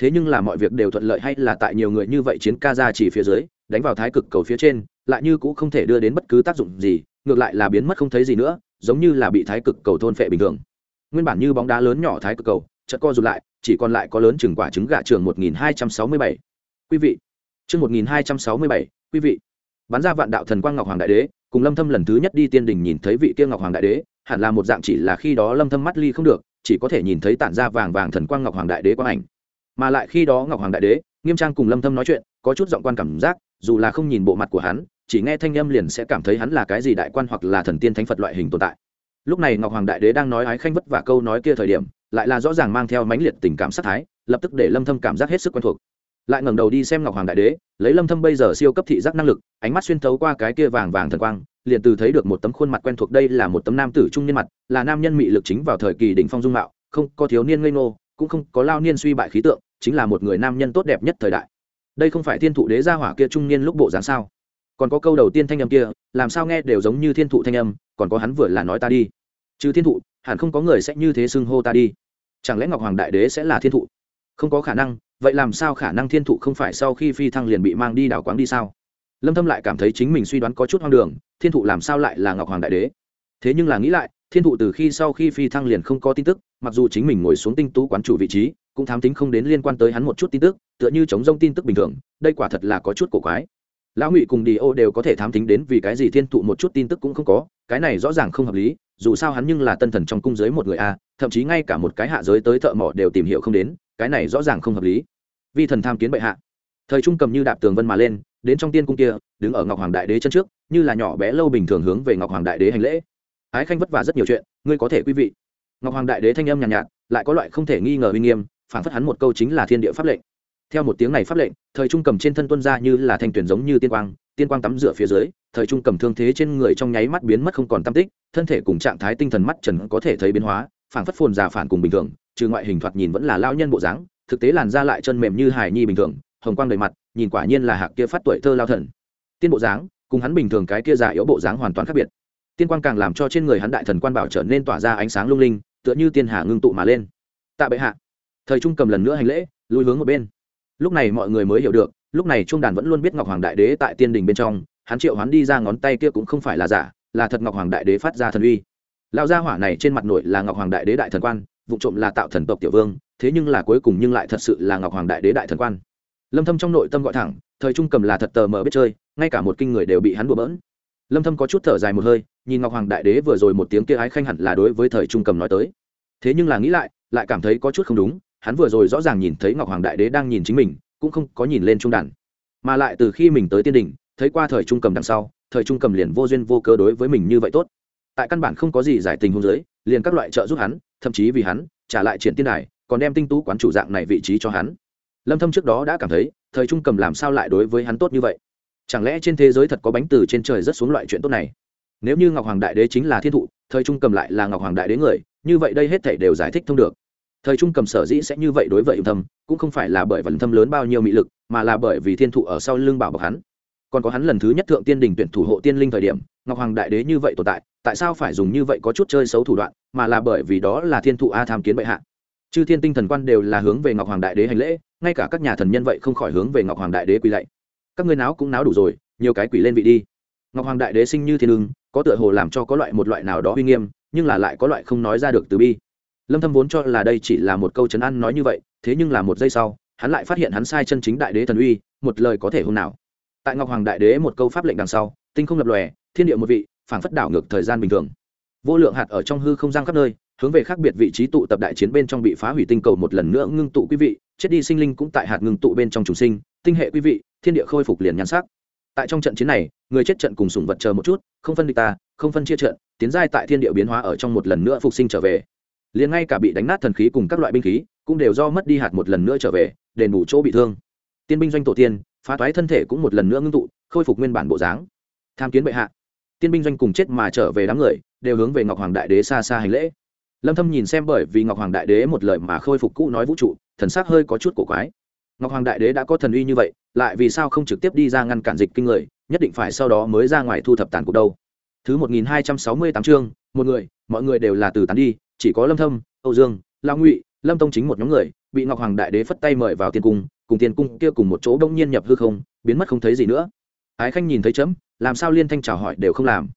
thế nhưng là mọi việc đều thuận lợi hay là tại nhiều người như vậy chiến ca ra chỉ phía dưới đánh vào thái cực cầu phía trên lại như cũng không thể đưa đến bất cứ tác dụng gì ngược lại là biến mất không thấy gì nữa giống như là bị thái cực cầu thôn phệ bình thường. Nguyên bản như bóng đá lớn nhỏ thái cực cầu chợt co rụt lại chỉ còn lại có lớn chừng quả trứng gà trường 1267. quý vị chương 1267, quý vị. Bắn ra vạn đạo thần quang ngọc hoàng đại đế cùng lâm thâm lần thứ nhất đi tiên đình nhìn thấy vị kia ngọc hoàng đại đế hẳn là một dạng chỉ là khi đó lâm thâm mắt ly không được chỉ có thể nhìn thấy tản ra vàng vàng thần quang ngọc hoàng đại đế quang ảnh mà lại khi đó ngọc hoàng đại đế, nghiêm trang cùng lâm thâm nói chuyện, có chút giọng quan cảm giác, dù là không nhìn bộ mặt của hắn, chỉ nghe thanh âm liền sẽ cảm thấy hắn là cái gì đại quan hoặc là thần tiên thánh phật loại hình tồn tại. Lúc này ngọc hoàng đại đế đang nói ái khanh vất vả câu nói kia thời điểm, lại là rõ ràng mang theo mãnh liệt tình cảm sát thái, lập tức để lâm thâm cảm giác hết sức quen thuộc. Lại ngẩng đầu đi xem ngọc hoàng đại đế, lấy lâm thâm bây giờ siêu cấp thị giác năng lực, ánh mắt xuyên thấu qua cái kia vàng vàng thần quang, liền từ thấy được một tấm khuôn mặt quen thuộc đây là một tấm nam tử trung niên mặt, là nam nhân mị lực chính vào thời kỳ đỉnh phong dung mạo, không có thiếu niên ngây ngô, cũng không có lao niên suy bại khí tượng chính là một người nam nhân tốt đẹp nhất thời đại. Đây không phải thiên thụ đế gia hỏa kia trung niên lúc bộ dáng sao? Còn có câu đầu tiên thanh âm kia, làm sao nghe đều giống như thiên thụ thanh âm, còn có hắn vừa là nói ta đi. Chứ thiên thụ, hẳn không có người sẽ như thế xưng hô ta đi. Chẳng lẽ ngọc hoàng đại đế sẽ là thiên thụ? Không có khả năng, vậy làm sao khả năng thiên thụ không phải sau khi phi thăng liền bị mang đi đảo quáng đi sao? Lâm thâm lại cảm thấy chính mình suy đoán có chút hoang đường, thiên thụ làm sao lại là ngọc hoàng đại đế? Thế nhưng là nghĩ lại thiên thụ từ khi sau khi phi thăng liền không có tin tức, mặc dù chính mình ngồi xuống tinh tú quán chủ vị trí, cũng thám tính không đến liên quan tới hắn một chút tin tức, tựa như chống rông tin tức bình thường, đây quả thật là có chút cổ quái. Lão ngụy cùng đi ô đều có thể thám tính đến vì cái gì thiên thụ một chút tin tức cũng không có, cái này rõ ràng không hợp lý, dù sao hắn nhưng là tân thần trong cung giới một người a, thậm chí ngay cả một cái hạ giới tới thợ mỏ đều tìm hiểu không đến, cái này rõ ràng không hợp lý. Vi thần tham kiến bệ hạ. Thời trung cầm như đạp tường vân mà lên, đến trong tiên cung kia, đứng ở ngọc hoàng đại đế chân trước, như là nhỏ bé lâu bình thường hướng về ngọc hoàng đại đế hành lễ ái khanh vất vả rất nhiều chuyện ngươi có thể quý vị. Ngọc hoàng đại đế thanh âm nhàn nhạt, nhạt lại có loại không thể nghi ngờ uy nghiêm phản phất hắn một câu chính là thiên địa pháp lệnh. Theo một tiếng này pháp lệnh thời trung cầm trên thân tuân ra như là thanh tuyển giống như tiên quang tiên quang tắm rửa phía dưới thời trung cầm thương thế trên người trong nháy mắt biến mất không còn tam tích thân thể cùng trạng thái tinh thần mắt trần có thể thấy biến hóa phản phất phồn già phản cùng bình thường trừ ngoại hình thoạt nhìn vẫn là lao nhân bộ dáng thực tế làn da lại chân mềm như hài nhi bình thường hồng quang đầy mặt nhìn quả nhiên là hạc kia phát tuổi thơ lao thần. Tiên bộ dáng cùng hắn bình thường cái kia già yếu bộ dáng hoàn toàn khác biệt tiên quang càng làm cho trên người hắn đại thần quan bảo trở nên tỏa ra ánh sáng lung linh, tựa như tiên hà ngưng tụ mà lên. Tạ bệ hạ. Thời trung cầm lần nữa hành lễ lùi hướng một bên. Lúc này mọi người mới hiểu được, lúc này trung đàn vẫn luôn biết ngọc hoàng đại đế tại tiên đình bên trong, hắn triệu hắn đi ra ngón tay kia cũng không phải là giả, là thật ngọc hoàng đại đế phát ra thần uy. Lão gia hỏa này trên mặt nội là ngọc hoàng đại đế đại thần quan, vụ trộm là tạo thần tộc tiểu vương, thế nhưng là cuối cùng nhưng lại thật sự là ngọc hoàng đại đế đại thần quan. Lâm thâm trong nội tâm gọi thẳng, thời trung cầm là thật tờ mờ biết chơi, ngay cả một kinh người đều bị hắn đùa bỡn. Lâm thâm có chút thở dài một hơi nhìn ngọc hoàng đại đế vừa rồi một tiếng kia ái khanh hẳn là đối với thời trung cầm nói tới. Thế nhưng là nghĩ lại lại cảm thấy có chút không đúng, hắn vừa rồi rõ ràng nhìn thấy ngọc hoàng đại đế đang nhìn chính mình, cũng không có nhìn lên trung đàn. Mà lại từ khi mình tới tiên đình, thấy qua thời trung cầm đằng sau, thời trung cầm liền vô duyên vô cơ đối với mình như vậy tốt. Tại căn bản không có gì giải tình hôn giới liền các loại trợ giúp hắn, thậm chí vì hắn, trả lại triển tiên đài, còn đem tinh tú quán chủ dạng này vị trí cho hắn. Lâm thâm trước đó đã cảm thấy, thời trung cầm làm sao lại đối với hắn tốt như vậy? Chẳng lẽ trên thế giới thật có bánh từ trên trời rất xuống loại chuyện tốt này? Nếu như ngọc hoàng đại đế chính là thiên thụ, thời trung cầm lại là ngọc hoàng đại đế người, như vậy đây hết thảy đều giải thích thông được. Thời trung cầm sở dĩ sẽ như vậy đối với âm thâm, cũng không phải là bởi vận thâm lớn bao nhiêu mị lực, mà là bởi vì thiên thụ ở sau lưng bảo bọc hắn. Còn có hắn lần thứ nhất thượng tiên đình tuyển thủ hộ tiên linh thời điểm, ngọc hoàng đại đế như vậy tồn tại tại sao phải dùng như vậy có chút chơi xấu thủ đoạn, mà là bởi vì đó là thiên thụ a tham kiến bệ hạ. Chư thiên tinh thần quan đều là hướng về ngọc hoàng đại đế hành lễ, ngay cả các nhà thần nhân vậy không khỏi hướng về ngọc hoàng đại đế quỳ lạy. Các ngươi náo cũng náo đủ rồi, nhiều cái quỷ lên vị đi ngọc hoàng đại đế sinh như thiên ưng, có tựa hồ làm cho có loại một loại nào đó uy nghiêm, nhưng là lại có loại không nói ra được từ bi. Lâm thâm vốn cho là đây chỉ là một câu chấn an nói như vậy, thế nhưng là một giây sau, hắn lại phát hiện hắn sai chân chính đại đế thần uy, một lời có thể hôm nào. Tại ngọc hoàng đại đế một câu pháp lệnh đằng sau, tinh không lập lòe, thiên địa một vị, phảng phất đảo ngược thời gian bình thường. Vô lượng hạt ở trong hư không gian khắp nơi, hướng về khác biệt vị trí tụ tập đại chiến bên trong bị phá hủy tinh cầu một lần nữa ngưng tụ quý vị, chết đi sinh linh cũng tại hạt ngưng tụ bên trong trùng sinh, tinh hệ quý vị, thiên địa khôi phục liền nhan sắc tại trong trận chiến này, người chết trận cùng sủng vật chờ một chút, không phân địch ta, không phân chia trận, tiến giai tại thiên địa biến hóa ở trong một lần nữa phục sinh trở về. Liền ngay cả bị đánh nát thần khí cùng các loại binh khí, cũng đều do mất đi hạt một lần nữa trở về, đền bù chỗ bị thương. Tiên binh doanh tổ tiên, phá toái thân thể cũng một lần nữa ngưng tụ, khôi phục nguyên bản bộ dáng. Tham kiến bệ hạ. Tiên binh doanh cùng chết mà trở về đám người, đều hướng về ngọc hoàng đại đế xa xa hành lễ. Lâm thâm nhìn xem bởi vì ngọc hoàng đại đế một lời mà khôi phục cũ nói vũ trụ, thần sắc hơi có chút cổ quái ngọc hoàng đại đế đã có thần uy như vậy, lại vì sao không trực tiếp đi ra ngăn cản dịch kinh người, nhất định phải sau đó mới ra ngoài thu thập tàn cuộc đâu. Thứ 1268 chương, một người, mọi người đều là từ tán đi, chỉ có lâm thâm, âu dương, lao ngụy, lâm tông chính một nhóm người, bị ngọc hoàng đại đế phất tay mời vào tiên cung, cùng tiên cung kia cùng một chỗ đông nhiên nhập hư không, biến mất không thấy gì nữa. Ái khanh nhìn thấy chấm, làm sao liên thanh chào hỏi đều không làm.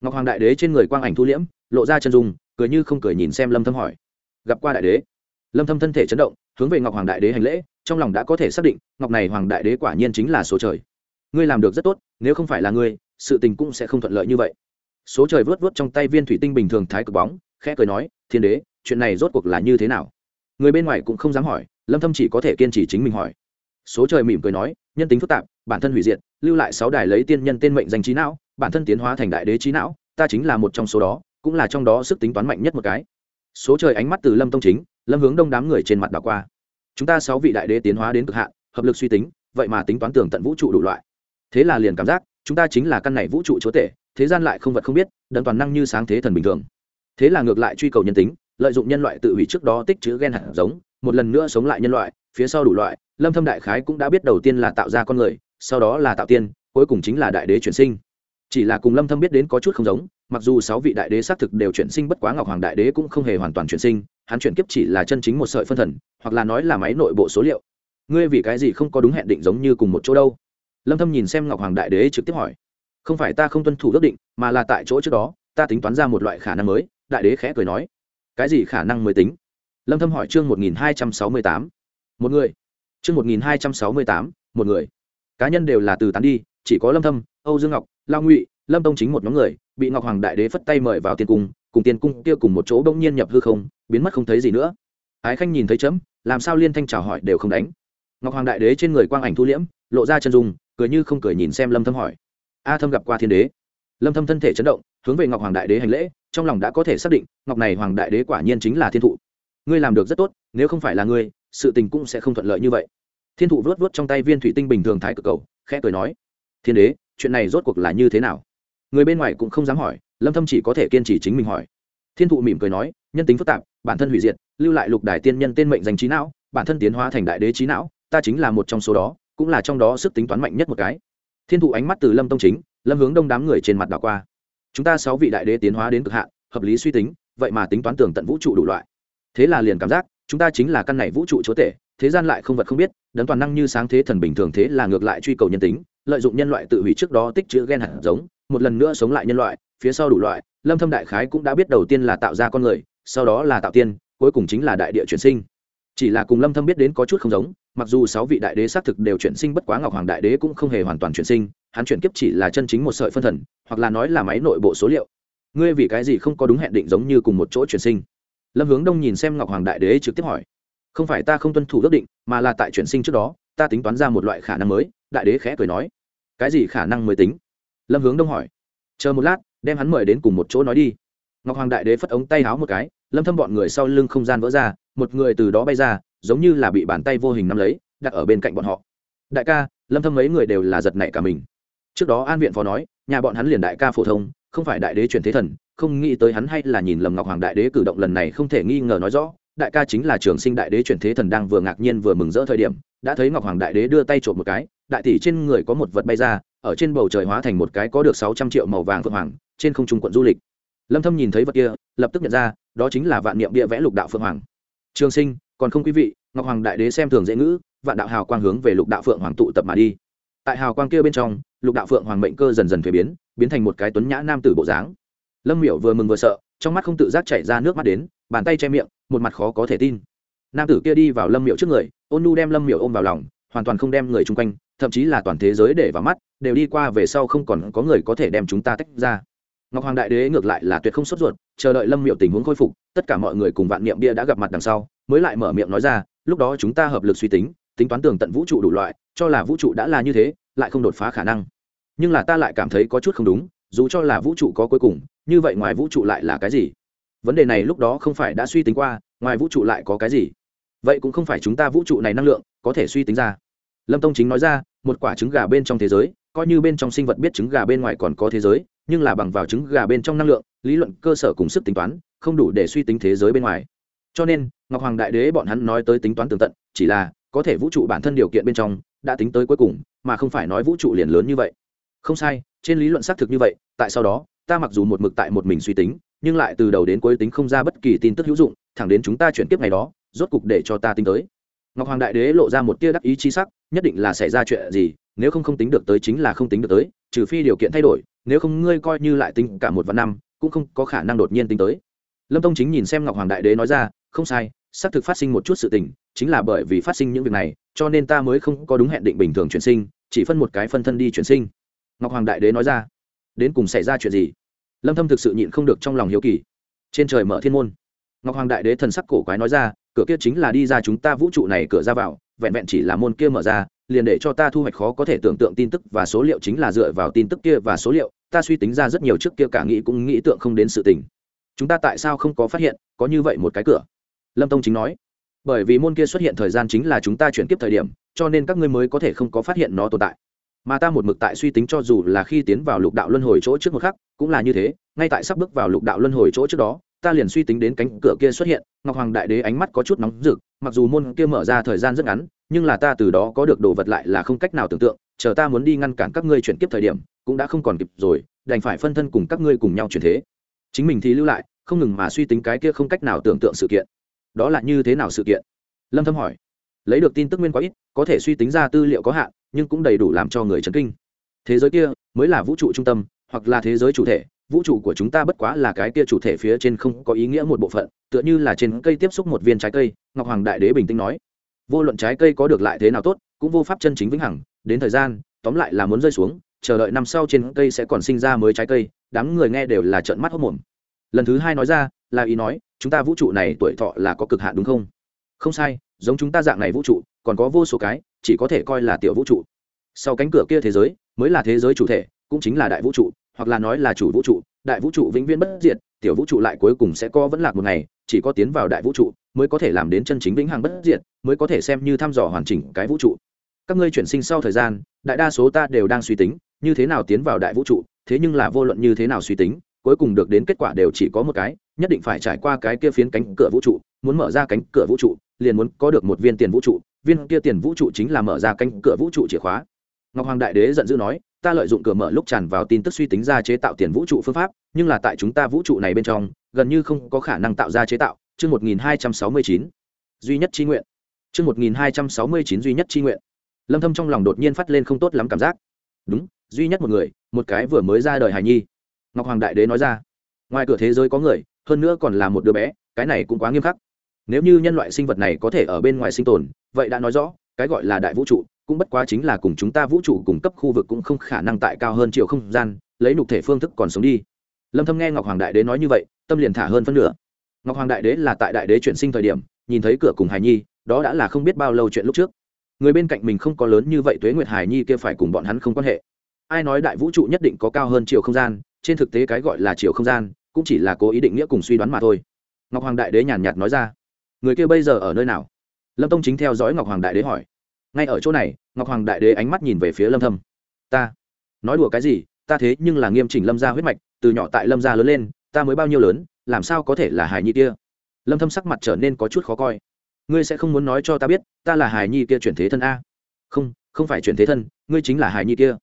Ngọc hoàng đại đế trên người quang ảnh thu liễm, lộ ra chân dung, cười như không cười nhìn xem lâm thâm hỏi. Gặp qua đại đế. Lâm thâm thân thể chấn động, hướng về ngọc hoàng đại đế hành lễ trong lòng đã có thể xác định, ngọc này hoàng đại đế quả nhiên chính là số trời. Ngươi làm được rất tốt, nếu không phải là ngươi, sự tình cũng sẽ không thuận lợi như vậy. Số trời vớt vớt trong tay viên thủy tinh bình thường thái cực bóng, khẽ cười nói, thiên đế, chuyện này rốt cuộc là như thế nào? Người bên ngoài cũng không dám hỏi, lâm thâm chỉ có thể kiên trì chính mình hỏi. Số trời mỉm cười nói, nhân tính phức tạp, bản thân hủy diệt, lưu lại sáu đài lấy tiên nhân tên mệnh danh trí não, bản thân tiến hóa thành đại đế trí não, ta chính là một trong số đó, cũng là trong đó sức tính toán mạnh nhất một cái. Số trời ánh mắt từ lâm tông chính, lâm hướng đông đám người trên mặt đảo qua chúng ta sáu vị đại đế tiến hóa đến cực hạn, hợp lực suy tính, vậy mà tính toán tường tận vũ trụ đủ loại. Thế là liền cảm giác, chúng ta chính là căn này vũ trụ chúa tể, thế gian lại không vật không biết, đấng toàn năng như sáng thế thần bình thường. Thế là ngược lại truy cầu nhân tính, lợi dụng nhân loại tự hủy trước đó tích chữ gen hạt giống, một lần nữa sống lại nhân loại, phía sau đủ loại, lâm thâm đại khái cũng đã biết đầu tiên là tạo ra con người, sau đó là tạo tiên, cuối cùng chính là đại đế chuyển sinh. Chỉ là cùng lâm thâm biết đến có chút không giống, mặc dù sáu vị đại đế xác thực đều chuyển sinh bất quá ngọc hoàng đại đế cũng không hề hoàn toàn chuyển sinh hắn chuyển kiếp chỉ là chân chính một sợi phân thần hoặc là nói là máy nội bộ số liệu. Ngươi vì cái gì không có đúng hẹn định giống như cùng một chỗ đâu? Lâm thâm nhìn xem ngọc hoàng đại đế trực tiếp hỏi. Không phải ta không tuân thủ ước định mà là tại chỗ trước đó ta tính toán ra một loại khả năng mới đại đế khẽ cười nói. Cái gì khả năng mới tính? Lâm thâm hỏi chương 1268. một người. Chương 1268, một người. Cá nhân đều là từ tán đi chỉ có lâm thâm âu dương ngọc lao ngụy lâm tông chính một nhóm người bị ngọc hoàng đại đế phất tay mời vào tiên cung cùng tiên cung kia cùng một chỗ bỗng nhiên nhập hư không, biến mất không thấy gì nữa. Ái khanh nhìn thấy chấm, làm sao liên thanh chào hỏi đều không đánh. Ngọc hoàng đại đế trên người quang ảnh thu liễm, lộ ra chân dung, cười như không cười nhìn xem lâm thâm hỏi. A thâm gặp qua thiên đế. Lâm thâm thân thể chấn động, hướng về ngọc hoàng đại đế hành lễ, trong lòng đã có thể xác định, ngọc này hoàng đại đế quả nhiên chính là thiên thụ. Ngươi làm được rất tốt, nếu không phải là ngươi, sự tình cũng sẽ không thuận lợi như vậy. Thiên thụ vớt vớt trong tay viên thủy tinh bình thường thái cực cầu, khẽ cười nói. Thiên đế, chuyện này rốt cuộc là như thế nào? Người bên ngoài cũng không dám hỏi lâm thâm chỉ có thể kiên trì chính mình hỏi. Thiên thụ mỉm cười nói, nhân tính phức tạp, bản thân hủy diệt, lưu lại lục đài tiên nhân tên mệnh danh trí não, bản thân tiến hóa thành đại đế trí não, ta chính là một trong số đó, cũng là trong đó sức tính toán mạnh nhất một cái. Thiên thụ ánh mắt từ lâm tông chính, lâm hướng đông đám người trên mặt đảo qua. Chúng ta sáu vị đại đế tiến hóa đến cực hạn, hợp lý suy tính, vậy mà tính toán tưởng tận vũ trụ đủ loại. Thế là liền cảm giác, chúng ta chính là căn này vũ trụ chúa tể, thế gian lại không vật không biết, đấng toàn năng như sáng thế thần bình thường thế là ngược lại truy cầu nhân tính, lợi dụng nhân loại tự hủy trước đó tích chữ gen hạt giống, một lần nữa sống lại nhân loại phía sau đủ loại, lâm thâm đại khái cũng đã biết đầu tiên là tạo ra con người, sau đó là tạo tiên, cuối cùng chính là đại địa chuyển sinh. Chỉ là cùng lâm thâm biết đến có chút không giống, mặc dù sáu vị đại đế xác thực đều chuyển sinh bất quá ngọc hoàng đại đế cũng không hề hoàn toàn chuyển sinh, hắn chuyển kiếp chỉ là chân chính một sợi phân thần, hoặc là nói là máy nội bộ số liệu. Ngươi vì cái gì không có đúng hẹn định giống như cùng một chỗ chuyển sinh? Lâm hướng đông nhìn xem ngọc hoàng đại đế trực tiếp hỏi. Không phải ta không tuân thủ ước định, mà là tại chuyển sinh trước đó, ta tính toán ra một loại khả năng mới, đại đế khẽ cười nói. Cái gì khả năng mới tính? Lâm hướng đông hỏi. Chờ một lát đem hắn mời đến cùng một chỗ nói đi. Ngọc hoàng đại đế phất ống tay háo một cái, lâm thâm bọn người sau lưng không gian vỡ ra, một người từ đó bay ra, giống như là bị bàn tay vô hình nắm lấy, đặt ở bên cạnh bọn họ. Đại ca, lâm thâm mấy người đều là giật nảy cả mình. Trước đó an viện phó nói, nhà bọn hắn liền đại ca phổ thông, không phải đại đế chuyển thế thần, không nghĩ tới hắn hay là nhìn lầm ngọc hoàng đại đế cử động lần này không thể nghi ngờ nói rõ, đại ca chính là trường sinh đại đế chuyển thế thần đang vừa ngạc nhiên vừa mừng rỡ thời điểm, đã thấy ngọc hoàng đại đế đưa tay trộm một cái, đại tỷ trên người có một vật bay ra, ở trên bầu trời hóa thành một cái có được sáu trăm triệu màu vàng phượng hoàng trên không trung quận du lịch. Lâm thâm nhìn thấy vật kia, lập tức nhận ra, đó chính là vạn niệm bia vẽ lục đạo phượng hoàng. Trường sinh, còn không quý vị, ngọc hoàng đại đế xem thường dễ ngữ, vạn đạo hào quang hướng về lục đạo phượng hoàng tụ tập mà đi. Tại hào quang kia bên trong, lục đạo phượng hoàng mệnh cơ dần dần thuế biến biến thành một cái tuấn nhã nam tử bộ dáng. Lâm miểu vừa mừng vừa sợ, trong mắt không tự giác chảy ra nước mắt đến, bàn tay che miệng, một mặt khó có thể tin. Nam tử kia đi vào lâm miểu trước người, ôn nu đem lâm miểu ôm vào lòng, hoàn toàn không đem người chung quanh, thậm chí là toàn thế giới để vào mắt, đều đi qua về sau không còn có người có thể đem chúng ta tách ra ngọc hoàng đại đế ngược lại là tuyệt không sốt ruột, chờ đợi lâm miệu tình huống khôi phục, tất cả mọi người cùng vạn niệm bia đã gặp mặt đằng sau, mới lại mở miệng nói ra, lúc đó chúng ta hợp lực suy tính tính toán tường tận vũ trụ đủ loại, cho là vũ trụ đã là như thế, lại không đột phá khả năng. Nhưng là ta lại cảm thấy có chút không đúng, dù cho là vũ trụ có cuối cùng, như vậy ngoài vũ trụ lại là cái gì? Vấn đề này lúc đó không phải đã suy tính qua, ngoài vũ trụ lại có cái gì? Vậy cũng không phải chúng ta vũ trụ này năng lượng có thể suy tính ra. Lâm tông chính nói ra, một quả trứng gà bên trong thế giới coi như bên trong sinh vật biết trứng gà bên ngoài còn có thế giới, nhưng là bằng vào trứng gà bên trong năng lượng, lý luận cơ sở cùng sức tính toán, không đủ để suy tính thế giới bên ngoài. Cho nên, ngọc hoàng đại đế bọn hắn nói tới tính toán tường tận, chỉ là, có thể vũ trụ bản thân điều kiện bên trong, đã tính tới cuối cùng, mà không phải nói vũ trụ liền lớn như vậy. Không sai, trên lý luận xác thực như vậy, tại sau đó, ta mặc dù một mực tại một mình suy tính, nhưng lại từ đầu đến cuối tính không ra bất kỳ tin tức hữu dụng, thẳng đến chúng ta chuyển tiếp ngày đó, rốt cục để cho ta tính tới. Ngọc hoàng đại đế lộ ra một tia đắc ý chi sắc, nhất định là xảy ra chuyện gì nếu không không tính được tới chính là không tính được tới, trừ phi điều kiện thay đổi, nếu không ngươi coi như lại tính cả một vạn năm, cũng không có khả năng đột nhiên tính tới. Lâm tông chính nhìn xem ngọc hoàng đại đế nói ra, không sai, xác thực phát sinh một chút sự tình, chính là bởi vì phát sinh những việc này, cho nên ta mới không có đúng hẹn định bình thường chuyển sinh, chỉ phân một cái phân thân đi chuyển sinh. Ngọc hoàng đại đế nói ra, đến cùng xảy ra chuyện gì? Lâm thâm thực sự nhịn không được trong lòng hiếu kỳ. Trên trời mở thiên môn. Ngọc hoàng đại đế thần sắc cổ quái nói ra, cửa kia chính là đi ra chúng ta vũ trụ này, cửa ra vào, vẹn vẹn chỉ là môn kia mở ra liền để cho ta thu hoạch khó có thể tưởng tượng tin tức và số liệu chính là dựa vào tin tức kia và số liệu, ta suy tính ra rất nhiều trước kia cả nghĩ cũng nghĩ tượng không đến sự tình. Chúng ta tại sao không có phát hiện, có như vậy một cái cửa? Lâm tông chính nói. Bởi vì môn kia xuất hiện thời gian chính là chúng ta chuyển tiếp thời điểm, cho nên các ngươi mới có thể không có phát hiện nó tồn tại. Mà ta một mực tại suy tính cho dù là khi tiến vào lục đạo luân hồi chỗ trước một khắc, cũng là như thế, ngay tại sắp bước vào lục đạo luân hồi chỗ trước đó, ta liền suy tính đến cánh cửa kia xuất hiện, ngọc hoàng đại đế ánh mắt có chút nóng rực, mặc dù môn kia mở ra thời gian rất ngắn nhưng là ta từ đó có được đồ vật lại là không cách nào tưởng tượng, chờ ta muốn đi ngăn cản các ngươi chuyển kiếp thời điểm, cũng đã không còn kịp rồi, đành phải phân thân cùng các ngươi cùng nhau chuyển thế. Chính mình thì lưu lại, không ngừng mà suy tính cái kia không cách nào tưởng tượng sự kiện. Đó là như thế nào sự kiện? Lâm thâm hỏi. Lấy được tin tức nguyên quá ít, có thể suy tính ra tư liệu có hạn, nhưng cũng đầy đủ làm cho người chấn kinh. Thế giới kia, mới là vũ trụ trung tâm, hoặc là thế giới chủ thể, vũ trụ của chúng ta bất quá là cái kia chủ thể phía trên không có ý nghĩa một bộ phận, tựa như là trên cây tiếp xúc một viên trái cây, ngọc hoàng đại đế bình tĩnh nói vô luận trái cây có được lại thế nào tốt, cũng vô pháp chân chính vĩnh hằng, đến thời gian, tóm lại là muốn rơi xuống, chờ đợi năm sau trên cây sẽ còn sinh ra mới trái cây, đám người nghe đều là trợn mắt hốc mồm. Lần thứ hai nói ra, là ý nói, chúng ta vũ trụ này tuổi thọ là có cực hạn đúng không? Không sai, giống chúng ta dạng này vũ trụ, còn có vô số cái, chỉ có thể coi là tiểu vũ trụ. Sau cánh cửa kia thế giới, mới là thế giới chủ thể, cũng chính là đại vũ trụ, hoặc là nói là chủ vũ trụ, đại vũ trụ vĩnh viễn bất diệt, tiểu vũ trụ lại cuối cùng sẽ có vẫn lạc một ngày chỉ có tiến vào đại vũ trụ mới có thể làm đến chân chính vĩnh hằng bất diệt, mới có thể xem như thăm dò hoàn chỉnh cái vũ trụ. Các ngươi chuyển sinh sau thời gian, đại đa số ta đều đang suy tính, như thế nào tiến vào đại vũ trụ, thế nhưng là vô luận như thế nào suy tính, cuối cùng được đến kết quả đều chỉ có một cái, nhất định phải trải qua cái kia phiến cánh cửa vũ trụ, muốn mở ra cánh cửa vũ trụ, liền muốn có được một viên tiền vũ trụ, viên kia tiền vũ trụ chính là mở ra cánh cửa vũ trụ chìa khóa. Ngọc hoàng đại đế giận dữ nói, ta lợi dụng cửa mở lúc tràn vào tin tức suy tính ra chế tạo tiền vũ trụ phương pháp, nhưng là tại chúng ta vũ trụ này bên trong gần như không có khả năng tạo ra chế tạo, chương một nghìn hai trăm sáu mươi chín, duy nhất tri nguyện. Chương một nghìn hai trăm sáu mươi chín, duy nhất tri nguyện. Lâm thâm trong lòng đột nhiên phát lên không tốt lắm cảm giác. Đúng, duy nhất một người, một cái vừa mới ra đời hài nhi. Ngọc hoàng đại đế nói ra. Ngoài cửa thế giới có người, hơn nữa còn là một đứa bé, cái này cũng quá nghiêm khắc. Nếu như nhân loại sinh vật này có thể ở bên ngoài sinh tồn, vậy đã nói rõ, cái gọi là đại vũ trụ, cũng bất quá chính là cùng chúng ta vũ trụ cung cấp khu vực cũng không khả năng tại cao hơn chiều không gian, lấy nục thể phương thức còn sống đi. Lâm thâm nghe ngọc hoàng đại đế nói như vậy tâm liền thả hơn phân nửa. Ngọc hoàng đại đế là tại đại đế chuyển sinh thời điểm, nhìn thấy cửa cùng hải nhi, đó đã là không biết bao lâu chuyện lúc trước. Người bên cạnh mình không có lớn như vậy tuế nguyệt hải nhi kia phải cùng bọn hắn không quan hệ. Ai nói đại vũ trụ nhất định có cao hơn chiều không gian, trên thực tế cái gọi là chiều không gian, cũng chỉ là cố ý định nghĩa cùng suy đoán mà thôi. Ngọc hoàng đại đế nhàn nhạt nói ra. Người kia bây giờ ở nơi nào? Lâm tông chính theo dõi ngọc hoàng đại đế hỏi. Ngay ở chỗ này, ngọc hoàng đại đế ánh mắt nhìn về phía lâm thâm. Ta. Nói đùa cái gì? Ta thế nhưng là nghiêm chỉnh lâm gia huyết mạch, từ nhỏ tại lâm gia lớn lên ta mới bao nhiêu lớn, làm sao có thể là hài nhi kia? Lâm thâm sắc mặt trở nên có chút khó coi. Ngươi sẽ không muốn nói cho ta biết, ta là hài nhi kia chuyển thế thân a. Không không phải chuyển thế thân, ngươi chính là hài nhi kia.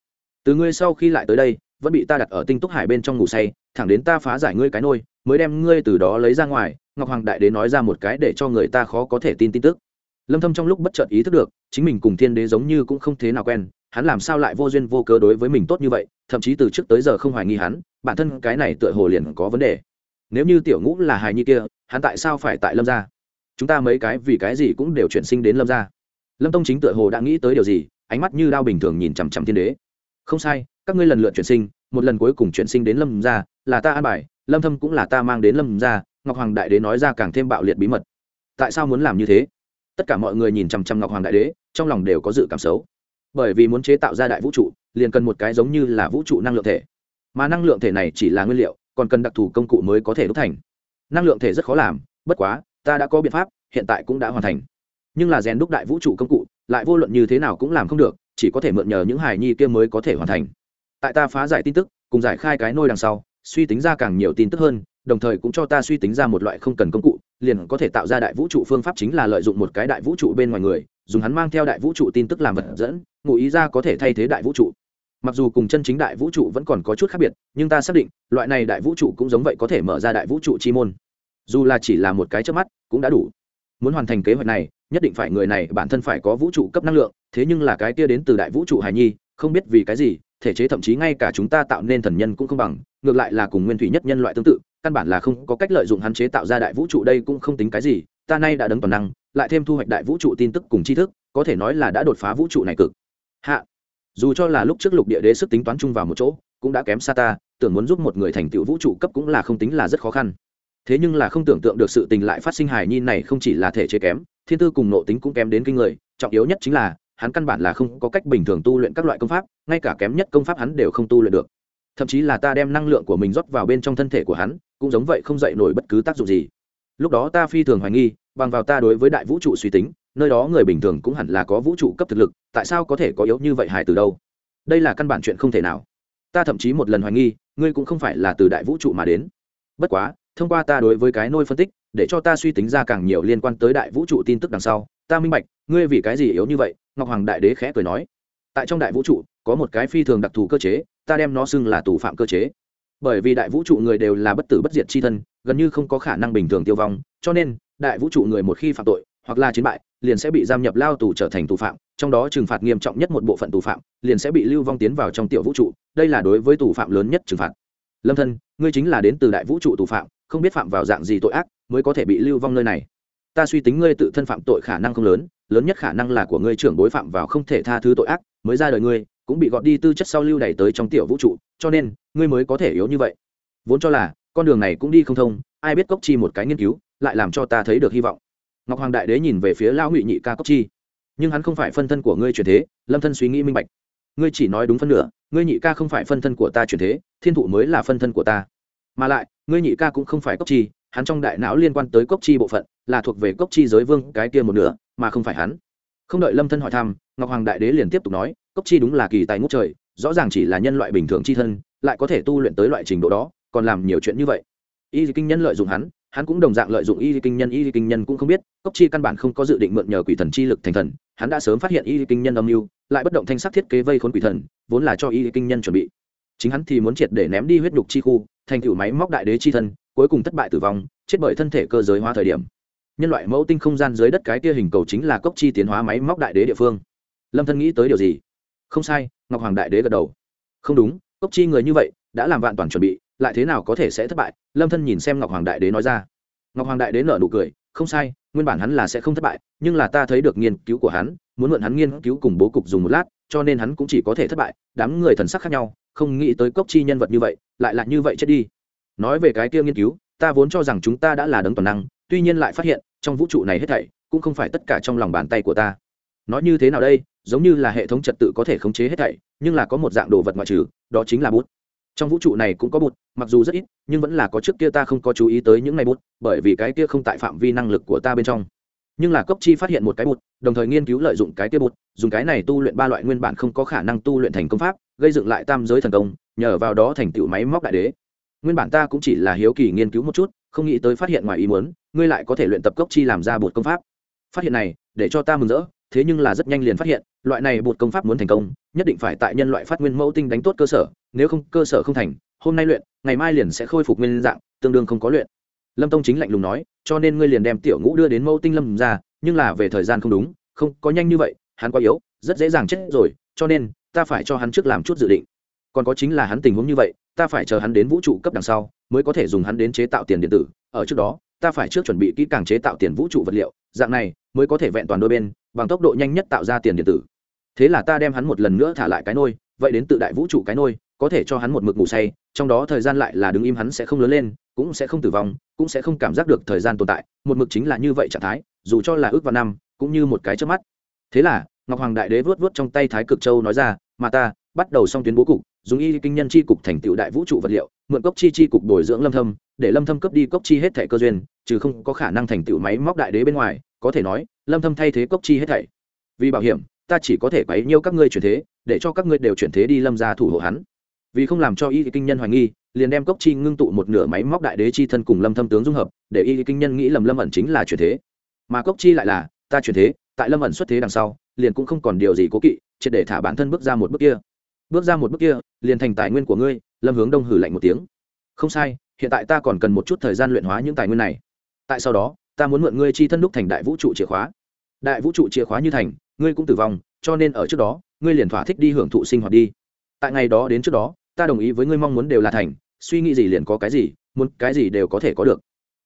Từ ngươi sau khi lại tới đây, vẫn bị ta đặt ở tinh túc hải bên trong ngủ say, thẳng đến ta phá giải ngươi cái nôi, mới đem ngươi từ đó lấy ra ngoài, ngọc hoàng đại đế nói ra một cái để cho người ta khó có thể tin tin tức. Lâm thâm trong lúc bất chợt ý thức được, chính mình cùng thiên đế giống như cũng không thế nào quen hắn làm sao lại vô duyên vô cớ đối với mình tốt như vậy, thậm chí từ trước tới giờ không hoài nghi hắn, bản thân cái này tựa hồ liền có vấn đề. Nếu như tiểu ngũ là hài nhi kia, hắn tại sao phải tại lâm gia? Chúng ta mấy cái vì cái gì cũng đều chuyển sinh đến lâm gia? Lâm tông chính tựa hồ đã nghĩ tới điều gì, ánh mắt như đao bình thường nhìn chằm chằm thiên đế. Không sai, các ngươi lần lượt chuyển sinh, một lần cuối cùng chuyển sinh đến lâm gia, là ta an bài, lâm thâm cũng là ta mang đến lâm gia, ngọc hoàng đại đế nói ra càng thêm bạo liệt bí mật. Tại sao muốn làm như thế? Tất cả mọi người nhìn chằm chằm ngọc hoàng đại đế, trong lòng đều có dự cảm xấu bởi vì muốn chế tạo ra đại vũ trụ, liền cần một cái giống như là vũ trụ năng lượng thể. Mà năng lượng thể này chỉ là nguyên liệu, còn cần đặc thù công cụ mới có thể đúc thành. Năng lượng thể rất khó làm, bất quá, ta đã có biện pháp, hiện tại cũng đã hoàn thành. Nhưng là rèn đúc đại vũ trụ công cụ, lại vô luận như thế nào cũng làm không được, chỉ có thể mượn nhờ những hài nhi kia mới có thể hoàn thành. Tại ta phá giải tin tức, cùng giải khai cái nôi đằng sau, suy tính ra càng nhiều tin tức hơn, đồng thời cũng cho ta suy tính ra một loại không cần công cụ liền có thể tạo ra đại vũ trụ phương pháp chính là lợi dụng một cái đại vũ trụ bên ngoài người, dùng hắn mang theo đại vũ trụ tin tức làm vật dẫn, ngụ ý ra có thể thay thế đại vũ trụ. Mặc dù cùng chân chính đại vũ trụ vẫn còn có chút khác biệt, nhưng ta xác định, loại này đại vũ trụ cũng giống vậy có thể mở ra đại vũ trụ chi môn. Dù là chỉ là một cái trước mắt, cũng đã đủ. Muốn hoàn thành kế hoạch này, nhất định phải người này, bản thân phải có vũ trụ cấp năng lượng, thế nhưng là cái kia đến từ đại vũ trụ hải nhi, không biết vì cái gì, thể chế thậm chí ngay cả chúng ta tạo nên thần nhân cũng không bằng, ngược lại là cùng nguyên thủy nhất nhân loại tương tự căn bản là không có cách lợi dụng hắn chế tạo ra đại vũ trụ đây cũng không tính cái gì, ta nay đã đấng toàn năng, lại thêm thu hoạch đại vũ trụ tin tức cùng tri thức, có thể nói là đã đột phá vũ trụ này cực. Hạ. Dù cho là lúc trước lục địa đế sức tính toán chung vào một chỗ, cũng đã kém xa ta, tưởng muốn giúp một người thành tựu vũ trụ cấp cũng là không tính là rất khó khăn. Thế nhưng là không tưởng tượng được sự tình lại phát sinh hài nhi này không chỉ là thể chế kém, thiên tư cùng nộ tính cũng kém đến kinh người, trọng yếu nhất chính là, hắn căn bản là không có cách bình thường tu luyện các loại công pháp, ngay cả kém nhất công pháp hắn đều không tu luyện được. Thậm chí là ta đem năng lượng của mình rót vào bên trong thân thể của hắn cũng giống vậy không dậy nổi bất cứ tác dụng gì. Lúc đó ta phi thường hoài nghi, bằng vào ta đối với đại vũ trụ suy tính, nơi đó người bình thường cũng hẳn là có vũ trụ cấp thực lực, tại sao có thể có yếu như vậy hài từ đâu? Đây là căn bản chuyện không thể nào. Ta thậm chí một lần hoài nghi, ngươi cũng không phải là từ đại vũ trụ mà đến. Bất quá, thông qua ta đối với cái nôi phân tích, để cho ta suy tính ra càng nhiều liên quan tới đại vũ trụ tin tức đằng sau, ta minh bạch, ngươi vì cái gì yếu như vậy, ngọc hoàng đại đế khẽ cười nói. Tại trong đại vũ trụ, có một cái phi thường đặc thù cơ chế, ta đem nó xưng là tù phạm cơ chế bởi vì đại vũ trụ người đều là bất tử bất diệt c h i thân, gần như không có khả năng bình thường tiêu vong, cho nên, đại vũ trụ người một khi phạm tội, hoặc là chiến bại, liền sẽ bị giam nhập lao tù trở thành tù phạm, trong đó trừng phạt nghiêm trọng nhất một bộ phận tù phạm, liền sẽ bị lưu vong tiến vào trong tiểu vũ trụ, đây là đối với tù phạm lớn nhất trừng phạt. Lâm thân, ngươi chính là đến từ đại vũ trụ tù phạm, không biết phạm vào dạng gì tội ác mới có thể bị lưu vong nơi này. Ta suy tính ngươi tự thân phạm tội khả năng không lớn lớn nhất khả năng là của ngươi trưởng bối phạm vào không thể tha thứ tội ác mới ra đời ngươi cũng bị gọt đi tư chất sau lưu đẩy tới trong tiểu vũ trụ, cho nên, ngươi mới có thể yếu như vậy. Vốn cho là, con đường này cũng đi không thông, ai biết cốc chi một cái nghiên cứu, lại làm cho ta thấy được hy vọng. Ngọc hoàng đại đế nhìn về phía lão ngụy nhị ca cốc chi. Nhưng hắn không phải phân thân của ngươi truyền thế, lâm thân suy nghĩ minh bạch. Ngươi chỉ nói đúng phân nửa, ngươi nhị ca không phải phân thân của ta truyền thế, thiên thụ mới là phân thân của ta. Mà lại, ngươi nhị ca cũng không phải cốc chi, hắn trong đại não liên quan tới cốc chi bộ phận, là thuộc về cốc chi giới vương cái kia một nửa, mà không phải hắn. Không đợi lâm thân hỏi thăm, ngọc hoàng đại đế liền tiếp tục nói cốc chi đúng là kỳ tài ngút trời, rõ ràng chỉ là nhân loại bình thường chi thân, lại có thể tu luyện tới loại trình độ đó, còn làm nhiều chuyện như vậy. Y kinh nhân lợi dụng hắn hắn cũng đồng dạng lợi dụng y kinh nhân, y kinh nhân cũng không biết, cốc chi căn bản không có dự định mượn nhờ quỷ thần chi lực thành thần, hắn đã sớm phát hiện y kinh nhân âm mưu, lại bất động thanh sắc thiết kế vây khốn quỷ thần, vốn là cho y kinh nhân chuẩn bị. Chính hắn thì muốn triệt để ném đi huyết đục chi khu, thành cựu máy móc đại đế chi thân, cuối cùng thất bại tử vong, chết bởi thân thể cơ giới hóa thời điểm. Nhân loại mẫu tinh không gian dưới đất cái kia hình cầu chính là cốc chi tiến hóa máy móc đại đế địa phương. Lâm thân nghĩ tới điều gì? Không sai, ngọc hoàng đại đế gật đầu. Không đúng, cốc chi người như vậy, đã làm vạn toàn chuẩn bị, lại thế nào có thể sẽ thất bại? Lâm thân nhìn xem ngọc hoàng đại đế nói ra. Ngọc hoàng đại đế nở nụ cười, không sai, nguyên bản hắn là sẽ không thất bại, nhưng là ta thấy được nghiên cứu của hắn, muốn mượn hắn nghiên cứu cùng bố cục dùng một lát, cho nên hắn cũng chỉ có thể thất bại. Đám người thần sắc khác nhau, không nghĩ tới cốc chi nhân vật như vậy, lại là như vậy chết đi. Nói về cái kia nghiên cứu, ta vốn cho rằng chúng ta đã là đấng toàn năng, tuy nhiên lại phát hiện, trong vũ trụ này hết thảy, cũng không phải tất cả trong lòng bàn tay của ta. Nói như thế nào đây? Giống như là hệ thống trật tự có thể khống chế hết thảy, nhưng là có một dạng đồ vật ngoại trừ, đó chính là bút. Trong vũ trụ này cũng có bút, mặc dù rất ít, nhưng vẫn là có trước kia ta không có chú ý tới những ngày bút, bởi vì cái kia không tại phạm vi năng lực của ta bên trong. Nhưng là cốc chi phát hiện một cái bút, đồng thời nghiên cứu lợi dụng cái kia bút, dùng cái này tu luyện ba loại nguyên bản không có khả năng tu luyện thành công pháp, gây dựng lại tam giới thần công, nhờ vào đó thành tựu máy móc đại đế. Nguyên bản ta cũng chỉ là hiếu kỳ nghiên cứu một chút, không nghĩ tới phát hiện ngoài ý muốn, ngươi lại có thể luyện tập cốc chi làm ra bột công pháp. Phát hiện này, để cho ta mừng rỡ thế nhưng là rất nhanh liền phát hiện, loại này bột công pháp muốn thành công, nhất định phải tại nhân loại phát nguyên mẫu tinh đánh tốt cơ sở, nếu không, cơ sở không thành, hôm nay luyện, ngày mai liền sẽ khôi phục nguyên dạng, tương đương không có luyện. Lâm tông chính lạnh lùng nói, cho nên ngươi liền đem tiểu ngũ đưa đến mẫu tinh lâm ra, nhưng là về thời gian không đúng, không, có nhanh như vậy, hắn quá yếu, rất dễ dàng chết rồi, cho nên, ta phải cho hắn trước làm chút dự định. Còn có chính là hắn tình huống như vậy, ta phải chờ hắn đến vũ trụ cấp đằng sau, mới có thể dùng hắn đến chế tạo tiền điện tử. Ở trước đó, ta phải trước chuẩn bị kỹ càng chế tạo tiền vũ trụ vật liệu, dạng này, mới có thể vẹn toàn đôi bên bằng tốc độ nhanh nhất tạo ra tiền điện tử. Thế là ta đem hắn một lần nữa thả lại cái nôi, vậy đến tự đại vũ trụ cái nôi, có thể cho hắn một mực ngủ say, trong đó thời gian lại là đứng im hắn sẽ không lớn lên, cũng sẽ không tử vong, cũng sẽ không cảm giác được thời gian tồn tại, một mực chính là như vậy trạng thái, dù cho là ước vào năm, cũng như một cái trước mắt. Thế là, ngọc hoàng đại đế vớt vớt trong tay thái cực châu nói ra, mà ta, bắt đầu xong tuyến bố cục, dùng y kinh nhân chi cục thành tựu đại vũ trụ vật liệu, mượn cốc chi chi cục bồi dưỡng lâm thâm, để lâm thâm cấp đi cốc chi hết thể cơ duyên trừ không có khả năng thành tựu máy móc đại đế bên ngoài, có thể nói, lâm thâm thay thế cốc chi hết thảy. Vì bảo hiểm, ta chỉ có thể quấy nhiêu các ngươi chuyển thế, để cho các ngươi đều chuyển thế đi lâm gia thủ hộ hắn. Vì không làm cho y kinh nhân hoài nghi, liền đem cốc chi ngưng tụ một nửa máy móc đại đế chi thân cùng lâm thâm tướng dung hợp, để y kinh nhân nghĩ lầm lâm ẩn chính là chuyển thế. Mà cốc chi lại là, ta chuyển thế, tại lâm ẩn xuất thế đằng sau, liền cũng không còn điều gì cố kỵ, triệt để thả bản thân bước ra một bước kia. Bước ra một bước kia, liền thành tài nguyên của ngươi, lâm hướng đông hử lạnh một tiếng. Không sai, hiện tại ta còn cần một chút thời gian luyện hóa những tài nguyên này tại sau đó, ta muốn mượn ngươi chi thân đúc thành đại vũ trụ chìa khóa. Đại vũ trụ chìa khóa như thành, ngươi cũng tử vong, cho nên ở trước đó, ngươi liền thỏa thích đi hưởng thụ sinh hoạt đi. Tại ngày đó đến trước đó, ta đồng ý với ngươi mong muốn đều là thành, suy nghĩ gì liền có cái gì, muốn cái gì đều có thể có được.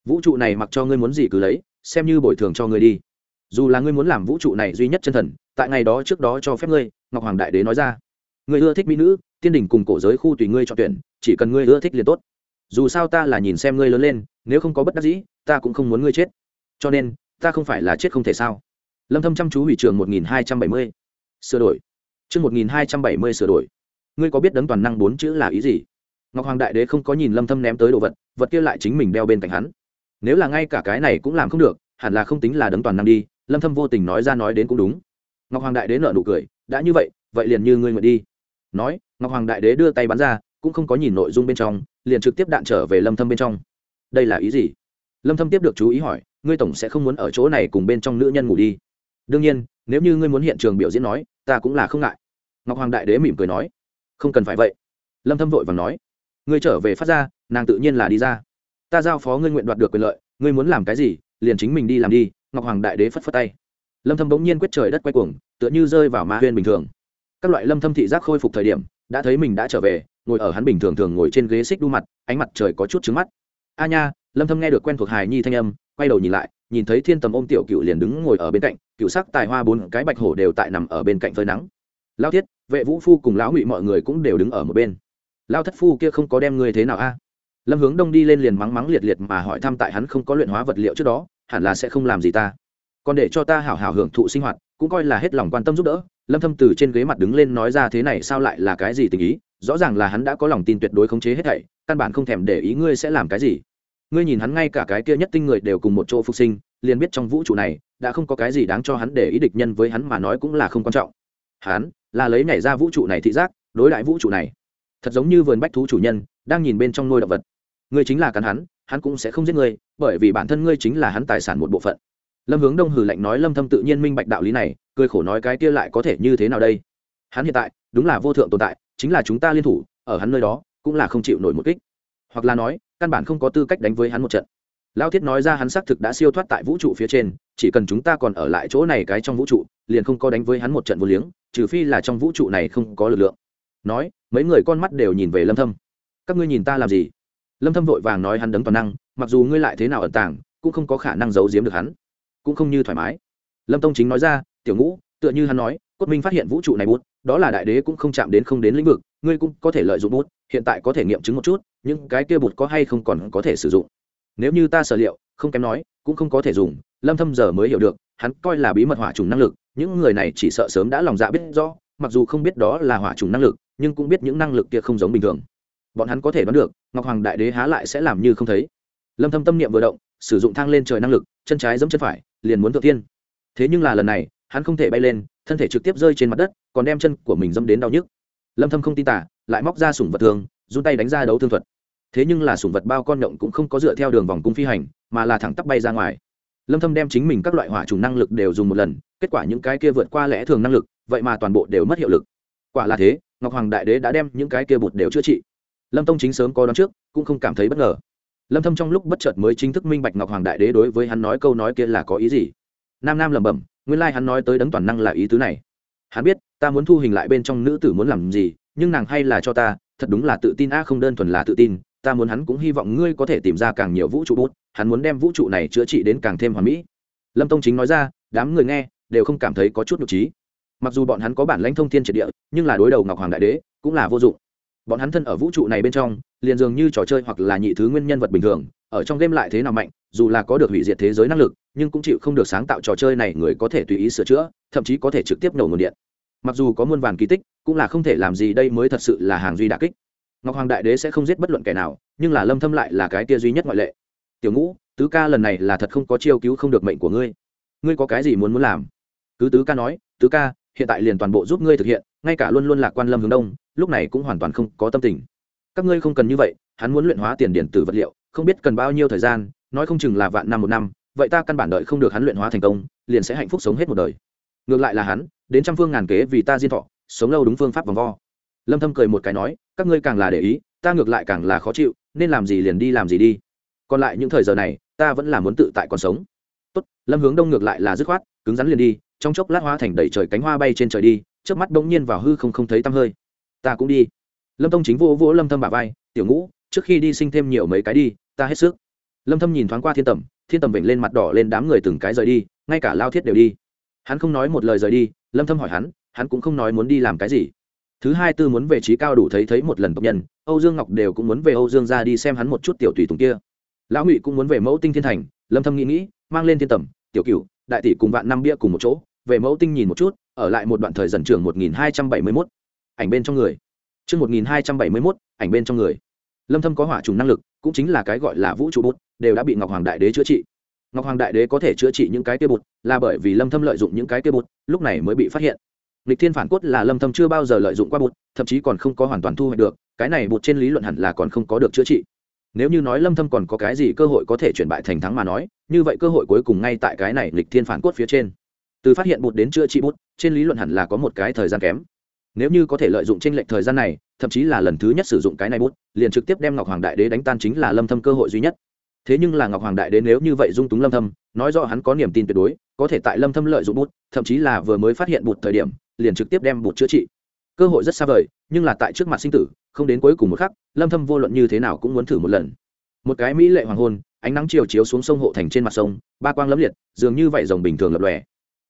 Vũ trụ này mặc cho ngươi muốn gì cứ lấy, xem như bồi thường cho ngươi đi. Dù là ngươi muốn làm vũ trụ này duy nhất chân thần, tại ngày đó trước đó cho phép ngươi, ngọc hoàng đại đế nói ra. Ngươi ưa thích mỹ nữ, tiên đình cùng cổ giới khu tùy ngươi chọn tuyển, chỉ cần ngươi ưa thích liền tốt. Dù sao ta là nhìn xem ngươi lớn lên, nếu không có bất đắc dĩ ta cũng không muốn ngươi chết. Cho nên, ta không phải là chết không thể sao? Lâm thâm chăm chú hủy trường 1270. sửa đổi. Chương 1270 sửa đổi. Ngươi có biết đấng toàn năng bốn chữ là ý gì? Ngọc hoàng đại đế không có nhìn lâm thâm ném tới đồ vật vật kia lại chính mình đeo bên cạnh hắn. Nếu là ngay cả cái này cũng làm không được, hẳn là không tính là đấng toàn năng đi, lâm thâm vô tình nói ra nói đến cũng đúng. Ngọc hoàng đại đế nở nụ cười, đã như vậy vậy liền như ngươi nguyện đi. Nói, ngọc hoàng đại đế đưa tay bắn ra, cũng không có nhìn nội dung bên trong, liền trực tiếp đạn trở về lâm thâm bên trong. Đây là ý gì? Lâm thâm tiếp được chú ý hỏi, ngươi tổng sẽ không muốn ở chỗ này cùng bên trong nữ nhân ngủ đi? Đương nhiên, nếu như ngươi muốn hiện trường biểu diễn nói, ta cũng là không ngại. Ngọc hoàng đại đế mỉm cười nói, không cần phải vậy. Lâm thâm vội vàng nói, ngươi trở về phát ra, nàng tự nhiên là đi ra. Ta giao phó ngươi nguyện đoạt được quyền lợi, ngươi muốn làm cái gì, liền chính mình đi làm đi. Ngọc hoàng đại đế phất phất tay. Lâm thâm bỗng nhiên quyết trời đất quay cuồng, tựa như rơi vào ma huyên bình thường. Các loại lâm thâm thị giác khôi phục thời điểm, đã thấy mình đã trở về, ngồi ở hắn bình thường thường ngồi trên ghế xích đu mặt, ánh mặt trời có chút trứng mắt. A nha lâm thâm nghe được quen thuộc hài nhi thanh âm, quay đầu nhìn lại, nhìn thấy thiên tầm ôm tiểu cựu liền đứng ngồi ở bên cạnh cựu sắc tài hoa bốn cái bạch hổ đều tại nằm ở bên cạnh phơi nắng. Lao thiết, vệ vũ phu cùng lão ngụy mọi người cũng đều đứng ở một bên. Lao thất phu kia không có đem ngươi thế nào a? Lâm hướng đông đi lên liền mắng mắng liệt liệt mà hỏi thăm tại hắn không có luyện hóa vật liệu trước đó, hẳn là sẽ không làm gì ta. Còn để cho ta hảo hảo hưởng thụ sinh hoạt, cũng coi là hết lòng quan tâm giúp đỡ. Lâm thâm từ trên ghế mặt đứng lên nói ra thế này sao lại là cái gì tình ý? Rõ ràng là hắn đã có lòng tin tuyệt đối khống chế hết thảy, căn bản không thèm để ý ngươi sẽ làm cái gì ngươi nhìn hắn ngay cả cái kia nhất tinh người đều cùng một chỗ phục sinh, liền biết trong vũ trụ này, đã không có cái gì đáng cho hắn để ý địch nhân với hắn mà nói cũng là không quan trọng. Hắn, là lấy nhảy ra vũ trụ này thị giác, đối lại vũ trụ này. Thật giống như vườn bách thú chủ nhân, đang nhìn bên trong nuôi động vật. Ngươi chính là cắn hắn hắn cũng sẽ không giết ngươi, bởi vì bản thân ngươi chính là hắn tài sản một bộ phận. Lâm hướng đông hử lạnh nói lâm thâm tự nhiên minh bạch đạo lý này, cười khổ nói cái kia lại có thể như thế nào đây? Hắn hiện tại, đúng là vô thượng tồn tại, chính là chúng ta liên thủ, ở hắn nơi đó, cũng là không chịu nổi một kích. Hoặc là nói căn bản không có tư cách đánh với hắn một trận. Lao thiết nói ra hắn xác thực đã siêu thoát tại vũ trụ phía trên, chỉ cần chúng ta còn ở lại chỗ này cái trong vũ trụ, liền không có đánh với hắn một trận vô liếng, trừ phi là trong vũ trụ này không có lực lượng. Nói, mấy người con mắt đều nhìn về lâm thâm. Các ngươi nhìn ta làm gì? Lâm thâm vội vàng nói hắn đấng toàn năng, mặc dù ngươi lại thế nào ẩn tàng, cũng không có khả năng giấu giếm được hắn. Cũng không như thoải mái. Lâm tông chính nói ra, tiểu ngũ, tựa như hắn nói cốt minh phát hiện vũ trụ này bút, đó là đại đế cũng không chạm đến không đến lĩnh vực, ngươi cũng có thể lợi dụng bút, hiện tại có thể nghiệm chứng một chút nhưng cái kia bút có hay không còn có thể sử dụng. Nếu như ta sở liệu, không kém nói, cũng không có thể dùng, lâm thâm giờ mới hiểu được, hắn coi là bí mật hỏa trùng năng lực, những người này chỉ sợ sớm đã lòng dạ biết rõ, mặc dù không biết đó là hỏa trùng năng lực, nhưng cũng biết những năng lực kia không giống bình thường. Bọn hắn có thể đoán được, ngọc hoàng đại đế há lại sẽ làm như không thấy. Lâm thâm tâm niệm vừa động, sử dụng thang lên trời năng lực, chân trái giẫm chân phải, liền muốn thượng thiên. thế nhưng là lần này, hắn không thể bay lên thân thể trực tiếp rơi trên mặt đất, còn đem chân của mình dâm đến đau nhức. Lâm thâm không tin tả lại móc ra sủng vật thường, run tay đánh ra đấu thương thuật. Thế nhưng là sủng vật bao con động cũng không có dựa theo đường vòng cung phi hành, mà là thẳng tắp bay ra ngoài. Lâm thâm đem chính mình các loại hỏa trùng năng lực đều dùng một lần, kết quả những cái kia vượt qua lẽ thường năng lực, vậy mà toàn bộ đều mất hiệu lực. Quả là thế, ngọc hoàng đại đế đã đem những cái kia bột đều chữa trị. Lâm tông chính sớm có đón trước, cũng không cảm thấy bất ngờ. Lâm thâm trong lúc bất chợt mới chính thức minh bạch ngọc hoàng đại đế đối với hắn nói câu nói kia là có ý gì. Nam nam lẩm bẩm nguyên lai like hắn nói tới đấng toàn năng là ý tứ này. Hắn biết, ta muốn thu hình lại bên trong nữ tử muốn làm gì, nhưng nàng hay là cho ta, thật đúng là tự tin. A, không đơn thuần là tự tin, ta muốn hắn cũng hy vọng ngươi có thể tìm ra càng nhiều vũ trụ bút. Hắn muốn đem vũ trụ này chữa trị đến càng thêm hoàn mỹ. Lâm tông chính nói ra, đám người nghe, đều không cảm thấy có chút nhục trí. Mặc dù bọn hắn có bản lãnh thông thiên triệt địa, nhưng là đối đầu ngọc hoàng đại đế, cũng là vô dụng. Bọn hắn thân ở vũ trụ này bên trong, liền dường như trò chơi hoặc là nhị thứ nguyên nhân vật bình thường, ở trong game lại thế nào mạnh dù là có được hủy diệt thế giới năng lực, nhưng cũng chịu không được sáng tạo trò chơi này người có thể tùy ý sửa chữa, thậm chí có thể trực tiếp nổ nguồn điện. Mặc dù có muôn vàn kỳ tích, cũng là không thể làm gì đây mới thật sự là hàng duy đà kích. Ngọc hoàng đại đế sẽ không giết bất luận kẻ nào, nhưng là lâm thâm lại là cái tia duy nhất ngoại lệ. Tiểu ngũ, tứ ca lần này là thật không có chiêu cứu không được mệnh của ngươi. Ngươi có cái gì muốn muốn làm? Cứ tứ ca nói, tứ ca, hiện tại liền toàn bộ giúp ngươi thực hiện, ngay cả luôn luôn lạc quan lâm hướng đông, lúc này cũng hoàn toàn không có tâm tình. Các ngươi không cần như vậy, hắn muốn luyện hóa tiền điện tử vật liệu, không biết cần bao nhiêu thời gian nói không chừng là vạn năm một năm, vậy ta căn bản đợi không được hắn luyện hóa thành công, liền sẽ hạnh phúc sống hết một đời. Ngược lại là hắn, đến trăm phương ngàn kế vì ta diên thọ, sống lâu đúng phương pháp vòng vo. Lâm thâm cười một cái nói, các ngươi càng là để ý, ta ngược lại càng là khó chịu, nên làm gì liền đi làm gì đi. Còn lại những thời giờ này, ta vẫn là muốn tự tại còn sống. Tốt, lâm hướng đông ngược lại là dứt khoát, cứng rắn liền đi, trong chốc lát hóa thành đầy trời cánh hoa bay trên trời đi, chớp mắt bỗng nhiên vào hư không không thấy tăm hơi. Ta cũng đi. Lâm tông chính vô vỗ lâm thâm bả vai, tiểu ngũ, trước khi đi sinh thêm nhiều mấy cái đi, ta hết sức lâm thâm nhìn thoáng qua thiên tầm thiên tầm vểnh lên mặt đỏ lên đám người từng cái rời đi, ngay cả lao thiết đều đi. Hắn không nói một lời rời đi, lâm thâm hỏi hắn hắn cũng không nói muốn đi làm cái gì. Thứ hai tư muốn về trí cao đủ thấy thấy một lần tộc nhân, âu dương ngọc đều cũng muốn về âu dương ra đi xem hắn một chút tiểu tùy tùng kia. Lão ngụy cũng muốn về mẫu tinh thiên thành, lâm thâm nghĩ nghĩ, mang lên thiên tầm, tiểu cửu, đại tỷ cùng vạn năm bia cùng một chỗ, về mẫu tinh nhìn một chút, ở lại một đoạn thời dần trường 1271 ảnh bên trong người. Chương 1271 ảnh bên trong người. Lâm thâm có hỏa trùng năng lực, cũng chính là cái gọi là vũ trụ bút đều đã bị ngọc hoàng đại đế chữa trị. Ngọc hoàng đại đế có thể chữa trị những cái kia bụt, là bởi vì lâm thâm lợi dụng những cái kia bụt, lúc này mới bị phát hiện. Lịch thiên phản cốt là lâm thâm chưa bao giờ lợi dụng qua bụt, thậm chí còn không có hoàn toàn thu hoạch được, cái này bụt trên lý luận hẳn là còn không có được chữa trị. Nếu như nói lâm thâm còn có cái gì cơ hội có thể chuyển bại thành thắng mà nói, như vậy cơ hội cuối cùng ngay tại cái này lịch thiên phản cốt phía trên. Từ phát hiện bụt đến chữa trị bút trên lý luận hẳn là có một cái thời gian kém. Nếu như có thể lợi dụng trên lệnh thời gian này, thậm chí là lần thứ nhất sử dụng cái này bút liền trực tiếp đem ngọc hoàng đại đế đánh tan chính là lâm thâm cơ hội duy nhất thế nhưng là ngọc hoàng đại đế nếu như vậy dung túng lâm thâm, nói rõ hắn có niềm tin tuyệt đối, có thể tại lâm thâm lợi dụng bút, thậm chí là vừa mới phát hiện bụt thời điểm, liền trực tiếp đem bụt chữa trị. Cơ hội rất xa vời, nhưng là tại trước mặt sinh tử, không đến cuối cùng một khắc, lâm thâm vô luận như thế nào cũng muốn thử một lần. Một cái mỹ lệ hoàng hôn, ánh nắng chiều chiếu xuống sông hộ thành trên mặt sông, ba quang lấm liệt, dường như vậy rồng bình thường lập lòe.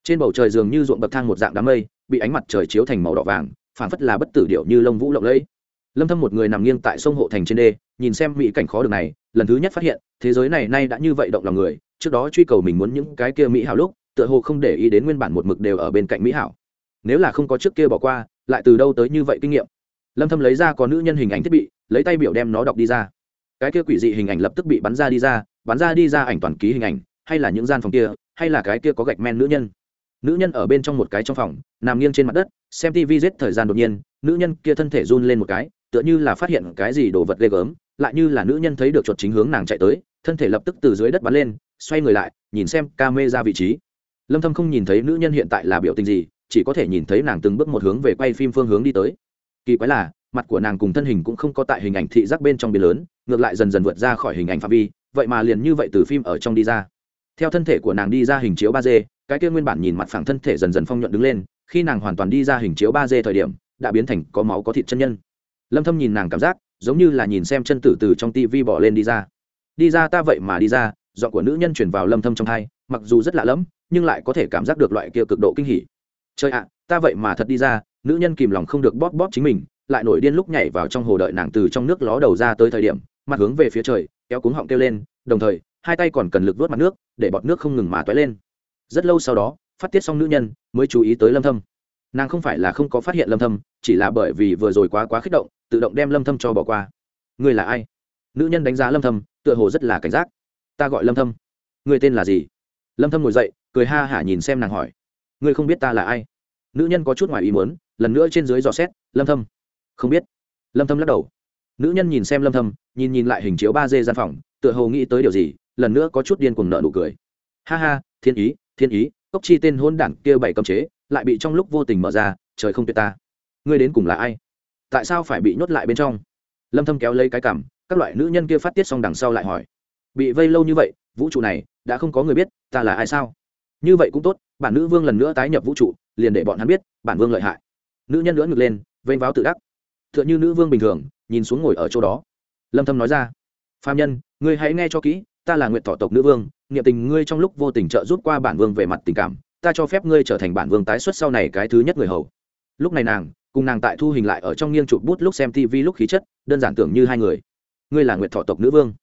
Trên bầu trời dường như ruộng bậc thang một dạng đám mây, bị ánh mặt trời chiếu thành màu đỏ vàng, phảng phất là bất tử điệu như lông vũ lộng lẫy. Lâm thâm một người nằm nghiêng tại sông hộ thành trên đê nhìn xem mỹ cảnh khó được này, lần thứ nhất phát hiện, thế giới này nay đã như vậy động lòng người, trước đó truy cầu mình muốn những cái kia mỹ hảo lúc, tựa hồ không để ý đến nguyên bản một mực đều ở bên cạnh mỹ hảo. Nếu là không có trước kia bỏ qua, lại từ đâu tới như vậy kinh nghiệm? Lâm thâm lấy ra có nữ nhân hình ảnh thiết bị, lấy tay biểu đem nó đọc đi ra. Cái kia quỷ dị hình ảnh lập tức bị bắn ra đi ra, bắn ra đi ra ảnh toàn ký hình ảnh, hay là những gian phòng kia, hay là cái kia có gạch men nữ nhân. Nữ nhân ở bên trong một cái trong phòng, nằm nghiêng trên mặt đất, xem tv giết thời gian đột nhiên, nữ nhân kia thân thể run lên một cái, tựa như là phát hiện cái gì đồ vật ghê gớm lại như là nữ nhân thấy được chuột chính hướng nàng chạy tới, thân thể lập tức từ dưới đất bắn lên, xoay người lại, nhìn xem ca mê ra vị trí. Lâm thâm không nhìn thấy nữ nhân hiện tại là biểu tình gì, chỉ có thể nhìn thấy nàng từng bước một hướng về quay phim phương hướng đi tới. Kỳ quái là, mặt của nàng cùng thân hình cũng không có tại hình ảnh thị giác bên trong biển lớn, ngược lại dần dần vượt ra khỏi hình ảnh phạm vi, vậy mà liền như vậy từ phim ở trong đi ra. Theo thân thể của nàng đi ra hình chiếu ba d, cái kia nguyên bản nhìn mặt phẳng thân thể dần dần phong nhuận đứng lên, khi nàng hoàn toàn đi ra hình chiếu ba d thời điểm, đã biến thành có máu có thịt chân nhân. Lâm thâm nhìn nàng cảm giác giống như là nhìn xem chân tử từ trong tivi bỏ lên đi ra. Đi ra ta vậy mà đi ra, giọng của nữ nhân chuyển vào lâm thâm trong thai mặc dù rất lạ lẫm, nhưng lại có thể cảm giác được loại kia cực độ kinh hỉ. Trời ạ, ta vậy mà thật đi ra, nữ nhân kìm lòng không được bóp bóp chính mình, lại nổi điên lúc nhảy vào trong hồ đợi nàng từ trong nước ló đầu ra tới thời điểm, mặt hướng về phía trời, kéo cuống họng kêu lên, đồng thời, hai tay còn cần lực vớt mặt nước, để bọt nước không ngừng mà toái lên. Rất lâu sau đó, phát tiết xong nữ nhân, mới chú ý tới lâm thâm nàng không phải là không có phát hiện lâm thâm, chỉ là bởi vì vừa rồi quá quá kích động, tự động đem lâm thâm cho bỏ qua. Người là ai? Nữ nhân đánh giá lâm thâm, tựa hồ rất là cảnh giác. Ta gọi lâm thâm. Người tên là gì? Lâm thâm ngồi dậy, cười ha hả nhìn xem nàng hỏi. Người không biết ta là ai? Nữ nhân có chút ngoài ý muốn, lần nữa trên dưới dò xét, lâm thâm. Không biết. Lâm thâm lắc đầu. Nữ nhân nhìn xem lâm thâm, nhìn nhìn lại hình chiếu ba d gian phòng, tựa hồ nghĩ tới điều gì, lần nữa có chút điên cuồng nợ nụ cười. Ha ha, thiên ý thiên ý cốc chi tên hôn đảng kia bảy cầm chế, lại bị trong lúc vô tình mở ra, trời không tuyệt ta. Ngươi đến cùng là ai? Tại sao phải bị nhốt lại bên trong? Lâm thâm kéo lấy cái cằm các loại nữ nhân kia phát tiết xong đằng sau lại hỏi. Bị vây lâu như vậy, vũ trụ này, đã không có người biết, ta là ai sao? Như vậy cũng tốt, bản nữ vương lần nữa tái nhập vũ trụ, liền để bọn hắn biết, bản vương lợi hại. Nữ nhân nữa ngược lên, vênh váo tự đắc. Tựa như nữ vương bình thường, nhìn xuống ngồi ở chỗ đó. Lâm thâm nói ra. Phàm nhân, ngươi hãy nghe cho kỹ ta là nguyện thọ tộc nữ vương, niệm tình ngươi trong lúc vô tình trợ giúp qua bản vương về mặt tình cảm, ta cho phép ngươi trở thành bản vương tái xuất sau này cái thứ nhất người hầu. Lúc này nàng, cùng nàng tại thu hình lại ở trong nghiêng chụp bút lúc xem tv lúc khí chất, đơn giản tưởng như hai người. Ngươi là nguyện thọ tộc nữ vương?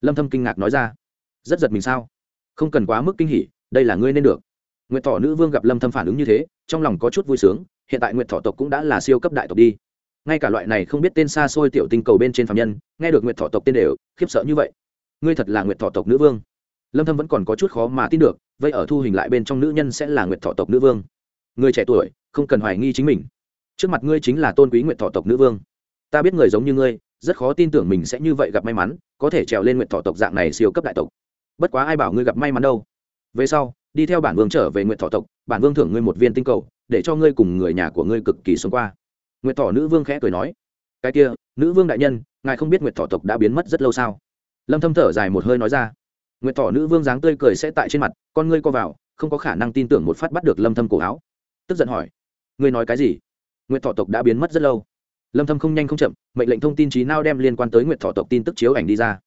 Lâm thâm kinh ngạc nói ra. Rất giật mình sao? Không cần quá mức kinh hỉ, đây là ngươi nên được. Nguyện thọ nữ vương gặp lâm thâm phản ứng như thế, trong lòng có chút vui sướng, hiện tại nguyện thọ tộc cũng đã là siêu cấp đại tộc đi. Ngay cả loại này không biết tên xa xôi tiểu tinh cầu bên trên phạm nhân, nghe được nguyện thọ tộc tên đều khiếp sợ như vậy ngươi thật là Nguyệt thọ tộc nữ vương. Lâm thâm vẫn còn có chút khó mà tin được, vậy ở thu hình lại bên trong nữ nhân sẽ là Nguyệt thọ tộc nữ vương. Người trẻ tuổi, không cần hoài nghi chính mình. Trước mặt ngươi chính là tôn quý Nguyệt thọ tộc nữ vương. Ta biết người giống như ngươi, rất khó tin tưởng mình sẽ như vậy gặp may mắn, có thể trèo lên Nguyệt thọ tộc dạng này siêu cấp đại tộc. Bất quá ai bảo ngươi gặp may mắn đâu. Về sau, đi theo bản vương trở về Nguyệt thọ tộc, bản vương thưởng ngươi một viên tinh cầu, để cho ngươi cùng người nhà của ngươi cực kỳ sống qua. Nguyệt thọ nữ vương khẽ cười nói, cái kia, nữ vương đại nhân, ngài không biết Nguyệt thọ tộc đã biến mất rất lâu sao? Lâm thâm thở dài một hơi nói ra. Nguyệt thọ nữ vương dáng tươi cười sẽ tại trên mặt, con ngươi co vào, không có khả năng tin tưởng một phát bắt được lâm thâm cổ áo. Tức giận hỏi, ngươi nói cái gì? Nguyệt thọ tộc đã biến mất rất lâu. Lâm thâm không nhanh không chậm, mệnh lệnh thông tin trí nào đem liên quan tới Nguyệt thọ tộc tin tức chiếu ảnh đi ra.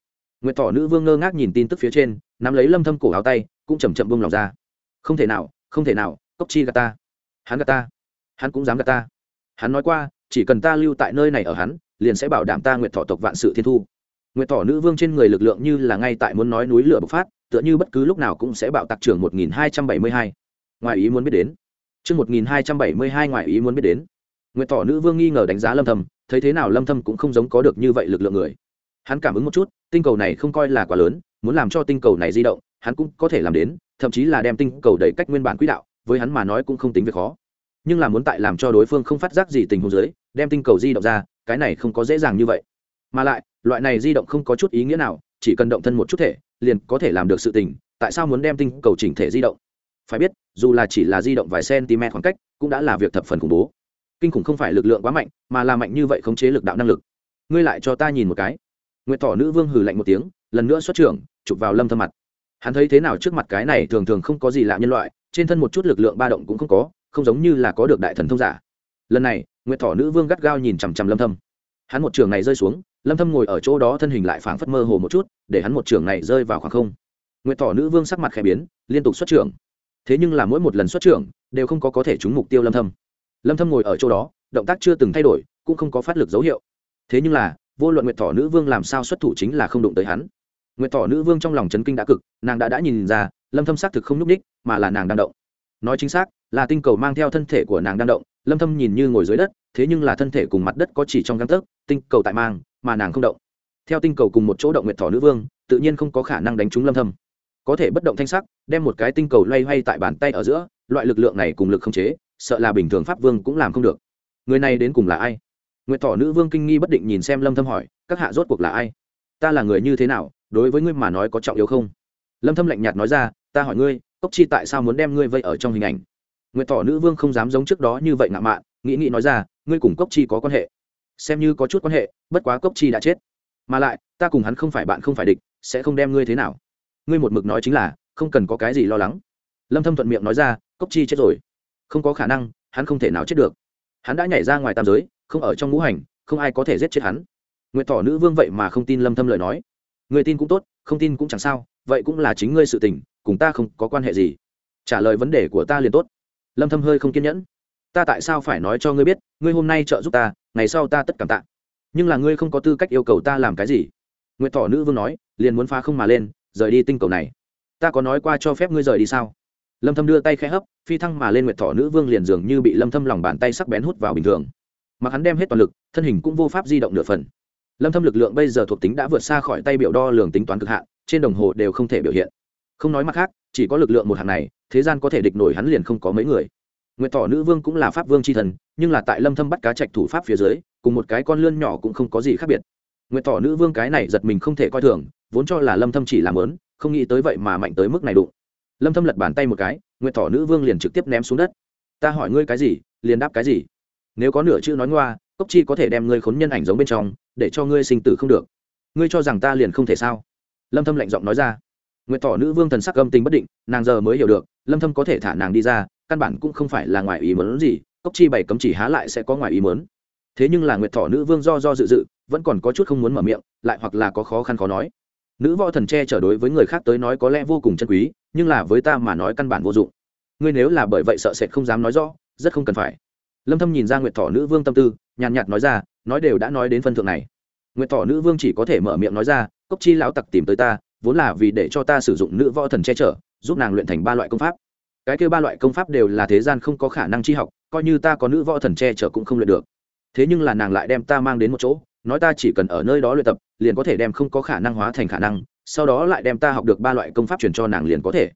Nguyệt thọ nữ vương ngơ ngác nhìn tin tức phía trên, nắm lấy lâm thâm cổ áo tay, cũng chậm chậm buông lòng ra. Không thể nào, không thể nào, cốc chi gạt ta. Hắn gạt ta. Hắn cũng dám gạt ta. Hắn nói qua, chỉ cần ta lưu tại nơi này ở hắn, liền sẽ bảo đảm ta Nguyệt thọ tộc vạn sự thiên thu nguyệt thỏ nữ vương trên người lực lượng như là ngay tại muốn nói núi lửa bộc phát tựa như bất cứ lúc nào cũng sẽ bạo tạc trưởng 1272. ngoài ý muốn biết đến chương 1272 ngoài ý muốn biết đến. Nguyệt Thỏ nữ vương nghi ngờ đánh giá Lâm thầm, thấy thế nào Lâm Thâm cũng không giống có được như vậy lực lượng người. Hắn cảm ứng một chút, tinh cầu này không coi là quá lớn, muốn làm cho tinh cầu này di động, hắn cũng có thể làm đến, thậm chí là đem tinh cầu đẩy cách nguyên bản quỹ đạo, với hắn mà nói cũng không tính việc khó. Nhưng là muốn tại làm cho đối phương không phát giác gì tình huống dưới, đem tinh cầu di động ra, cái này không có dễ dàng như vậy. Mà lại, loại này di động không có chút ý nghĩa nào, chỉ cần động thân một chút thể, liền có thể làm được sự tình, tại sao muốn đem tinh cầu chỉnh thể di động? Phải biết, dù là chỉ là di động vài cm khoảng cách, cũng đã là việc thập phần khủng bố. Kinh khủng không phải lực lượng quá mạnh mà là mạnh như vậy khống chế lực đạo năng lực. Ngươi lại cho ta nhìn một cái. Nguyện thỏ nữ vương hừ lạnh một tiếng lần nữa xuất trưởng chụp vào lâm thâm mặt. Hắn thấy thế nào trước mặt cái này thường thường không có gì lạ nhân loại trên thân một chút lực lượng ba động cũng không có không giống như là có được đại thần thông giả. Lần này nguyện thỏ nữ vương gắt gao nhìn chằm chằm lâm thâm. Hắn một trường này rơi xuống lâm thâm ngồi ở chỗ đó thân hình lại phảng phất mơ hồ một chút, để hắn một trường này rơi vào khoảng không. Nguyệt thỏ nữ vương sắc mặt khẽ biến, liên tục xuất trưởng. Thế nhưng là mỗi một lần xuất trưởng, đều không có có thể trúng mục tiêu lâm thâm. Lâm thâm ngồi ở chỗ đó, động tác chưa từng thay đổi, cũng không có phát lực dấu hiệu. Thế nhưng là, vô luận nguyệt thỏ nữ vương làm sao xuất thủ chính là không đụng tới hắn. Nguyệt thỏ nữ vương trong lòng chấn kinh đã cực, nàng đã đã nhìn ra, lâm thâm xác thực không núp đích mà là nàng đang động. Nói chính xác là tinh cầu mang theo thân thể của nàng đang động, lâm thâm nhìn như ngồi dưới đất, thế nhưng là thân thể cùng mặt đất có chỉ trong găng tấc, tinh cầu tại mang, mà nàng không động. Theo tinh cầu cùng một chỗ động nguyệt thỏ nữ vương, tự nhiên không có khả năng đánh trúng lâm thâm. Có thể bất động thanh sắc, đem một cái tinh cầu loay hoay tại bàn tay ở giữa, loại lực lượng này cùng lực không chế, sợ là bình thường pháp vương cũng làm không được. Người này đến cùng là ai? Nguyện thọ nữ vương kinh nghi bất định nhìn xem lâm thâm hỏi, các hạ rốt cuộc là ai? Ta là người như thế nào, đối với ngươi mà nói có trọng yếu không? Lâm thâm lạnh nhạt nói ra, ta hỏi ngươi, cốc chi tại sao muốn đem ngươi vây ở trong hình ảnh? Nguyện thọ nữ vương không dám giống trước đó như vậy ngạo mạn, nghĩ nghĩ nói ra, ngươi cùng cốc chi có quan hệ? Xem như có chút quan hệ, bất quá cốc chi đã chết. Mà lại, ta cùng hắn không phải bạn không phải địch, sẽ không đem ngươi thế nào. Ngươi một mực nói chính là, không cần có cái gì lo lắng. Lâm thâm thuận miệng nói ra, cốc chi chết rồi. Không có khả năng, hắn không thể nào chết được. Hắn đã nhảy ra ngoài tam giới, không ở trong ngũ hành, không ai có thể giết chết hắn. Nguyệt thỏ nữ vương vậy mà không tin lâm thâm lời nói. Người tin cũng tốt, không tin cũng chẳng sao, vậy cũng là chính ngươi sự tình, cùng ta không có quan hệ gì. Trả lời vấn đề của ta liền tốt lâm thâm hơi không kiên nhẫn. Ta tại sao phải nói cho ngươi biết, ngươi hôm nay trợ giúp ta, ngày sau ta tất cảm tạ. Nhưng là ngươi không có tư cách yêu cầu ta làm cái gì. Nguyệt thỏ nữ vương nói, liền muốn phá không mà lên, rời đi tinh cầu này. Ta có nói qua cho phép ngươi rời đi sao? Lâm thâm đưa tay khẽ hấp, phi thăng mà lên nguyệt thỏ nữ vương liền dường như bị lâm thâm lòng bàn tay sắc bén hút vào bình thường. Mà hắn đem hết toàn lực, thân hình cũng vô pháp di động nửa phần. Lâm thâm lực lượng bây giờ thuộc tính đã vượt xa khỏi tay biểu đo lường tính toán cực hạn, trên đồng hồ đều không thể biểu hiện không nói mặt khác, chỉ có lực lượng một hạng này, thế gian có thể địch nổi hắn liền không có mấy người. Nguyệt Tỏ nữ vương cũng là pháp vương chi thần, nhưng là tại lâm thâm bắt cá trạch thủ pháp phía dưới, cùng một cái con lươn nhỏ cũng không có gì khác biệt. Nguyệt Tỏ nữ vương cái này giật mình không thể coi thường, vốn cho là lâm thâm chỉ làm lớn không nghĩ tới vậy mà mạnh tới mức này đụng. Lâm thâm lật bàn tay một cái, nguyệt Tỏ nữ vương liền trực tiếp ném xuống đất. Ta hỏi ngươi cái gì, liền đáp cái gì? Nếu có nửa chữ nói ngoa, cốc chi có thể đem ngươi khốn nhân ảnh giống bên trong, để cho ngươi sinh tử không được. Ngươi cho rằng ta liền không thể sao? Lâm thâm lạnh giọng nói ra nguyệt thỏ nữ vương thần sắc âm tình bất định, nàng giờ mới hiểu được, lâm thâm có thể thả nàng đi ra, căn bản cũng không phải là ngoài ý muốn gì, cốc chi bảy cấm chỉ há lại sẽ có ngoài ý muốn. Thế nhưng là nguyệt thỏ nữ vương do do dự dự, vẫn còn có chút không muốn mở miệng, lại hoặc là có khó khăn khó nói. Nữ võ thần che trở đối với người khác tới nói có lẽ vô cùng chân quý, nhưng là với ta mà nói căn bản vô dụng. Ngươi nếu là bởi vậy sợ sệt không dám nói rõ, rất không cần phải. Lâm thâm nhìn ra nguyệt thỏ nữ vương tâm tư, nhàn nhạt nói ra, nói đều đã nói đến phân thượng này. Nguyệt thỏ nữ vương chỉ có thể mở miệng nói ra, cốc chi lão tặc tìm tới ta vốn là vì để cho ta sử dụng nữ võ thần che chở, giúp nàng luyện thành ba loại công pháp. Cái kêu ba loại công pháp đều là thế gian không có khả năng chi học, coi như ta có nữ võ thần che chở cũng không luyện được. Thế nhưng là nàng lại đem ta mang đến một chỗ, nói ta chỉ cần ở nơi đó luyện tập, liền có thể đem không có khả năng hóa thành khả năng, sau đó lại đem ta học được ba loại công pháp truyền cho nàng liền có thể.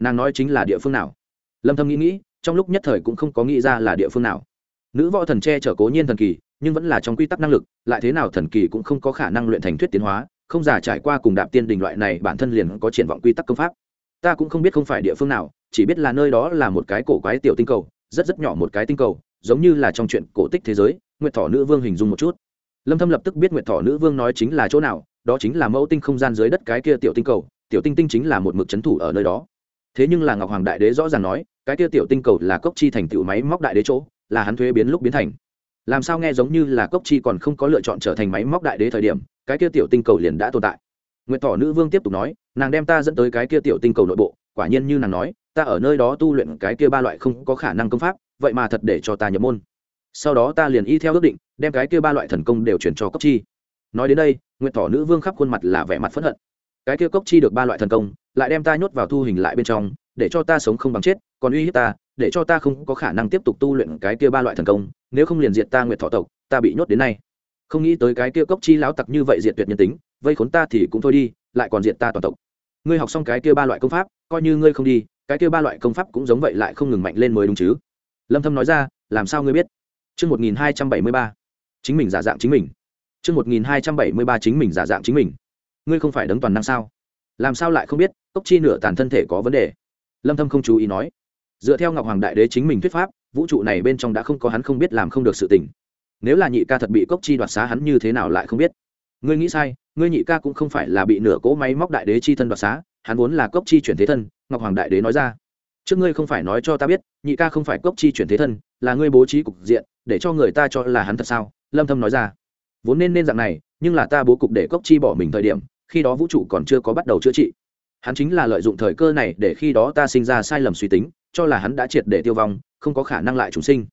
Nàng nói chính là địa phương nào? Lâm thâm nghĩ nghĩ, trong lúc nhất thời cũng không có nghĩ ra là địa phương nào. Nữ võ thần che chở cố nhiên thần kỳ, nhưng vẫn là trong quy tắc năng lực, lại thế nào thần kỳ cũng không có khả năng luyện thành thuyết tiến hóa không giả trải qua cùng đạp tiên đình loại này, bản thân liền có triển vọng quy tắc công pháp. Ta cũng không biết không phải địa phương nào, chỉ biết là nơi đó là một cái cổ quái tiểu tinh cầu, rất rất nhỏ một cái tinh cầu, giống như là trong chuyện cổ tích thế giới, nguyệt thỏ nữ vương hình dung một chút. Lâm thâm lập tức biết nguyệt thỏ nữ vương nói chính là chỗ nào, đó chính là mẫu tinh không gian dưới đất cái kia tiểu tinh cầu, tiểu tinh tinh chính là một mực chấn thủ ở nơi đó. Thế nhưng là ngọc hoàng đại đế rõ ràng nói, cái kia tiểu tinh cầu là cốc chi thành tiểu máy móc đại đế chỗ, là hắn thuế biến lúc biến thành. Làm sao nghe giống như là cốc chi còn không có lựa chọn trở thành máy móc đại đế thời điểm cái kia tiểu tinh cầu liền đã tồn tại. Nguyệt thỏ nữ vương tiếp tục nói, nàng đem ta dẫn tới cái kia tiểu tinh cầu nội bộ, quả nhiên như nàng nói, ta ở nơi đó tu luyện cái kia ba loại không có khả năng công pháp, vậy mà thật để cho ta nhập môn. Sau đó ta liền y theo ước định, đem cái kia ba loại thần công đều chuyển cho cốc chi. Nói đến đây, nguyệt thỏ nữ vương khắp khuôn mặt là vẻ mặt phẫn hận. Cái kia cốc chi được ba loại thần công, lại đem ta nhốt vào thu hình lại bên trong, để cho ta sống không bằng chết, còn uy hiếp ta, để cho ta không có khả năng tiếp tục tu luyện cái kia ba loại thần công, nếu không liền diệt ta nguyệt thọ tộc, ta bị nhốt đến nay không nghĩ tới cái kia cốc chi lão tặc như vậy diệt tuyệt nhân tính, vây khốn ta thì cũng thôi đi, lại còn diệt ta toàn tộc. Ngươi học xong cái kia ba loại công pháp, coi như ngươi không đi, cái kia ba loại công pháp cũng giống vậy lại không ngừng mạnh lên mới đúng chứ? Lâm thâm nói ra, làm sao ngươi biết? Chương 1273 chính mình giả dạng chính mình. Chương 1273 chính mình giả dạng chính mình. Ngươi không phải đấng toàn năng sao? Làm sao lại không biết, cốc chi nửa tàn thân thể có vấn đề? Lâm thâm không chú ý nói. Dựa theo ngọc hoàng đại đế chính mình thuyết pháp, vũ trụ này bên trong đã không có hắn không biết làm không được sự tình nếu là nhị ca thật bị cốc chi đoạt xá hắn như thế nào lại không biết? Ngươi nghĩ sai, ngươi nhị ca cũng không phải là bị nửa cỗ máy móc đại đế chi thân đoạt xá, hắn vốn là cốc chi chuyển thế thân, ngọc hoàng đại đế nói ra. Trước ngươi không phải nói cho ta biết, nhị ca không phải cốc chi chuyển thế thân, là ngươi bố trí cục diện, để cho người ta cho là hắn thật sao? Lâm thâm nói ra. Vốn nên nên dạng này, nhưng là ta bố cục để cốc chi bỏ mình thời điểm, khi đó vũ trụ còn chưa có bắt đầu chữa trị. Hắn chính là lợi dụng thời cơ này để khi đó ta sinh ra sai lầm suy tính, cho là hắn đã triệt để tiêu vong, không có khả năng lại trùng sinh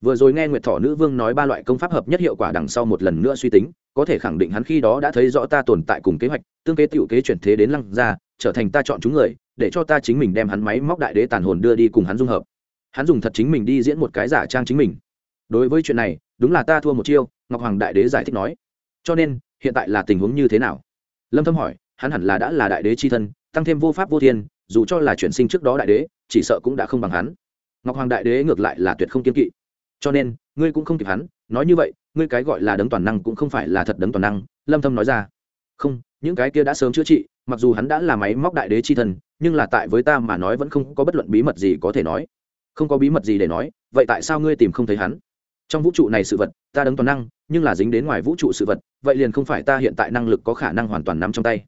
vừa rồi nghe nguyệt thọ nữ vương nói ba loại công pháp hợp nhất hiệu quả đằng sau một lần nữa suy tính, có thể khẳng định hắn khi đó đã thấy rõ ta tồn tại cùng kế hoạch, tương kế tiểu kế chuyển thế đến lăng ra trở thành ta chọn chúng người, để cho ta chính mình đem hắn máy móc đại đế tàn hồn đưa đi cùng hắn dung hợp. Hắn dùng thật chính mình đi diễn một cái giả trang chính mình. Đối với chuyện này, đúng là ta thua một chiêu, ngọc hoàng đại đế giải thích nói. Cho nên, hiện tại là tình huống như thế nào? Lâm thâm hỏi, hắn hẳn là đã là đại đế chi thân, tăng thêm vô pháp vô thiên, dù cho là chuyển sinh trước đó đại đế, chỉ sợ cũng đã không bằng hắn. Ngọc hoàng đại đế ngược lại là tuyệt không kiên kỵ cho nên, ngươi cũng không kịp hắn, nói như vậy, ngươi cái gọi là đấng toàn năng cũng không phải là thật đấng toàn năng, lâm thâm nói ra. Không, những cái kia đã sớm chữa trị, mặc dù hắn đã là máy móc đại đế chi thần, nhưng là tại với ta mà nói vẫn không có bất luận bí mật gì có thể nói. Không có bí mật gì để nói, vậy tại sao ngươi tìm không thấy hắn? Trong vũ trụ này sự vật, ta đấng toàn năng, nhưng là dính đến ngoài vũ trụ sự vật, vậy liền không phải ta hiện tại năng lực có khả năng hoàn toàn nắm trong tay.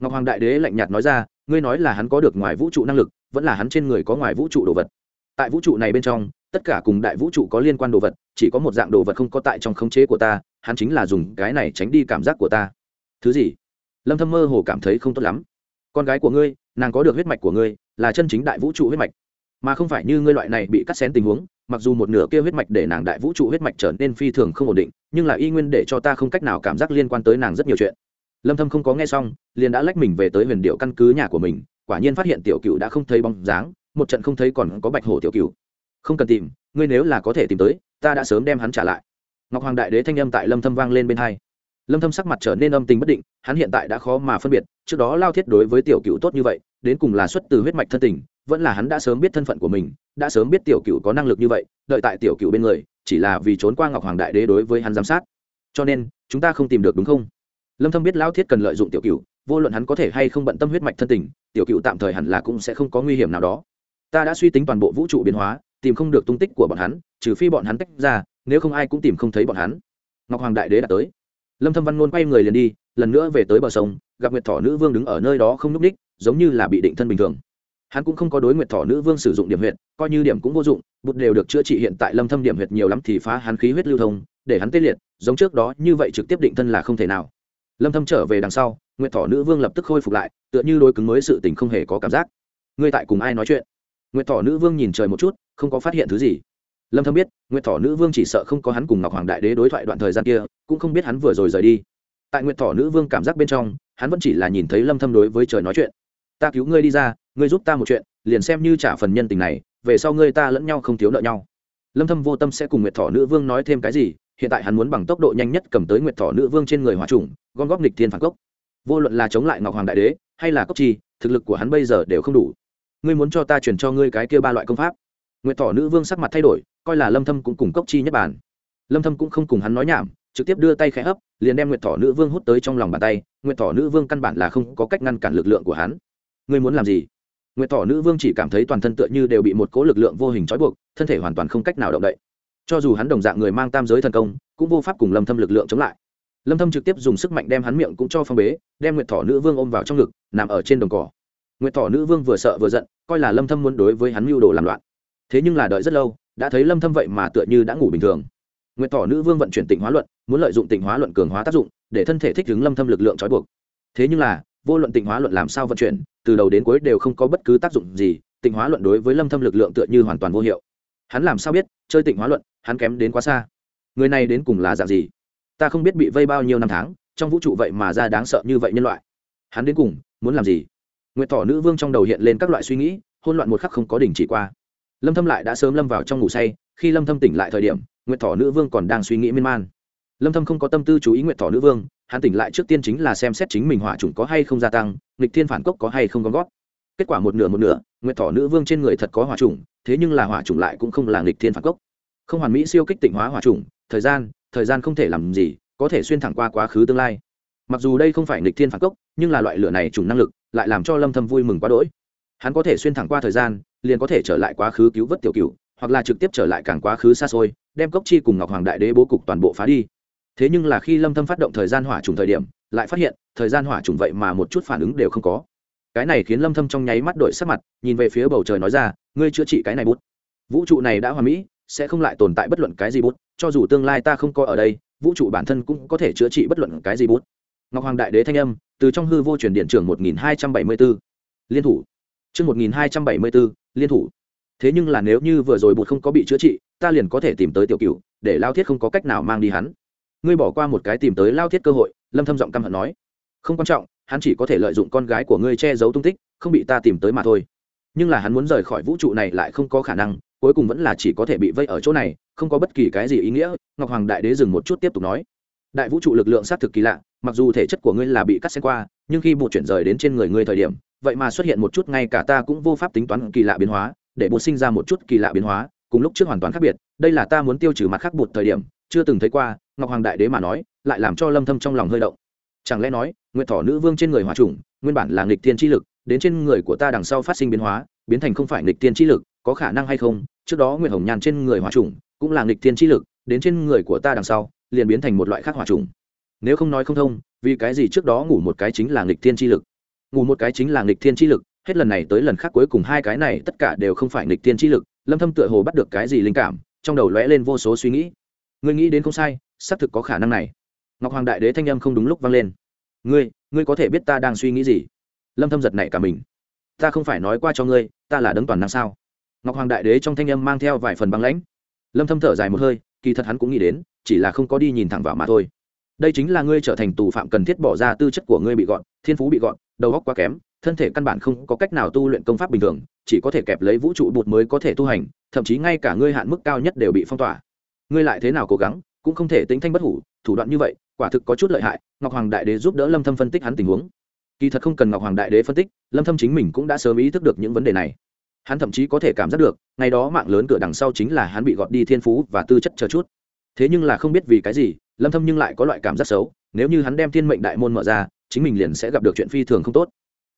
Ngọc hoàng đại đế lạnh nhạt nói ra, ngươi nói là hắn có được ngoài vũ trụ năng lực, vẫn là hắn trên người có ngoài vũ trụ đồ vật tại vũ trụ này bên trong, tất cả cùng đại vũ trụ có liên quan đồ vật, chỉ có một dạng đồ vật không có tại trong khống chế của ta, hắn chính là dùng cái này tránh đi cảm giác của ta. Thứ gì? Lâm thâm mơ hồ cảm thấy không tốt lắm. Con gái của ngươi, nàng có được huyết mạch của ngươi, là chân chính đại vũ trụ huyết mạch. Mà không phải như ngươi loại này bị cắt xén tình huống, mặc dù một nửa kia huyết mạch để nàng đại vũ trụ huyết mạch trở nên phi thường không ổn định, nhưng là y nguyên để cho ta không cách nào cảm giác liên quan tới nàng rất nhiều chuyện. Lâm thâm không có nghe xong, liền đã lách mình về tới huyền điệu căn cứ nhà của mình, quả nhiên phát hiện tiểu cựu đã không thấy bóng dáng một trận không thấy còn có bạch hổ tiểu cửu, không cần tìm ngươi nếu là có thể tìm tới ta đã sớm đem hắn trả lại. Ngọc hoàng đại đế thanh âm tại lâm thâm vang lên bên hai. Lâm thâm sắc mặt trở nên âm tình bất định hắn hiện tại đã khó mà phân biệt trước đó lao thiết đối với tiểu cửu tốt như vậy đến cùng là xuất từ huyết mạch thân tình vẫn là hắn đã sớm biết thân phận của mình đã sớm biết tiểu cửu có năng lực như vậy đợi tại tiểu cửu bên người chỉ là vì trốn qua ngọc hoàng đại đế đối với hắn giám sát. Cho nên chúng ta không tìm được đúng không? Lâm thâm biết lao thiết cần lợi dụng tiểu cửu, vô luận hắn có thể hay không bận tâm huyết mạch thân tình tiểu cửu tạm thời hẳn là cũng sẽ không có nguy hiểm nào đó ta đã suy tính toàn bộ vũ trụ biến hóa, tìm không được tung tích của bọn hắn, trừ phi bọn hắn tách ra, nếu không ai cũng tìm không thấy bọn hắn. Ngọc hoàng đại đế đã tới. Lâm thâm văn ngôn quay người liền đi, lần nữa về tới bờ sông, gặp nguyệt thỏ nữ vương đứng ở nơi đó không núp đích giống như là bị định thân bình thường. Hắn cũng không có đối nguyệt thỏ nữ vương sử dụng điểm huyệt, coi như điểm cũng vô dụng bụt đều được chữa trị hiện tại lâm thâm điểm huyệt nhiều lắm thì phá hắn khí huyết lưu thông, để hắn tê liệt, giống trước đó, như vậy trực tiếp định thân là không thể nào. Lâm thâm trở về đằng sau, nguyệt thỏ nữ vương lập tức khôi phục lại, tựa như đối cứng mới sự tình không hề có cảm giác. Ngươi tại cùng ai nói chuyện? Nguyệt thỏ nữ vương nhìn trời một chút, không có phát hiện thứ gì. Lâm thâm biết, nguyệt thỏ nữ vương chỉ sợ không có hắn cùng ngọc hoàng đại đế đối thoại đoạn thời gian kia, cũng không biết hắn vừa rồi rời đi. Tại nguyệt thỏ nữ vương cảm giác bên trong, hắn vẫn chỉ là nhìn thấy lâm thâm đối với trời nói chuyện. Ta cứu ngươi đi ra, ngươi giúp ta một chuyện, liền xem như trả phần nhân tình này, về sau ngươi ta lẫn nhau không thiếu nợ nhau. Lâm thâm vô tâm sẽ cùng nguyệt thỏ nữ vương nói thêm cái gì, hiện tại hắn muốn bằng tốc độ nhanh nhất cầm tới nguyệt thỏ nữ vương trên người hỏa trùng, gom góp nghịch thiên phản cốc. Vô luận là chống lại ngọc hoàng đại đế, hay là cốc chi thực lực của hắn bây giờ đều không đủ ngươi muốn cho ta truyền cho ngươi cái kia ba loại công pháp. Nguyệt thỏ nữ vương sắc mặt thay đổi, coi là lâm thâm cũng cùng cốc chi nhất bản lâm thâm cũng không cùng hắn nói nhảm, trực tiếp đưa tay khẽ ấp liền đem nguyệt thỏ nữ vương hút tới trong lòng bàn tay. Nguyệt thỏ nữ vương căn bản là không có cách ngăn cản lực lượng của hắn. Ngươi muốn làm gì? Nguyệt thỏ nữ vương chỉ cảm thấy toàn thân tựa như đều bị một cỗ lực lượng vô hình trói buộc, thân thể hoàn toàn không cách nào động đậy. Cho dù hắn đồng dạng người mang tam giới thần công, cũng vô pháp cùng lâm thâm lực lượng chống lại. Lâm thâm trực tiếp dùng sức mạnh đem hắn miệng cũng cho phong bế, đem nguyệt thỏ nữ vương ôm vào trong ngực, nằm ở trên đồng cỏ nguyệt thỏ nữ vương vừa sợ vừa giận, coi là lâm thâm muốn đối với hắn mưu đồ làm loạn. Thế nhưng là đợi rất lâu, đã thấy lâm thâm vậy mà tựa như đã ngủ bình thường. Nguyệt thỏ nữ vương vận chuyển tịnh hóa luận, muốn lợi dụng tịnh hóa luận cường hóa tác dụng, để thân thể thích ứng lâm thâm lực lượng trói buộc. Thế nhưng là, vô luận tịnh hóa luận làm sao vận chuyển, từ đầu đến cuối đều không có bất cứ tác dụng gì, tịnh hóa luận đối với lâm thâm lực lượng tựa như hoàn toàn vô hiệu. Hắn làm sao biết, chơi tịnh hóa luận, hắn kém đến quá xa. Người này đến cùng là dạng gì? Ta không biết bị vây bao nhiêu năm tháng, trong vũ trụ vậy mà ra đáng sợ như vậy nhân loại. Hắn đến cùng, muốn làm gì? Nguyệt thỏ nữ vương trong đầu hiện lên các loại suy nghĩ hôn loạn một khắc không có đỉnh chỉ qua. Lâm thâm lại đã sớm lâm vào trong ngủ say, khi lâm thâm tỉnh lại thời điểm, nguyệt thỏ nữ vương còn đang suy nghĩ miên man. Lâm thâm không có tâm tư chú ý nguyệt thỏ nữ vương, hắn tỉnh lại trước tiên chính là xem xét chính mình hỏa chủng có hay không gia tăng, nghịch thiên phản cốc có hay không gom gót kết quả một nửa một nửa, nguyệt thỏ nữ vương trên người thật có hỏa chủng, thế nhưng là hỏa chủng lại cũng không là nghịch thiên phản cốc. Không hoàn mỹ siêu kích tịnh hóa hỏa chủng, thời gian thời gian không thể làm gì, có thể xuyên thẳng qua quá khứ tương lai mặc dù đây không phải nghịch thiên phản cốc, nhưng là loại lửa này trùng năng lực lại làm cho lâm thâm vui mừng quá đỗi. Hắn có thể xuyên thẳng qua thời gian, liền có thể trở lại quá khứ cứu vớt tiểu cửu, hoặc là trực tiếp trở lại càng quá khứ xa xôi, đem cốc chi cùng ngọc hoàng đại đế bố cục toàn bộ phá đi. Thế nhưng là khi lâm thâm phát động thời gian hỏa trùng thời điểm, lại phát hiện, thời gian hỏa trùng vậy mà một chút phản ứng đều không có. Cái này khiến lâm thâm trong nháy mắt đổi sắc mặt, nhìn về phía bầu trời nói ra, ngươi chữa trị cái này bút. Vũ trụ này đã hoàn mỹ, sẽ không lại tồn tại bất luận cái gì bút, cho dù tương lai ta không có ở đây, vũ trụ bản thân cũng có thể chữa trị bất luận cái gì bút ngọc hoàng đại đế thanh âm, từ trong hư vô truyền điện trưởng 1274 liên thủ. Chương 1274 liên thủ. Thế nhưng là nếu như vừa rồi bụt không có bị chữa trị, ta liền có thể tìm tới tiểu cửu, để lao thiết không có cách nào mang đi hắn. Ngươi bỏ qua một cái tìm tới lao thiết cơ hội, lâm thâm giọng căm hận nói. Không quan trọng, hắn chỉ có thể lợi dụng con gái của ngươi che giấu tung tích, không bị ta tìm tới mà thôi. Nhưng là hắn muốn rời khỏi vũ trụ này lại không có khả năng, cuối cùng vẫn là chỉ có thể bị vây ở chỗ này, không có bất kỳ cái gì ý nghĩa, ngọc hoàng đại đế dừng một chút tiếp tục nói đại vũ trụ lực lượng xác thực kỳ lạ, mặc dù thể chất của ngươi là bị cắt xen qua, nhưng khi bột chuyển rời đến trên người ngươi thời điểm, vậy mà xuất hiện một chút ngay cả ta cũng vô pháp tính toán kỳ lạ biến hóa, để bột sinh ra một chút kỳ lạ biến hóa, cùng lúc trước hoàn toàn khác biệt, đây là ta muốn tiêu trừ mặt khác bột thời điểm, chưa từng thấy qua, ngọc hoàng đại đế mà nói, lại làm cho lâm thâm trong lòng hơi động. Chẳng lẽ nói, nguyệt thỏ nữ vương trên người hỏa trùng, nguyên bản là nghịch tiên chi lực, đến trên người của ta đằng sau phát sinh biến hóa, biến thành không phải nghịch tiên chi lực, có khả năng hay không? Trước đó nguyệt hồng nhàn trên người hỏa trùng cũng là nghịch tiên chi lực, đến trên người của ta đằng sau liền biến thành một loại khác hỏa trùng. Nếu không nói không thông, vì cái gì trước đó ngủ một cái chính là nghịch thiên chi lực? Ngủ một cái chính là nghịch thiên chi lực, hết lần này tới lần khác cuối cùng hai cái này tất cả đều không phải nghịch thiên chi lực, lâm thâm tựa hồ bắt được cái gì linh cảm, trong đầu lóe lên vô số suy nghĩ. Ngươi nghĩ đến không sai, xác thực có khả năng này. Ngọc hoàng đại đế thanh âm không đúng lúc vang lên. Ngươi ngươi có thể biết ta đang suy nghĩ gì? Lâm thâm giật nảy cả mình. Ta không phải nói qua cho ngươi, ta là đấng toàn năng sao? Ngọc hoàng đại đế trong thanh âm mang theo vài phần băng lãnh. Lâm thâm thở dài một hơi kỳ thật hắn cũng nghĩ đến, chỉ là không có đi nhìn thẳng vào mà thôi. Đây chính là ngươi trở thành tù phạm cần thiết bỏ ra tư chất của ngươi bị gọn, thiên phú bị gọn, đầu óc quá kém, thân thể căn bản không có cách nào tu luyện công pháp bình thường, chỉ có thể kẹp lấy vũ trụ bụt mới có thể tu hành, thậm chí ngay cả ngươi hạn mức cao nhất đều bị phong tỏa. Ngươi lại thế nào cố gắng, cũng không thể tính thanh bất hủ, thủ đoạn như vậy, quả thực có chút lợi hại, ngọc hoàng đại đế giúp đỡ lâm thâm phân tích hắn tình huống. Kỳ thật không cần ngọc hoàng đại đế phân tích, lâm thâm chính mình cũng đã sớm ý thức được những vấn đề này hắn thậm chí có thể cảm giác được, ngày đó mạng lớn cửa đằng sau chính là hắn bị gọt đi thiên phú và tư chất chờ chút. Thế nhưng là không biết vì cái gì, lâm thâm nhưng lại có loại cảm giác xấu, nếu như hắn đem thiên mệnh đại môn mở ra, chính mình liền sẽ gặp được chuyện phi thường không tốt.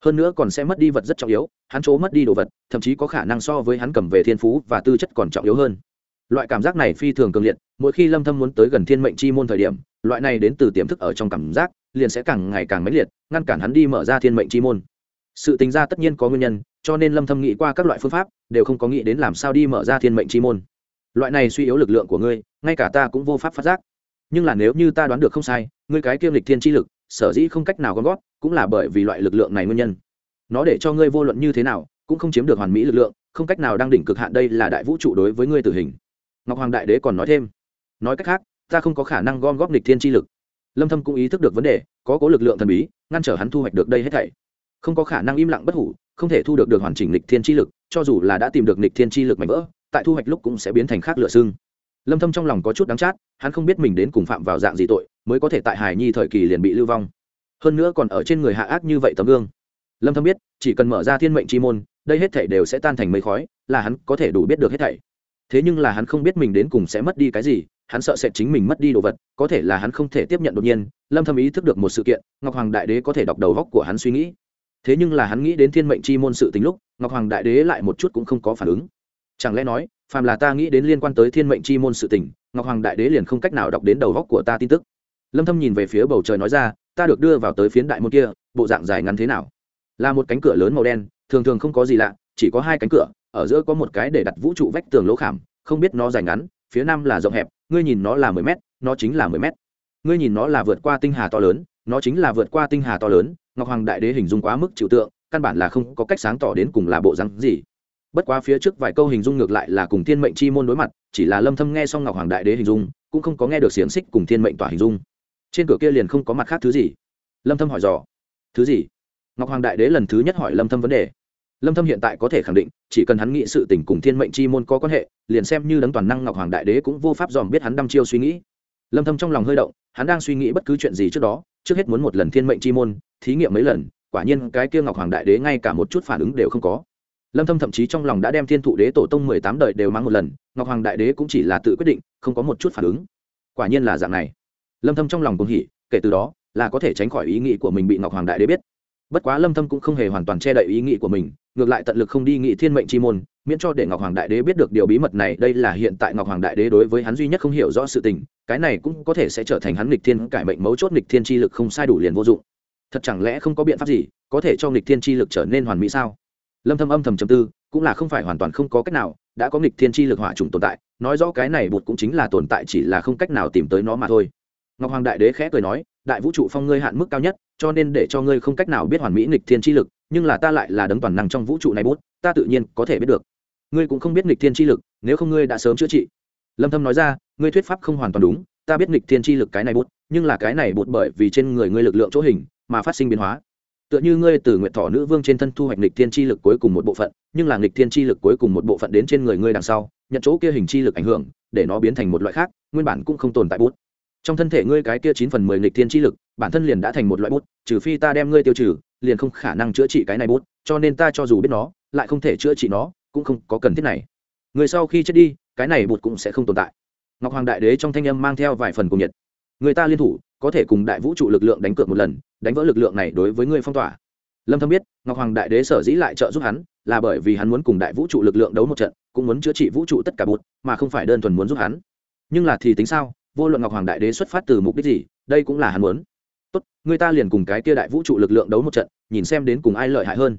Hơn nữa còn sẽ mất đi vật rất trọng yếu, hắn chỗ mất đi đồ vật, thậm chí có khả năng so với hắn cầm về thiên phú và tư chất còn trọng yếu hơn. Loại cảm giác này phi thường cường liệt, mỗi khi lâm thâm muốn tới gần thiên mệnh chi môn thời điểm, loại này đến từ tiềm thức ở trong cảm giác, liền sẽ càng ngày càng mãnh liệt, ngăn cản hắn đi mở ra thiên mệnh chi môn. Sự tính ra tất nhiên có nguyên nhân cho nên lâm thâm nghĩ qua các loại phương pháp, đều không có nghĩ đến làm sao đi mở ra thiên mệnh chi môn. Loại này suy yếu lực lượng của ngươi, ngay cả ta cũng vô pháp phát giác. Nhưng là nếu như ta đoán được không sai, ngươi cái kiêm lịch thiên chi lực, sở dĩ không cách nào gom gót, cũng là bởi vì loại lực lượng này nguyên nhân. Nó để cho ngươi vô luận như thế nào, cũng không chiếm được hoàn mỹ lực lượng, không cách nào đang đỉnh cực hạn đây là đại vũ trụ đối với ngươi tử hình. Ngọc hoàng đại đế còn nói thêm. Nói cách khác, ta không có khả năng gom góp lịch thiên chi lực. Lâm thâm cũng ý thức được vấn đề, có cố lực lượng thần bí, ngăn trở hắn thu hoạch được đây hết thảy không có khả năng im lặng bất hủ, không thể thu được được hoàn chỉnh lịch thiên chi lực, cho dù là đã tìm được lịch thiên chi lực mạnh vỡ, tại thu hoạch lúc cũng sẽ biến thành khác lửa xương. Lâm thâm trong lòng có chút đáng chát, hắn không biết mình đến cùng phạm vào dạng gì tội, mới có thể tại hải nhi thời kỳ liền bị lưu vong. Hơn nữa còn ở trên người hạ ác như vậy tấm gương. Lâm thâm biết, chỉ cần mở ra thiên mệnh chi môn, đây hết thảy đều sẽ tan thành mây khói, là hắn có thể đủ biết được hết thảy. Thế nhưng là hắn không biết mình đến cùng sẽ mất đi cái gì, hắn sợ sẽ chính mình mất đi đồ vật, có thể là hắn không thể tiếp nhận đột nhiên. Lâm thâm ý thức được một sự kiện, ngọc hoàng đại đế có thể đọc đầu góc của hắn suy nghĩ thế nhưng là hắn nghĩ đến thiên mệnh chi môn sự tình lúc, ngọc hoàng đại đế lại một chút cũng không có phản ứng. Chẳng lẽ nói, phàm là ta nghĩ đến liên quan tới thiên mệnh chi môn sự tình, ngọc hoàng đại đế liền không cách nào đọc đến đầu góc của ta tin tức. Lâm thâm nhìn về phía bầu trời nói ra, ta được đưa vào tới phiến đại môn kia, bộ dạng dài ngắn thế nào? Là một cánh cửa lớn màu đen, thường thường không có gì lạ, chỉ có hai cánh cửa, ở giữa có một cái để đặt vũ trụ vách tường lỗ khảm, không biết nó dài ngắn, phía nam là rộng hẹp, ngươi nhìn nó là mười mét, nó chính là mười mét. Ngươi nhìn nó là vượt qua tinh hà to lớn, nó chính là vượt qua tinh hà to lớn ngọc hoàng đại đế hình dung quá mức chịu tượng, căn bản là không có cách sáng tỏ đến cùng là bộ rắn gì. Bất quá phía trước vài câu hình dung ngược lại là cùng thiên mệnh chi môn đối mặt, chỉ là lâm thâm nghe xong ngọc hoàng đại đế hình dung, cũng không có nghe được xiềng xích cùng thiên mệnh tỏa hình dung. Trên cửa kia liền không có mặt khác thứ gì. Lâm thâm hỏi dò, thứ gì? Ngọc hoàng đại đế lần thứ nhất hỏi lâm thâm vấn đề. Lâm thâm hiện tại có thể khẳng định, chỉ cần hắn nghĩ sự tình cùng thiên mệnh chi môn có quan hệ, liền xem như đấng toàn năng ngọc hoàng đại đế cũng vô pháp dòm biết hắn đăm chiêu suy nghĩ lâm thâm trong lòng hơi động, hắn đang suy nghĩ bất cứ chuyện gì trước đó, trước hết muốn một lần thiên mệnh chi môn, thí nghiệm mấy lần, quả nhiên cái kia ngọc hoàng đại đế ngay cả một chút phản ứng đều không có. Lâm thâm thậm chí trong lòng đã đem thiên thụ đế tổ tông 18 đời đều mang một lần, ngọc hoàng đại đế cũng chỉ là tự quyết định, không có một chút phản ứng. Quả nhiên là dạng này. Lâm thâm trong lòng cũng hỉ, kể từ đó, là có thể tránh khỏi ý nghĩ của mình bị ngọc hoàng đại đế biết. Bất quá lâm thâm cũng không hề hoàn toàn che đậy ý nghĩ của mình, ngược lại tận lực không đi nghị thiên mệnh chi môn miễn cho để ngọc hoàng đại đế biết được điều bí mật này, đây là hiện tại ngọc hoàng đại đế đối với hắn duy nhất không hiểu rõ sự tình, cái này cũng có thể sẽ trở thành hắn nghịch thiên cải mệnh mấu chốt nghịch thiên chi lực không sai đủ liền vô dụng. Thật chẳng lẽ không có biện pháp gì, có thể cho nghịch thiên chi lực trở nên hoàn mỹ sao? Lâm thâm âm thầm trầm tư, cũng là không phải hoàn toàn không có cách nào, đã có nghịch thiên chi lực hỏa trùng tồn tại, nói rõ cái này bụt cũng chính là tồn tại, chỉ là không cách nào tìm tới nó mà thôi. Ngọc hoàng đại đế khẽ cười nói, đại vũ trụ phong ngươi hạn mức cao nhất, cho nên để cho ngươi không cách nào biết hoàn mỹ nghịch thiên chi lực, nhưng là ta lại là đấng toàn năng trong vũ trụ này bút, ta tự nhiên có thể biết được ngươi cũng không biết nghịch thiên chi lực, nếu không ngươi đã sớm chữa trị. Lâm thâm nói ra, ngươi thuyết pháp không hoàn toàn đúng, ta biết nghịch thiên chi lực cái này bút, nhưng là cái này bút bởi vì trên người ngươi lực lượng chỗ hình mà phát sinh biến hóa. Tựa như ngươi từ nguyện thọ nữ vương trên thân thu hoạch nghịch thiên chi lực cuối cùng một bộ phận, nhưng là nghịch thiên chi lực cuối cùng một bộ phận đến trên người ngươi đằng sau, nhận chỗ kia hình chi lực ảnh hưởng, để nó biến thành một loại khác, nguyên bản cũng không tồn tại bút. Trong thân thể ngươi cái kia chín phần mười nghịch thiên chi lực, bản thân liền đã thành một loại bút, trừ phi ta đem ngươi tiêu trừ, liền không khả năng chữa trị cái này bút, cho nên ta cho dù biết nó, lại không thể chữa trị nó cũng không có cần thiết này. Người sau khi chết đi, cái này bụt cũng sẽ không tồn tại. Ngọc hoàng đại đế trong thanh âm mang theo vài phần cùng nhiệt. Người ta liên thủ, có thể cùng đại vũ trụ lực lượng đánh cược một lần, đánh vỡ lực lượng này đối với người phong tỏa. Lâm thâm biết, ngọc hoàng đại đế sở dĩ lại trợ giúp hắn, là bởi vì hắn muốn cùng đại vũ trụ lực lượng đấu một trận, cũng muốn chữa trị vũ trụ tất cả bụt, mà không phải đơn thuần muốn giúp hắn. Nhưng là thì tính sao, vô luận ngọc hoàng đại đế xuất phát từ mục đích gì, đây cũng là hắn muốn. Tốt, người ta liền cùng cái kia đại vũ trụ lực lượng đấu một trận, nhìn xem đến cùng ai lợi hại hơn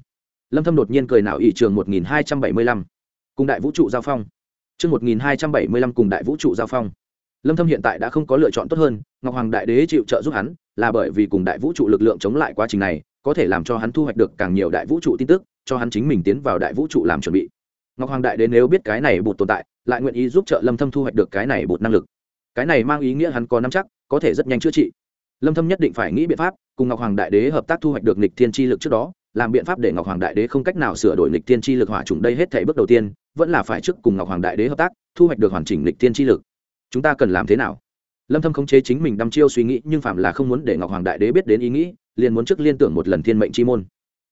lâm thâm đột nhiên cười nào ỷ trường 1275 cùng đại vũ trụ giao phong. Chương 1275 cùng đại vũ trụ giao phong. Lâm thâm hiện tại đã không có lựa chọn tốt hơn, ngọc hoàng đại đế chịu trợ giúp hắn, là bởi vì cùng đại vũ trụ lực lượng chống lại quá trình này, có thể làm cho hắn thu hoạch được càng nhiều đại vũ trụ tin tức, cho hắn chính mình tiến vào đại vũ trụ làm chuẩn bị. Ngọc hoàng đại đế nếu biết cái này bột tồn tại, lại nguyện ý giúp trợ lâm thâm thu hoạch được cái này bột năng lực. Cái này mang ý nghĩa hắn có nắm chắc, có thể rất nhanh chữa trị. Lâm thâm nhất định phải nghĩ biện pháp, cùng ngọc hoàng đại đế hợp tác thu hoạch được nghịch thiên chi lực trước đó làm biện pháp để ngọc hoàng đại đế không cách nào sửa đổi lịch thiên chi lực hỏa trùng đây hết thảy bước đầu tiên, vẫn là phải trước cùng ngọc hoàng đại đế hợp tác, thu hoạch được hoàn chỉnh lịch thiên chi lực. Chúng ta cần làm thế nào? Lâm thâm khống chế chính mình đăm chiêu suy nghĩ, nhưng phạm là không muốn để ngọc hoàng đại đế biết đến ý nghĩ, liền muốn trước liên tưởng một lần thiên mệnh chi môn.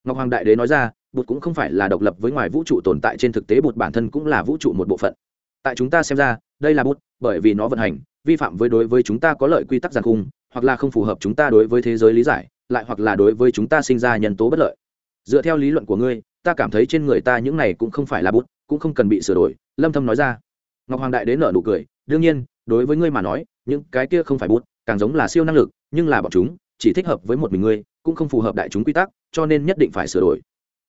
Ngọc hoàng đại đế nói ra, bụt cũng không phải là độc lập với ngoài vũ trụ tồn tại trên thực tế bụt bản thân cũng là vũ trụ một bộ phận. Tại chúng ta xem ra, đây là bột bởi vì nó vận hành, vi phạm với đối với chúng ta có lợi quy tắc giàn khung, hoặc là không phù hợp chúng ta đối với thế giới lý giải, lại hoặc là đối với chúng ta sinh ra nhân tố bất lợi dựa theo lý luận của ngươi, ta cảm thấy trên người ta những này cũng không phải là bút, cũng không cần bị sửa đổi, lâm thâm nói ra. Ngọc hoàng đại đế nở nụ cười, đương nhiên, đối với ngươi mà nói, những cái kia không phải bút, càng giống là siêu năng lực, nhưng là bọn chúng, chỉ thích hợp với một mình ngươi, cũng không phù hợp đại chúng quy tắc, cho nên nhất định phải sửa đổi.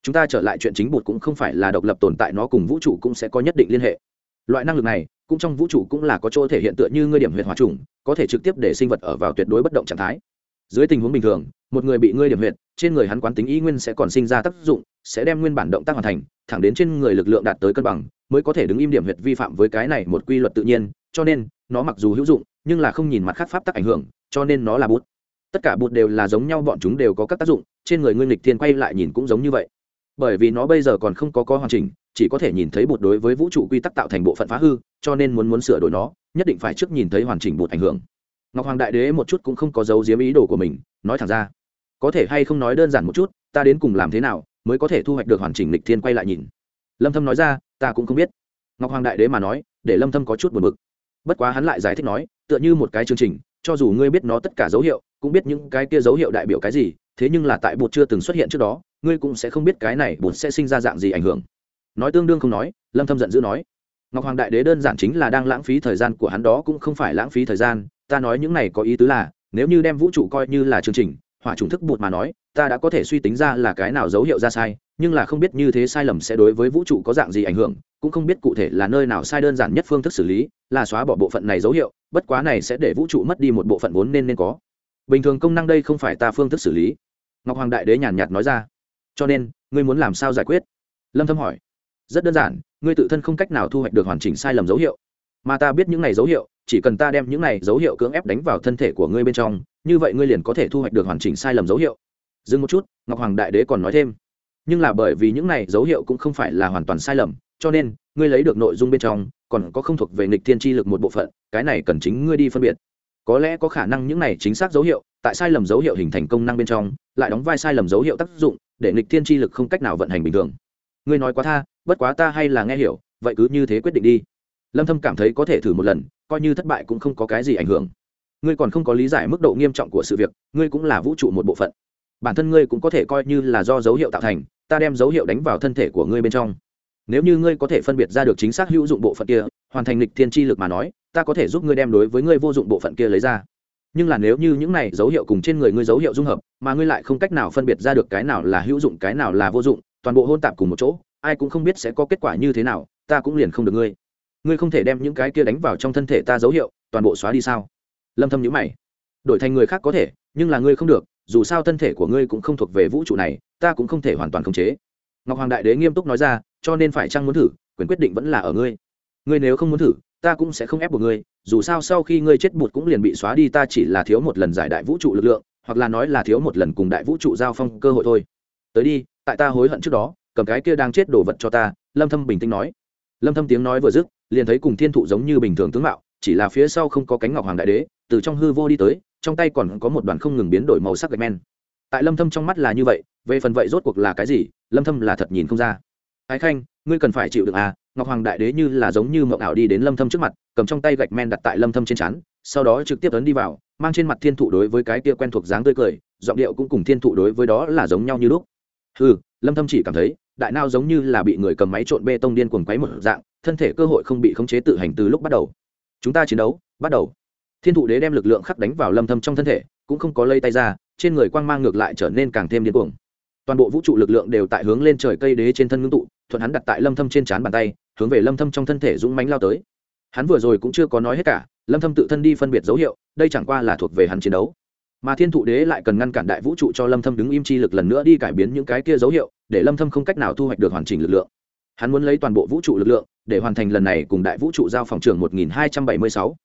Chúng ta trở lại chuyện chính bụt cũng không phải là độc lập tồn tại nó cùng vũ trụ cũng sẽ có nhất định liên hệ. Loại năng lực này, cũng trong vũ trụ cũng là có chỗ thể hiện tựa như ngươi điểm huyệt hỏa trùng có thể trực tiếp để sinh vật ở vào tuyệt đối bất động trạng thái dưới tình huống bình thường, một người bị ngươi điểm huyệt, trên người hắn quán tính y nguyên sẽ còn sinh ra tác dụng, sẽ đem nguyên bản động tác hoàn thành, thẳng đến trên người lực lượng đạt tới cân bằng, mới có thể đứng im điểm huyệt vi phạm với cái này một quy luật tự nhiên, cho nên, nó mặc dù hữu dụng, nhưng là không nhìn mặt khác pháp tắc ảnh hưởng, cho nên nó là bút. Tất cả bút đều là giống nhau, bọn chúng đều có các tác dụng, trên người nguyên lịch thiên quay lại nhìn cũng giống như vậy. Bởi vì nó bây giờ còn không có có hoàn chỉnh, chỉ có thể nhìn thấy bột đối với vũ trụ quy tắc tạo thành bộ phận phá hư, cho nên muốn muốn sửa đổi nó, nhất định phải trước nhìn thấy hoàn chỉnh bột ảnh hưởng ngọc hoàng đại đế một chút cũng không có dấu diếm ý đồ của mình, nói thẳng ra, có thể hay không nói đơn giản một chút, ta đến cùng làm thế nào mới có thể thu hoạch được hoàn chỉnh lịch thiên quay lại nhìn? Lâm thâm nói ra, ta cũng không biết. Ngọc hoàng đại đế mà nói, để lâm thâm có chút buồn bực. Bất quá hắn lại giải thích nói, tựa như một cái chương trình, cho dù ngươi biết nó tất cả dấu hiệu, cũng biết những cái kia dấu hiệu đại biểu cái gì, thế nhưng là tại bột chưa từng xuất hiện trước đó, ngươi cũng sẽ không biết cái này bột sẽ sinh ra dạng gì ảnh hưởng. Nói tương đương không nói, lâm thâm giận dữ nói, ngọc hoàng đại đế đơn giản chính là đang lãng phí thời gian của hắn đó cũng không phải lãng phí thời gian ta nói những này có ý tứ là, nếu như đem vũ trụ coi như là chương trình, hỏa trùng thức bột mà nói, ta đã có thể suy tính ra là cái nào dấu hiệu ra sai, nhưng là không biết như thế sai lầm sẽ đối với vũ trụ có dạng gì ảnh hưởng, cũng không biết cụ thể là nơi nào sai đơn giản nhất phương thức xử lý, là xóa bỏ bộ phận này dấu hiệu, bất quá này sẽ để vũ trụ mất đi một bộ phận vốn nên nên có. Bình thường công năng đây không phải ta phương thức xử lý. Ngọc hoàng đại đế nhàn nhạt nói ra. Cho nên, ngươi muốn làm sao giải quyết? Lâm thâm hỏi. Rất đơn giản, ngươi tự thân không cách nào thu hoạch được hoàn chỉnh sai lầm dấu hiệu mà ta biết những này dấu hiệu, chỉ cần ta đem những này dấu hiệu cưỡng ép đánh vào thân thể của ngươi bên trong, như vậy ngươi liền có thể thu hoạch được hoàn chỉnh sai lầm dấu hiệu. Dừng một chút, ngọc hoàng đại đế còn nói thêm. Nhưng là bởi vì những này dấu hiệu cũng không phải là hoàn toàn sai lầm, cho nên, ngươi lấy được nội dung bên trong, còn có không thuộc về nghịch thiên tri lực một bộ phận, cái này cần chính ngươi đi phân biệt. Có lẽ có khả năng những này chính xác dấu hiệu, tại sai lầm dấu hiệu hình thành công năng bên trong, lại đóng vai sai lầm dấu hiệu tác dụng, để nghịch thiên tri lực không cách nào vận hành bình thường. Ngươi nói quá tha, bất quá ta hay là nghe hiểu, vậy cứ như thế quyết định đi lâm thâm cảm thấy có thể thử một lần, coi như thất bại cũng không có cái gì ảnh hưởng. Ngươi còn không có lý giải mức độ nghiêm trọng của sự việc, ngươi cũng là vũ trụ một bộ phận. Bản thân ngươi cũng có thể coi như là do dấu hiệu tạo thành, ta đem dấu hiệu đánh vào thân thể của ngươi bên trong. Nếu như ngươi có thể phân biệt ra được chính xác hữu dụng bộ phận kia, hoàn thành lịch thiên tri lực mà nói, ta có thể giúp ngươi đem đối với ngươi vô dụng bộ phận kia lấy ra. Nhưng là nếu như những này dấu hiệu cùng trên người ngươi dấu hiệu dung hợp, mà ngươi lại không cách nào phân biệt ra được cái nào là hữu dụng, cái nào là vô dụng, toàn bộ hôn tạp cùng một chỗ, ai cũng không biết sẽ có kết quả như thế nào, ta cũng liền không được ngươi ngươi không thể đem những cái kia đánh vào trong thân thể ta dấu hiệu, toàn bộ xóa đi sao? Lâm thâm nhíu mày. Đổi thành người khác có thể, nhưng là ngươi không được, dù sao thân thể của ngươi cũng không thuộc về vũ trụ này, ta cũng không thể hoàn toàn khống chế. Ngọc hoàng đại đế nghiêm túc nói ra, cho nên phải chăng muốn thử, quyền quyết định vẫn là ở ngươi. Ngươi nếu không muốn thử, ta cũng sẽ không ép buộc ngươi, dù sao sau khi ngươi chết bụt cũng liền bị xóa đi, ta chỉ là thiếu một lần giải đại vũ trụ lực lượng, hoặc là nói là thiếu một lần cùng đại vũ trụ giao phong cơ hội thôi. Tới đi, tại ta hối hận trước đó, cầm cái kia đang chết đổ vật cho ta, lâm thâm bình tĩnh nói. Lâm thâm tiếng nói vừa dứt liền thấy cùng thiên thụ giống như bình thường tướng mạo, chỉ là phía sau không có cánh ngọc hoàng đại đế, từ trong hư vô đi tới, trong tay còn có một đoàn không ngừng biến đổi màu sắc gạch men. Tại lâm thâm trong mắt là như vậy, về phần vậy rốt cuộc là cái gì, lâm thâm là thật nhìn không ra. Ái khanh, ngươi cần phải chịu đựng à ngọc hoàng đại đế như là giống như mộng ảo đi đến lâm thâm trước mặt, cầm trong tay gạch men đặt tại lâm thâm trên chán sau đó trực tiếp ấn đi vào, mang trên mặt thiên thụ đối với cái kia quen thuộc dáng tươi cười, giọng điệu cũng cùng thiên thụ đối với đó là giống nhau như lúc. Hừ, lâm thâm chỉ cảm thấy đại nao giống như là bị người cầm máy trộn bê tông điên cuồng quấy một dạng, thân thể cơ hội không bị khống chế tự hành từ lúc bắt đầu. Chúng ta chiến đấu, bắt đầu. Thiên thụ đế đem lực lượng khắc đánh vào lâm thâm trong thân thể, cũng không có lây tay ra, trên người quang mang ngược lại trở nên càng thêm điên cuồng. Toàn bộ vũ trụ lực lượng đều tại hướng lên trời cây đế trên thân ngưng tụ, thuận hắn đặt tại lâm thâm trên chán bàn tay, hướng về lâm thâm trong thân thể dũng mãnh lao tới. Hắn vừa rồi cũng chưa có nói hết cả, lâm thâm tự thân đi phân biệt dấu hiệu, đây chẳng qua là thuộc về hắn chiến đấu. Mà thiên thụ đế lại cần ngăn cản đại vũ trụ cho lâm thâm đứng im chi lực lần nữa đi cải biến những cái kia dấu hiệu để lâm thâm không cách nào thu hoạch được hoàn chỉnh lực lượng. Hắn muốn lấy toàn bộ vũ trụ lực lượng để hoàn thành lần này cùng đại vũ trụ giao phòng trường 1276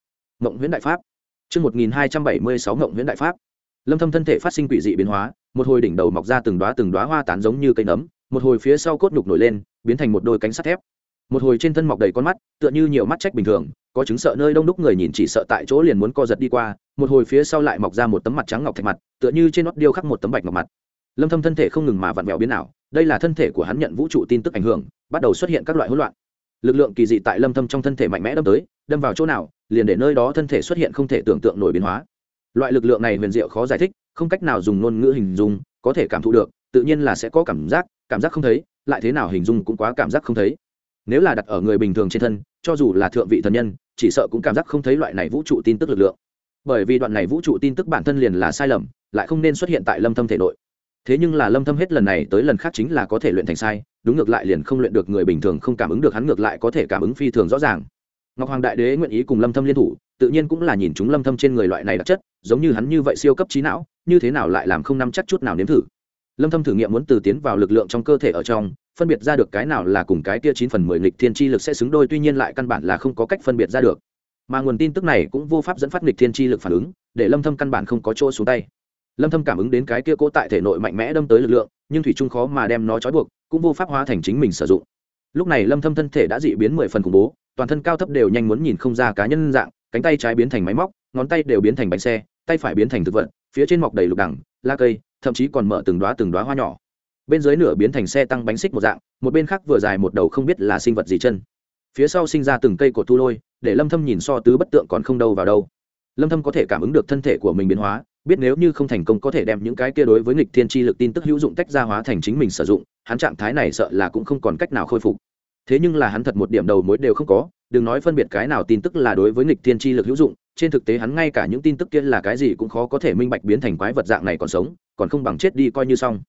ngộng huyễn đại pháp. Chương 1276 ngộng huyễn đại pháp. Lâm thâm thân thể phát sinh quỷ dị biến hóa, một hồi đỉnh đầu mọc ra từng đóa từng đóa hoa tán giống như cây nấm, một hồi phía sau cốt nhục nổi lên, biến thành một đôi cánh sắt thép. Một hồi trên thân mọc đầy con mắt, tựa như nhiều mắt trách bình thường, có chứng sợ nơi đông đúc người nhìn chỉ sợ tại chỗ liền muốn co giật đi qua, một hồi phía sau lại mọc ra một tấm mặt trắng ngọc thạch mặt, tựa như trên nót điêu khắc một tấm bạch ngọc mặt lâm thâm thân thể không ngừng mà vặn vẹo biến ảo, đây là thân thể của hắn nhận vũ trụ tin tức ảnh hưởng, bắt đầu xuất hiện các loại hỗn loạn. Lực lượng kỳ dị tại lâm thâm trong thân thể mạnh mẽ đâm tới, đâm vào chỗ nào, liền để nơi đó thân thể xuất hiện không thể tưởng tượng nổi biến hóa. Loại lực lượng này huyền diệu khó giải thích, không cách nào dùng ngôn ngữ hình dung, có thể cảm thụ được, tự nhiên là sẽ có cảm giác cảm giác không thấy, lại thế nào hình dung cũng quá cảm giác không thấy. Nếu là đặt ở người bình thường trên thân, cho dù là thượng vị thần nhân, chỉ sợ cũng cảm giác không thấy loại này vũ trụ tin tức lực lượng. Bởi vì đoạn này vũ trụ tin tức bản thân liền là sai lầm, lại không nên xuất hiện tại lâm thâm thể nội thế nhưng là lâm thâm hết lần này tới lần khác chính là có thể luyện thành sai, đúng ngược lại liền không luyện được người bình thường không cảm ứng được hắn ngược lại có thể cảm ứng phi thường rõ ràng. Ngọc hoàng đại đế nguyện ý cùng lâm thâm liên thủ, tự nhiên cũng là nhìn chúng lâm thâm trên người loại này đặc chất, giống như hắn như vậy siêu cấp trí não, như thế nào lại làm không nắm chắc chút nào nếm thử. Lâm thâm thử nghiệm muốn từ tiến vào lực lượng trong cơ thể ở trong, phân biệt ra được cái nào là cùng cái kia 9 phần 10 nghịch thiên chi lực sẽ xứng đôi, tuy nhiên lại căn bản là không có cách phân biệt ra được. Mà nguồn tin tức này cũng vô pháp dẫn phát nghịch thiên chi lực phản ứng, để lâm thâm căn bản không có chỗ xuống tay lâm thâm cảm ứng đến cái kia cố tại thể nội mạnh mẽ đâm tới lực lượng, nhưng thủy trung khó mà đem nó trói buộc, cũng vô pháp hóa thành chính mình sử dụng. Lúc này lâm thâm thân thể đã dị biến mười phần khủng bố, toàn thân cao thấp đều nhanh muốn nhìn không ra cá nhân dạng, cánh tay trái biến thành máy móc, ngón tay đều biến thành bánh xe, tay phải biến thành thực vật, phía trên mọc đầy lục đẳng la cây, thậm chí còn mở từng đóa từng đóa hoa nhỏ. Bên dưới nửa biến thành xe tăng bánh xích một dạng, một bên khác vừa dài một đầu không biết là sinh vật gì chân. Phía sau sinh ra từng cây cột thu lôi, để lâm thâm nhìn so tứ bất tượng còn không đâu vào đâu. Lâm thâm có thể cảm ứng được thân thể của mình biến hóa biết nếu như không thành công có thể đem những cái kia đối với nghịch thiên chi lực tin tức hữu dụng tách ra hóa thành chính mình sử dụng, hắn trạng thái này sợ là cũng không còn cách nào khôi phục. Thế nhưng là hắn thật một điểm đầu mối đều không có, đừng nói phân biệt cái nào tin tức là đối với nghịch thiên chi lực hữu dụng, trên thực tế hắn ngay cả những tin tức kia là cái gì cũng khó có thể minh bạch biến thành quái vật dạng này còn sống, còn không bằng chết đi coi như xong.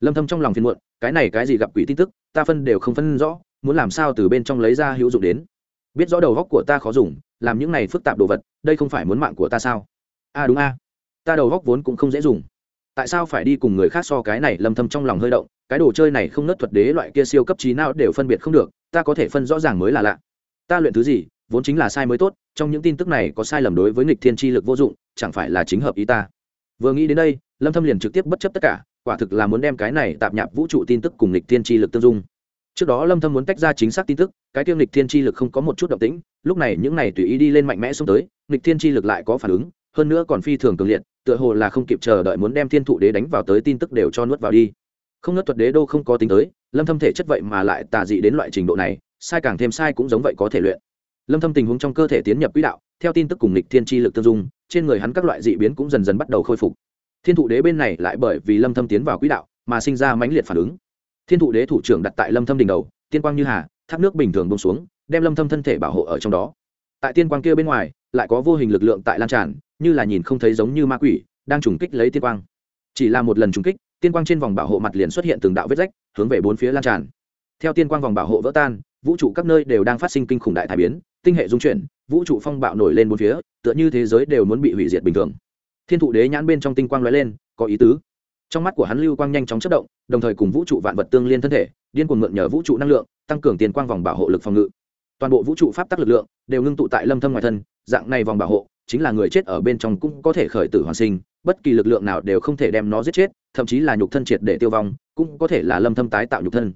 Lâm thâm trong lòng phiền muộn, cái này cái gì gặp quỷ tin tức, ta phân đều không phân rõ, muốn làm sao từ bên trong lấy ra hữu dụng đến? Biết rõ đầu góc của ta khó dùng, làm những này phức tạp đồ vật, đây không phải muốn mạng của ta sao? A đúng a ta đầu góc vốn cũng không dễ dùng. Tại sao phải đi cùng người khác so cái này lâm thâm trong lòng hơi động, cái đồ chơi này không nớt thuật đế loại kia siêu cấp trí nào đều phân biệt không được, ta có thể phân rõ ràng mới là lạ. Ta luyện thứ gì, vốn chính là sai mới tốt, trong những tin tức này có sai lầm đối với nghịch thiên chi lực vô dụng, chẳng phải là chính hợp ý ta. Vừa nghĩ đến đây, lâm thâm liền trực tiếp bất chấp tất cả, quả thực là muốn đem cái này tạp nhạp vũ trụ tin tức cùng nghịch thiên chi lực tương dung. Trước đó lâm thâm muốn tách ra chính xác tin tức, cái tiêu nghịch thiên chi lực không có một chút động tĩnh, lúc này những này tùy ý đi lên mạnh mẽ xuống tới, nghịch thiên chi lực lại có phản ứng, hơn nữa còn phi thường cường liệt tựa hồ là không kịp chờ đợi muốn đem thiên thụ đế đánh vào tới tin tức đều cho nuốt vào đi. Không nuốt thuật đế đô không có tính tới, lâm thâm thể chất vậy mà lại tà dị đến loại trình độ này, sai càng thêm sai cũng giống vậy có thể luyện. Lâm thâm tình huống trong cơ thể tiến nhập quỹ đạo, theo tin tức cùng lịch thiên chi lực tương dung, trên người hắn các loại dị biến cũng dần dần bắt đầu khôi phục. Thiên thụ đế bên này lại bởi vì lâm thâm tiến vào quỹ đạo mà sinh ra mãnh liệt phản ứng. Thiên thụ đế thủ trưởng đặt tại lâm thâm đỉnh đầu, tiên quang như hà, thác nước bình thường buông xuống, đem lâm thâm thân thể bảo hộ ở trong đó. Tại tiên quang kia bên ngoài lại có vô hình lực lượng tại lan tràn, như là nhìn không thấy giống như ma quỷ, đang trùng kích lấy tiên quang. Chỉ là một lần trùng kích, tiên quang trên vòng bảo hộ mặt liền xuất hiện từng đạo vết rách, hướng về bốn phía lan tràn. Theo tiên quang vòng bảo hộ vỡ tan, vũ trụ các nơi đều đang phát sinh kinh khủng đại thái biến, tinh hệ dung chuyển, vũ trụ phong bạo nổi lên bốn phía, tựa như thế giới đều muốn bị hủy diệt bình thường. Thiên thụ đế nhãn bên trong tinh quang lóe lên, có ý tứ. Trong mắt của hắn lưu quang nhanh chóng chất động, đồng thời cùng vũ trụ vạn vật tương liên thân thể, điên cuồng mượn nhờ vũ trụ năng lượng, tăng cường tiền quang vòng bảo hộ lực phòng ngự toàn bộ vũ trụ pháp tắc lực lượng đều ngưng tụ tại lâm thâm ngoài thân, dạng này vòng bảo hộ chính là người chết ở bên trong cũng có thể khởi tử hoàn sinh, bất kỳ lực lượng nào đều không thể đem nó giết chết, thậm chí là nhục thân triệt để tiêu vong, cũng có thể là lâm thâm tái tạo nhục thân.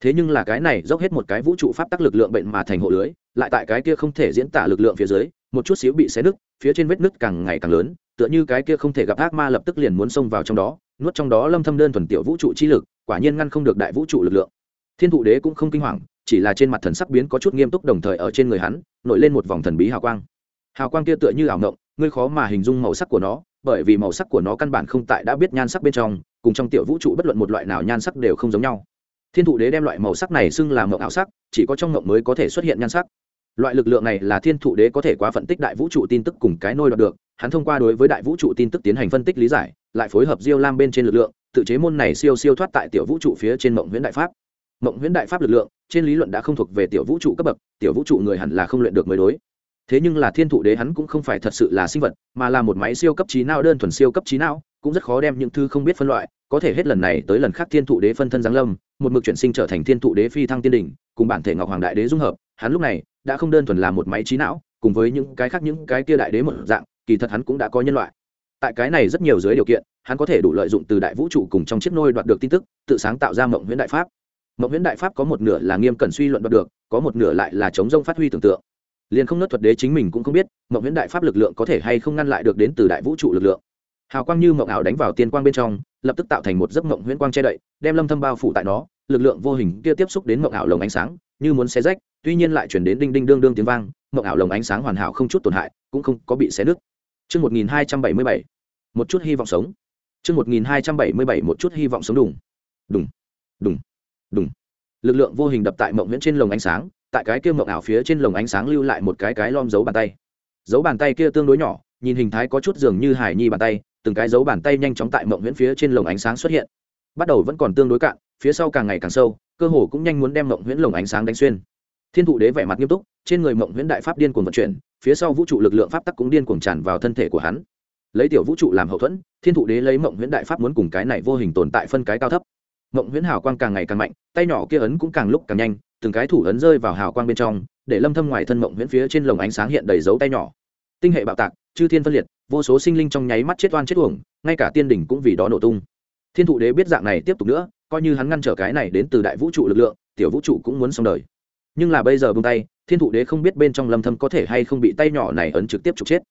Thế nhưng là cái này dốc hết một cái vũ trụ pháp tắc lực lượng bệnh mà thành hộ lưới, lại tại cái kia không thể diễn tả lực lượng phía dưới, một chút xíu bị xé nứt, phía trên vết nứt càng ngày càng lớn, tựa như cái kia không thể gặp ác ma lập tức liền muốn xông vào trong đó, nuốt trong đó lâm thâm đơn thuần tiểu vũ trụ chi lực, quả nhiên ngăn không được đại vũ trụ lực lượng. Thiên thụ đế cũng không kinh hoàng chỉ là trên mặt thần sắc biến có chút nghiêm túc đồng thời ở trên người hắn, nổi lên một vòng thần bí hào quang. Hào quang kia tựa như ảo ngộng, ngươi khó mà hình dung màu sắc của nó, bởi vì màu sắc của nó căn bản không tại đã biết nhan sắc bên trong, cùng trong tiểu vũ trụ bất luận một loại nào nhan sắc đều không giống nhau. Thiên thụ đế đem loại màu sắc này xưng là mộng ảo sắc, chỉ có trong mộng mới có thể xuất hiện nhan sắc. Loại lực lượng này là thiên thụ đế có thể quá phân tích đại vũ trụ tin tức cùng cái nôi đoạt được, hắn thông qua đối với đại vũ trụ tin tức tiến hành phân tích lý giải, lại phối hợp diêu lam bên trên lực lượng, tự chế môn này siêu siêu thoát tại tiểu vũ trụ phía trên mộng nguyễn đại pháp mộng huyễn đại pháp lực lượng, trên lý luận đã không thuộc về tiểu vũ trụ cấp bậc, tiểu vũ trụ người hẳn là không luyện được mới đối. Thế nhưng là thiên thụ đế hắn cũng không phải thật sự là sinh vật, mà là một máy siêu cấp trí não, đơn thuần siêu cấp trí não, cũng rất khó đem những thứ không biết phân loại, có thể hết lần này tới lần khác thiên thụ đế phân thân giáng lâm, một mực chuyển sinh trở thành thiên thụ đế phi thăng tiên đình cùng bản thể ngọc hoàng đại đế dung hợp, hắn lúc này đã không đơn thuần là một máy trí não, cùng với những cái khác những cái kia đại đế một dạng, kỳ thật hắn cũng đã có nhân loại. Tại cái này rất nhiều dưới điều kiện, hắn có thể đủ lợi dụng từ đại vũ trụ cùng trong chiếc nôi đoạt được tin tức, tự sáng tạo ra mộng huyễn đại pháp mộng huyễn đại pháp có một nửa là nghiêm cẩn suy luận đoạt được có một nửa lại là chống rông phát huy tưởng tượng liền không nớt thuật đế chính mình cũng không biết mộng huyễn đại pháp lực lượng có thể hay không ngăn lại được đến từ đại vũ trụ lực lượng hào quang như mộng ảo đánh vào tiên quang bên trong lập tức tạo thành một giấc mộng huyễn quang che đậy đem lâm thâm bao phủ tại nó lực lượng vô hình kia tiếp xúc đến mộng ảo lồng ánh sáng như muốn xé rách tuy nhiên lại chuyển đến đinh đinh đương đương tiếng vang mộng ảo lồng ánh sáng hoàn hảo không chút tổn hại cũng không có bị xé nứt Chương 1277, một chút hy vọng sống. Chương 1277 một chút hy vọng sống đùng. đùng đùng đúng. lực lượng vô hình đập tại mộng nguyễn trên lồng ánh sáng, tại cái kia mộng ảo phía trên lồng ánh sáng lưu lại một cái cái lom dấu bàn tay. Dấu bàn tay kia tương đối nhỏ, nhìn hình thái có chút dường như hải nhi bàn tay, từng cái dấu bàn tay nhanh chóng tại mộng nguyễn phía trên lồng ánh sáng xuất hiện. Bắt đầu vẫn còn tương đối cạn, phía sau càng ngày càng sâu, cơ hồ cũng nhanh muốn đem mộng nguyễn lồng ánh sáng đánh xuyên. Thiên thụ đế vẻ mặt nghiêm túc, trên người mộng nguyễn đại pháp điên cuồng vận chuyển, phía sau vũ trụ lực lượng pháp tắc cũng điên cuồng tràn vào thân thể của hắn. Lấy tiểu vũ trụ làm hậu thuẫn, thiên thụ đế lấy mộng nguyễn đại pháp muốn cùng cái này vô hình tồn tại phân cái cao thấp mộng huyễn hào quang càng ngày càng mạnh, tay nhỏ kia ấn cũng càng lúc càng nhanh, từng cái thủ ấn rơi vào hào quang bên trong, để lâm thâm ngoài thân mộng huyễn phía trên lồng ánh sáng hiện đầy dấu tay nhỏ. Tinh hệ bạo tạc, chư thiên phân liệt, vô số sinh linh trong nháy mắt chết oan chết uổng, ngay cả tiên đỉnh cũng vì đó nổ tung. Thiên thụ đế biết dạng này tiếp tục nữa, coi như hắn ngăn trở cái này đến từ đại vũ trụ lực lượng, tiểu vũ trụ cũng muốn xong đời. Nhưng là bây giờ buông tay, thiên thụ đế không biết bên trong lâm thâm có thể hay không bị tay nhỏ này ấn trực tiếp trục chết.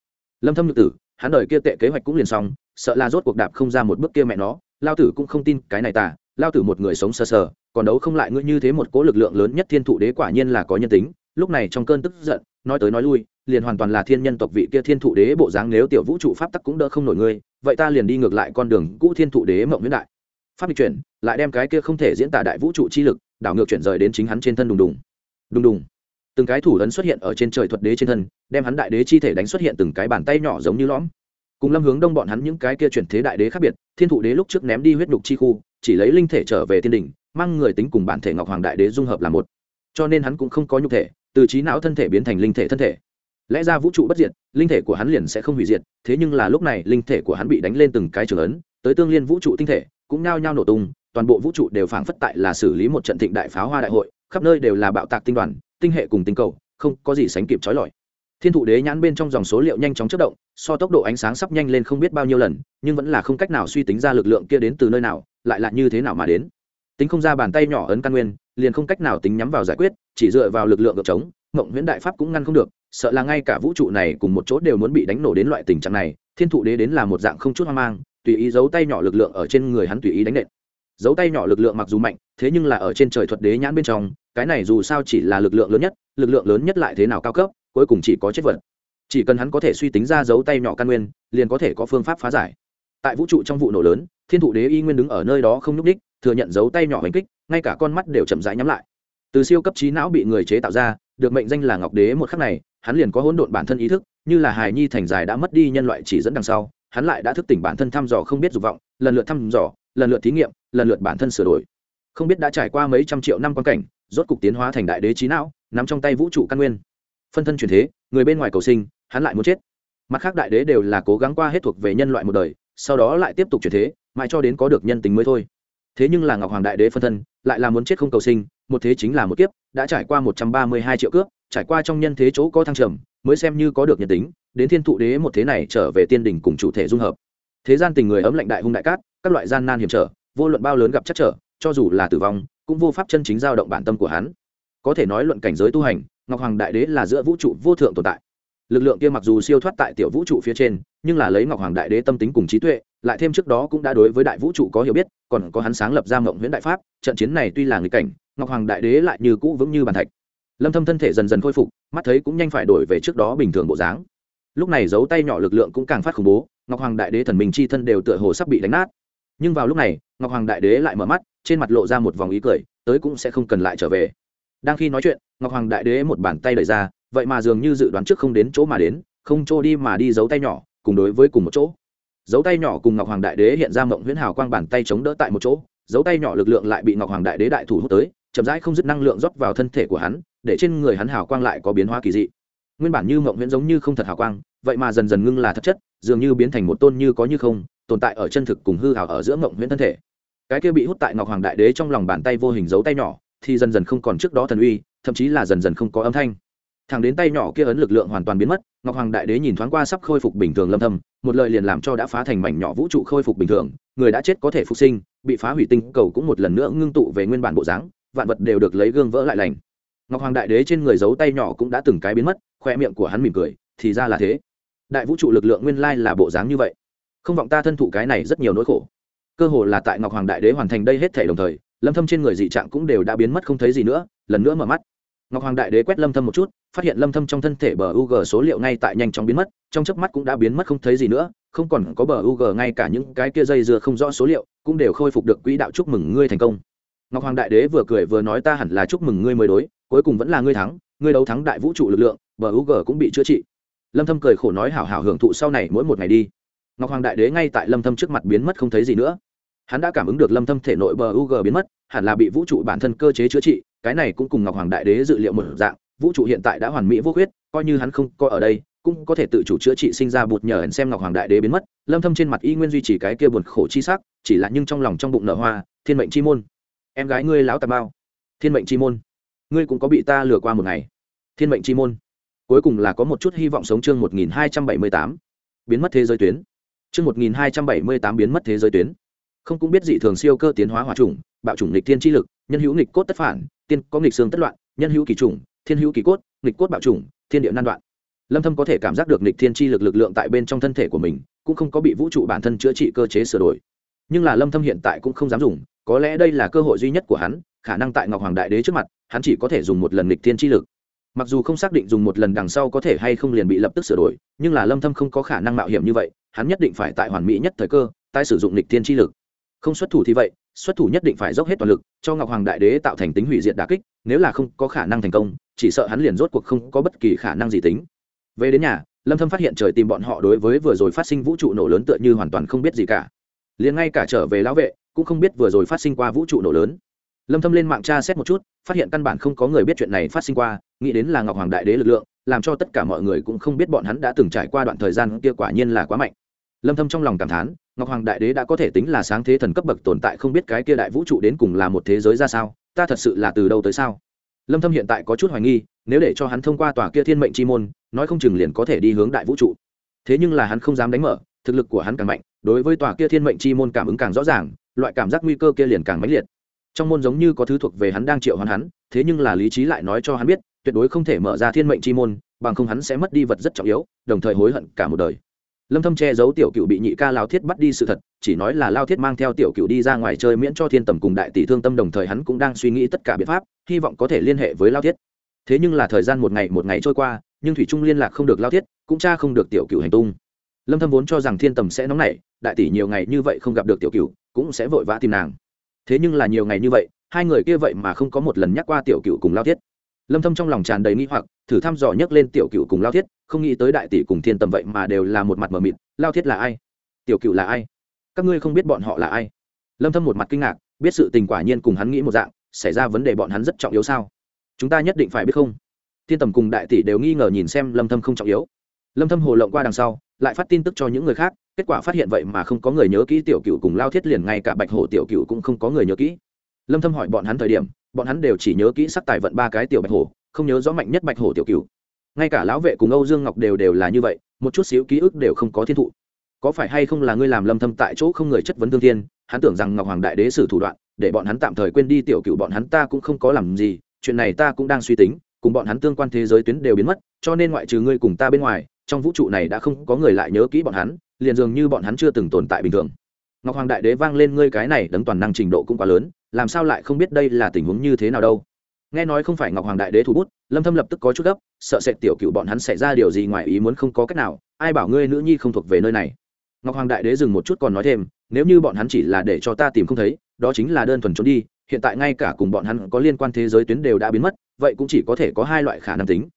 Lâm thâm nhược tử, hắn đời kia tệ kế hoạch cũng liền xong, sợ là rốt cuộc đạp không ra một bước kia mẹ nó, lao tử cũng không tin cái này tà lao tử một người sống sờ sờ, còn đấu không lại ngươi như thế một cố lực lượng lớn nhất thiên thụ đế quả nhiên là có nhân tính. Lúc này trong cơn tức giận, nói tới nói lui, liền hoàn toàn là thiên nhân tộc vị kia thiên thụ đế bộ dáng nếu tiểu vũ trụ pháp tắc cũng đỡ không nổi ngươi, vậy ta liền đi ngược lại con đường cũ thiên thụ đế mộng huyễn đại. Pháp lịch chuyển, lại đem cái kia không thể diễn tả đại vũ trụ chi lực, đảo ngược chuyển rời đến chính hắn trên thân đùng đùng. Đùng đùng. Từng cái thủ ấn xuất hiện ở trên trời thuật đế trên thân, đem hắn đại đế chi thể đánh xuất hiện từng cái bàn tay nhỏ giống như lõm cùng lâm hướng đông bọn hắn những cái kia chuyển thế đại đế khác biệt, thiên thụ đế lúc trước ném đi huyết đục chi khu, chỉ lấy linh thể trở về thiên đình mang người tính cùng bản thể ngọc hoàng đại đế dung hợp là một. Cho nên hắn cũng không có nhục thể, từ trí não thân thể biến thành linh thể thân thể. Lẽ ra vũ trụ bất diệt, linh thể của hắn liền sẽ không hủy diệt, thế nhưng là lúc này linh thể của hắn bị đánh lên từng cái trường ấn, tới tương liên vũ trụ tinh thể, cũng nao nhao nổ tung, toàn bộ vũ trụ đều phảng phất tại là xử lý một trận thịnh đại pháo hoa đại hội, khắp nơi đều là bạo tạc tinh đoàn, tinh hệ cùng tinh cầu, không có gì sánh kịp trói lọi thiên thụ đế nhãn bên trong dòng số liệu nhanh chóng chất động, so tốc độ ánh sáng sắp nhanh lên không biết bao nhiêu lần, nhưng vẫn là không cách nào suy tính ra lực lượng kia đến từ nơi nào, lại là như thế nào mà đến. Tính không ra bàn tay nhỏ ấn căn nguyên, liền không cách nào tính nhắm vào giải quyết, chỉ dựa vào lực lượng gợp chống mộng nguyễn đại pháp cũng ngăn không được, sợ là ngay cả vũ trụ này cùng một chỗ đều muốn bị đánh nổ đến loại tình trạng này, thiên thụ đế đến là một dạng không chút hoang mang, tùy ý giấu tay nhỏ lực lượng ở trên người hắn tùy ý đánh nện. Giấu tay nhỏ lực lượng mặc dù mạnh, thế nhưng là ở trên trời thuật đế nhãn bên trong, cái này dù sao chỉ là lực lượng lớn nhất, lực lượng lớn nhất lại thế nào cao cấp? Cuối cùng chỉ có chết vật. Chỉ cần hắn có thể suy tính ra dấu tay nhỏ căn nguyên, liền có thể có phương pháp phá giải. Tại vũ trụ trong vụ nổ lớn, thiên thụ đế y nguyên đứng ở nơi đó không nhúc đích thừa nhận dấu tay nhỏ hành kích, ngay cả con mắt đều chậm rãi nhắm lại. Từ siêu cấp trí não bị người chế tạo ra, được mệnh danh là ngọc đế một khắc này, hắn liền có hỗn độn bản thân ý thức, như là hài nhi thành dài đã mất đi nhân loại chỉ dẫn đằng sau, hắn lại đã thức tỉnh bản thân thăm dò không biết dục vọng, lần lượt thăm dò, lần lượt thí nghiệm, lần lượt bản thân sửa đổi. Không biết đã trải qua mấy trăm triệu năm quan cảnh, rốt cục tiến hóa thành đại đế trí não, nắm trong tay vũ trụ căn nguyên phân thân truyền thế, người bên ngoài cầu sinh, hắn lại muốn chết. Mặt khác đại đế đều là cố gắng qua hết thuộc về nhân loại một đời, sau đó lại tiếp tục truyền thế, mãi cho đến có được nhân tính mới thôi. Thế nhưng là ngọc hoàng đại đế phân thân, lại là muốn chết không cầu sinh, một thế chính là một kiếp, đã trải qua một trăm ba mươi hai triệu cướp trải qua trong nhân thế chỗ có thăng trầm, mới xem như có được nhân tính, đến thiên thụ đế một thế này trở về tiên đỉnh cùng chủ thể dung hợp. Thế gian tình người ấm lạnh đại hung đại cát, các loại gian nan hiểm trở, vô luận bao lớn gặp chắc trở, cho dù là tử vong, cũng vô pháp chân chính giao động bản tâm của hắn. Có thể nói luận cảnh giới tu hành ngọc hoàng đại đế là giữa vũ trụ vô thượng tồn tại. Lực lượng kia mặc dù siêu thoát tại tiểu vũ trụ phía trên, nhưng là lấy ngọc hoàng đại đế tâm tính cùng trí tuệ, lại thêm trước đó cũng đã đối với đại vũ trụ có hiểu biết, còn có hắn sáng lập ra mộng nguyễn đại pháp, trận chiến này tuy là nghịch cảnh, ngọc hoàng đại đế lại như cũ vững như bàn thạch. Lâm thâm thân thể dần dần khôi phục, mắt thấy cũng nhanh phải đổi về trước đó bình thường bộ dáng. Lúc này giấu tay nhỏ lực lượng cũng càng phát khủng bố, ngọc hoàng đại đế thần minh chi thân đều tựa hồ sắp bị đánh nát. Nhưng vào lúc này, ngọc hoàng đại đế lại mở mắt, trên mặt lộ ra một vòng ý cười, tới cũng sẽ không cần lại trở về đang khi nói chuyện, ngọc hoàng đại đế một bàn tay đẩy ra, vậy mà dường như dự đoán trước không đến chỗ mà đến, không chỗ đi mà đi giấu tay nhỏ, cùng đối với cùng một chỗ. Dấu tay nhỏ cùng ngọc hoàng đại đế hiện ra mộng huyễn hào quang bàn tay chống đỡ tại một chỗ dấu tay nhỏ lực lượng lại bị ngọc hoàng đại đế đại thủ hút tới, chậm rãi không dứt năng lượng rót vào thân thể của hắn, để trên người hắn hào quang lại có biến hóa kỳ dị. Nguyên bản như mộng huyễn giống như không thật hào quang, vậy mà dần dần ngưng là thật chất, dường như biến thành một tôn như có như không, tồn tại ở chân thực cùng hư hào ở giữa mộng huyễn thân thể. Cái kia bị hút tại ngọc hoàng đại đế trong lòng bàn tay vô hình dấu tay nhỏ thì dần dần không còn trước đó thần uy, thậm chí là dần dần không có âm thanh. Thẳng đến tay nhỏ kia ấn lực lượng hoàn toàn biến mất, ngọc hoàng đại đế nhìn thoáng qua sắp khôi phục bình thường lâm thâm, một lời liền làm cho đã phá thành mảnh nhỏ vũ trụ khôi phục bình thường, người đã chết có thể phục sinh, bị phá hủy tinh cầu cũng một lần nữa ngưng tụ về nguyên bản bộ dáng, vạn vật đều được lấy gương vỡ lại lành. Ngọc hoàng đại đế trên người giấu tay nhỏ cũng đã từng cái biến mất, khoe miệng của hắn mỉm cười, thì ra là thế. Đại vũ trụ lực lượng nguyên lai là bộ dáng như vậy. Không vọng ta thân thụ cái này rất nhiều nỗi khổ. Cơ hồ là tại ngọc hoàng đại đế hoàn thành đây hết thể đồng thời lâm thâm trên người dị trạng cũng đều đã biến mất không thấy gì nữa, lần nữa mở mắt. Ngọc hoàng đại đế quét lâm thâm một chút, phát hiện lâm thâm trong thân thể bờ u g số liệu ngay tại nhanh chóng biến mất, trong chớp mắt cũng đã biến mất không thấy gì nữa, không còn có bờ u g ngay cả những cái kia dây dưa không rõ số liệu, cũng đều khôi phục được quỹ đạo chúc mừng ngươi thành công. Ngọc hoàng đại đế vừa cười vừa nói ta hẳn là chúc mừng ngươi mới đối, cuối cùng vẫn là ngươi thắng, ngươi đấu thắng đại vũ trụ lực lượng, bờ u g cũng bị chữa trị. Lâm thâm cười khổ nói hảo hảo hưởng thụ sau này mỗi một ngày đi. Ngọc hoàng đại đế ngay tại lâm thâm trước mặt biến mất không thấy gì nữa hắn đã cảm ứng được lâm thâm thể nội bờ u g biến mất, hẳn là bị vũ trụ bản thân cơ chế chữa trị, cái này cũng cùng ngọc hoàng đại đế dự liệu một dạng, vũ trụ hiện tại đã hoàn mỹ vô khuyết, coi như hắn không coi ở đây, cũng có thể tự chủ chữa trị sinh ra bụt nhờ hẳn xem ngọc hoàng đại đế biến mất, lâm thâm trên mặt y nguyên duy trì cái kia buồn khổ chi sắc, chỉ là nhưng trong lòng trong bụng nở hoa, thiên mệnh chi môn. Em gái ngươi lão tà bao. Thiên mệnh chi môn. Ngươi cũng có bị ta lừa qua một ngày. Thiên mệnh chi môn. Cuối cùng là có một chút hy vọng sống chương 1278 biến mất thế giới tuyến. Chương 1278 biến mất thế giới tuyến không cũng biết dị thường siêu cơ tiến hóa hỏa trùng bạo chủng nghịch thiên chi lực, nhân hữu nghịch cốt tất phản, tiên có nghịch xương tất loạn, nhân hữu kỳ trùng thiên hữu kỳ cốt, nghịch cốt bạo chủng, thiên địa nan đoạn. Lâm thâm có thể cảm giác được nghịch thiên chi lực lực lượng tại bên trong thân thể của mình, cũng không có bị vũ trụ bản thân chữa trị cơ chế sửa đổi. Nhưng là lâm thâm hiện tại cũng không dám dùng, có lẽ đây là cơ hội duy nhất của hắn, khả năng tại ngọc hoàng đại đế trước mặt, hắn chỉ có thể dùng một lần nghịch thiên chi lực. Mặc dù không xác định dùng một lần đằng sau có thể hay không liền bị lập tức sửa đổi, nhưng là lâm thâm không có khả năng mạo hiểm như vậy, hắn nhất định phải tại hoàn mỹ nhất thời cơ, tái sử dụng nghịch thiên chi lực không xuất thủ thì vậy, xuất thủ nhất định phải dốc hết toàn lực, cho ngọc hoàng đại đế tạo thành tính hủy diệt đà kích, nếu là không có khả năng thành công, chỉ sợ hắn liền rốt cuộc không có bất kỳ khả năng gì tính. Về đến nhà, lâm thâm phát hiện trời tìm bọn họ đối với vừa rồi phát sinh vũ trụ nổ lớn tựa như hoàn toàn không biết gì cả. Liền ngay cả trở về lão vệ, cũng không biết vừa rồi phát sinh qua vũ trụ nổ lớn. Lâm thâm lên mạng tra xét một chút, phát hiện căn bản không có người biết chuyện này phát sinh qua, nghĩ đến là ngọc hoàng đại đế lực lượng, làm cho tất cả mọi người cũng không biết bọn hắn đã từng trải qua đoạn thời gian kia quả nhiên là quá mạnh lâm thâm trong lòng cảm thán, ngọc hoàng đại đế đã có thể tính là sáng thế thần cấp bậc tồn tại không biết cái kia đại vũ trụ đến cùng là một thế giới ra sao, ta thật sự là từ đâu tới sao? Lâm thâm hiện tại có chút hoài nghi, nếu để cho hắn thông qua tòa kia thiên mệnh chi môn, nói không chừng liền có thể đi hướng đại vũ trụ. Thế nhưng là hắn không dám đánh mở, thực lực của hắn càng mạnh, đối với tòa kia thiên mệnh chi môn cảm ứng càng rõ ràng, loại cảm giác nguy cơ kia liền càng mãnh liệt. Trong môn giống như có thứ thuộc về hắn đang triệu hoán hắn, thế nhưng là lý trí lại nói cho hắn biết, tuyệt đối không thể mở ra thiên mệnh chi môn, bằng không hắn sẽ mất đi vật rất trọng yếu, đồng thời hối hận cả một đời lâm thâm che giấu tiểu cựu bị nhị ca lao thiết bắt đi sự thật, chỉ nói là lao thiết mang theo tiểu cựu đi ra ngoài chơi miễn cho thiên tầm cùng đại tỷ thương tâm đồng thời hắn cũng đang suy nghĩ tất cả biện pháp, hy vọng có thể liên hệ với lao thiết. Thế nhưng là thời gian một ngày một ngày trôi qua, nhưng thủy trung liên lạc không được lao thiết, cũng cha không được tiểu cựu hành tung. Lâm thâm vốn cho rằng thiên tầm sẽ nóng nảy, đại tỷ nhiều ngày như vậy không gặp được tiểu cựu cũng sẽ vội vã tìm nàng. Thế nhưng là nhiều ngày như vậy, hai người kia vậy mà không có một lần nhắc qua tiểu cựu cùng lao thiết lâm thâm trong lòng tràn đầy nghi hoặc, thử thăm dò nhấc lên tiểu cựu cùng lao thiết, không nghĩ tới đại tỷ cùng thiên tầm vậy mà đều là một mặt mờ mịt, lao thiết là ai? Tiểu cựu là ai? Các ngươi không biết bọn họ là ai? Lâm thâm một mặt kinh ngạc, biết sự tình quả nhiên cùng hắn nghĩ một dạng, xảy ra vấn đề bọn hắn rất trọng yếu sao? Chúng ta nhất định phải biết không? Thiên tầm cùng đại tỷ đều nghi ngờ nhìn xem lâm thâm không trọng yếu. Lâm thâm hồ lộng qua đằng sau, lại phát tin tức cho những người khác, kết quả phát hiện vậy mà không có người nhớ kỹ tiểu cựu cùng lao thiết liền ngay cả bạch hổ tiểu cựu cũng không có người nhớ kỹ. Lâm thâm hỏi bọn hắn thời điểm bọn hắn đều chỉ nhớ kỹ sắc tài vận ba cái tiểu bạch hổ, không nhớ rõ mạnh nhất bạch hổ tiểu cựu ngay cả lão vệ cùng âu dương ngọc đều đều là như vậy, một chút xíu ký ức đều không có thiên thụ. Có phải hay không là ngươi làm lâm thâm tại chỗ không người chất vấn thương thiên, hắn tưởng rằng ngọc hoàng đại đế sử thủ đoạn, để bọn hắn tạm thời quên đi tiểu cựu bọn hắn ta cũng không có làm gì, chuyện này ta cũng đang suy tính, cùng bọn hắn tương quan thế giới tuyến đều biến mất, cho nên ngoại trừ ngươi cùng ta bên ngoài, trong vũ trụ này đã không có người lại nhớ kỹ bọn hắn, liền dường như bọn hắn chưa từng tồn tại bình thường. Ngọc hoàng đại đế vang lên ngươi cái này đấng toàn năng trình độ cũng quá lớn làm sao lại không biết đây là tình huống như thế nào đâu? Nghe nói không phải ngọc hoàng đại đế thủ bút, lâm thâm lập tức có chút gấp, sợ sệt tiểu cựu bọn hắn xảy ra điều gì ngoài ý muốn không có cách nào, ai bảo ngươi nữ nhi không thuộc về nơi này? Ngọc hoàng đại đế dừng một chút còn nói thêm, nếu như bọn hắn chỉ là để cho ta tìm không thấy, đó chính là đơn thuần trốn đi, hiện tại ngay cả cùng bọn hắn có liên quan thế giới tuyến đều đã biến mất, vậy cũng chỉ có thể có hai loại khả năng tính.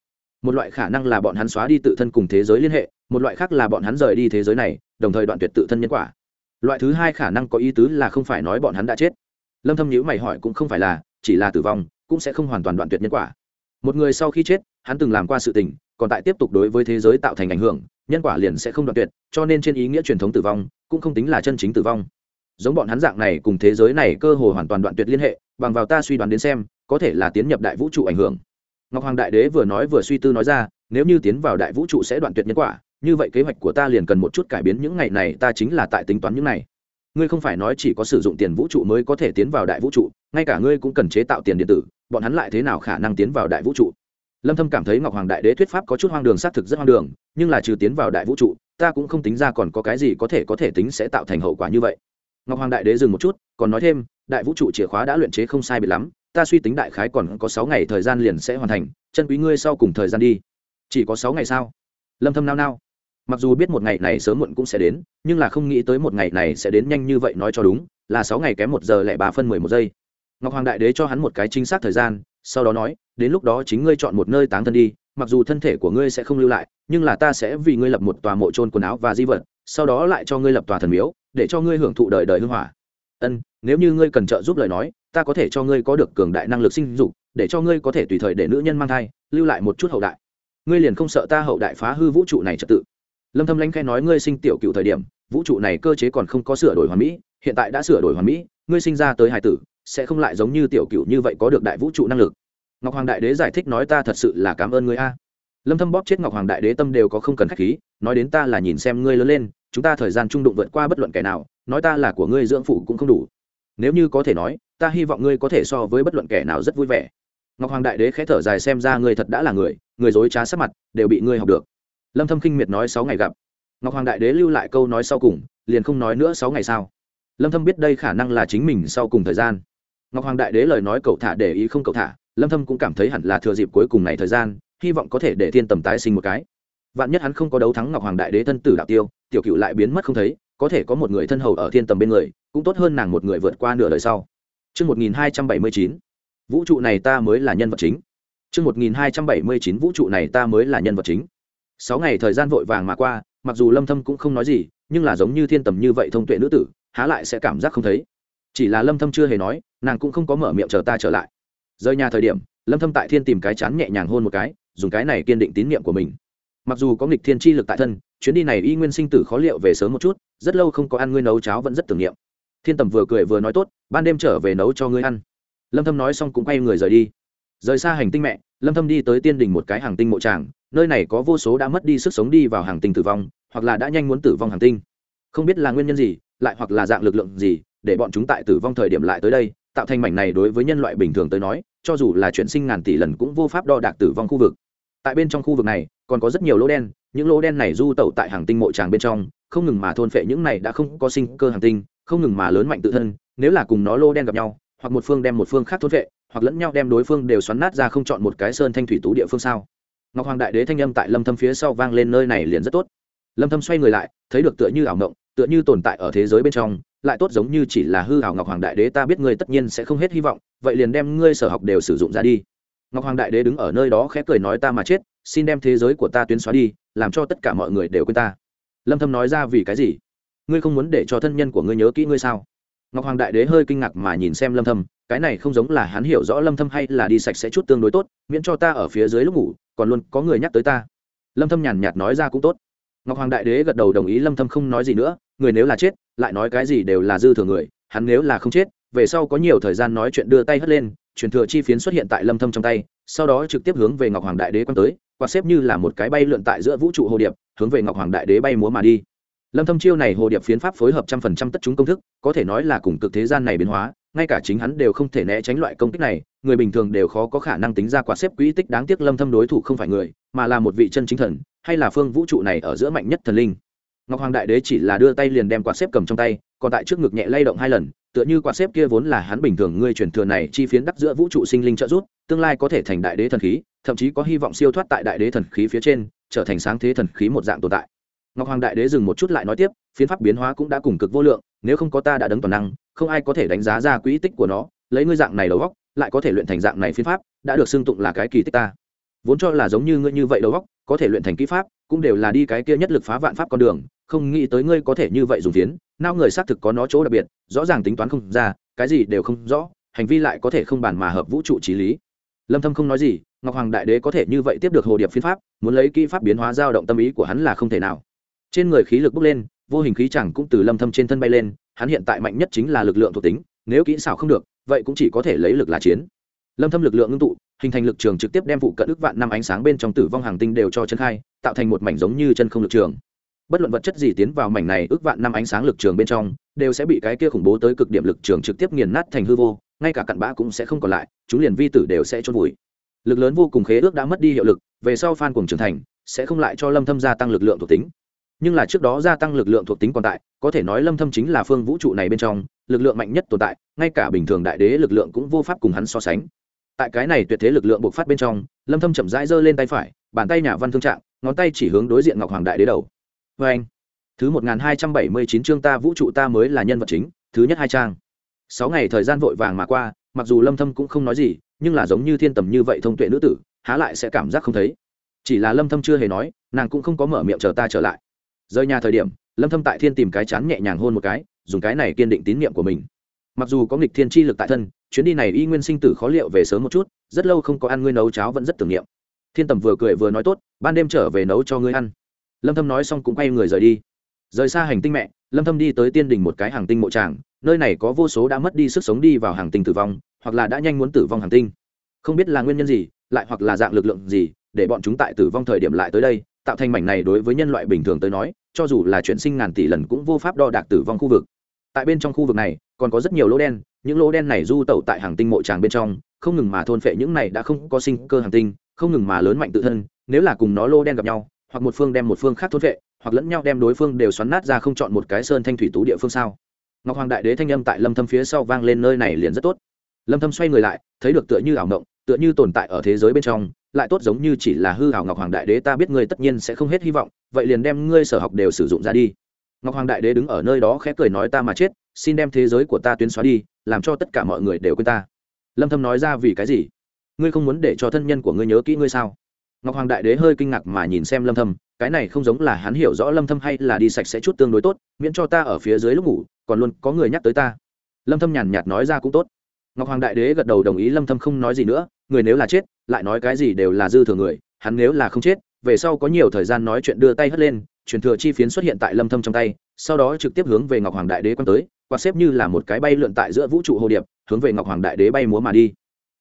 Một loại khả năng là bọn hắn xóa đi tự thân cùng thế giới liên hệ, một loại khác là bọn hắn rời đi thế giới này, đồng thời đoạn tuyệt tự thân nhân quả. Loại thứ hai khả năng có ý tứ là không phải nói bọn hắn đã chết lâm thâm nhíu mày hỏi cũng không phải là, chỉ là tử vong, cũng sẽ không hoàn toàn đoạn tuyệt nhân quả. Một người sau khi chết, hắn từng làm qua sự tình, còn tại tiếp tục đối với thế giới tạo thành ảnh hưởng, nhân quả liền sẽ không đoạn tuyệt, cho nên trên ý nghĩa truyền thống tử vong, cũng không tính là chân chính tử vong. Giống bọn hắn dạng này cùng thế giới này cơ hồ hoàn toàn đoạn tuyệt liên hệ, bằng vào ta suy đoán đến xem, có thể là tiến nhập đại vũ trụ ảnh hưởng. Ngọc hoàng đại đế vừa nói vừa suy tư nói ra, nếu như tiến vào đại vũ trụ sẽ đoạn tuyệt nhân quả, như vậy kế hoạch của ta liền cần một chút cải biến, những ngày này ta chính là tại tính toán những này ngươi không phải nói chỉ có sử dụng tiền vũ trụ mới có thể tiến vào đại vũ trụ, ngay cả ngươi cũng cần chế tạo tiền điện tử, bọn hắn lại thế nào khả năng tiến vào đại vũ trụ? Lâm thâm cảm thấy ngọc hoàng đại đế thuyết pháp có chút hoang đường, xác thực rất hoang đường, nhưng là trừ tiến vào đại vũ trụ, ta cũng không tính ra còn có cái gì có thể có thể tính sẽ tạo thành hậu quả như vậy. Ngọc hoàng đại đế dừng một chút, còn nói thêm, đại vũ trụ chìa khóa đã luyện chế không sai biệt lắm, ta suy tính đại khái còn có sáu ngày thời gian liền sẽ hoàn thành, chân quý ngươi sau cùng thời gian đi. Chỉ có sáu ngày sao? Lâm thâm nao nao mặc dù biết một ngày này sớm muộn cũng sẽ đến, nhưng là không nghĩ tới một ngày này sẽ đến nhanh như vậy nói cho đúng, là sáu ngày kém một giờ lẻ ba phân mười một giây. Ngọc hoàng đại đế cho hắn một cái chính xác thời gian, sau đó nói, đến lúc đó chính ngươi chọn một nơi táng thân đi, mặc dù thân thể của ngươi sẽ không lưu lại, nhưng là ta sẽ vì ngươi lập một tòa mộ trôn quần áo và di vật, sau đó lại cho ngươi lập tòa thần miếu, để cho ngươi hưởng thụ đời đời hưng hỏa. Ân, nếu như ngươi cần trợ giúp lời nói, ta có thể cho ngươi có được cường đại năng lực sinh dục, để cho ngươi có thể tùy thời để nữ nhân mang thai, lưu lại một chút hậu đại. Ngươi liền không sợ ta hậu đại phá hư vũ trụ này trật tự lâm thâm lãnh khai nói, ngươi sinh tiểu cựu thời điểm, vũ trụ này cơ chế còn không có sửa đổi hoàn mỹ, hiện tại đã sửa đổi hoàn mỹ, ngươi sinh ra tới hải tử, sẽ không lại giống như tiểu cựu như vậy có được đại vũ trụ năng lực. Ngọc hoàng đại đế giải thích nói, ta thật sự là cảm ơn ngươi a. Lâm thâm bóp chết ngọc hoàng đại đế tâm đều có không cần khách khí, nói đến ta là nhìn xem ngươi lớn lên, chúng ta thời gian trung đụng vượt qua bất luận kẻ nào, nói ta là của ngươi dưỡng phụ cũng không đủ. Nếu như có thể nói, ta hy vọng ngươi có thể so với bất luận kẻ nào rất vui vẻ. Ngọc hoàng đại đế khẽ thở dài xem ra ngươi thật đã là người người dối trá sắc mặt, đều bị ngươi học được lâm thâm kinh miệt nói sáu ngày gặp. Ngọc hoàng đại đế lưu lại câu nói sau cùng liền không nói nữa sáu ngày sau. Lâm thâm biết đây khả năng là chính mình sau cùng thời gian. Ngọc hoàng đại đế lời nói cậu thả để ý không cậu thả lâm thâm cũng cảm thấy hẳn là thừa dịp cuối cùng này thời gian hy vọng có thể để thiên tầm tái sinh một cái. Vạn nhất hắn không có đấu thắng ngọc hoàng đại đế thân tử đạo tiêu tiểu cựu lại biến mất không thấy có thể có một người thân hầu ở thiên tầm bên người cũng tốt hơn nàng một người vượt qua nửa đời sau. Chương 1279, vũ trụ này ta mới là nhân vật chính. chương 1279 vũ trụ này ta mới là nhân vật chính. Sáu ngày thời gian vội vàng mà qua, mặc dù Lâm Thâm cũng không nói gì, nhưng là giống như thiên tầm như vậy thông tuệ nữ tử, há lại sẽ cảm giác không thấy. Chỉ là Lâm Thâm chưa hề nói, nàng cũng không có mở miệng chờ ta trở lại. Rời nhà thời điểm, Lâm Thâm tại thiên tìm cái chán nhẹ nhàng hôn một cái, dùng cái này kiên định tín niệm của mình. Mặc dù có nghịch thiên chi lực tại thân, chuyến đi này y nguyên sinh tử khó liệu về sớm một chút, rất lâu không có ăn ngươi nấu cháo vẫn rất tưởng niệm. Thiên tầm vừa cười vừa nói tốt, ban đêm trở về nấu cho ngươi ăn lâm thâm nói xong cũng quay người rời đi rời xa hành tinh mẹ lâm thâm đi tới tiên đình một cái hàng tinh mộ tràng nơi này có vô số đã mất đi sức sống đi vào hàng tinh tử vong hoặc là đã nhanh muốn tử vong hàng tinh. Không biết là nguyên nhân gì lại hoặc là dạng lực lượng gì để bọn chúng tại tử vong thời điểm lại tới đây tạo thành mảnh này đối với nhân loại bình thường tới nói cho dù là chuyển sinh ngàn tỷ lần cũng vô pháp đo đạc tử vong khu vực. Tại bên trong khu vực này còn có rất nhiều lỗ đen những lỗ đen này du tẩu tại hàng tinh mộ tràng bên trong không ngừng mà thôn phệ những này đã không có sinh cơ hàng tinh không ngừng mà lớn mạnh tự thân nếu là cùng nó lỗ đen gặp nhau hoặc một phương đem một phương khác thôn phệ, hoặc lẫn nhau đem đối phương đều xoắn nát ra không chọn một cái sơn thanh thủy tú địa phương sao ngọc hoàng đại đế thanh âm tại lâm thâm phía sau vang lên nơi này liền rất tốt. Lâm thâm xoay người lại, thấy được tựa như ảo ngộng tựa như tồn tại ở thế giới bên trong, lại tốt giống như chỉ là hư ảo ngọc hoàng đại đế, ta biết ngươi tất nhiên sẽ không hết hy vọng, vậy liền đem ngươi sở học đều sử dụng ra đi. Ngọc hoàng đại đế đứng ở nơi đó khẽ cười nói ta mà chết, xin đem thế giới của ta tuyến xóa đi, làm cho tất cả mọi người đều quên ta. Lâm thâm nói ra vì cái gì? Ngươi không muốn để cho thân nhân của ngươi nhớ kỹ ngươi sao? Ngọc hoàng đại đế hơi kinh ngạc mà nhìn xem lâm thâm cái này không giống là hắn hiểu rõ lâm thâm hay là đi sạch sẽ chút tương đối tốt, miễn cho ta ở phía dưới lúc ngủ, còn luôn có người nhắc tới ta. Lâm thâm nhàn nhạt nói ra cũng tốt. Ngọc hoàng đại đế gật đầu đồng ý, lâm thâm không nói gì nữa, người nếu là chết, lại nói cái gì đều là dư thừa người, hắn nếu là không chết, về sau có nhiều thời gian nói chuyện đưa tay hất lên, truyền thừa chi phiến xuất hiện tại lâm thâm trong tay, sau đó trực tiếp hướng về ngọc hoàng đại đế quan tới quạt xếp như là một cái bay lượn tại giữa vũ trụ hồ điệp, hướng về ngọc hoàng đại đế bay múa mà đi. Lâm thâm chiêu này hồ điệp phiến pháp phối hợp trăm phần trăm tất chúng công thức, có thể nói là cùng cực thế gian này biến hóa ngay cả chính hắn đều không thể né tránh loại công kích này, người bình thường đều khó có khả năng tính ra quả xếp quỹ tích đáng tiếc lâm thâm đối thủ không phải người, mà là một vị chân chính thần, hay là phương vũ trụ này ở giữa mạnh nhất thần linh. Ngọc hoàng đại đế chỉ là đưa tay liền đem quả xếp cầm trong tay, còn tại trước ngực nhẹ lay động hai lần, tựa như quả xếp kia vốn là hắn bình thường ngươi truyền thừa này chi phiến đắc giữa vũ trụ sinh linh trợ giúp, tương lai có thể thành đại đế thần khí, thậm chí có hy vọng siêu thoát tại đại đế thần khí phía trên, trở thành sáng thế thần khí một dạng tồn tại. Ngọc hoàng đại đế dừng một chút lại nói tiếp, phiến pháp biến hóa cũng đã cùng cực vô lượng, nếu không có ta đã đấng toàn năng không ai có thể đánh giá ra quỹ tích của nó, lấy ngươi dạng này đầu góc, lại có thể luyện thành dạng này phiến pháp, đã được xưng tụng là cái kỳ tích ta. Vốn cho là giống như ngươi như vậy đầu góc, có thể luyện thành kỹ pháp, cũng đều là đi cái kia nhất lực phá vạn pháp con đường, không nghĩ tới ngươi có thể như vậy dùng phiến nao người xác thực có nó chỗ đặc biệt, rõ ràng tính toán không ra, cái gì đều không rõ, hành vi lại có thể không bàn mà hợp vũ trụ trí lý. Lâm thâm không nói gì, ngọc hoàng đại đế có thể như vậy tiếp được hồ điệp phiến pháp, muốn lấy kỹ pháp biến hóa dao động tâm ý của hắn là không thể nào. Trên người khí lực bốc lên, vô hình khí chẳng cũng từ lâm thâm trên thân bay lên hắn hiện tại mạnh nhất chính là lực lượng thuộc tính, nếu kỹ xảo không được, vậy cũng chỉ có thể lấy lực là chiến. Lâm thâm lực lượng ngưng tụ, hình thành lực trường trực tiếp đem vụ cận ước vạn năm ánh sáng bên trong tử vong hàng tinh đều cho chân khai, tạo thành một mảnh giống như chân không lực trường. Bất luận vật chất gì tiến vào mảnh này ước vạn năm ánh sáng lực trường bên trong, đều sẽ bị cái kia khủng bố tới cực điểm lực trường trực tiếp nghiền nát thành hư vô, ngay cả cặn bã cũng sẽ không còn lại, chúng liền vi tử đều sẽ trôn vùi. Lực lớn vô cùng khế ước đã mất đi hiệu lực, về sau phan cùng trưởng thành, sẽ không lại cho lâm thâm gia tăng lực lượng thuộc tính nhưng là trước đó gia tăng lực lượng thuộc tính còn tại, có thể nói lâm thâm chính là phương vũ trụ này bên trong, lực lượng mạnh nhất tồn tại, ngay cả bình thường đại đế lực lượng cũng vô pháp cùng hắn so sánh. Tại cái này tuyệt thế lực lượng bộc phát bên trong, lâm thâm chậm rãi giơ lên tay phải, bàn tay nhà văn thương trạng, ngón tay chỉ hướng đối diện ngọc hoàng đại đế đầu. Với anh, thứ một nghìn hai trăm bảy mươi chín chương ta vũ trụ ta mới là nhân vật chính, thứ nhất hai trang. Sáu ngày thời gian vội vàng mà qua, mặc dù lâm thâm cũng không nói gì, nhưng là giống như thiên tầm như vậy thông tuệ nữ tử, há lại sẽ cảm giác không thấy. Chỉ là lâm thâm chưa hề nói, nàng cũng không có mở miệng chờ ta trở lại rời nhà thời điểm, lâm thâm tại thiên tìm cái chán nhẹ nhàng hôn một cái, dùng cái này kiên định tín nhiệm của mình. Mặc dù có nghịch thiên chi lực tại thân, chuyến đi này y nguyên sinh tử khó liệu về sớm một chút, rất lâu không có ăn ngươi nấu cháo vẫn rất tưởng niệm. Thiên tầm vừa cười vừa nói tốt, ban đêm trở về nấu cho ngươi ăn. Lâm thâm nói xong cũng quay người rời đi. Rời xa hành tinh mẹ, lâm thâm đi tới tiên đình một cái hàng tinh mộ tràng, nơi này có vô số đã mất đi sức sống đi vào hàng tinh tử vong, hoặc là đã nhanh muốn tử vong hàng tinh. Không biết là nguyên nhân gì, lại hoặc là dạng lực lượng gì, để bọn chúng tại tử vong thời điểm lại tới đây tạo thành mảnh này đối với nhân loại bình thường tới nói, cho dù là chuyển sinh ngàn tỷ lần cũng vô pháp đo đạc tử vong khu vực. Tại bên trong khu vực này, còn có rất nhiều lỗ đen, những lỗ đen này du tẩu tại hàng tinh mộ tràng bên trong, không ngừng mà thôn phệ những này đã không có sinh cơ hàng tinh, không ngừng mà lớn mạnh tự thân, nếu là cùng nó lỗ đen gặp nhau, hoặc một phương đem một phương khác thôn phệ, hoặc lẫn nhau đem đối phương đều xoắn nát ra không chọn một cái sơn thanh thủy tú địa phương sao? Ngọc hoàng đại đế thanh âm tại lâm thâm phía sau vang lên nơi này liền rất tốt. Lâm thâm xoay người lại, thấy được tựa như ảo mộng tựa như tồn tại ở thế giới bên trong, lại tốt giống như chỉ là hư ảo ngọc hoàng đại đế ta biết ngươi tất nhiên sẽ không hết hy vọng, vậy liền đem ngươi sở học đều sử dụng ra đi. Ngọc hoàng đại đế đứng ở nơi đó khẽ cười nói ta mà chết, xin đem thế giới của ta tuyến xóa đi, làm cho tất cả mọi người đều quên ta. Lâm thâm nói ra vì cái gì? Ngươi không muốn để cho thân nhân của ngươi nhớ kỹ ngươi sao? Ngọc hoàng đại đế hơi kinh ngạc mà nhìn xem lâm thâm, cái này không giống là hắn hiểu rõ lâm thâm hay là đi sạch sẽ chút tương đối tốt, miễn cho ta ở phía dưới lúc ngủ, còn luôn có người nhắc tới ta. Lâm thâm nhàn nhạt nói ra cũng tốt ngọc hoàng đại đế gật đầu đồng ý lâm thâm không nói gì nữa, người nếu là chết, lại nói cái gì đều là dư thừa người, hắn nếu là không chết, về sau có nhiều thời gian nói chuyện đưa tay hất lên, truyền thừa chi phiến xuất hiện tại lâm thâm trong tay, sau đó trực tiếp hướng về ngọc hoàng đại đế quan tới, quạt xếp như là một cái bay lượn tại giữa vũ trụ hồ điệp, hướng về ngọc hoàng đại đế bay múa mà đi.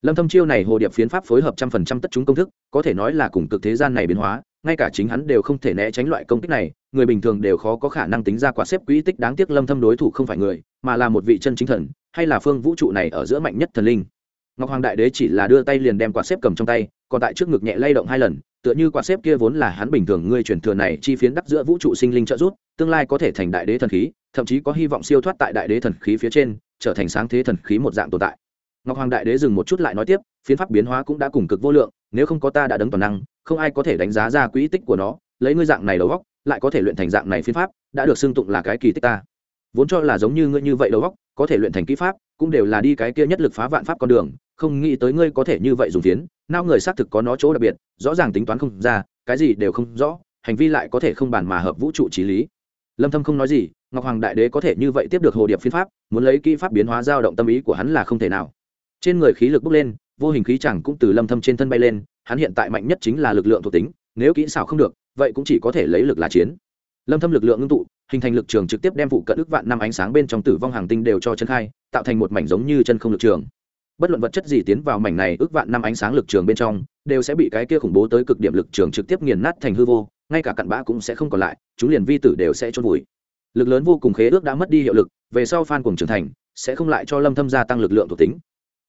Lâm thâm chiêu này hồ điệp phiến pháp phối hợp trăm phần trăm tất chúng công thức, có thể nói là cùng cực thế gian này biến hóa, ngay cả chính hắn đều không thể né tránh loại công kích này, người bình thường đều khó có khả năng tính ra quả xếp quỹ tích đáng tiếc lâm thâm đối thủ không phải người, mà là một vị chân chính thần hay là phương vũ trụ này ở giữa mạnh nhất thần linh? Ngọc hoàng đại đế chỉ là đưa tay liền đem quạt xếp cầm trong tay, còn tại trước ngực nhẹ lay động hai lần, tựa như quạt xếp kia vốn là hắn bình thường ngươi truyền thừa này chi phiến đắc giữa vũ trụ sinh linh trợ giúp, tương lai có thể thành đại đế thần khí, thậm chí có hy vọng siêu thoát tại đại đế thần khí phía trên, trở thành sáng thế thần khí một dạng tồn tại. Ngọc hoàng đại đế dừng một chút lại nói tiếp, phiến pháp biến hóa cũng đã cùng cực vô lượng, nếu không có ta đã đấng toàn năng, không ai có thể đánh giá ra quỹ tích của nó, lấy ngươi dạng này đầu góc lại có thể luyện thành dạng này phiến pháp, đã được xưng tụng là cái kỳ tích ta. Vốn cho là giống như ngươi như vậy đầu góc có thể luyện thành kỹ pháp, cũng đều là đi cái kia nhất lực phá vạn pháp con đường, không nghĩ tới ngươi có thể như vậy dùng phiến, nao người xác thực có nó chỗ đặc biệt, rõ ràng tính toán không ra, cái gì đều không rõ, hành vi lại có thể không bàn mà hợp vũ trụ trí lý. Lâm thâm không nói gì, ngọc hoàng đại đế có thể như vậy tiếp được hồ điệp phiến pháp, muốn lấy kỹ pháp biến hóa dao động tâm ý của hắn là không thể nào. Trên người khí lực bốc lên, vô hình khí chẳng cũng từ lâm thâm trên thân bay lên, hắn hiện tại mạnh nhất chính là lực lượng thuộc tính, nếu kỹ xảo không được, vậy cũng chỉ có thể lấy lực là chiến. Lâm thâm lực lượng ngưng tụ hình thành lực trường trực tiếp đem vụ cận ức vạn năm ánh sáng bên trong tử vong hàng tinh đều cho chân khai, tạo thành một mảnh giống như chân không lực trường. Bất luận vật chất gì tiến vào mảnh này ước vạn năm ánh sáng lực trường bên trong, đều sẽ bị cái kia khủng bố tới cực điểm lực trường trực tiếp nghiền nát thành hư vô, ngay cả cặn bã cũng sẽ không còn lại, chúng liền vi tử đều sẽ trôn vùi. Lực lớn vô cùng khế ước đã mất đi hiệu lực, về sau phan cùng trưởng thành, sẽ không lại cho lâm thâm gia tăng lực lượng thuộc tính.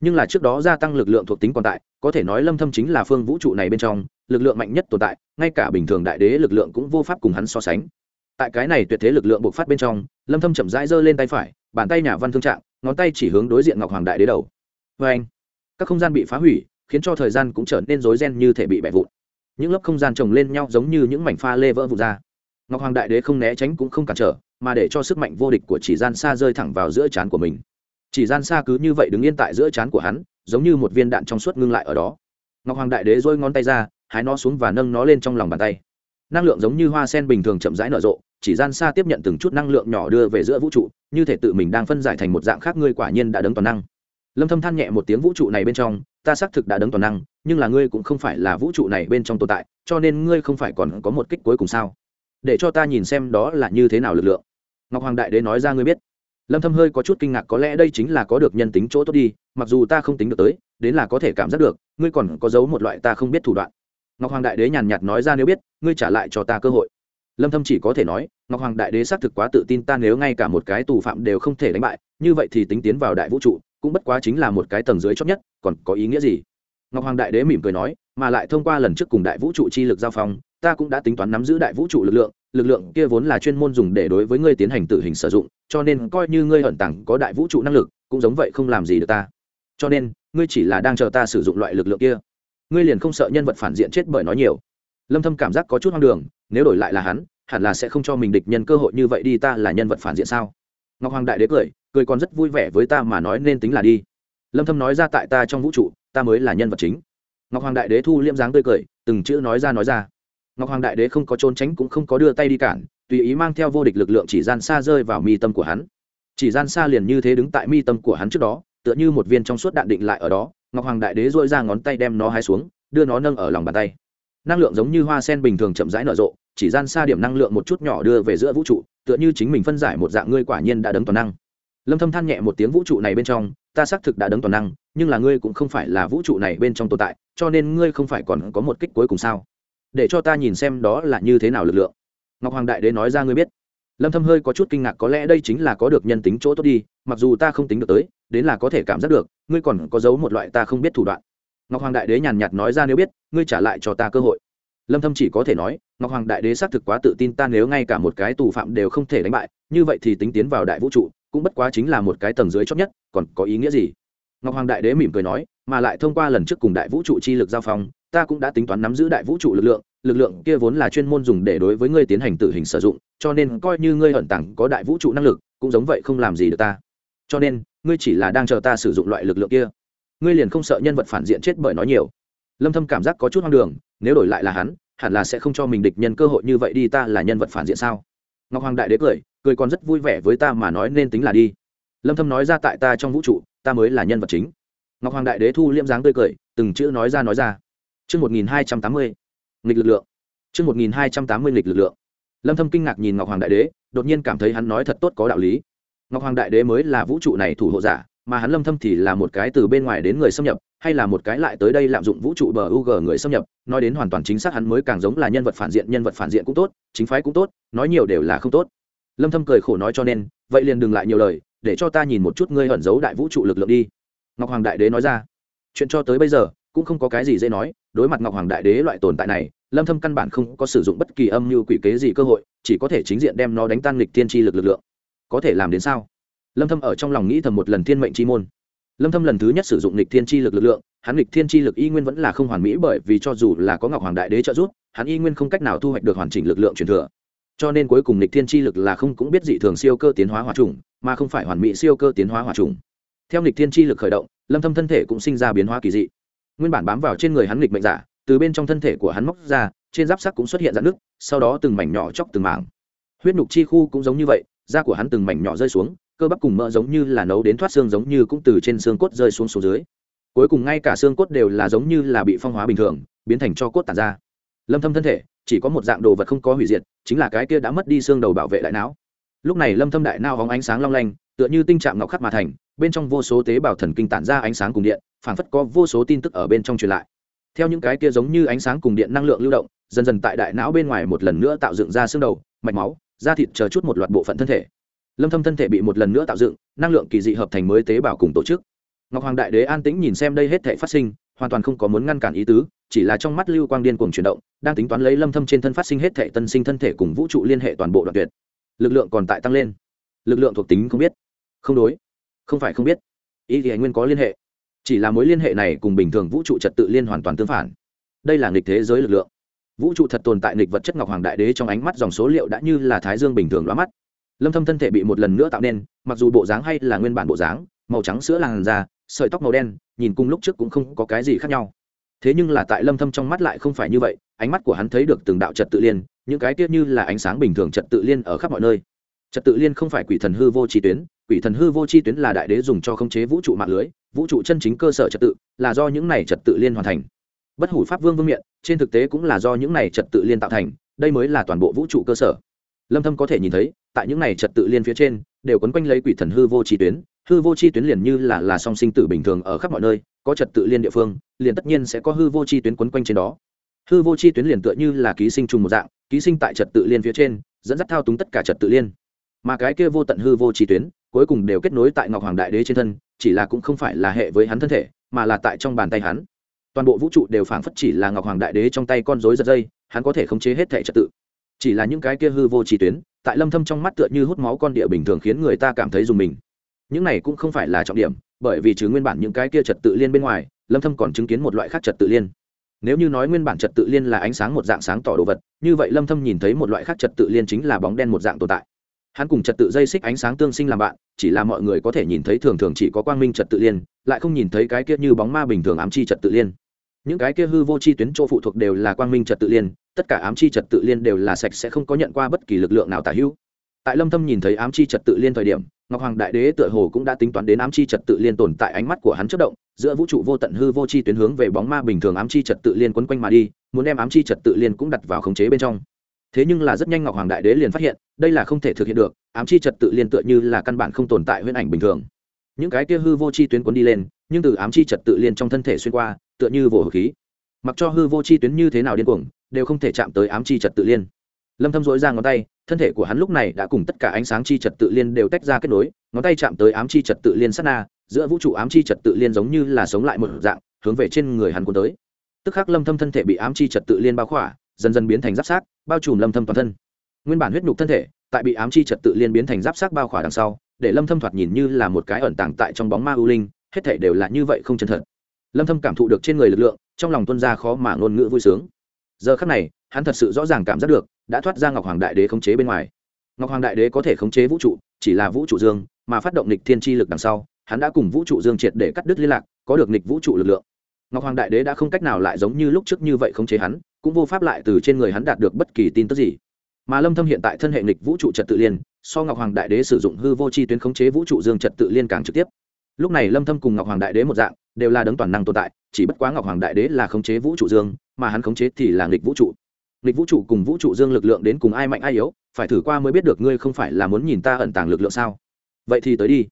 Nhưng là trước đó gia tăng lực lượng thuộc tính còn tại, có thể nói lâm thâm chính là phương vũ trụ này bên trong, lực lượng mạnh nhất tồn tại, ngay cả bình thường đại đế lực lượng cũng vô pháp cùng hắn so sánh tại cái này tuyệt thế lực lượng bộc phát bên trong, lâm thâm chậm rãi giơ lên tay phải, bàn tay nhà văn thương trạng, ngón tay chỉ hướng đối diện ngọc hoàng đại đế đầu. Với anh, các không gian bị phá hủy, khiến cho thời gian cũng trở nên rối ren như thể bị bẻ vụn. Những lớp không gian chồng lên nhau giống như những mảnh pha lê vỡ vụn ra. Ngọc hoàng đại đế không né tránh cũng không cản trở, mà để cho sức mạnh vô địch của chỉ gian xa rơi thẳng vào giữa trán của mình. Chỉ gian xa cứ như vậy đứng yên tại giữa trán của hắn, giống như một viên đạn trong suốt ngưng lại ở đó. Ngọc hoàng đại đế dôi ngón tay ra, hái nó xuống và nâng nó lên trong lòng bàn tay. Năng lượng giống như hoa sen bình thường chậm rãi nở rộ chỉ gian xa tiếp nhận từng chút năng lượng nhỏ đưa về giữa vũ trụ, như thể tự mình đang phân giải thành một dạng khác ngươi quả nhiên đã đấng toàn năng. Lâm thâm than nhẹ một tiếng vũ trụ này bên trong, ta xác thực đã đấng toàn năng, nhưng là ngươi cũng không phải là vũ trụ này bên trong tồn tại, cho nên ngươi không phải còn có một kích cuối cùng sao? Để cho ta nhìn xem đó là như thế nào lực lượng. Ngọc hoàng đại đế nói ra ngươi biết. Lâm thâm hơi có chút kinh ngạc, có lẽ đây chính là có được nhân tính chỗ tốt đi, mặc dù ta không tính được tới, đến là có thể cảm giác được, ngươi còn có giấu một loại ta không biết thủ đoạn. Ngọc hoàng đại đế nhàn nhạt nói ra nếu biết, ngươi trả lại cho ta cơ hội lâm thâm chỉ có thể nói, ngọc hoàng đại đế xác thực quá tự tin, ta nếu ngay cả một cái tù phạm đều không thể đánh bại, như vậy thì tính tiến vào đại vũ trụ, cũng bất quá chính là một cái tầng dưới chót nhất, còn có ý nghĩa gì? Ngọc hoàng đại đế mỉm cười nói, mà lại thông qua lần trước cùng đại vũ trụ chi lực giao phong, ta cũng đã tính toán nắm giữ đại vũ trụ lực lượng lực lượng kia vốn là chuyên môn dùng để đối với ngươi tiến hành tử hình sử dụng, cho nên coi như ngươi ẩn tàng có đại vũ trụ năng lực, cũng giống vậy không làm gì được ta. Cho nên, ngươi chỉ là đang chờ ta sử dụng loại lực lượng kia. Ngươi liền không sợ nhân vật phản diện chết bởi nói nhiều lâm thâm cảm giác có chút hoang đường, nếu đổi lại là hắn, hẳn là sẽ không cho mình địch nhân cơ hội như vậy đi, ta là nhân vật phản diện sao? Ngọc hoàng đại đế cười cười còn rất vui vẻ với ta mà nói nên tính là đi. Lâm thâm nói ra tại ta trong vũ trụ, ta mới là nhân vật chính. Ngọc hoàng đại đế thu liêm dáng tươi cười, từng chữ nói ra nói ra. Ngọc hoàng đại đế không có trốn tránh cũng không có đưa tay đi cản, tùy ý mang theo vô địch lực lượng chỉ gian xa rơi vào mi tâm của hắn. Chỉ gian xa liền như thế đứng tại mi tâm của hắn trước đó, tựa như một viên trong suốt đạn định lại ở đó. Ngọc hoàng đại đế dội ra ngón tay đem nó hai xuống, đưa nó nâng ở lòng bàn tay năng lượng giống như hoa sen bình thường chậm rãi nở rộ, chỉ gian xa điểm năng lượng một chút nhỏ đưa về giữa vũ trụ, tựa như chính mình phân giải một dạng ngươi quả nhiên đã đấng toàn năng. Lâm thâm than nhẹ một tiếng vũ trụ này bên trong, ta xác thực đã đấng toàn năng, nhưng là ngươi cũng không phải là vũ trụ này bên trong tồn tại, cho nên ngươi không phải còn có một kích cuối cùng sao? Để cho ta nhìn xem đó là như thế nào lực lượng. Ngọc hoàng đại đế nói ra ngươi biết. Lâm thâm hơi có chút kinh ngạc, có lẽ đây chính là có được nhân tính chỗ tốt đi, mặc dù ta không tính được tới, đến là có thể cảm giác được, ngươi còn có giấu một loại ta không biết thủ đoạn ngọc hoàng đại đế nhàn nhạt nói ra nếu biết, ngươi trả lại cho ta cơ hội. Lâm thâm chỉ có thể nói, ngọc hoàng đại đế xác thực quá tự tin, ta nếu ngay cả một cái tù phạm đều không thể đánh bại, như vậy thì tính tiến vào đại vũ trụ, cũng bất quá chính là một cái tầng dưới chót nhất, còn có ý nghĩa gì? Ngọc hoàng đại đế mỉm cười nói, mà lại thông qua lần trước cùng đại vũ trụ chi lực giao phong, ta cũng đã tính toán nắm giữ đại vũ trụ lực lượng lực lượng kia vốn là chuyên môn dùng để đối với ngươi tiến hành tử hình sử dụng, cho nên coi như ngươi ẩn tàng có đại vũ trụ năng lực, cũng giống vậy không làm gì được ta. Cho nên, ngươi chỉ là đang chờ ta sử dụng loại lực lượng kia ngươi liền không sợ nhân vật phản diện chết bởi nói nhiều. Lâm thâm cảm giác có chút hoang đường, nếu đổi lại là hắn, hẳn là sẽ không cho mình địch nhân cơ hội như vậy đi ta là nhân vật phản diện sao? Ngọc hoàng đại đế cười cười còn rất vui vẻ với ta mà nói nên tính là đi. Lâm thâm nói ra tại ta trong vũ trụ, ta mới là nhân vật chính. Ngọc hoàng đại đế thu liêm dáng tươi cười, từng chữ nói ra nói ra. Chương 1280 nghịch lực lượng. Chương 1280 nghịch lực lượng. Lâm thâm kinh ngạc nhìn ngọc hoàng đại đế, đột nhiên cảm thấy hắn nói thật tốt có đạo lý. Ngọc hoàng đại đế mới là vũ trụ này thủ hộ giả mà hắn lâm thâm thì là một cái từ bên ngoài đến người xâm nhập hay là một cái lại tới đây lạm dụng vũ trụ bờ UG người xâm nhập, nói đến hoàn toàn chính xác hắn mới càng giống là nhân vật phản diện, nhân vật phản diện cũng tốt, chính phái cũng tốt, nói nhiều đều là không tốt. Lâm Thâm cười khổ nói cho nên, vậy liền đừng lại nhiều lời, để cho ta nhìn một chút ngươi ẩn giấu đại vũ trụ lực lượng đi. Ngọc Hoàng Đại Đế nói ra. Chuyện cho tới bây giờ, cũng không có cái gì dễ nói, đối mặt Ngọc Hoàng Đại Đế loại tồn tại này, Lâm Thâm căn bản không có sử dụng bất kỳ âm mưu quỷ kế gì cơ hội, chỉ có thể chính diện đem nó đánh tan nghịch tiên tri lực lực lượng. Có thể làm đến sao? Lâm Thâm ở trong lòng nghĩ thầm một lần thiên mệnh chi môn. Lâm thâm lần thứ nhất sử dụng lịch thiên chi lực lực lượng, hắn lịch thiên chi lực y nguyên vẫn là không hoàn mỹ bởi vì cho dù là có ngọc hoàng đại đế trợ giúp, hắn y nguyên không cách nào thu hoạch được hoàn chỉnh lực lượng truyền thừa. Cho nên cuối cùng lịch thiên chi lực là không cũng biết dị thường siêu cơ tiến hóa hỏa trùng, mà không phải hoàn mỹ siêu cơ tiến hóa hỏa trùng. Theo lịch thiên chi lực khởi động, lâm thâm thân thể cũng sinh ra biến hóa kỳ dị. Nguyên bản bám vào trên người hắn lịch mệnh giả, từ bên trong thân thể của hắn móc ra, trên giáp sắc cũng xuất hiện rạn nước sau đó từng mảnh nhỏ chóc từng mảng. Huyết nhục chi khu cũng giống như vậy, da của hắn từng mảnh nhỏ rơi xuống cơ bắp cùng mỡ giống như là nấu đến thoát xương giống như cũng từ trên xương cốt rơi xuống xuống dưới. Cuối cùng ngay cả xương cốt đều là giống như là bị phong hóa bình thường, biến thành cho cốt tàn ra. Lâm thâm thân thể, chỉ có một dạng đồ vật không có hủy diệt, chính là cái kia đã mất đi xương đầu bảo vệ đại não. Lúc này lâm thâm đại não hóng ánh sáng long lanh, tựa như tinh trạng ngọc khắc mà thành, bên trong vô số tế bào thần kinh tản ra ánh sáng cùng điện, phảng phất có vô số tin tức ở bên trong truyền lại. Theo những cái kia giống như ánh sáng cùng điện năng lượng lưu động, dần dần tại đại não bên ngoài một lần nữa tạo dựng ra xương đầu, mạch máu, da thịt chờ chút một loạt bộ phận thân thể lâm thâm thân thể bị một lần nữa tạo dựng, năng lượng kỳ dị hợp thành mới tế bào cùng tổ chức. Ngọc hoàng đại đế an tĩnh nhìn xem đây hết thể phát sinh, hoàn toàn không có muốn ngăn cản ý tứ, chỉ là trong mắt lưu quang điên cuồng chuyển động, đang tính toán lấy lâm thâm trên thân phát sinh hết thể tân sinh thân thể cùng vũ trụ liên hệ toàn bộ đoạn tuyệt. Lực lượng còn tại tăng lên. Lực lượng thuộc tính không biết. Không đối. Không phải không biết. Ý thì nguyên có liên hệ. Chỉ là mối liên hệ này cùng bình thường vũ trụ trật tự liên hoàn toàn tương phản. Đây là nghịch thế giới lực lượng. Vũ trụ thật tồn tại nghịch vật chất ngọc hoàng đại đế trong ánh mắt dòng số liệu đã như là thái dương bình thường lóa mắt lâm thâm thân thể bị một lần nữa tạo nên, mặc dù bộ dáng hay là nguyên bản bộ dáng, màu trắng sữa làn da, sợi tóc màu đen, nhìn cùng lúc trước cũng không có cái gì khác nhau. Thế nhưng là tại lâm thâm trong mắt lại không phải như vậy, ánh mắt của hắn thấy được từng đạo trật tự liên, những cái kia như là ánh sáng bình thường trật tự liên ở khắp mọi nơi. Trật tự liên không phải quỷ thần hư vô chi tuyến, quỷ thần hư vô chi tuyến là đại đế dùng cho khống chế vũ trụ mạng lưới, vũ trụ chân chính cơ sở trật tự, là do những này trật tự liên hoàn thành. Bất hủ pháp vương vương miện, trên thực tế cũng là do những này trật tự liên tạo thành, đây mới là toàn bộ vũ trụ cơ sở lâm thâm có thể nhìn thấy, tại những này trật tự liên phía trên, đều quấn quanh lấy quỷ thần hư vô chi tuyến. Hư vô chi tuyến liền như là là song sinh tử bình thường ở khắp mọi nơi, có trật tự liên địa phương, liền tất nhiên sẽ có hư vô chi tuyến quấn quanh trên đó. Hư vô chi tuyến liền tựa như là ký sinh trùng một dạng, ký sinh tại trật tự liên phía trên, dẫn dắt thao túng tất cả trật tự liên. Mà cái kia vô tận hư vô chi tuyến, cuối cùng đều kết nối tại ngọc hoàng đại đế trên thân, chỉ là cũng không phải là hệ với hắn thân thể, mà là tại trong bàn tay hắn. Toàn bộ vũ trụ đều phảng phất chỉ là ngọc hoàng đại đế trong tay con rối giật dây, hắn có thể khống chế hết thể trật tự chỉ là những cái kia hư vô chi tuyến, tại lâm thâm trong mắt tựa như hút máu con địa bình thường khiến người ta cảm thấy dùng mình. Những này cũng không phải là trọng điểm, bởi vì trừ nguyên bản những cái kia trật tự liên bên ngoài, lâm thâm còn chứng kiến một loại khác trật tự liên. Nếu như nói nguyên bản trật tự liên là ánh sáng một dạng sáng tỏ đồ vật, như vậy lâm thâm nhìn thấy một loại khác trật tự liên chính là bóng đen một dạng tồn tại. Hắn cùng trật tự dây xích ánh sáng tương sinh làm bạn, chỉ là mọi người có thể nhìn thấy thường thường chỉ có quang minh trật tự liên, lại không nhìn thấy cái kia như bóng ma bình thường ám chi trật tự liên. Những cái kia hư vô chi tuyến chỗ phụ thuộc đều là quang minh trật tự liên tất cả ám chi trật tự liên đều là sạch sẽ không có nhận qua bất kỳ lực lượng nào tả hữu. Tại lâm thâm nhìn thấy ám chi trật tự liên thời điểm, ngọc hoàng đại đế tựa hồ cũng đã tính toán đến ám chi trật tự liên tồn tại ánh mắt của hắn chớp động, giữa vũ trụ vô tận hư vô chi tuyến hướng về bóng ma bình thường ám chi trật tự liên quấn quanh mà đi, muốn đem ám chi trật tự liên cũng đặt vào khống chế bên trong. Thế nhưng là rất nhanh ngọc hoàng đại đế liền phát hiện, đây là không thể thực hiện được, ám chi trật tự liên tựa như là căn bản không tồn tại huyễn ảnh bình thường. Những cái kia hư vô chi tuyến cuốn đi lên, nhưng từ ám chi trật tự liên trong thân thể xuyên qua, tựa như vồ khí mặc cho hư vô chi tuyến như thế nào điên cuồng đều không thể chạm tới ám chi trật tự liên. Lâm thâm dối ra ngón tay thân thể của hắn lúc này đã cùng tất cả ánh sáng chi trật tự liên đều tách ra kết nối ngón tay chạm tới ám chi trật tự liên sát na giữa vũ trụ ám chi trật tự liên giống như là sống lại một dạng hướng về trên người hắn cuốn tới. Tức khắc lâm thâm thân thể bị ám chi trật tự liên bao khỏa dần dần biến thành giáp xác, bao trùm lâm thâm toàn thân. Nguyên bản huyết nhục thân thể tại bị ám chi trật tự liên biến thành giáp xác bao khỏa đằng sau để lâm thâm thoạt nhìn như là một cái ẩn tàng tại trong bóng ma u linh hết thảy đều là như vậy không chân thật. Lâm thâm cảm thụ được trên người lực lượng trong lòng tuân ra khó mà ngôn ngữ vui sướng. Giờ khắc này, hắn thật sự rõ ràng cảm giác được, đã thoát ra ngọc hoàng đại đế khống chế bên ngoài. Ngọc hoàng đại đế có thể khống chế vũ trụ, chỉ là vũ trụ dương, mà phát động nịch thiên tri lực đằng sau, hắn đã cùng vũ trụ dương triệt để cắt đứt liên lạc, có được nịch vũ trụ lực lượng. Ngọc hoàng đại đế đã không cách nào lại giống như lúc trước như vậy khống chế hắn, cũng vô pháp lại từ trên người hắn đạt được bất kỳ tin tức gì. Mà lâm thâm hiện tại thân hệ nghịch vũ trụ trật tự liên, so ngọc hoàng đại đế sử dụng hư vô chi tuyến khống chế vũ trụ dương trật tự liên càng trực tiếp. Lúc này lâm thâm cùng ngọc hoàng đại đế một dạng đều là đấng toàn năng tồn tại chỉ bất quá ngọc hoàng đại đế là khống chế vũ trụ dương mà hắn khống chế thì là nghịch vũ trụ nghịch vũ trụ cùng vũ trụ dương lực lượng đến cùng ai mạnh ai yếu phải thử qua mới biết được ngươi không phải là muốn nhìn ta ẩn tàng lực lượng sao vậy thì tới đi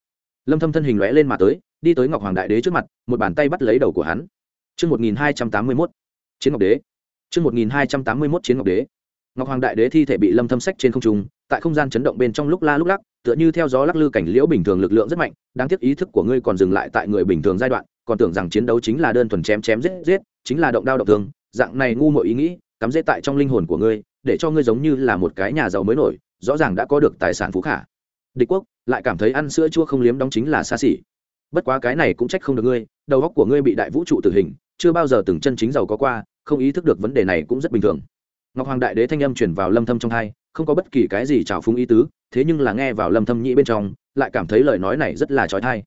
lâm thâm thân hình lóe lên mà tới đi tới ngọc hoàng đại đế trước mặt một bàn tay bắt lấy đầu của hắn chương 1281, Chiến Ngọc Đế. chương 1281 Chiến Ngọc Đế. Ngọc Hoàng Đại Đế thi thể bị Lâm Thâm sách trên không trung, tại không gian chấn động bên trong lúc la lúc lắc, tựa như theo gió lắc lư cảnh liễu bình thường lực lượng rất mạnh, đáng tiếc ý thức của ngươi còn dừng lại tại người bình thường giai đoạn, còn tưởng rằng chiến đấu chính là đơn thuần chém chém giết giết, chính là động đao động thương, dạng này ngu muội ý nghĩ, cắm rễ tại trong linh hồn của ngươi, để cho ngươi giống như là một cái nhà giàu mới nổi, rõ ràng đã có được tài sản phú khả. Địch quốc lại cảm thấy ăn sữa chua không liếm đóng chính là xa xỉ. Bất quá cái này cũng trách không được ngươi, đầu óc của ngươi bị đại vũ trụ tử hình, chưa bao giờ từng chân chính giàu có qua, không ý thức được vấn đề này cũng rất bình thường ngọc hoàng đại đế thanh âm chuyển vào lâm thâm trong hai không có bất kỳ cái gì trào phúng ý tứ thế nhưng là nghe vào lâm thâm nhĩ bên trong lại cảm thấy lời nói này rất là trói thai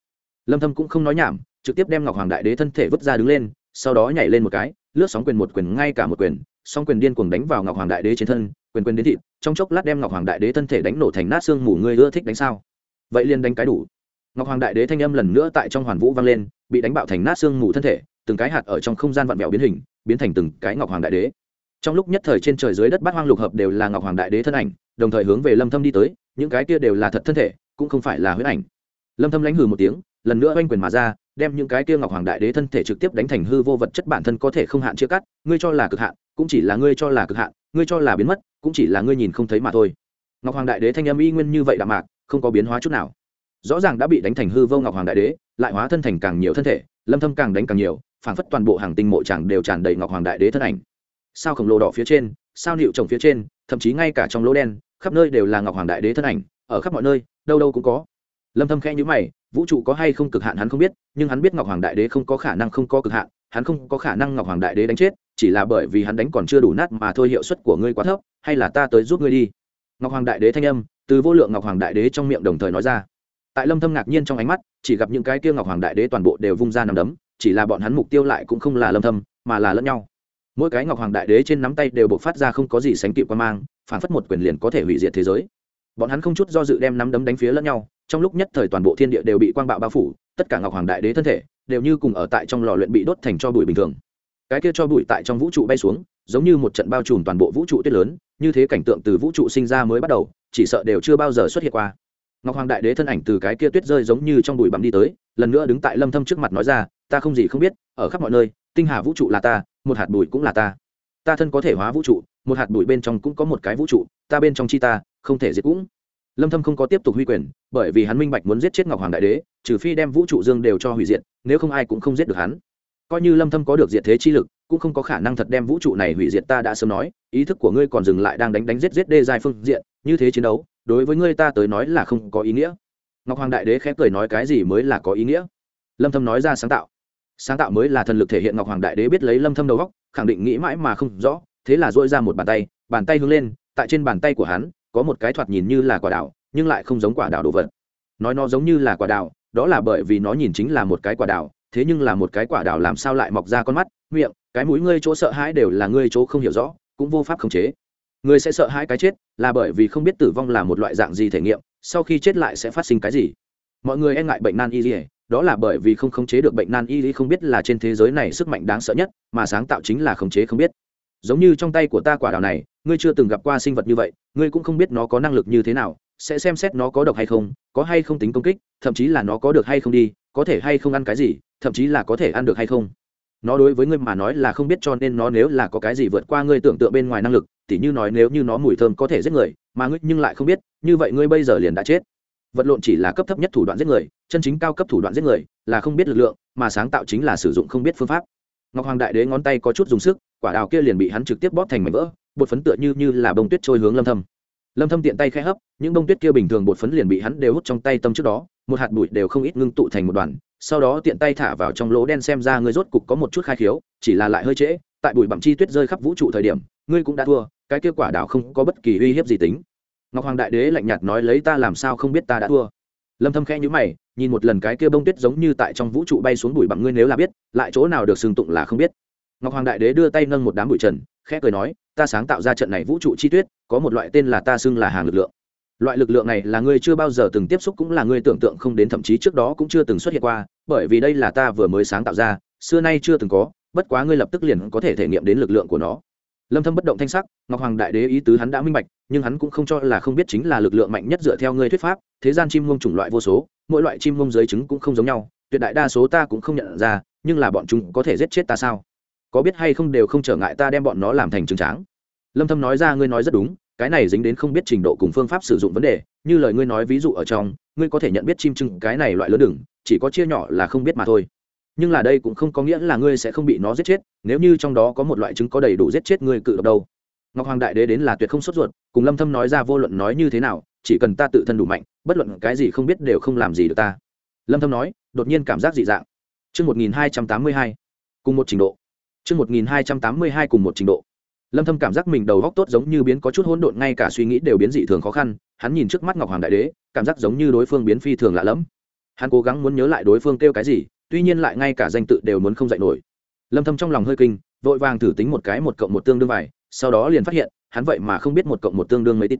lâm thâm cũng không nói nhảm trực tiếp đem ngọc hoàng đại đế thân thể vứt ra đứng lên, sau đó nhảy lên một cái, lướt sóng quyền một quyền ngay cả một quyền, song quyền điên cuồng đánh vào ngọc hoàng đại đế trên thân, quyền quyền đến thịt, trong chốc lát đem ngọc hoàng đại đế thân thể đánh nổ thành nát xương mù, ngươi ưa thích đánh sao? Vậy liền đánh cái đủ. Ngọc hoàng đại đế thanh âm lần nữa tại trong hoàn vũ vang lên, bị đánh bạo thành nát xương mù thân thể, từng cái hạt ở trong không gian vặn vẹo biến hình, biến thành từng cái ngọc hoàng đại đế. Trong lúc nhất thời trên trời dưới đất bát hoang lục hợp đều là ngọc hoàng đại đế thân ảnh, đồng thời hướng về lâm thâm đi tới, những cái kia đều là thật thân thể, cũng không phải là huyết ảnh. Lâm thâm lãnh hừ một tiếng, lần nữa oanh quyền mà ra đem những cái kia ngọc hoàng đại đế thân thể trực tiếp đánh thành hư vô vật chất bản thân có thể không hạn chia cắt, ngươi cho là cực hạn, cũng chỉ là ngươi cho là cực hạn, ngươi cho là biến mất, cũng chỉ là ngươi nhìn không thấy mà thôi. Ngọc hoàng đại đế thanh âm y nguyên như vậy đạm mạc, không có biến hóa chút nào. Rõ ràng đã bị đánh thành hư vô ngọc hoàng đại đế, lại hóa thân thành càng nhiều thân thể, lâm thâm càng đánh càng nhiều, phảng phất toàn bộ hàng tinh mộ chẳng đều tràn đầy ngọc hoàng đại đế thân ảnh. Sao khổng lồ đỏ phía trên, sao nịu trồng phía trên, thậm chí ngay cả trong lỗ đen, khắp nơi đều là ngọc hoàng đại đế thân ảnh, ở khắp mọi nơi, đâu đâu cũng có. Lâm thâm khẽ nhíu mày vũ trụ có hay không cực hạn hắn không biết, nhưng hắn biết ngọc hoàng đại đế không có khả năng không có cực hạn, hắn không có khả năng ngọc hoàng đại đế đánh chết, chỉ là bởi vì hắn đánh còn chưa đủ nát mà thôi hiệu suất của ngươi quá thấp, hay là ta tới giúp ngươi đi? Ngọc hoàng đại đế thanh âm từ vô lượng ngọc hoàng đại đế trong miệng đồng thời nói ra. Tại lâm thâm ngạc nhiên trong ánh mắt, chỉ gặp những cái kia ngọc hoàng đại đế toàn bộ đều vung ra nằm đấm, chỉ là bọn hắn mục tiêu lại cũng không là lâm thâm, mà là lẫn nhau. Mỗi cái ngọc hoàng đại đế trên nắm tay đều bộc phát ra không có gì sánh kịp quan mang, phản phất một quyền liền có thể hủy diệt thế giới bọn hắn không chút do dự đem nắm đấm đánh phía lẫn nhau, trong lúc nhất thời toàn bộ thiên địa đều bị quang bạo bao phủ, tất cả ngọc hoàng đại đế thân thể đều như cùng ở tại trong lò luyện bị đốt thành cho bụi bình thường. Cái kia cho bụi tại trong vũ trụ bay xuống, giống như một trận bao trùm toàn bộ vũ trụ tuyết lớn, như thế cảnh tượng từ vũ trụ sinh ra mới bắt đầu, chỉ sợ đều chưa bao giờ xuất hiện qua. Ngọc hoàng đại đế thân ảnh từ cái kia tuyết rơi giống như trong bụi bặm đi tới, lần nữa đứng tại lâm thâm trước mặt nói ra, ta không gì không biết, ở khắp mọi nơi, tinh hà vũ trụ là ta, một hạt bụi cũng là ta. Ta thân có thể hóa vũ trụ, một hạt bụi bên trong cũng có một cái vũ trụ, ta bên trong chi ta không thể diệt cũng. Lâm thâm không có tiếp tục huy quyền, bởi vì hắn minh bạch muốn giết chết ngọc hoàng đại đế, trừ phi đem vũ trụ dương đều cho hủy diệt, nếu không ai cũng không giết được hắn. Coi như lâm thâm có được diệt thế chi lực, cũng không có khả năng thật đem vũ trụ này hủy diệt, ta đã sớm nói, ý thức của ngươi còn dừng lại đang đánh đánh giết giết đê dài phương diện, như thế chiến đấu, đối với ngươi ta tới nói là không có ý nghĩa. Ngọc hoàng đại đế khẽ cười nói cái gì mới là có ý nghĩa? Lâm thâm nói ra sáng tạo. Sáng tạo mới là thần lực thể hiện ngọc hoàng đại đế biết lấy lâm thâm đầu góc khẳng định nghĩ mãi mà không rõ, thế là duỗi ra một bàn tay bàn tay hướng lên, tại trên bàn tay của hắn có một cái thoạt nhìn như là quả đào nhưng lại không giống quả đào đồ vật. Nói nó giống như là quả đào đó là bởi vì nó nhìn chính là một cái quả đào thế nhưng là một cái quả đào làm sao lại mọc ra con mắt, miệng, cái mũi ngươi chỗ sợ hãi đều là ngươi chỗ không hiểu rõ, cũng vô pháp khống chế. Người sẽ sợ hãi cái chết, là bởi vì không biết tử vong là một loại dạng gì thể nghiệm, sau khi chết lại sẽ phát sinh cái gì. Mọi người e ngại bệnh nan y dỉa đó là bởi vì không khống chế được bệnh nan y không biết là trên thế giới này sức mạnh đáng sợ nhất, mà sáng tạo chính là khống chế không biết giống như trong tay của ta quả đào này, ngươi chưa từng gặp qua sinh vật như vậy, ngươi cũng không biết nó có năng lực như thế nào, sẽ xem xét nó có độc hay không, có hay không tính công kích, thậm chí là nó có được hay không đi, có thể hay không ăn cái gì, thậm chí là có thể ăn được hay không. Nó đối với ngươi mà nói là không biết cho nên nó nếu là có cái gì vượt qua ngươi tưởng tượng bên ngoài năng lực, tỉ như nói nếu như nó mùi thơm có thể giết người, mà ngươi nhưng lại không biết, như vậy ngươi bây giờ liền đã chết. Vật lộn chỉ là cấp thấp nhất thủ đoạn giết người, chân chính cao cấp thủ đoạn giết người là không biết lực lượng, mà sáng tạo chính là sử dụng không biết phương pháp. Ngọc hoàng đại đế ngón tay có chút dùng sức quả đào kia liền bị hắn trực tiếp bóp thành mảnh vỡ, bột phấn tựa như như là bông tuyết trôi hướng lâm thâm. Lâm thâm tiện tay khẽ hấp, những bông tuyết kia bình thường bột phấn liền bị hắn đều hút trong tay tâm trước đó, một hạt bụi đều không ít ngưng tụ thành một đoàn, sau đó tiện tay thả vào trong lỗ đen xem ra ngươi rốt cục có một chút khai khiếu, chỉ là lại hơi trễ, tại bụi bặm chi tuyết rơi khắp vũ trụ thời điểm, ngươi cũng đã thua, cái kết quả đảo không có bất kỳ uy hiếp gì tính. Ngọc hoàng đại đế lạnh nhạt nói lấy ta làm sao không biết ta đã thua. Lâm thâm khẽ nhíu mày, nhìn một lần cái kia bông tuyết giống như tại trong vũ trụ bay xuống bụi bặm ngươi nếu là biết, lại chỗ nào được sừng tụng là không biết ngọc hoàng đại đế đưa tay nâng một đám bụi trần, khẽ cười nói, ta sáng tạo ra trận này vũ trụ chi tuyết, có một loại tên là ta xưng là hàng lực lượng. Loại lực lượng này là ngươi chưa bao giờ từng tiếp xúc cũng là ngươi tưởng tượng không đến, thậm chí trước đó cũng chưa từng xuất hiện qua, bởi vì đây là ta vừa mới sáng tạo ra, xưa nay chưa từng có, bất quá ngươi lập tức liền có thể thể nghiệm đến lực lượng của nó. Lâm thâm bất động thanh sắc, ngọc hoàng đại đế ý tứ hắn đã minh bạch, nhưng hắn cũng không cho là không biết chính là lực lượng mạnh nhất dựa theo ngươi thuyết pháp, thế gian chim ngông chủng loại vô số, mỗi loại chim ngông dưới trứng cũng không giống nhau, tuyệt đại đa số ta cũng không nhận ra, nhưng là bọn chúng có thể giết chết ta sao? Có biết hay không đều không trở ngại ta đem bọn nó làm thành trứng tráng. Lâm thâm nói ra, ngươi nói rất đúng, cái này dính đến không biết trình độ cùng phương pháp sử dụng vấn đề, như lời ngươi nói ví dụ ở trong, ngươi có thể nhận biết chim trưng cái này loại lớn đừng, chỉ có chia nhỏ là không biết mà thôi. Nhưng là đây cũng không có nghĩa là ngươi sẽ không bị nó giết chết, nếu như trong đó có một loại trứng có đầy đủ giết chết ngươi cự độc đâu. Ngọc hoàng đại đế đến là tuyệt không sốt ruột, cùng lâm thâm nói ra vô luận nói như thế nào, chỉ cần ta tự thân đủ mạnh, bất luận cái gì không biết đều không làm gì được ta. Lâm thâm nói, đột nhiên cảm giác dị dạng. Chương 1282 cùng một trình độ chương 1282 cùng một trình độ. Lâm thâm cảm giác mình đầu óc tốt giống như biến có chút hỗn độn, ngay cả suy nghĩ đều biến dị thường khó khăn. Hắn nhìn trước mắt ngọc hoàng đại đế, cảm giác giống như đối phương biến phi thường lạ lẫm. Hắn cố gắng muốn nhớ lại đối phương kêu cái gì, tuy nhiên lại ngay cả danh tự đều muốn không dậy nổi. Lâm thâm trong lòng hơi kinh, vội vàng thử tính một cái một cộng một tương đương vài, sau đó liền phát hiện, hắn vậy mà không biết một cộng một tương đương mấy tít.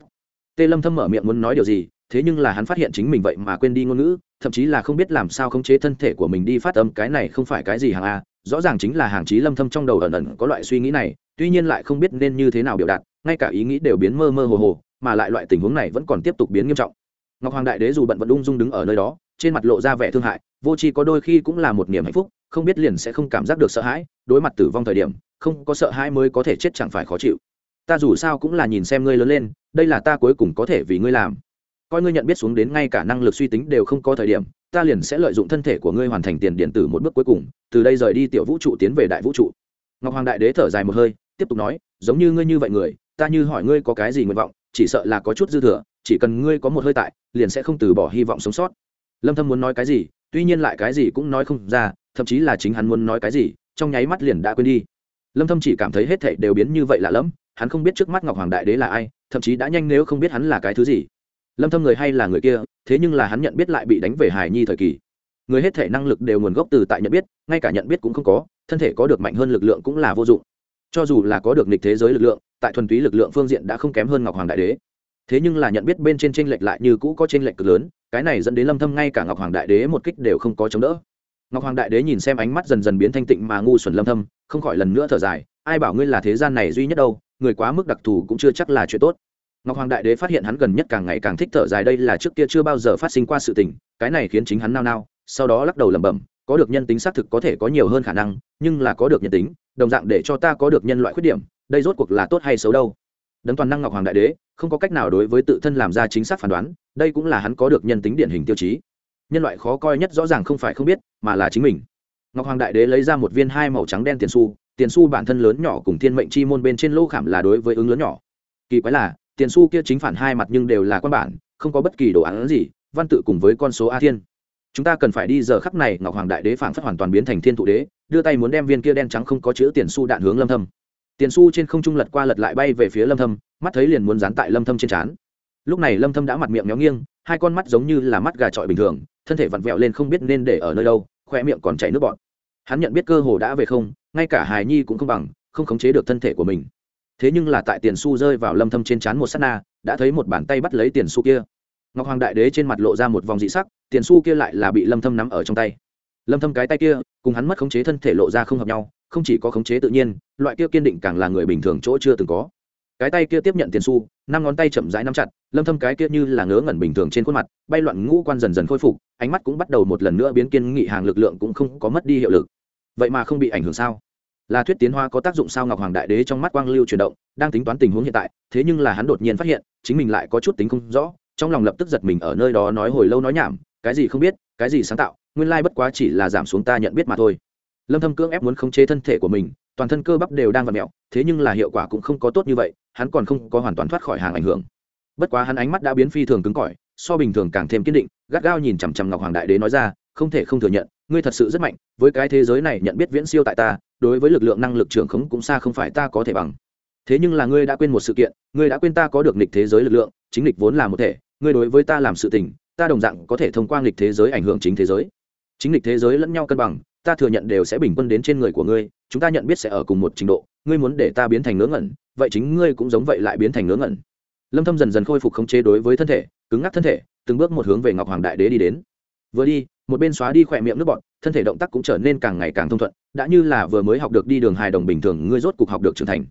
Tê lâm thâm mở miệng muốn nói điều gì, thế nhưng là hắn phát hiện chính mình vậy mà quên đi ngôn ngữ, thậm chí là không biết làm sao khống chế thân thể của mình đi phát âm, cái này không phải cái gì hàng a rõ ràng chính là hàng chí lâm thâm trong đầu ẩn ẩn có loại suy nghĩ này, tuy nhiên lại không biết nên như thế nào biểu đạt, ngay cả ý nghĩ đều biến mơ mơ hồ hồ, mà lại loại tình huống này vẫn còn tiếp tục biến nghiêm trọng. Ngọc hoàng đại đế dù bận vẫn ung dung đứng ở nơi đó, trên mặt lộ ra vẻ thương hại, vô tri có đôi khi cũng là một niềm hạnh phúc, không biết liền sẽ không cảm giác được sợ hãi, đối mặt tử vong thời điểm, không có sợ hãi mới có thể chết chẳng phải khó chịu. Ta dù sao cũng là nhìn xem ngươi lớn lên, đây là ta cuối cùng có thể vì ngươi làm. Coi ngươi nhận biết xuống đến ngay cả năng lực suy tính đều không có thời điểm ta liền sẽ lợi dụng thân thể của ngươi hoàn thành tiền điện tử một bước cuối cùng, từ đây rời đi tiểu vũ trụ tiến về đại vũ trụ. Ngọc hoàng đại đế thở dài một hơi, tiếp tục nói, giống như ngươi như vậy người, ta như hỏi ngươi có cái gì nguyện vọng, chỉ sợ là có chút dư thừa, chỉ cần ngươi có một hơi tại, liền sẽ không từ bỏ hy vọng sống sót. Lâm thâm muốn nói cái gì, tuy nhiên lại cái gì cũng nói không ra, thậm chí là chính hắn muốn nói cái gì, trong nháy mắt liền đã quên đi. Lâm thâm chỉ cảm thấy hết thảy đều biến như vậy lạ lẫm, hắn không biết trước mắt ngọc hoàng đại đế là ai, thậm chí đã nhanh nếu không biết hắn là cái thứ gì lâm thâm người hay là người kia, thế nhưng là hắn nhận biết lại bị đánh về hải nhi thời kỳ. Người hết thể năng lực đều nguồn gốc từ tại nhận biết, ngay cả nhận biết cũng không có, thân thể có được mạnh hơn lực lượng cũng là vô dụng. Cho dù là có được nghịch thế giới lực lượng, tại thuần túy lực lượng phương diện đã không kém hơn ngọc hoàng đại đế. Thế nhưng là nhận biết bên trên tranh lệch lại như cũ có tranh lệch cực lớn, cái này dẫn đến lâm thâm ngay cả ngọc hoàng đại đế một kích đều không có chống đỡ. Ngọc hoàng đại đế nhìn xem ánh mắt dần dần biến thanh tịnh mà ngu xuẩn lâm thâm, không khỏi lần nữa thở dài, ai bảo ngươi là thế gian này duy nhất đâu, người quá mức đặc thù cũng chưa chắc là chuyện tốt ngọc hoàng đại đế phát hiện hắn gần nhất càng ngày càng thích thở dài, đây là trước kia chưa bao giờ phát sinh qua sự tình, cái này khiến chính hắn nao nao, sau đó lắc đầu lẩm bẩm, có được nhân tính xác thực có thể có nhiều hơn khả năng, nhưng là có được nhân tính, đồng dạng để cho ta có được nhân loại khuyết điểm, đây rốt cuộc là tốt hay xấu đâu? Đấng toàn năng ngọc hoàng đại đế, không có cách nào đối với tự thân làm ra chính xác phán đoán, đây cũng là hắn có được nhân tính điển hình tiêu chí. Nhân loại khó coi nhất rõ ràng không phải không biết, mà là chính mình. Ngọc hoàng đại đế lấy ra một viên hai màu trắng đen tiền su tiền su bản thân lớn nhỏ cùng thiên mệnh chi môn bên trên lô khảm là đối với ứng lớn nhỏ. Kỳ quái là tiền su kia chính phản hai mặt nhưng đều là quan bản, không có bất kỳ đồ án gì, văn tự cùng với con số a thiên. Chúng ta cần phải đi giờ khắc này, ngọc hoàng đại đế phảng phất hoàn toàn biến thành thiên thụ đế, đưa tay muốn đem viên kia đen trắng không có chữ tiền su đạn hướng lâm thâm. Tiền su trên không trung lật qua lật lại bay về phía lâm thâm, mắt thấy liền muốn dán tại lâm thâm trên trán. Lúc này lâm thâm đã mặt miệng méo nghiêng, hai con mắt giống như là mắt gà trọi bình thường, thân thể vặn vẹo lên không biết nên để ở nơi đâu khoe miệng còn chảy nước bọt. Hắn nhận biết cơ hồ đã về không, ngay cả hài nhi cũng không bằng, không khống chế được thân thể của mình thế nhưng là tại tiền su rơi vào lâm thâm trên chán một sát na, đã thấy một bàn tay bắt lấy tiền su kia. Ngọc hoàng đại đế trên mặt lộ ra một vòng dị sắc, tiền su kia lại là bị lâm thâm nắm ở trong tay. Lâm thâm cái tay kia, cùng hắn mất khống chế thân thể lộ ra không hợp nhau, không chỉ có khống chế tự nhiên, loại kia kiên định càng là người bình thường chỗ chưa từng có. Cái tay kia tiếp nhận tiền su năm ngón tay chậm rãi nắm chặt, lâm thâm cái kia như là ngớ ngẩn bình thường trên khuôn mặt, bay loạn ngũ quan dần dần khôi phục, ánh mắt cũng bắt đầu một lần nữa biến kiên nghị, hàng lực lượng cũng không có mất đi hiệu lực. Vậy mà không bị ảnh hưởng sao? Là thuyết tiến hoa có tác dụng sao ngọc hoàng đại đế trong mắt quang lưu chuyển động, đang tính toán tình huống hiện tại, thế nhưng là hắn đột nhiên phát hiện, chính mình lại có chút tính không rõ, trong lòng lập tức giật mình ở nơi đó nói hồi lâu nói nhảm, cái gì không biết, cái gì sáng tạo, nguyên lai bất quá chỉ là giảm xuống ta nhận biết mà thôi. Lâm thâm cưỡng ép muốn khống chế thân thể của mình, toàn thân cơ bắp đều đang vặn mèo, thế nhưng là hiệu quả cũng không có tốt như vậy, hắn còn không có hoàn toàn thoát khỏi hàng ảnh hưởng. Bất quá hắn ánh mắt đã biến phi thường cứng cỏi, so bình thường càng thêm kiên định, gắt gao nhìn chằm chằm ngọc hoàng đại đế nói ra, không thể không thừa nhận, ngươi thật sự rất mạnh, với cái thế giới này nhận biết viễn siêu tại ta đối với lực lượng năng lực trưởng khống cũng xa không phải ta có thể bằng. Thế nhưng là ngươi đã quên một sự kiện, ngươi đã quên ta có được nghịch thế giới lực lượng, chính nghịch vốn là một thể, ngươi đối với ta làm sự tình, ta đồng dạng có thể thông qua nghịch thế giới ảnh hưởng chính thế giới. Chính nghịch thế giới lẫn nhau cân bằng, ta thừa nhận đều sẽ bình quân đến trên người của ngươi, chúng ta nhận biết sẽ ở cùng một trình độ, ngươi muốn để ta biến thành ngớ ngẩn, vậy chính ngươi cũng giống vậy lại biến thành ngớ ngẩn. Lâm thâm dần dần khôi phục khống chế đối với thân thể, cứng ngắc thân thể, từng bước một hướng về ngọc hoàng đại đế đi đến vừa đi, một bên xóa đi khỏe miệng nước bọt, thân thể động tác cũng trở nên càng ngày càng thông thuận, đã như là vừa mới học được đi đường hài đồng bình thường, ngươi rốt cục học được trưởng thành.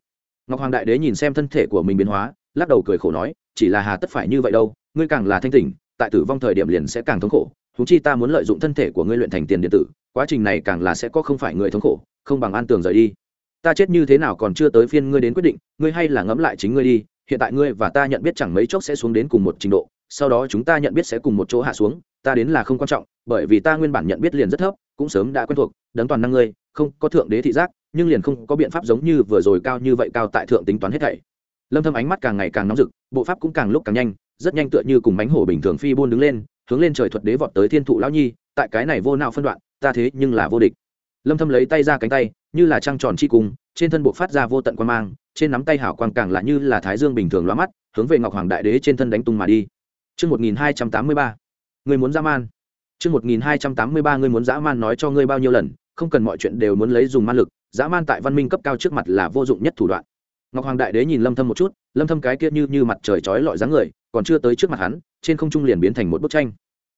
Ngọc hoàng đại đế nhìn xem thân thể của mình biến hóa, lắc đầu cười khổ nói, chỉ là hà tất phải như vậy đâu, ngươi càng là thanh tỉnh, tại tử vong thời điểm liền sẽ càng thống khổ thú chi ta muốn lợi dụng thân thể của ngươi luyện thành tiền điện tử, quá trình này càng là sẽ có không phải người thống khổ, không bằng an tường rời đi. Ta chết như thế nào còn chưa tới phiên ngươi đến quyết định, ngươi hay là ngẫm lại chính ngươi đi, hiện tại ngươi và ta nhận biết chẳng mấy chốc sẽ xuống đến cùng một trình độ, sau đó chúng ta nhận biết sẽ cùng một chỗ hạ xuống ta đến là không quan trọng bởi vì ta nguyên bản nhận biết liền rất thấp cũng sớm đã quen thuộc đấng toàn năng ngươi không có thượng đế thị giác nhưng liền không có biện pháp giống như vừa rồi cao như vậy cao tại thượng tính toán hết thảy. Lâm thâm ánh mắt càng ngày càng nóng rực bộ pháp cũng càng lúc càng nhanh rất nhanh tựa như cùng mánh hổ bình thường phi buôn đứng lên hướng lên trời thuật đế vọt tới thiên thụ lão nhi tại cái này vô nào phân đoạn ta thế nhưng là vô địch. Lâm thâm lấy tay ra cánh tay như là trăng tròn chi cùng, trên thân bộ phát ra vô tận quan mang trên nắm tay hảo quang càng là như là thái dương bình thường lóa mắt hướng về ngọc hoàng đại đế trên thân đánh tung mà đi. Chương 1283, ngươi muốn dã man. Trước 1283 ngươi muốn dã man nói cho ngươi bao nhiêu lần, không cần mọi chuyện đều muốn lấy dùng man lực, dã man tại văn minh cấp cao trước mặt là vô dụng nhất thủ đoạn. Ngọc Hoàng Đại Đế nhìn Lâm Thâm một chút, Lâm Thâm cái kia như như mặt trời chói lọi dáng người, còn chưa tới trước mặt hắn, trên không trung liền biến thành một bức tranh.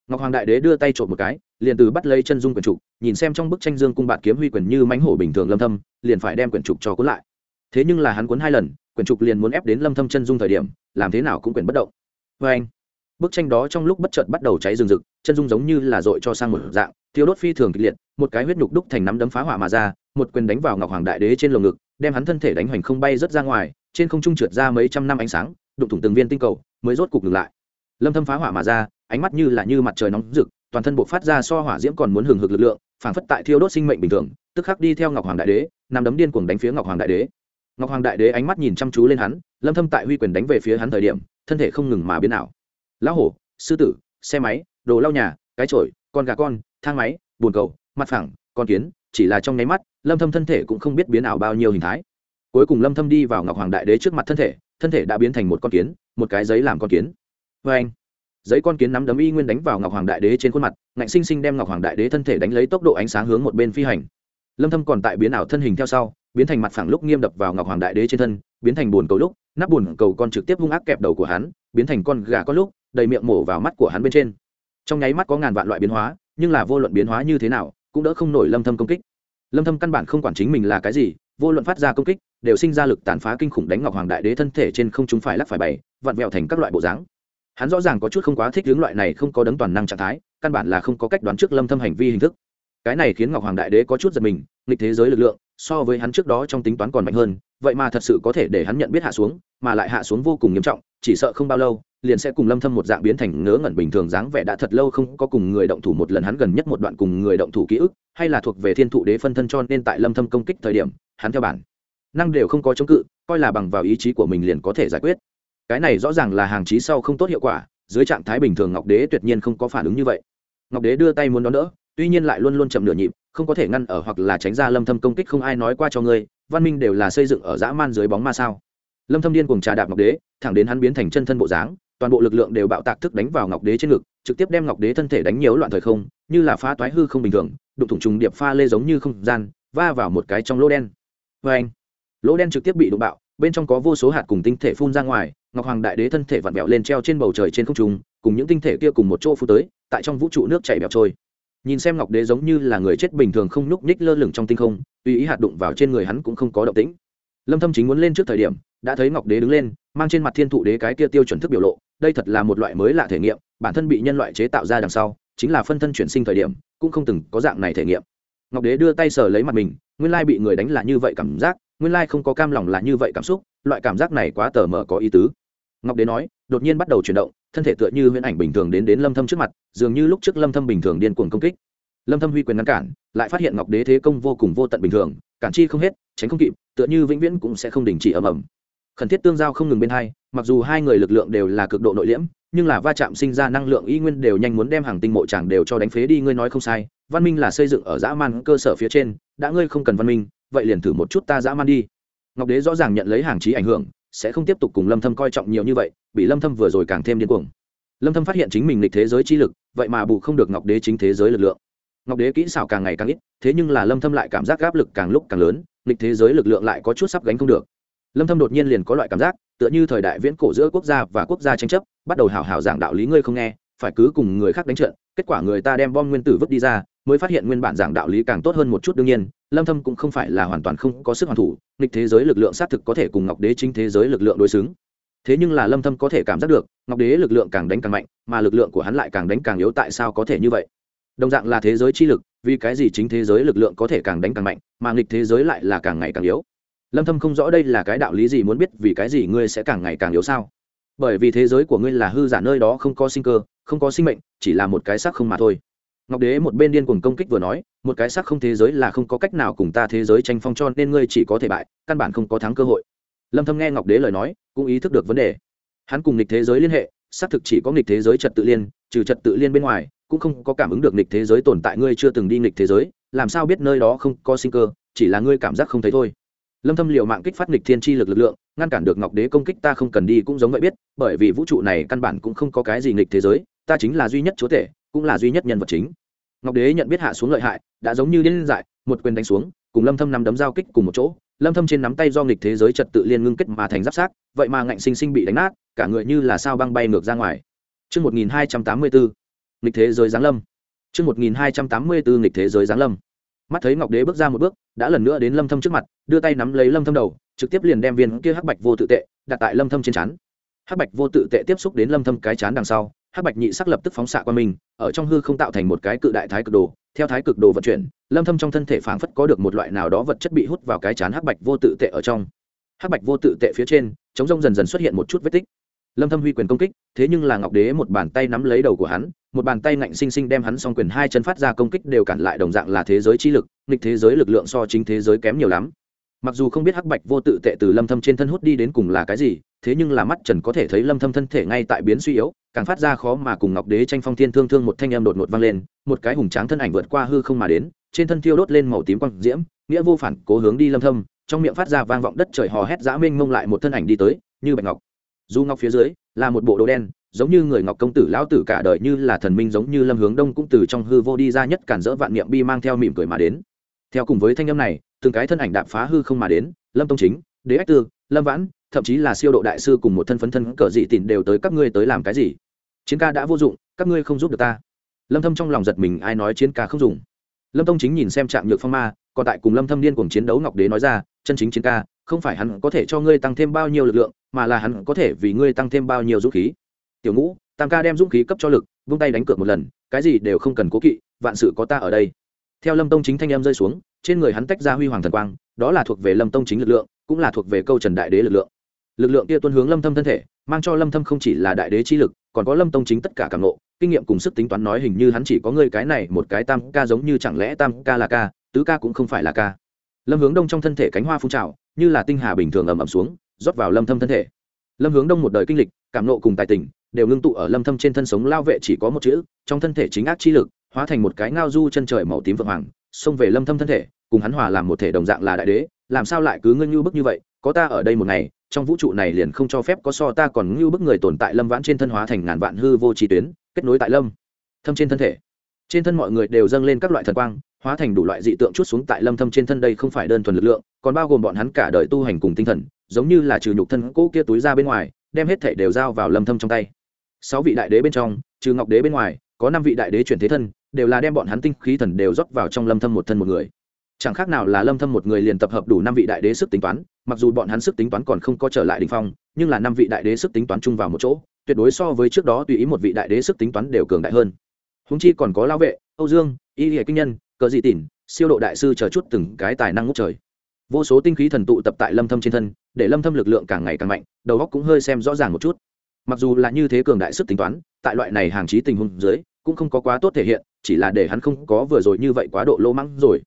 Ngọc Hoàng Đại Đế đưa tay trộm một cái, liền từ bắt lấy chân dung quyển trục, nhìn xem trong bức tranh Dương cung bạt kiếm huy quyền như mánh hổ bình thường Lâm Thâm, liền phải đem quyển trục cho cuốn lại. Thế nhưng là hắn cuốn hai lần, quyển trục liền muốn ép đến Lâm Thâm chân dung thời điểm, làm thế nào cũng quyển bất động. Và anh, bức tranh đó trong lúc bất chợt bắt đầu cháy rừng rực, chân dung giống như là dội cho sang một dạng thiếu đốt phi thường kịch liệt, một cái huyết nhục đúc thành nắm đấm phá hỏa mà ra, một quyền đánh vào ngọc hoàng đại đế trên lồng ngực, đem hắn thân thể đánh hoành không bay rớt ra ngoài, trên không trung trượt ra mấy trăm năm ánh sáng, đụng thủng từng viên tinh cầu, mới rốt cục ngừng lại. Lâm thâm phá hỏa mà ra, ánh mắt như là như mặt trời nóng rực, toàn thân bộ phát ra so hỏa diễm còn muốn hừng hực lực lượng, phảng phất tại thiêu đốt sinh mệnh bình thường, tức khắc đi theo ngọc hoàng đại đế, nằm đấm điên cuồng đánh phía ngọc hoàng đại đế. Ngọc hoàng đại đế ánh mắt nhìn chăm chú lên hắn, lâm thâm tại huy quyền đánh về phía hắn thời điểm, thân thể không ngừng mà biến ảo lão hổ, sư tử, xe máy, đồ lau nhà, cái trổi con gà con, thang máy bồn cầu, mặt phẳng, con kiến, chỉ là trong nháy mắt, lâm thâm thân thể cũng không biết biến ảo bao nhiêu hình thái. Cuối cùng lâm thâm đi vào ngọc hoàng đại đế trước mặt thân thể thân thể đã biến thành một con kiến, một cái giấy làm con kiến. Với anh, giấy con kiến nắm đấm y nguyên đánh vào ngọc hoàng đại đế trên khuôn mặt, ngạnh sinh sinh đem ngọc hoàng đại đế thân thể đánh lấy tốc độ ánh sáng hướng một bên phi hành. Lâm thâm còn tại biến ảo thân hình theo sau, biến thành mặt phẳng lúc nghiêm đập vào ngọc hoàng đại đế trên thân, biến thành buồn cầu lúc, nắp buồn cầu con trực tiếp hung ác kẹp đầu của hắn, biến thành con gà con lúc đầy miệng mổ vào mắt của hắn bên trên. Trong nháy mắt có ngàn vạn loại biến hóa, nhưng là vô luận biến hóa như thế nào, cũng đỡ không nổi lâm thâm công kích. Lâm thâm căn bản không quản chính mình là cái gì, vô luận phát ra công kích, đều sinh ra lực tàn phá kinh khủng đánh ngọc hoàng đại đế thân thể trên không chúng phải lắc phải bày, vặn vẹo thành các loại bộ dáng. Hắn rõ ràng có chút không quá thích hướng loại này không có đấng toàn năng trạng thái, căn bản là không có cách đoán trước lâm thâm hành vi hình thức. Cái này khiến ngọc hoàng đại đế có chút giật mình, nghịch thế giới lực lượng, so với hắn trước đó trong tính toán còn mạnh hơn, vậy mà thật sự có thể để hắn nhận biết hạ xuống, mà lại hạ xuống vô cùng nghiêm trọng chỉ sợ không bao lâu, liền sẽ cùng lâm thâm một dạng biến thành ngớ ngẩn bình thường dáng vẻ đã thật lâu không có cùng người động thủ một lần hắn gần nhất một đoạn cùng người động thủ ký ức, hay là thuộc về thiên thụ đế phân thân cho nên tại lâm thâm công kích thời điểm, hắn theo bản năng đều không có chống cự, coi là bằng vào ý chí của mình liền có thể giải quyết. Cái này rõ ràng là hàng chí sau không tốt hiệu quả, dưới trạng thái bình thường ngọc đế tuyệt nhiên không có phản ứng như vậy. Ngọc đế đưa tay muốn đón đỡ, tuy nhiên lại luôn luôn chậm nửa nhịp, không có thể ngăn ở hoặc là tránh ra lâm thâm công kích không ai nói qua cho ngươi, văn minh đều là xây dựng ở dã man dưới bóng ma sao lâm thâm điên cuồng trà đạp ngọc đế, thẳng đến hắn biến thành chân thân bộ dáng, toàn bộ lực lượng đều bạo tạc thức đánh vào ngọc đế trên ngực, trực tiếp đem ngọc đế thân thể đánh nhiều loạn thời không, như là phá toái hư không bình thường, đụng thủng trùng điệp pha lê giống như không gian, va vào một cái trong lỗ đen. Với anh, lỗ đen trực tiếp bị đụng bạo, bên trong có vô số hạt cùng tinh thể phun ra ngoài, ngọc hoàng đại đế thân thể vặn vẹo lên treo trên bầu trời trên không trung, cùng những tinh thể kia cùng một chỗ phun tới, tại trong vũ trụ nước chảy bẹo trôi. Nhìn xem ngọc đế giống như là người chết bình thường không nhúc nhích lơ lửng trong tinh không, tùy ý hạt đụng vào trên người hắn cũng không có động tĩnh lâm thâm chính muốn lên trước thời điểm, đã thấy ngọc đế đứng lên, mang trên mặt thiên thụ đế cái kia tiêu chuẩn thức biểu lộ, đây thật là một loại mới lạ thể nghiệm, bản thân bị nhân loại chế tạo ra đằng sau, chính là phân thân chuyển sinh thời điểm, cũng không từng có dạng này thể nghiệm. Ngọc đế đưa tay sờ lấy mặt mình, nguyên lai bị người đánh là như vậy cảm giác, nguyên lai không có cam lòng là như vậy cảm xúc, loại cảm giác này quá tờ mở có ý tứ. Ngọc đế nói, đột nhiên bắt đầu chuyển động, thân thể tựa như huyễn ảnh bình thường đến đến lâm thâm trước mặt, dường như lúc trước lâm thâm bình thường điên cuồng công kích lâm thâm huy quyền ngăn cản, lại phát hiện ngọc đế thế công vô cùng vô tận bình thường, cản chi không hết, tránh không kịp, tựa như vĩnh viễn cũng sẽ không đình chỉ ầm ầm. Khẩn thiết tương giao không ngừng bên hai, mặc dù hai người lực lượng đều là cực độ nội liễm, nhưng là va chạm sinh ra năng lượng y nguyên đều nhanh muốn đem hàng tinh mộ chàng đều cho đánh phế đi, ngươi nói không sai, văn minh là xây dựng ở dã man cơ sở phía trên, đã ngươi không cần văn minh, vậy liền thử một chút ta dã man đi. Ngọc đế rõ ràng nhận lấy hàng trí ảnh hưởng, sẽ không tiếp tục cùng lâm thâm coi trọng nhiều như vậy, bị lâm thâm vừa rồi càng thêm điên cuồng. Lâm thâm phát hiện chính mình lịch thế giới chi lực, vậy mà bù không được ngọc đế chính thế giới lực lượng ngọc đế kỹ xảo càng ngày càng ít, thế nhưng là lâm thâm lại cảm giác áp lực càng lúc càng lớn lịch thế giới lực lượng lại có chút sắp gánh không được. Lâm thâm đột nhiên liền có loại cảm giác, tựa như thời đại viễn cổ giữa quốc gia và quốc gia tranh chấp, bắt đầu hào hào giảng đạo lý ngươi không nghe, phải cứ cùng người khác đánh trận, kết quả người ta đem bom nguyên tử vứt đi ra, mới phát hiện nguyên bản giảng đạo lý càng tốt hơn một chút đương nhiên, lâm thâm cũng không phải là hoàn toàn không có sức hoàn thủ, nghịch thế giới lực lượng xác thực có thể cùng ngọc đế chính thế giới lực lượng đối xứng. Thế nhưng là lâm thâm có thể cảm giác được, ngọc đế lực lượng càng đánh càng mạnh, mà lực lượng của hắn lại càng đánh càng yếu tại sao có thể như vậy? Đồng dạng là thế giới chi lực, vì cái gì chính thế giới lực lượng có thể càng đánh càng mạnh, mà nghịch thế giới lại là càng ngày càng yếu? Lâm thâm không rõ đây là cái đạo lý gì muốn biết vì cái gì ngươi sẽ càng ngày càng yếu sao? Bởi vì thế giới của ngươi là hư giả nơi đó không có sinh cơ, không có sinh mệnh, chỉ là một cái xác không mà thôi. Ngọc đế một bên điên cuồng công kích vừa nói, một cái xác không thế giới là không có cách nào cùng ta thế giới tranh phong cho nên ngươi chỉ có thể bại, căn bản không có thắng cơ hội. Lâm thâm nghe ngọc đế lời nói, cũng ý thức được vấn đề. Hắn cùng nghịch thế giới liên hệ, xác thực chỉ có nghịch thế giới trật tự liên, trừ trật tự liên bên ngoài cũng không có cảm ứng được nghịch thế giới tồn tại ngươi chưa từng đi nghịch thế giới làm sao biết nơi đó không có sinh cơ chỉ là ngươi cảm giác không thấy thôi. Lâm thâm liều mạng kích phát nghịch thiên chi lực lực lượng ngăn cản được ngọc đế công kích ta không cần đi cũng giống vậy biết bởi vì vũ trụ này căn bản cũng không có cái gì nghịch thế giới ta chính là duy nhất chúa tể cũng là duy nhất nhân vật chính. Ngọc đế nhận biết hạ xuống lợi hại đã giống như điên dại một quyền đánh xuống cùng lâm thâm nắm đấm giao kích cùng một chỗ lâm thâm trên nắm tay do nghịch thế giới trật tự liên ngưng kết mà thành giáp sát vậy mà ngạnh sinh sinh bị đánh nát cả người như là sao băng bay ngược ra ngoài. Chương 1284, nghịch thế giới giáng lâm. Trước 1284 nghịch thế giới giáng lâm. Mắt thấy Ngọc Đế bước ra một bước, đã lần nữa đến Lâm Thâm trước mặt, đưa tay nắm lấy Lâm Thâm đầu, trực tiếp liền đem viên kia hắc bạch vô tự tệ đặt tại Lâm Thâm trên chán. Hắc bạch vô tự tệ tiếp xúc đến Lâm Thâm cái chán đằng sau, hắc bạch nhị sắc lập tức phóng xạ qua mình, ở trong hư không tạo thành một cái cự đại thái cực đồ, theo thái cực đồ vận chuyển, Lâm Thâm trong thân thể phảng phất có được một loại nào đó vật chất bị hút vào cái chán hắc bạch vô tự tệ ở trong. Hắc bạch vô tự tệ phía trên, chống rông dần dần xuất hiện một chút vết tích lâm thâm huy quyền công kích, thế nhưng là ngọc đế một bàn tay nắm lấy đầu của hắn, một bàn tay ngạnh sinh sinh đem hắn song quyền hai chân phát ra công kích đều cản lại đồng dạng là thế giới chi lực, nghịch thế giới lực lượng so chính thế giới kém nhiều lắm. Mặc dù không biết hắc bạch vô tự tệ từ lâm thâm trên thân hút đi đến cùng là cái gì, thế nhưng là mắt trần có thể thấy lâm thâm thân thể ngay tại biến suy yếu, càng phát ra khó mà cùng ngọc đế tranh phong thiên thương thương một thanh âm đột ngột vang lên, một cái hùng tráng thân ảnh vượt qua hư không mà đến, trên thân thiêu đốt lên màu tím quang diễm, nghĩa vô phản cố hướng đi lâm thâm, trong miệng phát ra vang vọng đất trời hò hét dã minh mông lại một thân ảnh đi tới, như bạch ngọc du ngọc phía dưới, là một bộ đồ đen, giống như người ngọc công tử lão tử cả đời như là thần minh giống như lâm hướng đông cũng từ trong hư vô đi ra nhất cản dỡ vạn niệm bi mang theo mỉm cười mà đến. Theo cùng với thanh âm này, từng cái thân ảnh đạp phá hư không mà đến, lâm tông chính, đế ách tư, lâm vãn, thậm chí là siêu độ đại sư cùng một thân phấn thân cờ dị tịn đều tới các ngươi tới làm cái gì? Chiến ca đã vô dụng, các ngươi không giúp được ta. Lâm thâm trong lòng giật mình, ai nói chiến ca không dùng? Lâm tông chính nhìn xem trạng nhược phong ma, còn tại cùng lâm thâm điên cuồng chiến đấu ngọc đế nói ra, chân chính chiến ca không phải hắn có thể cho ngươi tăng thêm bao nhiêu lực lượng, mà là hắn có thể vì ngươi tăng thêm bao nhiêu dũng khí. Tiểu ngũ, tam ca đem dũng khí cấp cho lực, vung tay đánh cược một lần, cái gì đều không cần cố kỵ, vạn sự có ta ở đây. Theo lâm tông chính thanh em rơi xuống, trên người hắn tách ra huy hoàng thần quang, đó là thuộc về lâm tông chính lực lượng, cũng là thuộc về câu trần đại đế lực lượng. Lực lượng kia tuân hướng lâm thâm thân thể, mang cho lâm thâm không chỉ là đại đế chi lực, còn có lâm tông chính tất cả cảm ngộ, kinh nghiệm cùng sức tính toán nói hình như hắn chỉ có ngươi cái này một cái tam ca giống như chẳng lẽ tam ca là ca, tứ ca cũng không phải là ca. Lâm hướng đông trong thân thể cánh hoa phun trào như là tinh hà bình thường ầm ầm xuống, rót vào lâm thâm thân thể. Lâm hướng đông một đời kinh lịch, cảm nộ cùng tài tình, đều ngưng tụ ở lâm thâm trên thân sống lao vệ chỉ có một chữ, trong thân thể chính ác chi lực, hóa thành một cái ngao du chân trời màu tím vượng hoàng, xông về lâm thâm thân thể, cùng hắn hòa làm một thể đồng dạng là đại đế, làm sao lại cứ ngưng như bức như vậy, có ta ở đây một ngày, trong vũ trụ này liền không cho phép có so ta còn như bức người tồn tại lâm vãn trên thân hóa thành ngàn vạn hư vô trí tuyến, kết nối tại lâm thâm trên thân thể. Trên thân mọi người đều dâng lên các loại thần quang hóa thành đủ loại dị tượng chút xuống tại lâm thâm trên thân đây không phải đơn thuần lực lượng, còn bao gồm bọn hắn cả đời tu hành cùng tinh thần, giống như là trừ nhục thân cũ kia túi ra bên ngoài, đem hết thể đều giao vào lâm thâm trong tay. Sáu vị đại đế bên trong, trừ ngọc đế bên ngoài, có năm vị đại đế chuyển thế thân, đều là đem bọn hắn tinh khí thần đều rót vào trong lâm thâm một thân một người. Chẳng khác nào là lâm thâm một người liền tập hợp đủ năm vị đại đế sức tính toán, mặc dù bọn hắn sức tính toán còn không có trở lại đỉnh phong, nhưng là năm vị đại đế sức tính toán chung vào một chỗ, tuyệt đối so với trước đó tùy ý một vị đại đế sức tính toán đều cường đại hơn. Húng chi còn có lao vệ, âu dương, y hệ kinh nhân cờ dị tỉn, siêu độ đại sư chờ chút từng cái tài năng ngút trời. Vô số tinh khí thần tụ tập tại lâm thâm trên thân, để lâm thâm lực lượng càng ngày càng mạnh, đầu óc cũng hơi xem rõ ràng một chút. Mặc dù là như thế cường đại sức tính toán, tại loại này hàng chí tình huống dưới, cũng không có quá tốt thể hiện, chỉ là để hắn không có vừa rồi như vậy quá độ lỗ mắng rồi.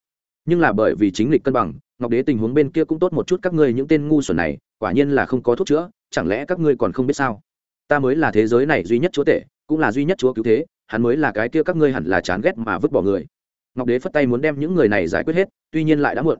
Nhưng là bởi vì chính lịch cân bằng, ngọc đế tình huống bên kia cũng tốt một chút các ngươi những tên ngu xuẩn này, quả nhiên là không có thuốc chữa, chẳng lẽ các ngươi còn không biết sao? Ta mới là thế giới này duy nhất chúa tể, cũng là duy nhất chúa cứu thế, hắn mới là cái kia các ngươi hẳn là chán ghét mà vứt bỏ người ngọc đế phất tay muốn đem những người này giải quyết hết, tuy nhiên lại đã muộn.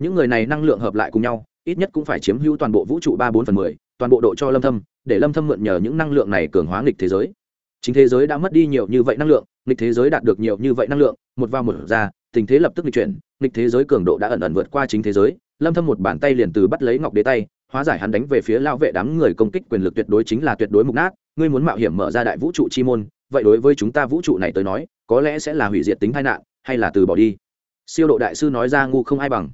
Những người này năng lượng hợp lại cùng nhau, ít nhất cũng phải chiếm hữu toàn bộ vũ trụ ba bốn phần mười, toàn bộ độ cho lâm thâm, để lâm thâm mượn nhờ những năng lượng này cường hóa nghịch thế giới. Chính thế giới đã mất đi nhiều như vậy năng lượng, nghịch thế giới đạt được nhiều như vậy năng lượng, một vào một ra, tình thế lập tức nghịch chuyển, nghịch thế giới cường độ đã ẩn ẩn vượt qua chính thế giới. Lâm thâm một bàn tay liền từ bắt lấy ngọc đế tay, hóa giải hắn đánh về phía lao vệ đám người công kích quyền lực tuyệt đối chính là tuyệt đối mục nát. Ngươi muốn mạo hiểm mở ra đại vũ trụ chi môn, vậy đối với chúng ta vũ trụ này tới nói, có lẽ sẽ là hủy diệt tính tai nạn hay là từ bỏ đi? Siêu độ đại sư nói ra ngu không ai bằng.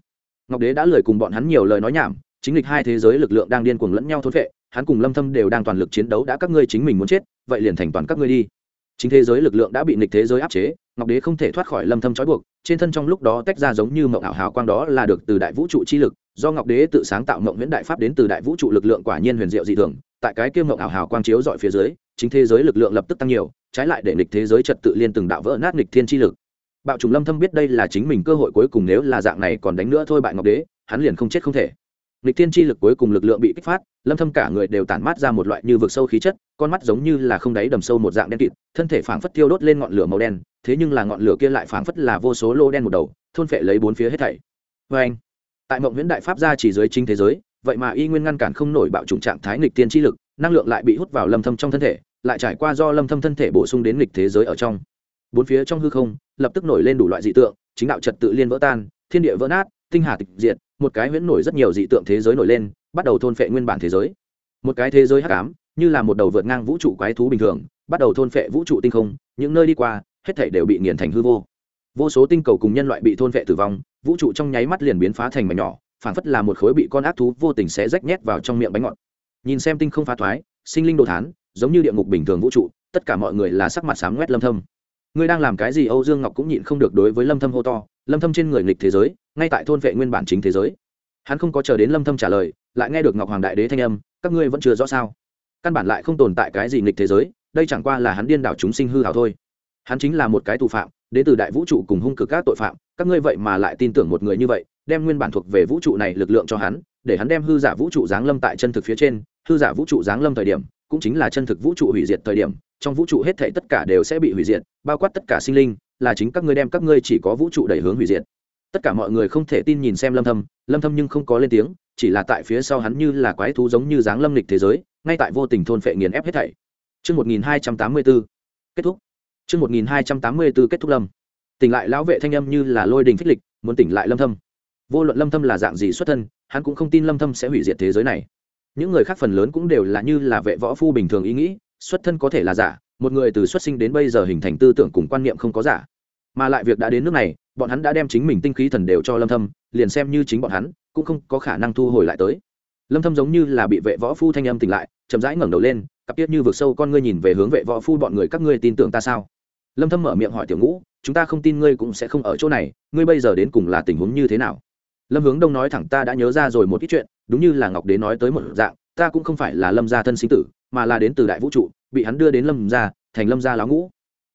Ngọc đế đã lười cùng bọn hắn nhiều lời nói nhảm, chính lịch hai thế giới lực lượng đang điên cuồng lẫn nhau thôn vệ hắn cùng lâm thâm đều đang toàn lực chiến đấu đã các ngươi chính mình muốn chết, vậy liền thành toàn các ngươi đi. Chính thế giới lực lượng đã bị nghịch thế giới áp chế, ngọc đế không thể thoát khỏi lâm thâm trói buộc, trên thân trong lúc đó tách ra giống như mộng ảo hào quang đó là được từ đại vũ trụ chi lực, do ngọc đế tự sáng tạo mộng nguyễn đại pháp đến từ đại vũ trụ lực lượng quả nhiên huyền diệu dị thường, tại cái kia mộng ảo hào quang chiếu dọi phía dưới, chính thế giới lực lượng lập tức tăng nhiều, trái lại để nghịch thế giới trật tự liên từng đạo vỡ nát nghịch thiên chi lực bạo trùng lâm thâm biết đây là chính mình cơ hội cuối cùng nếu là dạng này còn đánh nữa thôi bại ngọc đế, hắn liền không chết không thể. Lịch thiên chi lực cuối cùng lực lượng bị kích phát, lâm thâm cả người đều tản mát ra một loại như vực sâu khí chất, con mắt giống như là không đáy đầm sâu một dạng đen kịt, thân thể phảng phất thiêu đốt lên ngọn lửa màu đen, thế nhưng là ngọn lửa kia lại phảng phất là vô số lô đen một đầu, thôn phệ lấy bốn phía hết thảy. Với anh tại mộng nguyễn đại pháp gia chỉ dưới chính thế giới, vậy mà y nguyên ngăn cản không nổi bạo trùng trạng thái nghịch thiên chi lực, năng lượng lại bị hút vào lâm thâm trong thân thể, lại trải qua do lâm thâm thân thể bổ sung đến nghịch thế giới ở trong bốn phía trong hư không, lập tức nổi lên đủ loại dị tượng, chính đạo trật tự liên vỡ tan, thiên địa vỡ nát, tinh hà tịch diệt, một cái huyễn nổi rất nhiều dị tượng thế giới nổi lên, bắt đầu thôn phệ nguyên bản thế giới. Một cái thế giới hắc ám, như là một đầu vượt ngang vũ trụ quái thú bình thường, bắt đầu thôn phệ vũ trụ tinh không, những nơi đi qua, hết thảy đều bị nghiền thành hư vô. Vô số tinh cầu cùng nhân loại bị thôn phệ tử vong, vũ trụ trong nháy mắt liền biến phá thành mảnh nhỏ, phảng phất là một khối bị con ác thú vô tình xé rách nhét vào trong miệng bánh ngọt. Nhìn xem tinh không phá thoái, sinh linh đồ thán, giống như địa ngục bình thường vũ trụ, tất cả mọi người là sắc mặt sáng ngoét lâm thâm ngươi đang làm cái gì? Âu dương ngọc cũng nhịn không được đối với lâm thâm hô to. Lâm thâm trên người nghịch thế giới, ngay tại thôn vệ nguyên bản chính thế giới. Hắn không có chờ đến lâm thâm trả lời, lại nghe được ngọc hoàng đại đế thanh âm, các ngươi vẫn chưa rõ sao? Căn bản lại không tồn tại cái gì nghịch thế giới, đây chẳng qua là hắn điên đảo chúng sinh hư hảo thôi. Hắn chính là một cái tù phạm, đến từ đại vũ trụ cùng hung cực các tội phạm, các ngươi vậy mà lại tin tưởng một người như vậy, đem nguyên bản thuộc về vũ trụ này lực lượng cho hắn, để hắn đem hư giả vũ trụ giáng lâm tại chân thực phía trên. Hư giả vũ trụ giáng lâm thời điểm, cũng chính là chân thực vũ trụ hủy diệt thời điểm trong vũ trụ hết thảy tất cả đều sẽ bị hủy diệt, bao quát tất cả sinh linh, là chính các ngươi đem các ngươi chỉ có vũ trụ đẩy hướng hủy diệt. Tất cả mọi người không thể tin nhìn xem lâm thâm lâm thâm nhưng không có lên tiếng, chỉ là tại phía sau hắn như là quái thú giống như dáng lâm lịch thế giới, ngay tại vô tình thôn phệ nghiền ép hết thảy. Chương 1284 kết thúc. Chương 1284 kết thúc lâm. Tỉnh lại lão vệ thanh âm như là lôi đình phích lịch, muốn tỉnh lại lâm thâm. Vô luận lâm thâm là dạng gì xuất thân, hắn cũng không tin lâm thâm sẽ hủy diệt thế giới này. Những người khác phần lớn cũng đều là như là vệ võ phu bình thường ý nghĩ xuất thân có thể là giả, một người từ xuất sinh đến bây giờ hình thành tư tưởng cùng quan niệm không có giả. Mà lại việc đã đến nước này, bọn hắn đã đem chính mình tinh khí thần đều cho lâm thâm, liền xem như chính bọn hắn, cũng không có khả năng thu hồi lại tới. Lâm thâm giống như là bị vệ võ phu thanh âm tỉnh lại, chậm rãi ngẩng đầu lên, cặp tiết như vực sâu con ngươi nhìn về hướng vệ võ phu bọn người, các ngươi tin tưởng ta sao? Lâm thâm mở miệng hỏi tiểu ngũ, chúng ta không tin ngươi cũng sẽ không ở chỗ này, ngươi bây giờ đến cùng là tình huống như thế nào? Lâm hướng đông nói thẳng, ta đã nhớ ra rồi một ít chuyện, đúng như là ngọc đế nói tới một dạng, ta cũng không phải là lâm gia thân sinh tử mà là đến từ đại vũ trụ, bị hắn đưa đến lâm gia, thành lâm gia láo ngũ.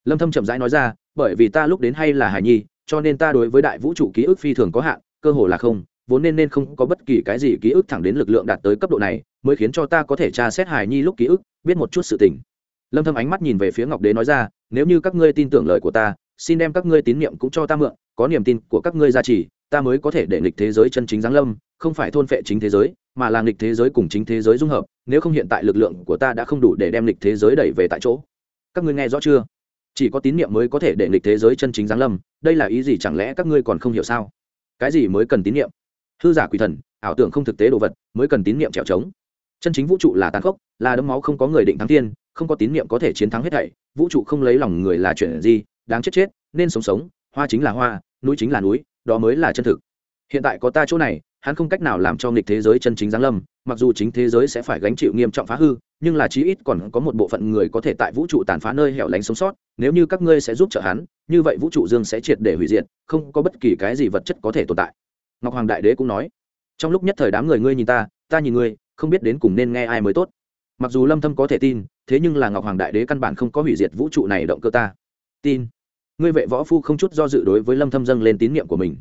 Lâm thâm chậm rãi nói ra, bởi vì ta lúc đến hay là hải nhi, cho nên ta đối với đại vũ trụ ký ức phi thường có hạn, cơ hồ là không, vốn nên nên không có bất kỳ cái gì ký ức thẳng đến lực lượng đạt tới cấp độ này, mới khiến cho ta có thể tra xét hải nhi lúc ký ức, biết một chút sự tình. Lâm thâm ánh mắt nhìn về phía ngọc đế nói ra, nếu như các ngươi tin tưởng lời của ta, xin đem các ngươi tín niệm cũng cho ta mượn, có niềm tin của các ngươi gia trì, ta mới có thể để nghịch thế giới chân chính giáng lâm, không phải thôn phệ chính thế giới mà là nghịch thế giới cùng chính thế giới dung hợp nếu không hiện tại lực lượng của ta đã không đủ để đem nghịch thế giới đẩy về tại chỗ. Các ngươi nghe rõ chưa? Chỉ có tín niệm mới có thể để nghịch thế giới chân chính giáng lâm đây là ý gì chẳng lẽ các ngươi còn không hiểu sao? Cái gì mới cần tín niệm? Hư giả quỷ thần ảo tưởng không thực tế đồ vật mới cần tín niệm trèo trống. Chân chính vũ trụ là tàn khốc là đấm máu không có người định thắng thiên, không có tín niệm có thể chiến thắng hết thảy. Vũ trụ không lấy lòng người là chuyện gì? Đáng chết chết nên sống sống hoa chính là hoa núi chính là núi đó mới là chân thực. Hiện tại có ta chỗ này hắn không cách nào làm cho nghịch thế giới chân chính giáng lâm, mặc dù chính thế giới sẽ phải gánh chịu nghiêm trọng phá hư, nhưng là chí ít còn có một bộ phận người có thể tại vũ trụ tàn phá nơi hẻo lánh sống sót, nếu như các ngươi sẽ giúp trợ hắn, như vậy vũ trụ dương sẽ triệt để hủy diệt, không có bất kỳ cái gì vật chất có thể tồn tại. Ngọc hoàng đại đế cũng nói. Trong lúc nhất thời đám người ngươi nhìn ta ta nhìn ngươi, không biết đến cùng nên nghe ai mới tốt. Mặc dù lâm thâm có thể tin, thế nhưng là ngọc hoàng đại đế căn bản không có hủy diệt vũ trụ này động cơ ta. Tin. Ngươi vệ võ phu không chút do dự đối với lâm thâm dâng lên tín niệm của mình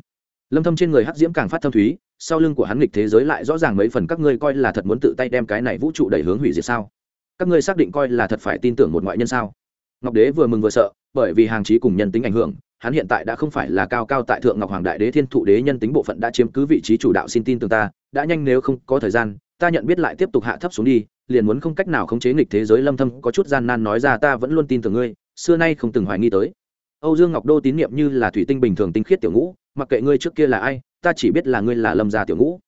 lâm thâm trên người hắc diễm càng phát thâm thúy, sau lưng của hắn nghịch thế giới lại rõ ràng mấy phần các ngươi coi là thật muốn tự tay đem cái này vũ trụ đẩy hướng hủy diệt sao? Các ngươi xác định coi là thật phải tin tưởng một ngoại nhân sao? Ngọc đế vừa mừng vừa sợ, bởi vì hàng chí cùng nhân tính ảnh hưởng, hắn hiện tại đã không phải là cao cao tại thượng ngọc hoàng đại đế thiên thụ đế nhân tính bộ phận đã chiếm cứ vị trí chủ đạo xin tin tưởng ta, đã nhanh nếu không có thời gian, ta nhận biết lại tiếp tục hạ thấp xuống đi, liền muốn không cách nào khống chế nghịch thế giới lâm thâm có chút gian nan nói ra ta vẫn luôn tin tưởng ngươi, xưa nay không từng hoài nghi tới âu dương ngọc đô tín niệm như là thủy tinh bình thường tinh khiết tiểu ngũ, mặc kệ ngươi trước kia là ai, ta chỉ biết là ngươi là lâm gia tiểu ngũ.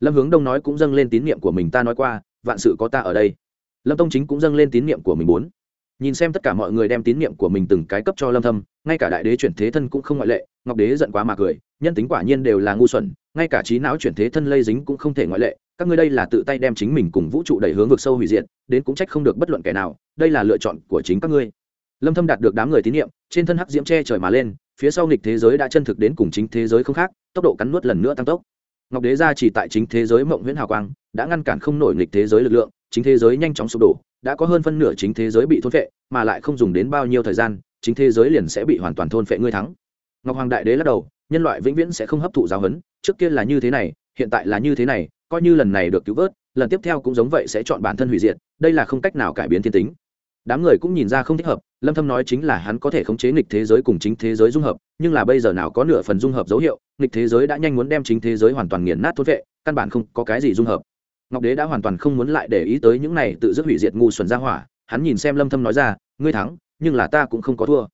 Lâm hướng đông nói cũng dâng lên tín niệm của mình ta nói qua, vạn sự có ta ở đây. Lâm tông chính cũng dâng lên tín niệm của mình muốn nhìn xem tất cả mọi người đem tín niệm của mình từng cái cấp cho lâm thâm, ngay cả đại đế chuyển thế thân cũng không ngoại lệ, ngọc đế giận quá mà cười, nhân tính quả nhiên đều là ngu xuẩn, ngay cả trí não chuyển thế thân lây dính cũng không thể ngoại lệ, các ngươi đây là tự tay đem chính mình cùng vũ trụ đẩy hướng vực sâu hủy diệt, đến cũng trách không được bất luận kẻ nào, đây là lựa chọn của chính các ngươi lâm thâm đạt được đám người tín nhiệm, trên thân hắc diễm che trời mà lên phía sau nghịch thế giới đã chân thực đến cùng chính thế giới không khác tốc độ cắn nuốt lần nữa tăng tốc. Ngọc đế gia chỉ tại chính thế giới mộng huyễn hào quang đã ngăn cản không nổi nghịch thế giới lực lượng chính thế giới nhanh chóng sụp đổ đã có hơn phân nửa chính thế giới bị thôn phệ mà lại không dùng đến bao nhiêu thời gian chính thế giới liền sẽ bị hoàn toàn thôn phệ ngươi thắng. Ngọc hoàng đại đế lắc đầu nhân loại vĩnh viễn sẽ không hấp thụ giáo huấn trước kia là như thế này hiện tại là như thế này coi như lần này được cứu vớt lần tiếp theo cũng giống vậy sẽ chọn bản thân hủy diệt đây là không cách nào cải biến thiên tính đám người cũng nhìn ra không thích hợp, lâm thâm nói chính là hắn có thể khống chế nghịch thế giới cùng chính thế giới dung hợp, nhưng là bây giờ nào có nửa phần dung hợp dấu hiệu, nghịch thế giới đã nhanh muốn đem chính thế giới hoàn toàn nghiền nát thốt vệ, căn bản không có cái gì dung hợp. Ngọc đế đã hoàn toàn không muốn lại để ý tới những này tự dứt hủy diệt ngu xuẩn ra hỏa, hắn nhìn xem lâm thâm nói ra, ngươi thắng, nhưng là ta cũng không có thua.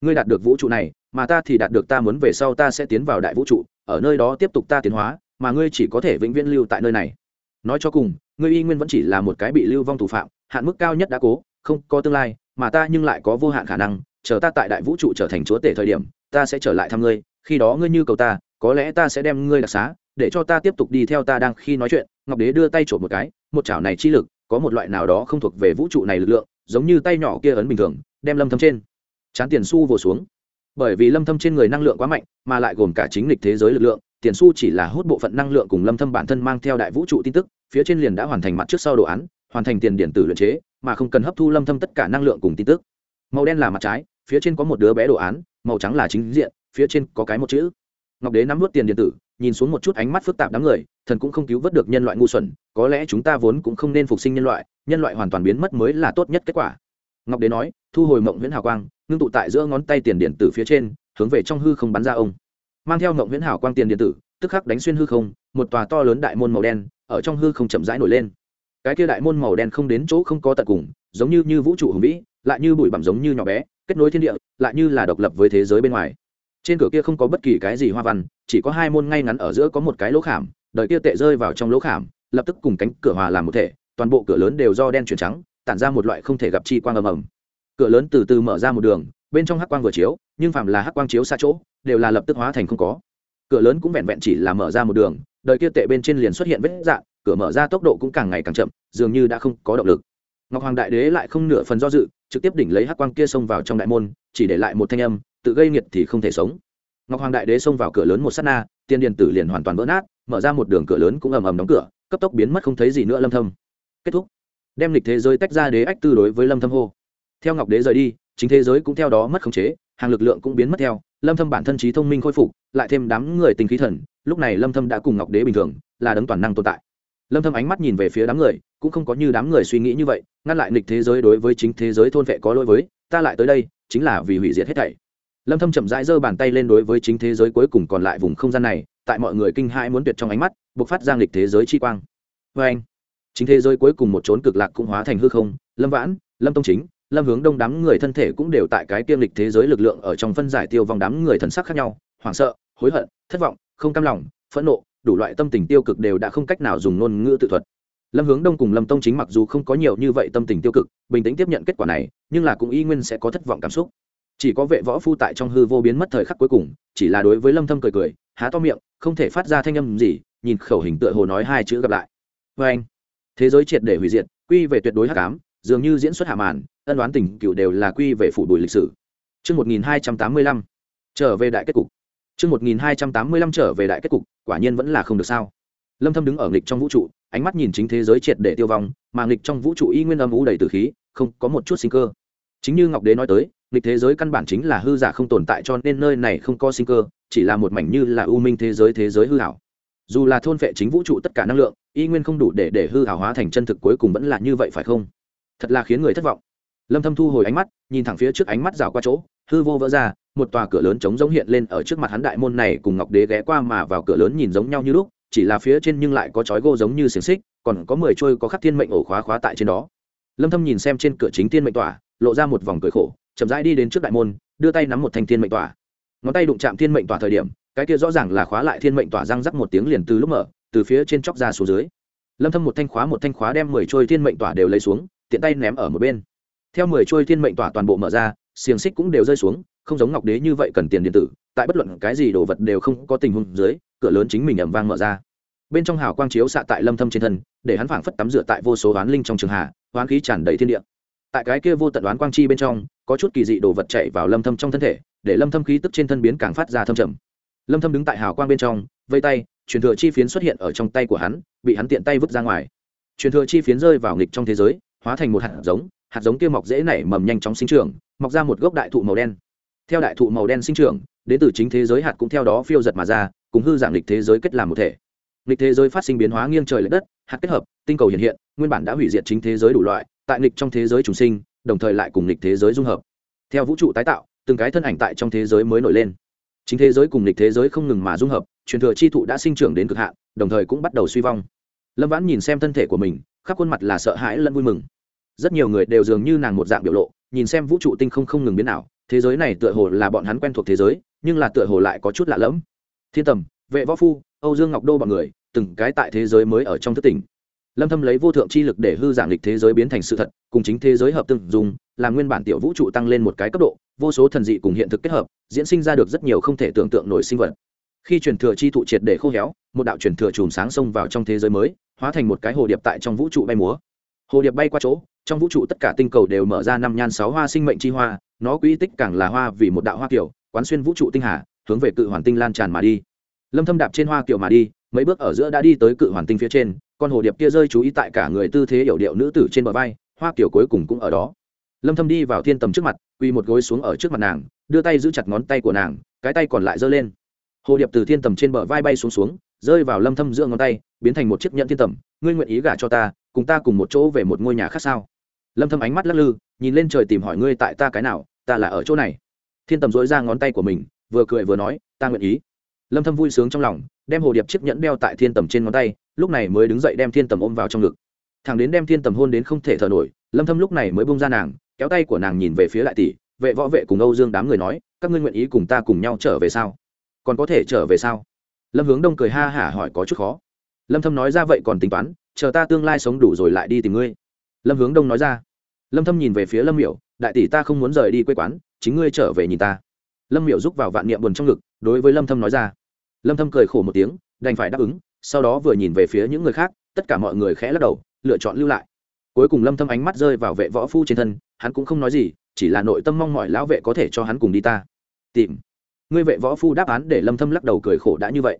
Ngươi đạt được vũ trụ này, mà ta thì đạt được ta muốn về sau ta sẽ tiến vào đại vũ trụ, ở nơi đó tiếp tục ta tiến hóa, mà ngươi chỉ có thể vĩnh viễn lưu tại nơi này. Nói cho cùng, ngươi y nguyên vẫn chỉ là một cái bị lưu vong thủ phạm, hạn mức cao nhất đã cố không có tương lai, mà ta nhưng lại có vô hạn khả năng, chờ ta tại đại vũ trụ trở thành chúa tể thời điểm, ta sẽ trở lại thăm ngươi, khi đó ngươi như cầu ta, có lẽ ta sẽ đem ngươi đặc xá, để cho ta tiếp tục đi theo ta đang khi nói chuyện. Ngọc đế đưa tay trộm một cái, một chảo này chi lực, có một loại nào đó không thuộc về vũ trụ này lực lượng, giống như tay nhỏ kia ấn bình thường, đem lâm thâm trên. Chán tiền su vồ xuống. Bởi vì lâm thâm trên người năng lượng quá mạnh, mà lại gồm cả chính lịch thế giới lực lượng, tiền su chỉ là hút bộ phận năng lượng cùng lâm thâm bản thân mang theo đại vũ trụ tin tức, phía trên liền đã hoàn thành mặt trước sau đồ án, hoàn thành tiền điện tử luyện chế mà không cần hấp thu lâm thâm tất cả năng lượng cùng tin tức. Màu đen là mặt trái, phía trên có một đứa bé đồ án, màu trắng là chính diện, phía trên có cái một chữ. Ngọc đế nắm nuốt tiền điện tử, nhìn xuống một chút ánh mắt phức tạp đám người, thần cũng không cứu vớt được nhân loại ngu xuẩn, có lẽ chúng ta vốn cũng không nên phục sinh nhân loại nhân loại hoàn toàn biến mất mới là tốt nhất kết quả. Ngọc đế nói, thu hồi mộng huyễn hào quang, ngưng tụ tại giữa ngón tay tiền điện tử phía trên, hướng về trong hư không bắn ra ông. Mang theo mộng huyễn hào quang tiền điện tử, tức khắc đánh xuyên hư không, một tòa to lớn đại môn màu đen, ở trong hư không chậm rãi nổi lên cái kia đại môn màu đen không đến chỗ không có tận cùng, giống như như vũ trụ hùng vĩ, lại như bụi bặm giống như nhỏ bé, kết nối thiên địa, lại như là độc lập với thế giới bên ngoài. Trên cửa kia không có bất kỳ cái gì hoa văn, chỉ có hai môn ngay ngắn ở giữa có một cái lỗ khảm, đợi kia tệ rơi vào trong lỗ khảm, lập tức cùng cánh cửa hòa làm một thể, toàn bộ cửa lớn đều do đen chuyển trắng, tản ra một loại không thể gặp chi quang ầm ầm. Cửa lớn từ từ mở ra một đường, bên trong hắc quang vừa chiếu, nhưng phạm là hắc quang chiếu xa chỗ, đều là lập tức hóa thành không có. Cửa lớn cũng vẹn vẹn chỉ là mở ra một đường đời kia tệ bên trên liền xuất hiện vết dạn cửa mở ra tốc độ cũng càng ngày càng chậm, dường như đã không có động lực. Ngọc hoàng đại đế lại không nửa phần do dự, trực tiếp đỉnh lấy hắc quang kia xông vào trong đại môn, chỉ để lại một thanh âm, tự gây nghiệt thì không thể sống. Ngọc hoàng đại đế xông vào cửa lớn một s á t na, tiên điện tử liền hoàn toàn vỡ nát, mở ra một đường cửa lớn cũng ầm ầm đóng cửa, cấp tốc biến mất không thấy gì nữa lâm thâm. Kết thúc. Đem lịch thế giới tách ra đế ách tư đối với lâm thâm hô. Theo ngọc đế rời đi, chính thế giới cũng theo đó mất khống chế, hàng lực lượng cũng biến mất theo, lâm thâm bản thân trí thông minh khôi phục, lại thêm đám người tình khí thần, lúc này lâm thâm đã cùng ngọc đế bình thường, là đấng toàn năng tồn tại lâm thâm ánh mắt nhìn về phía đám người, cũng không có như đám người suy nghĩ như vậy, ngăn lại nghịch thế giới đối với chính thế giới thôn vệ có lỗi với, ta lại tới đây, chính là vì hủy diệt hết thảy. Lâm thâm chậm rãi giơ bàn tay lên đối với chính thế giới cuối cùng còn lại vùng không gian này, tại mọi người kinh hãi muốn tuyệt trong ánh mắt, bộc phát giang lịch thế giới chi quang. Với anh, chính thế giới cuối cùng một chốn cực lạc cũng hóa thành hư không, lâm vãn, lâm tông chính, lâm hướng đông đám người thân thể cũng đều tại cái tiêm lịch thế giới lực lượng ở trong phân giải tiêu vòng đám người thần sắc khác nhau, hoảng sợ, hối hận, thất vọng, không cam lòng, phẫn nộ đủ loại tâm tình tiêu cực đều đã không cách nào dùng ngôn ngữ tự thuật. Lâm hướng đông cùng lâm tông chính mặc dù không có nhiều như vậy tâm tình tiêu cực bình tĩnh tiếp nhận kết quả này nhưng là cũng y nguyên sẽ có thất vọng cảm xúc. Chỉ có vệ võ phu tại trong hư vô biến mất thời khắc cuối cùng chỉ là đối với lâm thâm cười cười há to miệng không thể phát ra thanh âm gì nhìn khẩu hình tựa hồ nói hai chữ gặp lại. Với anh thế giới triệt để hủy diệt quy về tuyệt đối hắc ám dường như diễn xuất hạ màn ân đoán tình cựu đều là quy về phủ đuổi lịch sử. Trước 1285, trở về đại kết cục. Trước 1285 trở về đại kết cục, quả nhiên vẫn là không được sao. Lâm Thâm đứng ở nghịch trong vũ trụ, ánh mắt nhìn chính thế giới triệt để tiêu vong, mà nghịch trong vũ trụ y nguyên âm u đầy tử khí, không có một chút sinh cơ. Chính như Ngọc Đế nói tới, nghịch thế giới căn bản chính là hư giả không tồn tại cho nên nơi này không có sinh cơ, chỉ là một mảnh như là u minh thế giới thế giới hư ảo. Dù là thôn phệ chính vũ trụ tất cả năng lượng, y nguyên không đủ để để hư ảo hóa thành chân thực cuối cùng vẫn là như vậy phải không? Thật là khiến người thất vọng. Lâm Thâm thu hồi ánh mắt, nhìn thẳng phía trước ánh mắt rào qua chỗ, hư vô vỡ ra, một tòa cửa lớn trống giống hiện lên ở trước mặt hắn đại môn này cùng Ngọc Đế ghé qua mà vào cửa lớn nhìn giống nhau như lúc, chỉ là phía trên nhưng lại có chói gô giống như xiềng xích còn có mười trôi có khắc thiên mệnh ổ khóa khóa tại trên đó. Lâm thâm nhìn xem trên cửa chính thiên mệnh tỏa lộ ra một vòng cười khổ chậm rãi đi đến trước đại môn đưa tay nắm một thanh thiên mệnh tỏa ngón tay đụng chạm thiên mệnh tỏa thời điểm cái kia rõ ràng là khóa lại thiên mệnh tỏa răng rắc một tiếng liền từ lúc mở từ phía trên chóc ra xuống dưới. Lâm thâm một thanh khóa một thanh khóa đem mười trôi thiên mệnh tỏa đều lấy xuống tiện tay ném ở một bên. Theo mười trôi thiên mệnh tỏa toàn bộ mở ra xiềng xích cũng đều rơi xuống không giống ngọc đế như vậy cần tiền điện tử tại bất luận cái gì đồ vật đều không có tình huống dưới cửa lớn chính mình ầm vang mở ra. Bên trong hào quang chiếu xạ tại lâm thâm trên thân để hắn phảng phất tắm rửa tại vô số oán linh trong trường hạ, oán khí tràn đầy thiên địa. Tại cái kia vô tận oán quang chi bên trong có chút kỳ dị đồ vật chạy vào lâm thâm trong thân thể để lâm thâm khí tức trên thân biến càng phát ra thâm trầm. Lâm thâm đứng tại hào quang bên trong vây tay truyền thừa chi phiến xuất hiện ở trong tay của hắn bị hắn tiện tay vứt ra ngoài. Truyền thừa chi phiến rơi vào nghịch trong thế giới hóa thành một hạt giống hạt giống kia mọc dễ nảy mầm nhanh chóng sinh trưởng, mọc ra một gốc đại thụ màu đen. Theo đại thụ màu đen sinh trưởng, đến từ chính thế giới hạt cũng theo đó phiêu giật mà ra, cùng hư dạng lịch thế giới kết làm một thể. Lịch thế giới phát sinh biến hóa nghiêng trời l ệ đất, hạt kết hợp, tinh cầu hiện hiện, nguyên bản đã hủy diệt chính thế giới đủ loại, tại lịch trong thế giới trùng sinh, đồng thời lại cùng lịch thế giới dung hợp. Theo vũ trụ tái tạo, từng cái thân ảnh tại trong thế giới mới nổi lên. Chính thế giới cùng lịch thế giới không ngừng mà dung hợp, truyền thừa chi thụ đã sinh trưởng đến cực hạn, đồng thời cũng bắt đầu suy vong. Lâm vãn nhìn xem thân thể của mình, khắp khuôn mặt là sợ hãi lẫn vui mừng rất nhiều người đều dường như nàng một dạng biểu lộ, nhìn xem vũ trụ tinh không không ngừng biến ảo, thế giới này tựa hồ là bọn hắn quen thuộc thế giới, nhưng là tựa hồ lại có chút lạ lẫm. Thiên tầm, vệ võ phu, âu dương ngọc đô bọn người, từng cái tại thế giới mới ở trong thất tỉnh. Lâm thâm lấy vô thượng chi lực để hư giảng lịch thế giới biến thành sự thật, cùng chính thế giới hợp tương dùng, làm nguyên bản tiểu vũ trụ tăng lên một cái cấp độ, vô số thần dị cùng hiện thực kết hợp, diễn sinh ra được rất nhiều không thể tưởng tượng nổi sinh vật. Khi truyền thừa chi thụ triệt để khô héo, một đạo truyền thừa chùm sáng xông vào trong thế giới mới, hóa thành một cái hồ điệp tại trong vũ trụ bay múa. Hồ điệp bay qua chỗ trong vũ trụ tất cả tinh cầu đều mở ra năm nhan sáu hoa sinh mệnh chi hoa, nó quỹ tích càng là hoa vì một đạo hoa kiểu, quán xuyên vũ trụ tinh hà, hướng về cự hoàn tinh lan tràn mà đi. Lâm thâm đạp trên hoa kiểu mà đi, mấy bước ở giữa đã đi tới cự hoàn tinh phía trên, con hồ điệp kia rơi chú ý tại cả người tư thế hiểu điệu nữ tử trên bờ vai, hoa kiểu cuối cùng cũng ở đó. Lâm thâm đi vào thiên tầm trước mặt, quỳ một gối xuống ở trước mặt nàng, đưa tay giữ chặt ngón tay của nàng, cái tay còn lại giơ lên. Hồ điệp từ thiên tầm trên bờ vai bay xuống xuống, rơi vào lâm thâm giữa ngón tay, biến thành một chiếc nhẫn thiên tầm, ngươi nguyện ý gả cho ta, cùng ta cùng một chỗ về một ngôi nhà khác sao? Lâm thâm ánh mắt lắc lư, nhìn lên trời tìm hỏi ngươi tại ta cái nào, ta là ở chỗ này. Thiên tầm dối ra ngón tay của mình, vừa cười vừa nói, ta nguyện ý. Lâm thâm vui sướng trong lòng, đem hồ điệp chiếc nhẫn đeo tại thiên tầm trên ngón tay, lúc này mới đứng dậy đem thiên tầm ôm vào trong ngực. Thằng đến đem thiên tầm hôn đến không thể thở nổi, lâm thâm lúc này mới buông ra nàng, kéo tay của nàng nhìn về phía lại tỷ, vệ võ vệ cùng âu dương đám người nói, các ngươi nguyện ý cùng ta cùng nhau trở về sao? Còn có thể trở về sao? Lâm hướng đông cười ha hả hỏi có chút khó. Lâm thâm nói ra vậy còn tính toán, chờ ta tương lai sống đủ rồi lại đi tìm ngươi lâm hướng đông nói ra. Lâm thâm nhìn về phía lâm miểu, đại tỷ ta không muốn rời đi quê quán, chính ngươi trở về nhìn ta. Lâm miểu rúc vào vạn niệm buồn trong ngực, đối với lâm thâm nói ra. Lâm thâm cười khổ một tiếng, đành phải đáp ứng, sau đó vừa nhìn về phía những người khác, tất cả mọi người khẽ lắc đầu, lựa chọn lưu lại. Cuối cùng lâm thâm ánh mắt rơi vào vệ võ phu trên thân, hắn cũng không nói gì, chỉ là nội tâm mong mọi lão vệ có thể cho hắn cùng đi ta. Tìm. Ngươi vệ võ phu đáp án để lâm thâm lắc đầu cười khổ đã như vậy.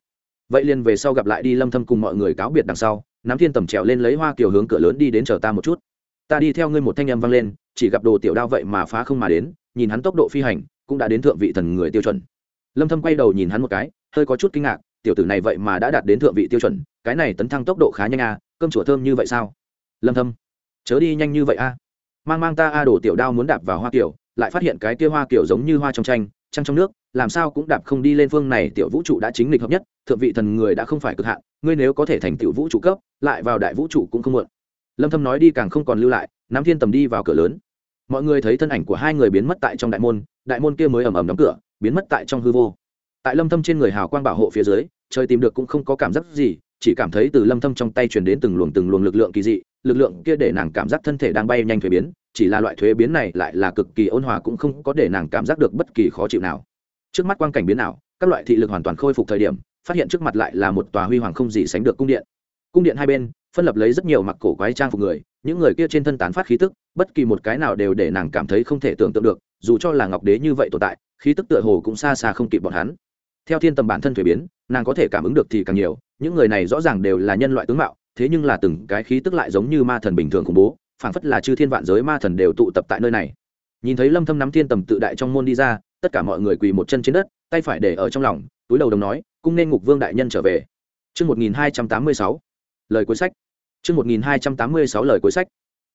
Vậy liền về sau gặp lại đi lâm thâm cùng mọi người cáo biệt đằng sau nắm thiên tầm trèo lên lấy hoa kiều hướng cửa lớn đi đến chờ ta một chút ta đi theo ngươi một thanh em vang lên chỉ gặp đồ tiểu đao vậy mà phá không mà đến nhìn hắn tốc độ phi hành cũng đã đến thượng vị thần người tiêu chuẩn. Lâm thâm quay đầu nhìn hắn một cái hơi có chút kinh ngạc tiểu tử này vậy mà đã đạt đến thượng vị tiêu chuẩn cái này tấn thăng tốc độ khá nhanh a à, cơm chùa thơm như vậy sao? Lâm thâm chớ đi nhanh như vậy a mang mang ta à, a đổ tiểu đao muốn đạp vào hoa kiểu lại phát hiện cái kia hoa kiểu giống như hoa trong tranh trăng trong nước làm sao cũng đạp không đi lên phương này tiểu vũ trụ đã chính lịch hợp nhất thượng vị thần người đã không phải cực hạn ngươi nếu có thể thành tiểu vũ trụ cấp lại vào đại vũ trụ cũng không muộn lâm thâm nói đi càng không còn lưu lại nắm thiên tầm đi vào cửa lớn. Mọi người thấy thân ảnh của hai người biến mất tại trong đại môn đại môn kia mới ầm ầm đóng cửa, biến mất tại trong hư vô. Tại lâm thâm trên người hào quang bảo hộ phía dưới, trời tìm được cũng không có cảm giác gì, chỉ cảm thấy từ lâm thâm trong tay truyền đến từng luồng từng luồng lực lượng kỳ dị, lực lượng kia để nàng cảm giác thân thể đang bay nhanh thuế biến, chỉ là loại thuế biến này lại là cực kỳ ôn hòa cũng không có để nàng cảm giác được bất kỳ khó chịu nào. Trước mắt quang cảnh biến ảo, các loại thị lực hoàn toàn khôi phục thời điểm, phát hiện trước mặt lại là một tòa huy hoàng không gì sánh được cung điện cung điện hai bên phân lập lấy rất nhiều mặc cổ quái trang phục người những người kia trên thân tán phát khí tức bất kỳ một cái nào đều để nàng cảm thấy không thể tưởng tượng được dù cho là ngọc đế như vậy tồn tại khí tức tựa hồ cũng xa xa không kịp bọn hắn. Theo thiên tầm bản thân thuế biến nàng có thể cảm ứng được thì càng nhiều những người này rõ ràng đều là nhân loại tướng mạo thế nhưng là từng cái khí tức lại giống như ma thần bình thường khủng bố phảng phất là chư thiên vạn giới ma thần đều tụ tập tại nơi này. Nhìn thấy lâm thâm nắm thiên tầm tự đại trong môn đi ra tất cả mọi người quỳ một chân trên đất tay phải để ở trong lòng túi đầu đồng nói cung nên ngục vương đại nhân trở về. Chương 1286, lời cuối sách. chương một nghìn hai trăm tám mươi sáu lời cuối sách.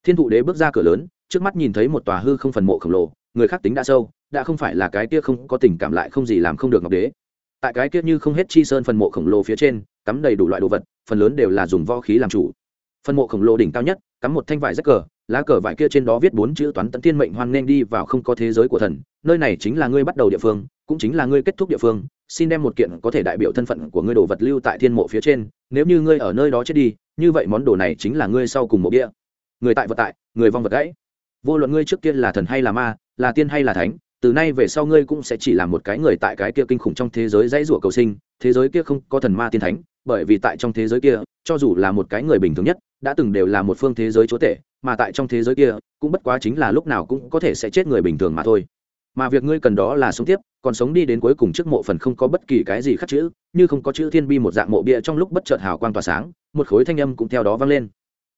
Thiên thụ đế bước ra cửa lớn, trước mắt nhìn thấy một tòa hư không phần mộ khổng lồ, người khác tính đã sâu, đã không phải là cái kia không có tình cảm lại không gì làm không được ngọc đế. Tại cái kia như không hết chi sơn phần mộ khổng lồ phía trên, cắm đầy đủ loại đồ vật, phần lớn đều là dùng võ khí làm chủ. Phần mộ khổng lồ đỉnh cao nhất, cắm một thanh vải rách cờ, lá cờ vải kia trên đó viết bốn chữ toán tận tiên mệnh hoan nên đi vào không có thế giới của thần, nơi này chính là ngươi bắt đầu địa phương, cũng chính là ngươi kết thúc địa phương, xin đem một kiện có thể đại biểu thân phận của ngươi đồ vật lưu tại thiên mộ phía trên, nếu như ngươi ở nơi đó chết đi, như vậy món đồ này chính là ngươi sau cùng mộ bia người tại vật tại người vong vật gãy. Vô luận ngươi trước kia là thần hay là ma là tiên hay là thánh từ nay về sau ngươi cũng sẽ chỉ là một cái người tại cái kia kinh khủng trong thế giới dãy rủa cầu sinh thế giới kia không có thần ma tiên thánh bởi vì tại trong thế giới kia cho dù là một cái người bình thường nhất đã từng đều là một phương thế giới chúa tể mà tại trong thế giới kia cũng bất quá chính là lúc nào cũng có thể sẽ chết người bình thường mà thôi mà việc ngươi cần đó là sống tiếp, còn sống đi đến cuối cùng trước mộ phần không có bất kỳ cái gì khắc chữ, như không có chữ thiên bi một dạng mộ bia trong lúc bất chợt hào quang tỏa sáng, một khối thanh âm cũng theo đó vang lên.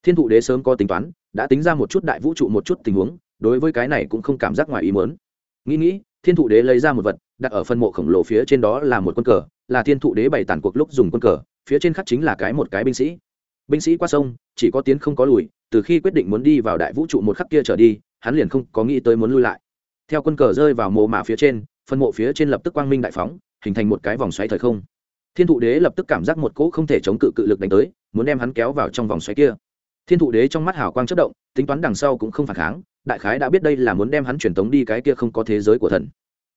Thiên thụ đế sớm có tính toán, đã tính ra một chút đại vũ trụ một chút tình huống, đối với cái này cũng không cảm giác ngoài ý mớn nghĩ nghĩ, thiên thụ đế lấy ra một vật, đặt ở phân mộ khổng lồ phía trên đó là một quân cờ, là thiên thụ đế bày tản cuộc lúc dùng quân cờ, phía trên khắc chính là cái một cái binh sĩ. Binh sĩ qua sông, chỉ có tiến không có lùi, từ khi quyết định muốn đi vào đại vũ trụ một khắc kia trở đi, hắn liền không có nghĩ tới muốn lui lại theo quân cờ rơi vào mộ mả phía trên phân mộ phía trên lập tức quang minh đại phóng, hình thành một cái vòng xoáy thời không. Thiên thụ đế lập tức cảm giác một cỗ không thể chống cự cự lực đánh tới, muốn đem hắn kéo vào trong vòng xoáy kia. Thiên thụ đế trong mắt hào quang chất động, tính toán đằng sau cũng không phản kháng, đại khái đã biết đây là muốn đem hắn truyền tống đi cái kia không có thế giới của thần.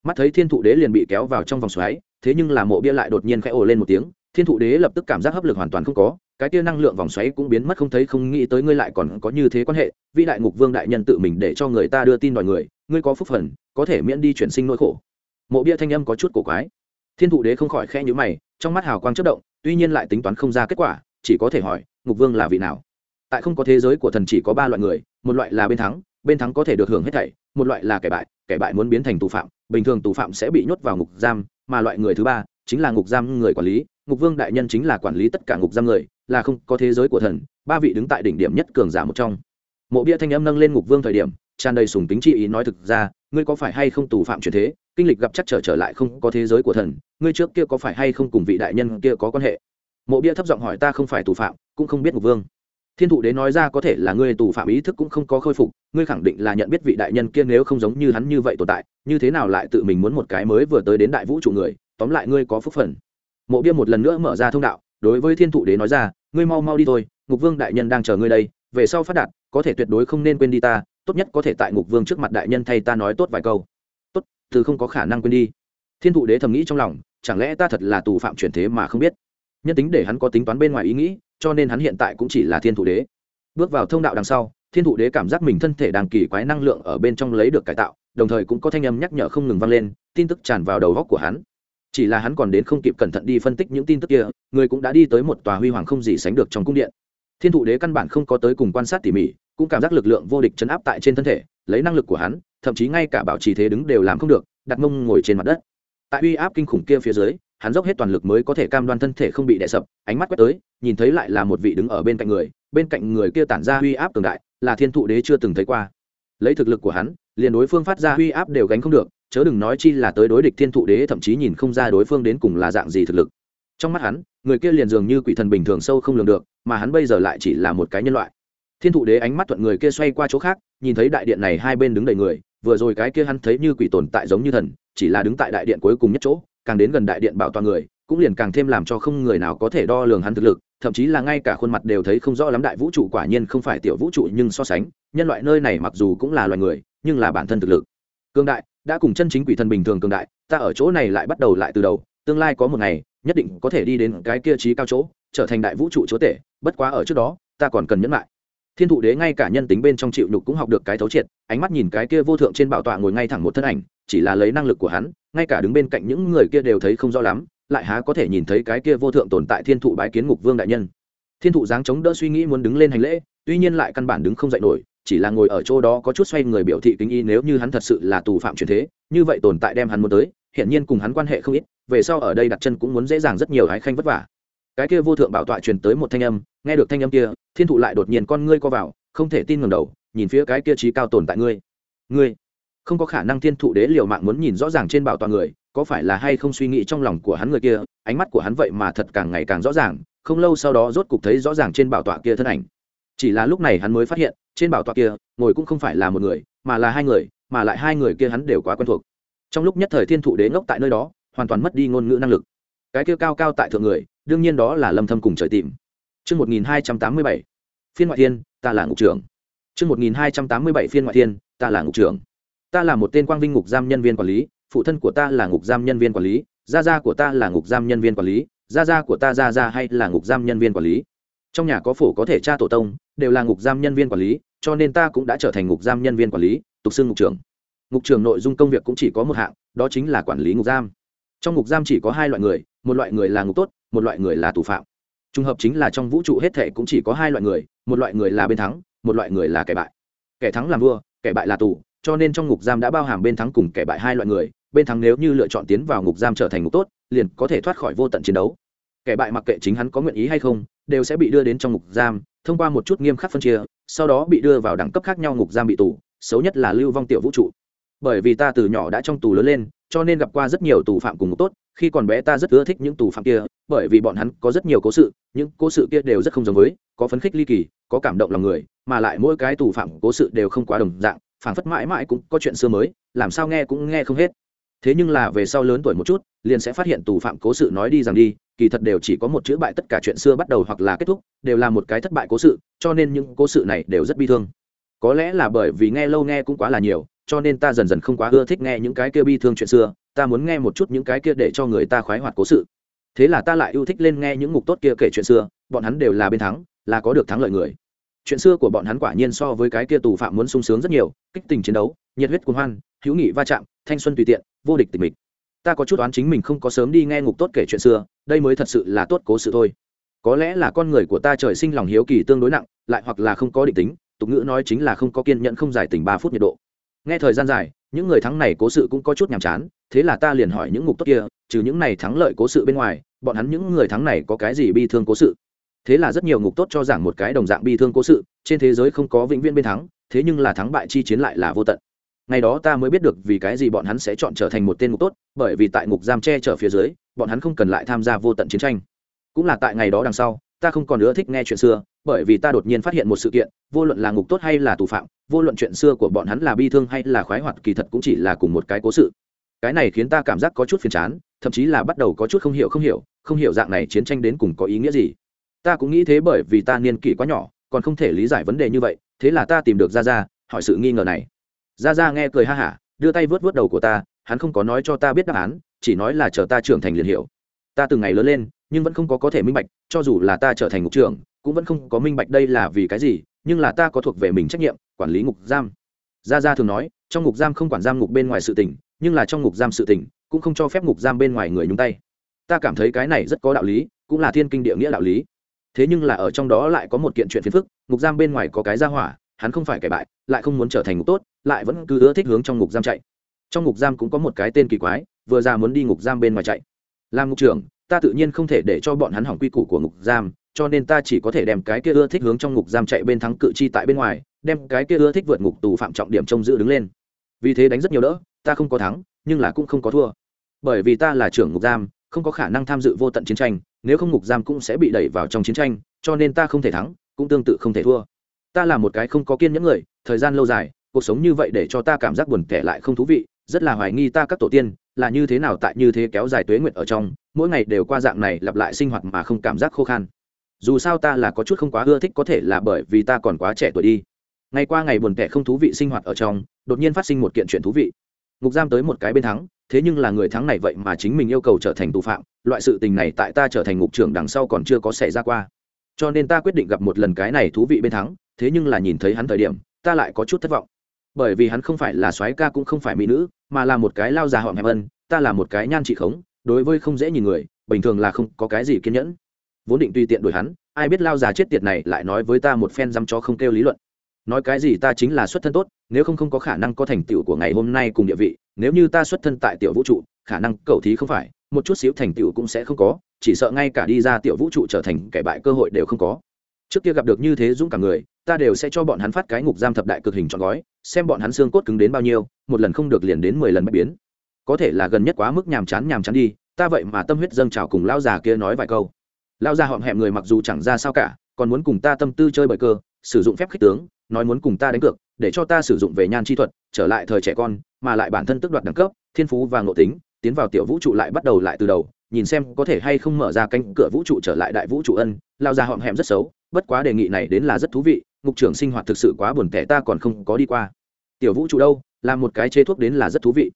Mắt thấy thiên thụ đế liền bị kéo vào trong vòng xoáy, thế nhưng là mộ bia lại đột nhiên khẽ ồ lên một tiếng, thiên thụ đế lập tức cảm giác hấp lực hoàn toàn không có, cái kia năng lượng vòng xoáy cũng biến mất không thấy, không nghĩ tới ngươi lại còn có như thế quan hệ, vĩ đại ngục vương đại nhân tự mình để cho người ta đưa tin đòi người ngươi có phúc phần, có thể miễn đi chuyển sinh nỗi khổ. Mộ bia thanh âm có chút cổ quái. Thiên thụ đế không khỏi khe nhữ mày, trong mắt hào quang chất động, tuy nhiên lại tính toán không ra kết quả, chỉ có thể hỏi, ngục vương là vị nào? Tại không có thế giới của thần chỉ có ba loại người, một loại là bên thắng bên thắng có thể được hưởng hết thảy, một loại là kẻ bại kẻ bại muốn biến thành tù phạm, bình thường tù phạm sẽ bị nhốt vào ngục giam, mà loại người thứ ba chính là ngục giam người quản lý, ngục vương đại nhân chính là quản lý tất cả ngục giam người, là không có thế giới của thần, ba vị đứng tại đỉnh điểm nhất cường giả một trong. Mộ bia thanh âm nâng lên ngục vương thời điểm tràn đầy sùng tính chi ý nói thực ra, ngươi có phải hay không tù phạm chuyển thế? Kinh lịch gặp chắc trở trở lại không có thế giới của thần, ngươi trước kia có phải hay không cùng vị đại nhân kia có quan hệ? Mộ bia thấp giọng hỏi ta không phải tù phạm, cũng không biết ngục vương. Thiên thụ đế nói ra có thể là ngươi tù phạm ý thức cũng không có khôi phục, ngươi khẳng định là nhận biết vị đại nhân kia nếu không giống như hắn như vậy tồn tại, như thế nào lại tự mình muốn một cái mới vừa tới đến đại vũ trụ người, tóm lại ngươi có phúc phần. Mộ bia một lần nữa mở ra thông đạo, đối với thiên thụ đế nói ra, ngươi mau mau đi thôi ngục vương đại nhân đang chờ ngươi đây, về sau phát đạt, có thể tuyệt đối không nên quên đi ta tốt nhất có thể tại ngục vương trước mặt đại nhân thay ta nói tốt vài câu. Tốt, từ không có khả năng quên đi. Thiên thụ đế thầm nghĩ trong lòng, chẳng lẽ ta thật là tù phạm chuyển thế mà không biết? Nhân tính để hắn có tính toán bên ngoài ý nghĩ, cho nên hắn hiện tại cũng chỉ là thiên thụ đế. Bước vào thông đạo đằng sau, thiên thụ đế cảm giác mình thân thể đang kỳ quái năng lượng ở bên trong lấy được cải tạo, đồng thời cũng có thanh âm nhắc nhở không ngừng vang lên, tin tức tràn vào đầu góc của hắn. Chỉ là hắn còn đến không kịp cẩn thận đi phân tích những tin tức kia, người cũng đã đi tới một tòa huy hoàng không gì sánh được trong cung điện. Thiên thụ đế căn bản không có tới cùng quan sát tỉ mỉ cũng cảm giác lực lượng vô địch chấn áp tại trên thân thể, lấy năng lực của hắn, thậm chí ngay cả bảo trì thế đứng đều làm không được, đặt mông ngồi trên mặt đất. Tại uy áp kinh khủng kia phía dưới, hắn dốc hết toàn lực mới có thể cam đoan thân thể không bị đè sập, ánh mắt quét tới, nhìn thấy lại là một vị đứng ở bên cạnh người, bên cạnh người kia tản ra uy áp cường đại, là thiên thụ đế chưa từng thấy qua. Lấy thực lực của hắn, liền đối phương phát ra uy áp đều gánh không được, chớ đừng nói chi là tới đối địch thiên thụ đế, thậm chí nhìn không ra đối phương đến cùng là dạng gì thực lực. Trong mắt hắn, người kia liền dường như quỷ thần bình thường sâu không lường được, mà hắn bây giờ lại chỉ là một cái nhân loại thiên thụ đế ánh mắt thuận người kia xoay qua chỗ khác, nhìn thấy đại điện này hai bên đứng đầy người, vừa rồi cái kia hắn thấy như quỷ tồn tại giống như thần, chỉ là đứng tại đại điện cuối cùng nhất chỗ, càng đến gần đại điện bảo toàn người, cũng liền càng thêm làm cho không người nào có thể đo lường hắn thực lực, thậm chí là ngay cả khuôn mặt đều thấy không rõ lắm đại vũ trụ quả nhiên không phải tiểu vũ trụ nhưng so sánh, nhân loại nơi này mặc dù cũng là loài người, nhưng là bản thân thực lực. Cương đại, đã cùng chân chính quỷ thần bình thường cương đại, ta ở chỗ này lại bắt đầu lại từ đầu, tương lai có một ngày, nhất định có thể đi đến cái kia trí cao chỗ, trở thành đại vũ trụ chúa tể, bất quá ở trước đó, ta còn cần nhẫn lại thiên thụ đế ngay cả nhân tính bên trong chịu nhục cũng học được cái thấu triệt, ánh mắt nhìn cái kia vô thượng trên bảo tọa ngồi ngay thẳng một thân ảnh, chỉ là lấy năng lực của hắn, ngay cả đứng bên cạnh những người kia đều thấy không rõ lắm, lại há có thể nhìn thấy cái kia vô thượng tồn tại thiên thụ bái kiến ngục vương đại nhân. Thiên thụ dáng chống đỡ suy nghĩ muốn đứng lên hành lễ, tuy nhiên lại căn bản đứng không dậy nổi, chỉ là ngồi ở chỗ đó có chút xoay người biểu thị kính y nếu như hắn thật sự là tù phạm truyền thế, như vậy tồn tại đem hắn muốn tới hiện nhiên cùng hắn quan hệ không ít, về sau ở đây đặt chân cũng muốn dễ dàng rất nhiều hái khanh vất vả cái kia vô thượng bảo tọa truyền tới một thanh âm, nghe được thanh âm kia, thiên thụ lại đột nhiên con ngươi co vào, không thể tin ngầm đầu, nhìn phía cái kia trí cao tồn tại ngươi. Ngươi, không có khả năng thiên thụ đế liều mạng muốn nhìn rõ ràng trên bảo tọa người, có phải là hay không suy nghĩ trong lòng của hắn người kia, ánh mắt của hắn vậy mà thật càng ngày càng rõ ràng, không lâu sau đó rốt cục thấy rõ ràng trên bảo tọa kia thân ảnh. Chỉ là lúc này hắn mới phát hiện, trên bảo tọa kia, ngồi cũng không phải là một người, mà là hai người, mà lại hai người kia hắn đều quá quen thuộc. Trong lúc nhất thời thiên thụ đế ngốc tại nơi đó, hoàn toàn mất đi ngôn ngữ năng lực. Cái kia cao cao tại thượng người đương nhiên đó là lâm thâm cùng trời tìm Trước 1287, phiên ngoại thiên, ta là ngục trưởng. Trước 1287 phiên ngoại thiên, ta là ngục trưởng. Ta là một tên quang vinh ngục giam nhân viên quản lý, phụ thân của ta là ngục giam nhân viên quản lý, gia gia của ta là ngục giam nhân viên quản lý, gia gia của ta gia gia hay là ngục giam nhân viên quản lý. Trong nhà có phổ có thể cha tổ tông, đều là ngục giam nhân viên quản lý, cho nên ta cũng đã trở thành ngục giam nhân viên quản lý, tục xưng ngục trưởng. Ngục trưởng nội dung công việc cũng chỉ có một hạng, đó chính là quản lý ngục giam. Trong ngục giam chỉ có hai loại người, một loại người là ngục tốt, một loại người là tù phạm. Trùng hợp chính là trong vũ trụ hết thể cũng chỉ có hai loại người, một loại người là bên thắng, một loại người là kẻ bại. Kẻ thắng làm vua, kẻ bại là tù, cho nên trong ngục giam đã bao hàm bên thắng cùng kẻ bại hai loại người, bên thắng nếu như lựa chọn tiến vào ngục giam trở thành ngục tốt, liền có thể thoát khỏi vô tận chiến đấu. Kẻ bại mặc kệ chính hắn có nguyện ý hay không, đều sẽ bị đưa đến trong ngục giam, thông qua một chút nghiêm khắc phân chia, sau đó bị đưa vào đẳng cấp khác nhau ngục giam bị tù, xấu nhất là lưu vong tiểu vũ trụ. Bởi vì ta từ nhỏ đã trong tù lớn lên, cho nên gặp qua rất nhiều tù phạm cùng ngục tốt khi còn bé ta rất ưa thích những tù phạm kia, bởi vì bọn hắn có rất nhiều cố sự, những cố sự kia đều rất không giống với, có phấn khích ly kỳ, có cảm động lòng người, mà lại mỗi cái tù phạm cố sự đều không quá đồng dạng, phảng phất mãi mãi cũng có chuyện xưa mới, làm sao nghe cũng nghe không hết. Thế nhưng là về sau lớn tuổi một chút, liền sẽ phát hiện tù phạm cố sự nói đi rằng đi, kỳ thật đều chỉ có một chữ bại tất cả chuyện xưa bắt đầu hoặc là kết thúc, đều là một cái thất bại cố sự, cho nên những cố sự này đều rất bi thương. Có lẽ là bởi vì nghe lâu nghe cũng quá là nhiều cho nên ta dần dần không quá ưa thích nghe những cái kia bi thương chuyện xưa, ta muốn nghe một chút những cái kia để cho người ta khoái hoạt cố sự. Thế là ta lại yêu thích lên nghe những ngục tốt kia kể chuyện xưa, bọn hắn đều là bên thắng, là có được thắng lợi người. Chuyện xưa của bọn hắn quả nhiên so với cái kia tù phạm muốn sung sướng rất nhiều, kích tình chiến đấu, nhiệt huyết cuồng hoan, hữu nghị va chạm, thanh xuân tùy tiện, vô địch tình mịch. Ta có chút oán chính mình không có sớm đi nghe ngục tốt kể chuyện xưa, đây mới thật sự là tốt cố sự thôi. Có lẽ là con người của ta trời sinh lòng hiếu kỳ tương đối nặng, lại hoặc là không có định tính, tục ngữ nói chính là không có kiên nhẫn không giải tình ba phút nhiệt độ nghe thời gian dài, những người thắng này cố sự cũng có chút nhàm chán, thế là ta liền hỏi những ngục tốt kia, trừ những này thắng lợi cố sự bên ngoài, bọn hắn những người thắng này có cái gì bi thương cố sự? Thế là rất nhiều ngục tốt cho rằng một cái đồng dạng bi thương cố sự, trên thế giới không có vĩnh viễn bên thắng, thế nhưng là thắng bại chi chiến lại là vô tận. Ngày đó ta mới biết được vì cái gì bọn hắn sẽ chọn trở thành một tên ngục tốt, bởi vì tại ngục giam che chở phía dưới, bọn hắn không cần lại tham gia vô tận chiến tranh. Cũng là tại ngày đó đằng sau, ta không còn nữa thích nghe chuyện xưa bởi vì ta đột nhiên phát hiện một sự kiện, vô luận là ngục tốt hay là tù phạm, vô luận chuyện xưa của bọn hắn là bi thương hay là khoái hoạt, kỳ thật cũng chỉ là cùng một cái cố sự. Cái này khiến ta cảm giác có chút phiền chán, thậm chí là bắt đầu có chút không hiểu không hiểu không hiểu dạng này chiến tranh đến cùng có ý nghĩa gì. Ta cũng nghĩ thế bởi vì ta niên kỷ quá nhỏ, còn không thể lý giải vấn đề như vậy, thế là ta tìm được ra ra hỏi sự nghi ngờ này. Ra ra nghe cười ha hả, đưa tay vớt vớt đầu của ta, hắn không có nói cho ta biết đáp án, chỉ nói là chờ ta trưởng thành liền hiểu. Ta từng ngày lớn lên, nhưng vẫn không có có thể minh bạch, cho dù là ta trở thành ngục trưởng cũng vẫn không có minh bạch đây là vì cái gì, nhưng là ta có thuộc về mình trách nhiệm, quản lý ngục giam. Gia gia thường nói, trong ngục giam không quản giam ngục bên ngoài sự tỉnh nhưng là trong ngục giam sự tỉnh cũng không cho phép ngục giam bên ngoài người nhúng tay. Ta cảm thấy cái này rất có đạo lý, cũng là thiên kinh địa nghĩa đạo lý. Thế nhưng là ở trong đó lại có một kiện chuyện phiền phức, ngục giam bên ngoài có cái gia hỏa, hắn không phải kẻ bại, lại không muốn trở thành ngục tốt, lại vẫn cứ ưa thích hướng trong ngục giam chạy. Trong ngục giam cũng có một cái tên kỳ quái, vừa ra muốn đi ngục giam bên ngoài chạy. Làm ngục trưởng, ta tự nhiên không thể để cho bọn hắn hỏng quy củ của ngục giam cho nên ta chỉ có thể đem cái kia ưa thích hướng trong ngục giam chạy bên thắng cự chi tại bên ngoài, đem cái kia ưa thích vượt ngục tù phạm trọng điểm trông giữ đứng lên. Vì thế đánh rất nhiều đỡ, ta không có thắng, nhưng là cũng không có thua. Bởi vì ta là trưởng ngục giam, không có khả năng tham dự vô tận chiến tranh, nếu không ngục giam cũng sẽ bị đẩy vào trong chiến tranh, cho nên ta không thể thắng, cũng tương tự không thể thua. Ta là một cái không có kiên nhẫn người, thời gian lâu dài, cuộc sống như vậy để cho ta cảm giác buồn tẻ lại không thú vị, rất là hoài nghi ta các tổ tiên, là như thế nào tại như thế kéo dài tuế nguyện ở trong, mỗi ngày đều qua dạng này lặp lại sinh hoạt mà không cảm giác khô khan dù sao ta là có chút không quá ưa thích có thể là bởi vì ta còn quá trẻ tuổi đi. Ngày qua ngày buồn tẻ không thú vị sinh hoạt ở trong, đột nhiên phát sinh một kiện chuyện thú vị. Ngục giam tới một cái bên thắng, thế nhưng là người thắng này vậy mà chính mình yêu cầu trở thành tù phạm, loại sự tình này tại ta trở thành ngục trưởng đằng sau còn chưa có xảy ra qua. Cho nên ta quyết định gặp một lần cái này thú vị bên thắng, thế nhưng là nhìn thấy hắn thời điểm, ta lại có chút thất vọng. Bởi vì hắn không phải là soái ca cũng không phải mỹ nữ, mà là một cái lao già họng hẹp ân ta là một cái nhan trị khống, đối với không dễ nhìn người, bình thường là không có cái gì kiên nhẫn vốn định tùy tiện đuổi hắn, ai biết lao già chết tiệt này lại nói với ta một phen dăm cho không kêu lý luận. Nói cái gì ta chính là xuất thân tốt, nếu không không có khả năng có thành tựu của ngày hôm nay cùng địa vị, nếu như ta xuất thân tại tiểu vũ trụ, khả năng cầu thí không phải, một chút xíu thành tựu cũng sẽ không có, chỉ sợ ngay cả đi ra tiểu vũ trụ trở thành kẻ bại cơ hội đều không có. Trước kia gặp được như thế dũng cả người, ta đều sẽ cho bọn hắn phát cái ngục giam thập đại cực hình chọn gói, xem bọn hắn xương cốt cứng đến bao nhiêu, một lần không được liền đến mười lần bất biến. Có thể là gần nhất quá mức nhàm chán nhàm chán đi, ta vậy mà tâm huyết dâng trào cùng lao già kia nói vài câu lão già họm hẹm người mặc dù chẳng ra sao cả, còn muốn cùng ta tâm tư chơi bời cơ, sử dụng phép khích tướng, nói muốn cùng ta đánh cược, để cho ta sử dụng về nhan chi thuật, trở lại thời trẻ con, mà lại bản thân tức đoạt đẳng cấp, thiên phú và ngộ tính, tiến vào tiểu vũ trụ lại bắt đầu lại từ đầu, nhìn xem có thể hay không mở ra cánh cửa vũ trụ trở lại đại vũ trụ ân, lao ra họm hẹm rất xấu, bất quá đề nghị này đến là rất thú vị, ngục trưởng sinh hoạt thực sự quá buồn tẻ ta còn không có đi qua. Tiểu vũ trụ đâu là một cái chế thuốc đến là rất thú vị.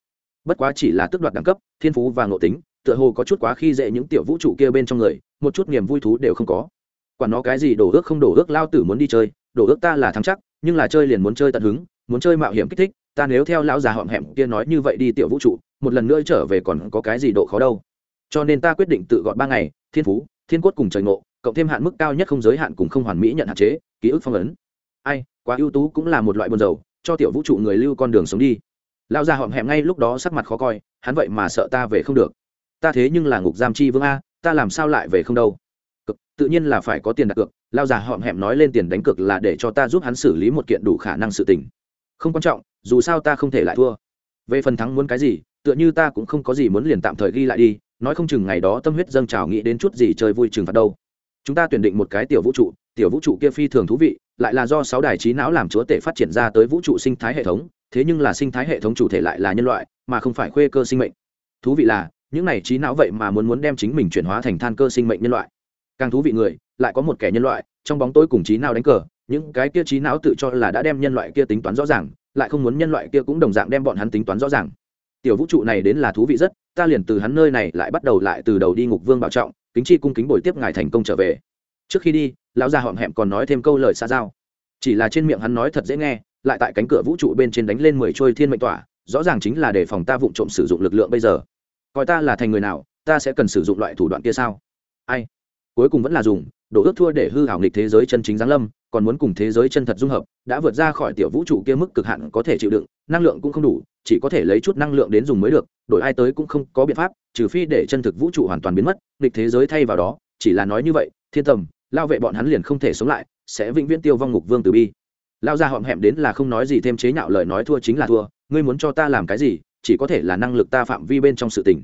Bất quá chỉ là tước đoạt đẳng cấp, thiên phú và ngộ tính tựa hồ có chút quá khi dễ những tiểu vũ trụ kia bên trong người, một chút niềm vui thú đều không có. Quản nó cái gì đổ ước không đổ ước lao tử muốn đi chơi, đổ ước ta là thắng chắc, nhưng là chơi liền muốn chơi tận hứng, muốn chơi mạo hiểm kích thích, ta nếu theo lão già họm hẹm kia nói như vậy đi tiểu vũ trụ, một lần nữa trở về còn có cái gì độ khó đâu. Cho nên ta quyết định tự gọn ba ngày, thiên phú, thiên cốt cùng trời ngộ, cộng thêm hạn mức cao nhất không giới hạn cùng không hoàn mỹ nhận hạn chế, ký ức phong ấn. Ai, quá ưu tú cũng là một loại buồn dầu cho tiểu vũ trụ người lưu con đường sống đi. Lão già họm hẹm ngay lúc đó sắc mặt khó coi, hắn vậy mà sợ ta về không được ta thế nhưng là ngục giam chi vương a, ta làm sao lại về không đâu? Cực, tự nhiên là phải có tiền đặt cược, lao già họm hẹm nói lên tiền đánh cược là để cho ta giúp hắn xử lý một kiện đủ khả năng sự tình. Không quan trọng, dù sao ta không thể lại thua. Về phần thắng muốn cái gì, tựa như ta cũng không có gì muốn liền tạm thời ghi lại đi, nói không chừng ngày đó tâm huyết dâng trào nghĩ đến chút gì chơi vui chừng phạt đâu. Chúng ta tuyển định một cái tiểu vũ trụ, tiểu vũ trụ kia phi thường thú vị, lại là do sáu đài trí não làm chúa tể phát triển ra tới vũ trụ sinh thái hệ thống, thế nhưng là sinh thái hệ thống chủ thể lại là nhân loại, mà không phải khuê cơ sinh mệnh. Thú vị là những này trí não vậy mà muốn muốn đem chính mình chuyển hóa thành than cơ sinh mệnh nhân loại. Càng thú vị người, lại có một kẻ nhân loại, trong bóng tối cùng trí não đánh cờ, những cái kia trí não tự cho là đã đem nhân loại kia tính toán rõ ràng, lại không muốn nhân loại kia cũng đồng dạng đem bọn hắn tính toán rõ ràng. Tiểu vũ trụ này đến là thú vị rất, ta liền từ hắn nơi này lại bắt đầu lại từ đầu đi ngục vương bảo trọng, kính chi cung kính bồi tiếp ngài thành công trở về. Trước khi đi, lão già họm hẹm còn nói thêm câu lời xa giao. Chỉ là trên miệng hắn nói thật dễ nghe, lại tại cánh cửa vũ trụ bên trên đánh lên mười trôi thiên mệnh tỏa, rõ ràng chính là để phòng ta vụng trộm sử dụng lực lượng bây giờ coi ta là thành người nào, ta sẽ cần sử dụng loại thủ đoạn kia sao? Ai? Cuối cùng vẫn là dùng đổ ước thua để hư hảo nghịch thế giới chân chính giáng lâm, còn muốn cùng thế giới chân thật dung hợp, đã vượt ra khỏi tiểu vũ trụ kia mức cực hạn có thể chịu đựng, năng lượng cũng không đủ, chỉ có thể lấy chút năng lượng đến dùng mới được, đổi ai tới cũng không có biện pháp, trừ phi để chân thực vũ trụ hoàn toàn biến mất, nghịch thế giới thay vào đó, chỉ là nói như vậy, thiên tầm, lao vệ bọn hắn liền không thể sống lại, sẽ vĩnh viễn tiêu vong ngục vương từ bi. Lao ra họm hẹm đến là không nói gì thêm chế nhạo lời nói thua chính là thua, ngươi muốn cho ta làm cái gì chỉ có thể là năng lực ta phạm vi bên trong sự tình.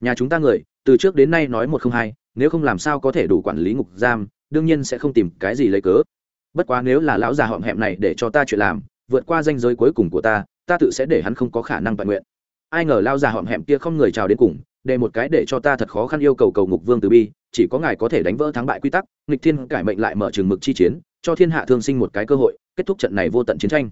Nhà chúng ta người, từ trước đến nay nói một không hai, nếu không làm sao có thể đủ quản lý ngục giam, đương nhiên sẽ không tìm cái gì lấy cớ. Bất quá nếu là lão già họng hẹm này để cho ta chuyện làm, vượt qua danh giới cuối cùng của ta ta tự sẽ để hắn không có khả năng toàn nguyện. Ai ngờ lao già họng hẹm kia không người chào đến cùng, để một cái để cho ta thật khó khăn yêu cầu cầu ngục vương từ bi, chỉ có ngài có thể đánh vỡ thắng bại quy tắc, nghịch thiên cải mệnh lại mở trường mực chi chiến, cho thiên hạ thương sinh một cái cơ hội, kết thúc trận này vô tận chiến tranh.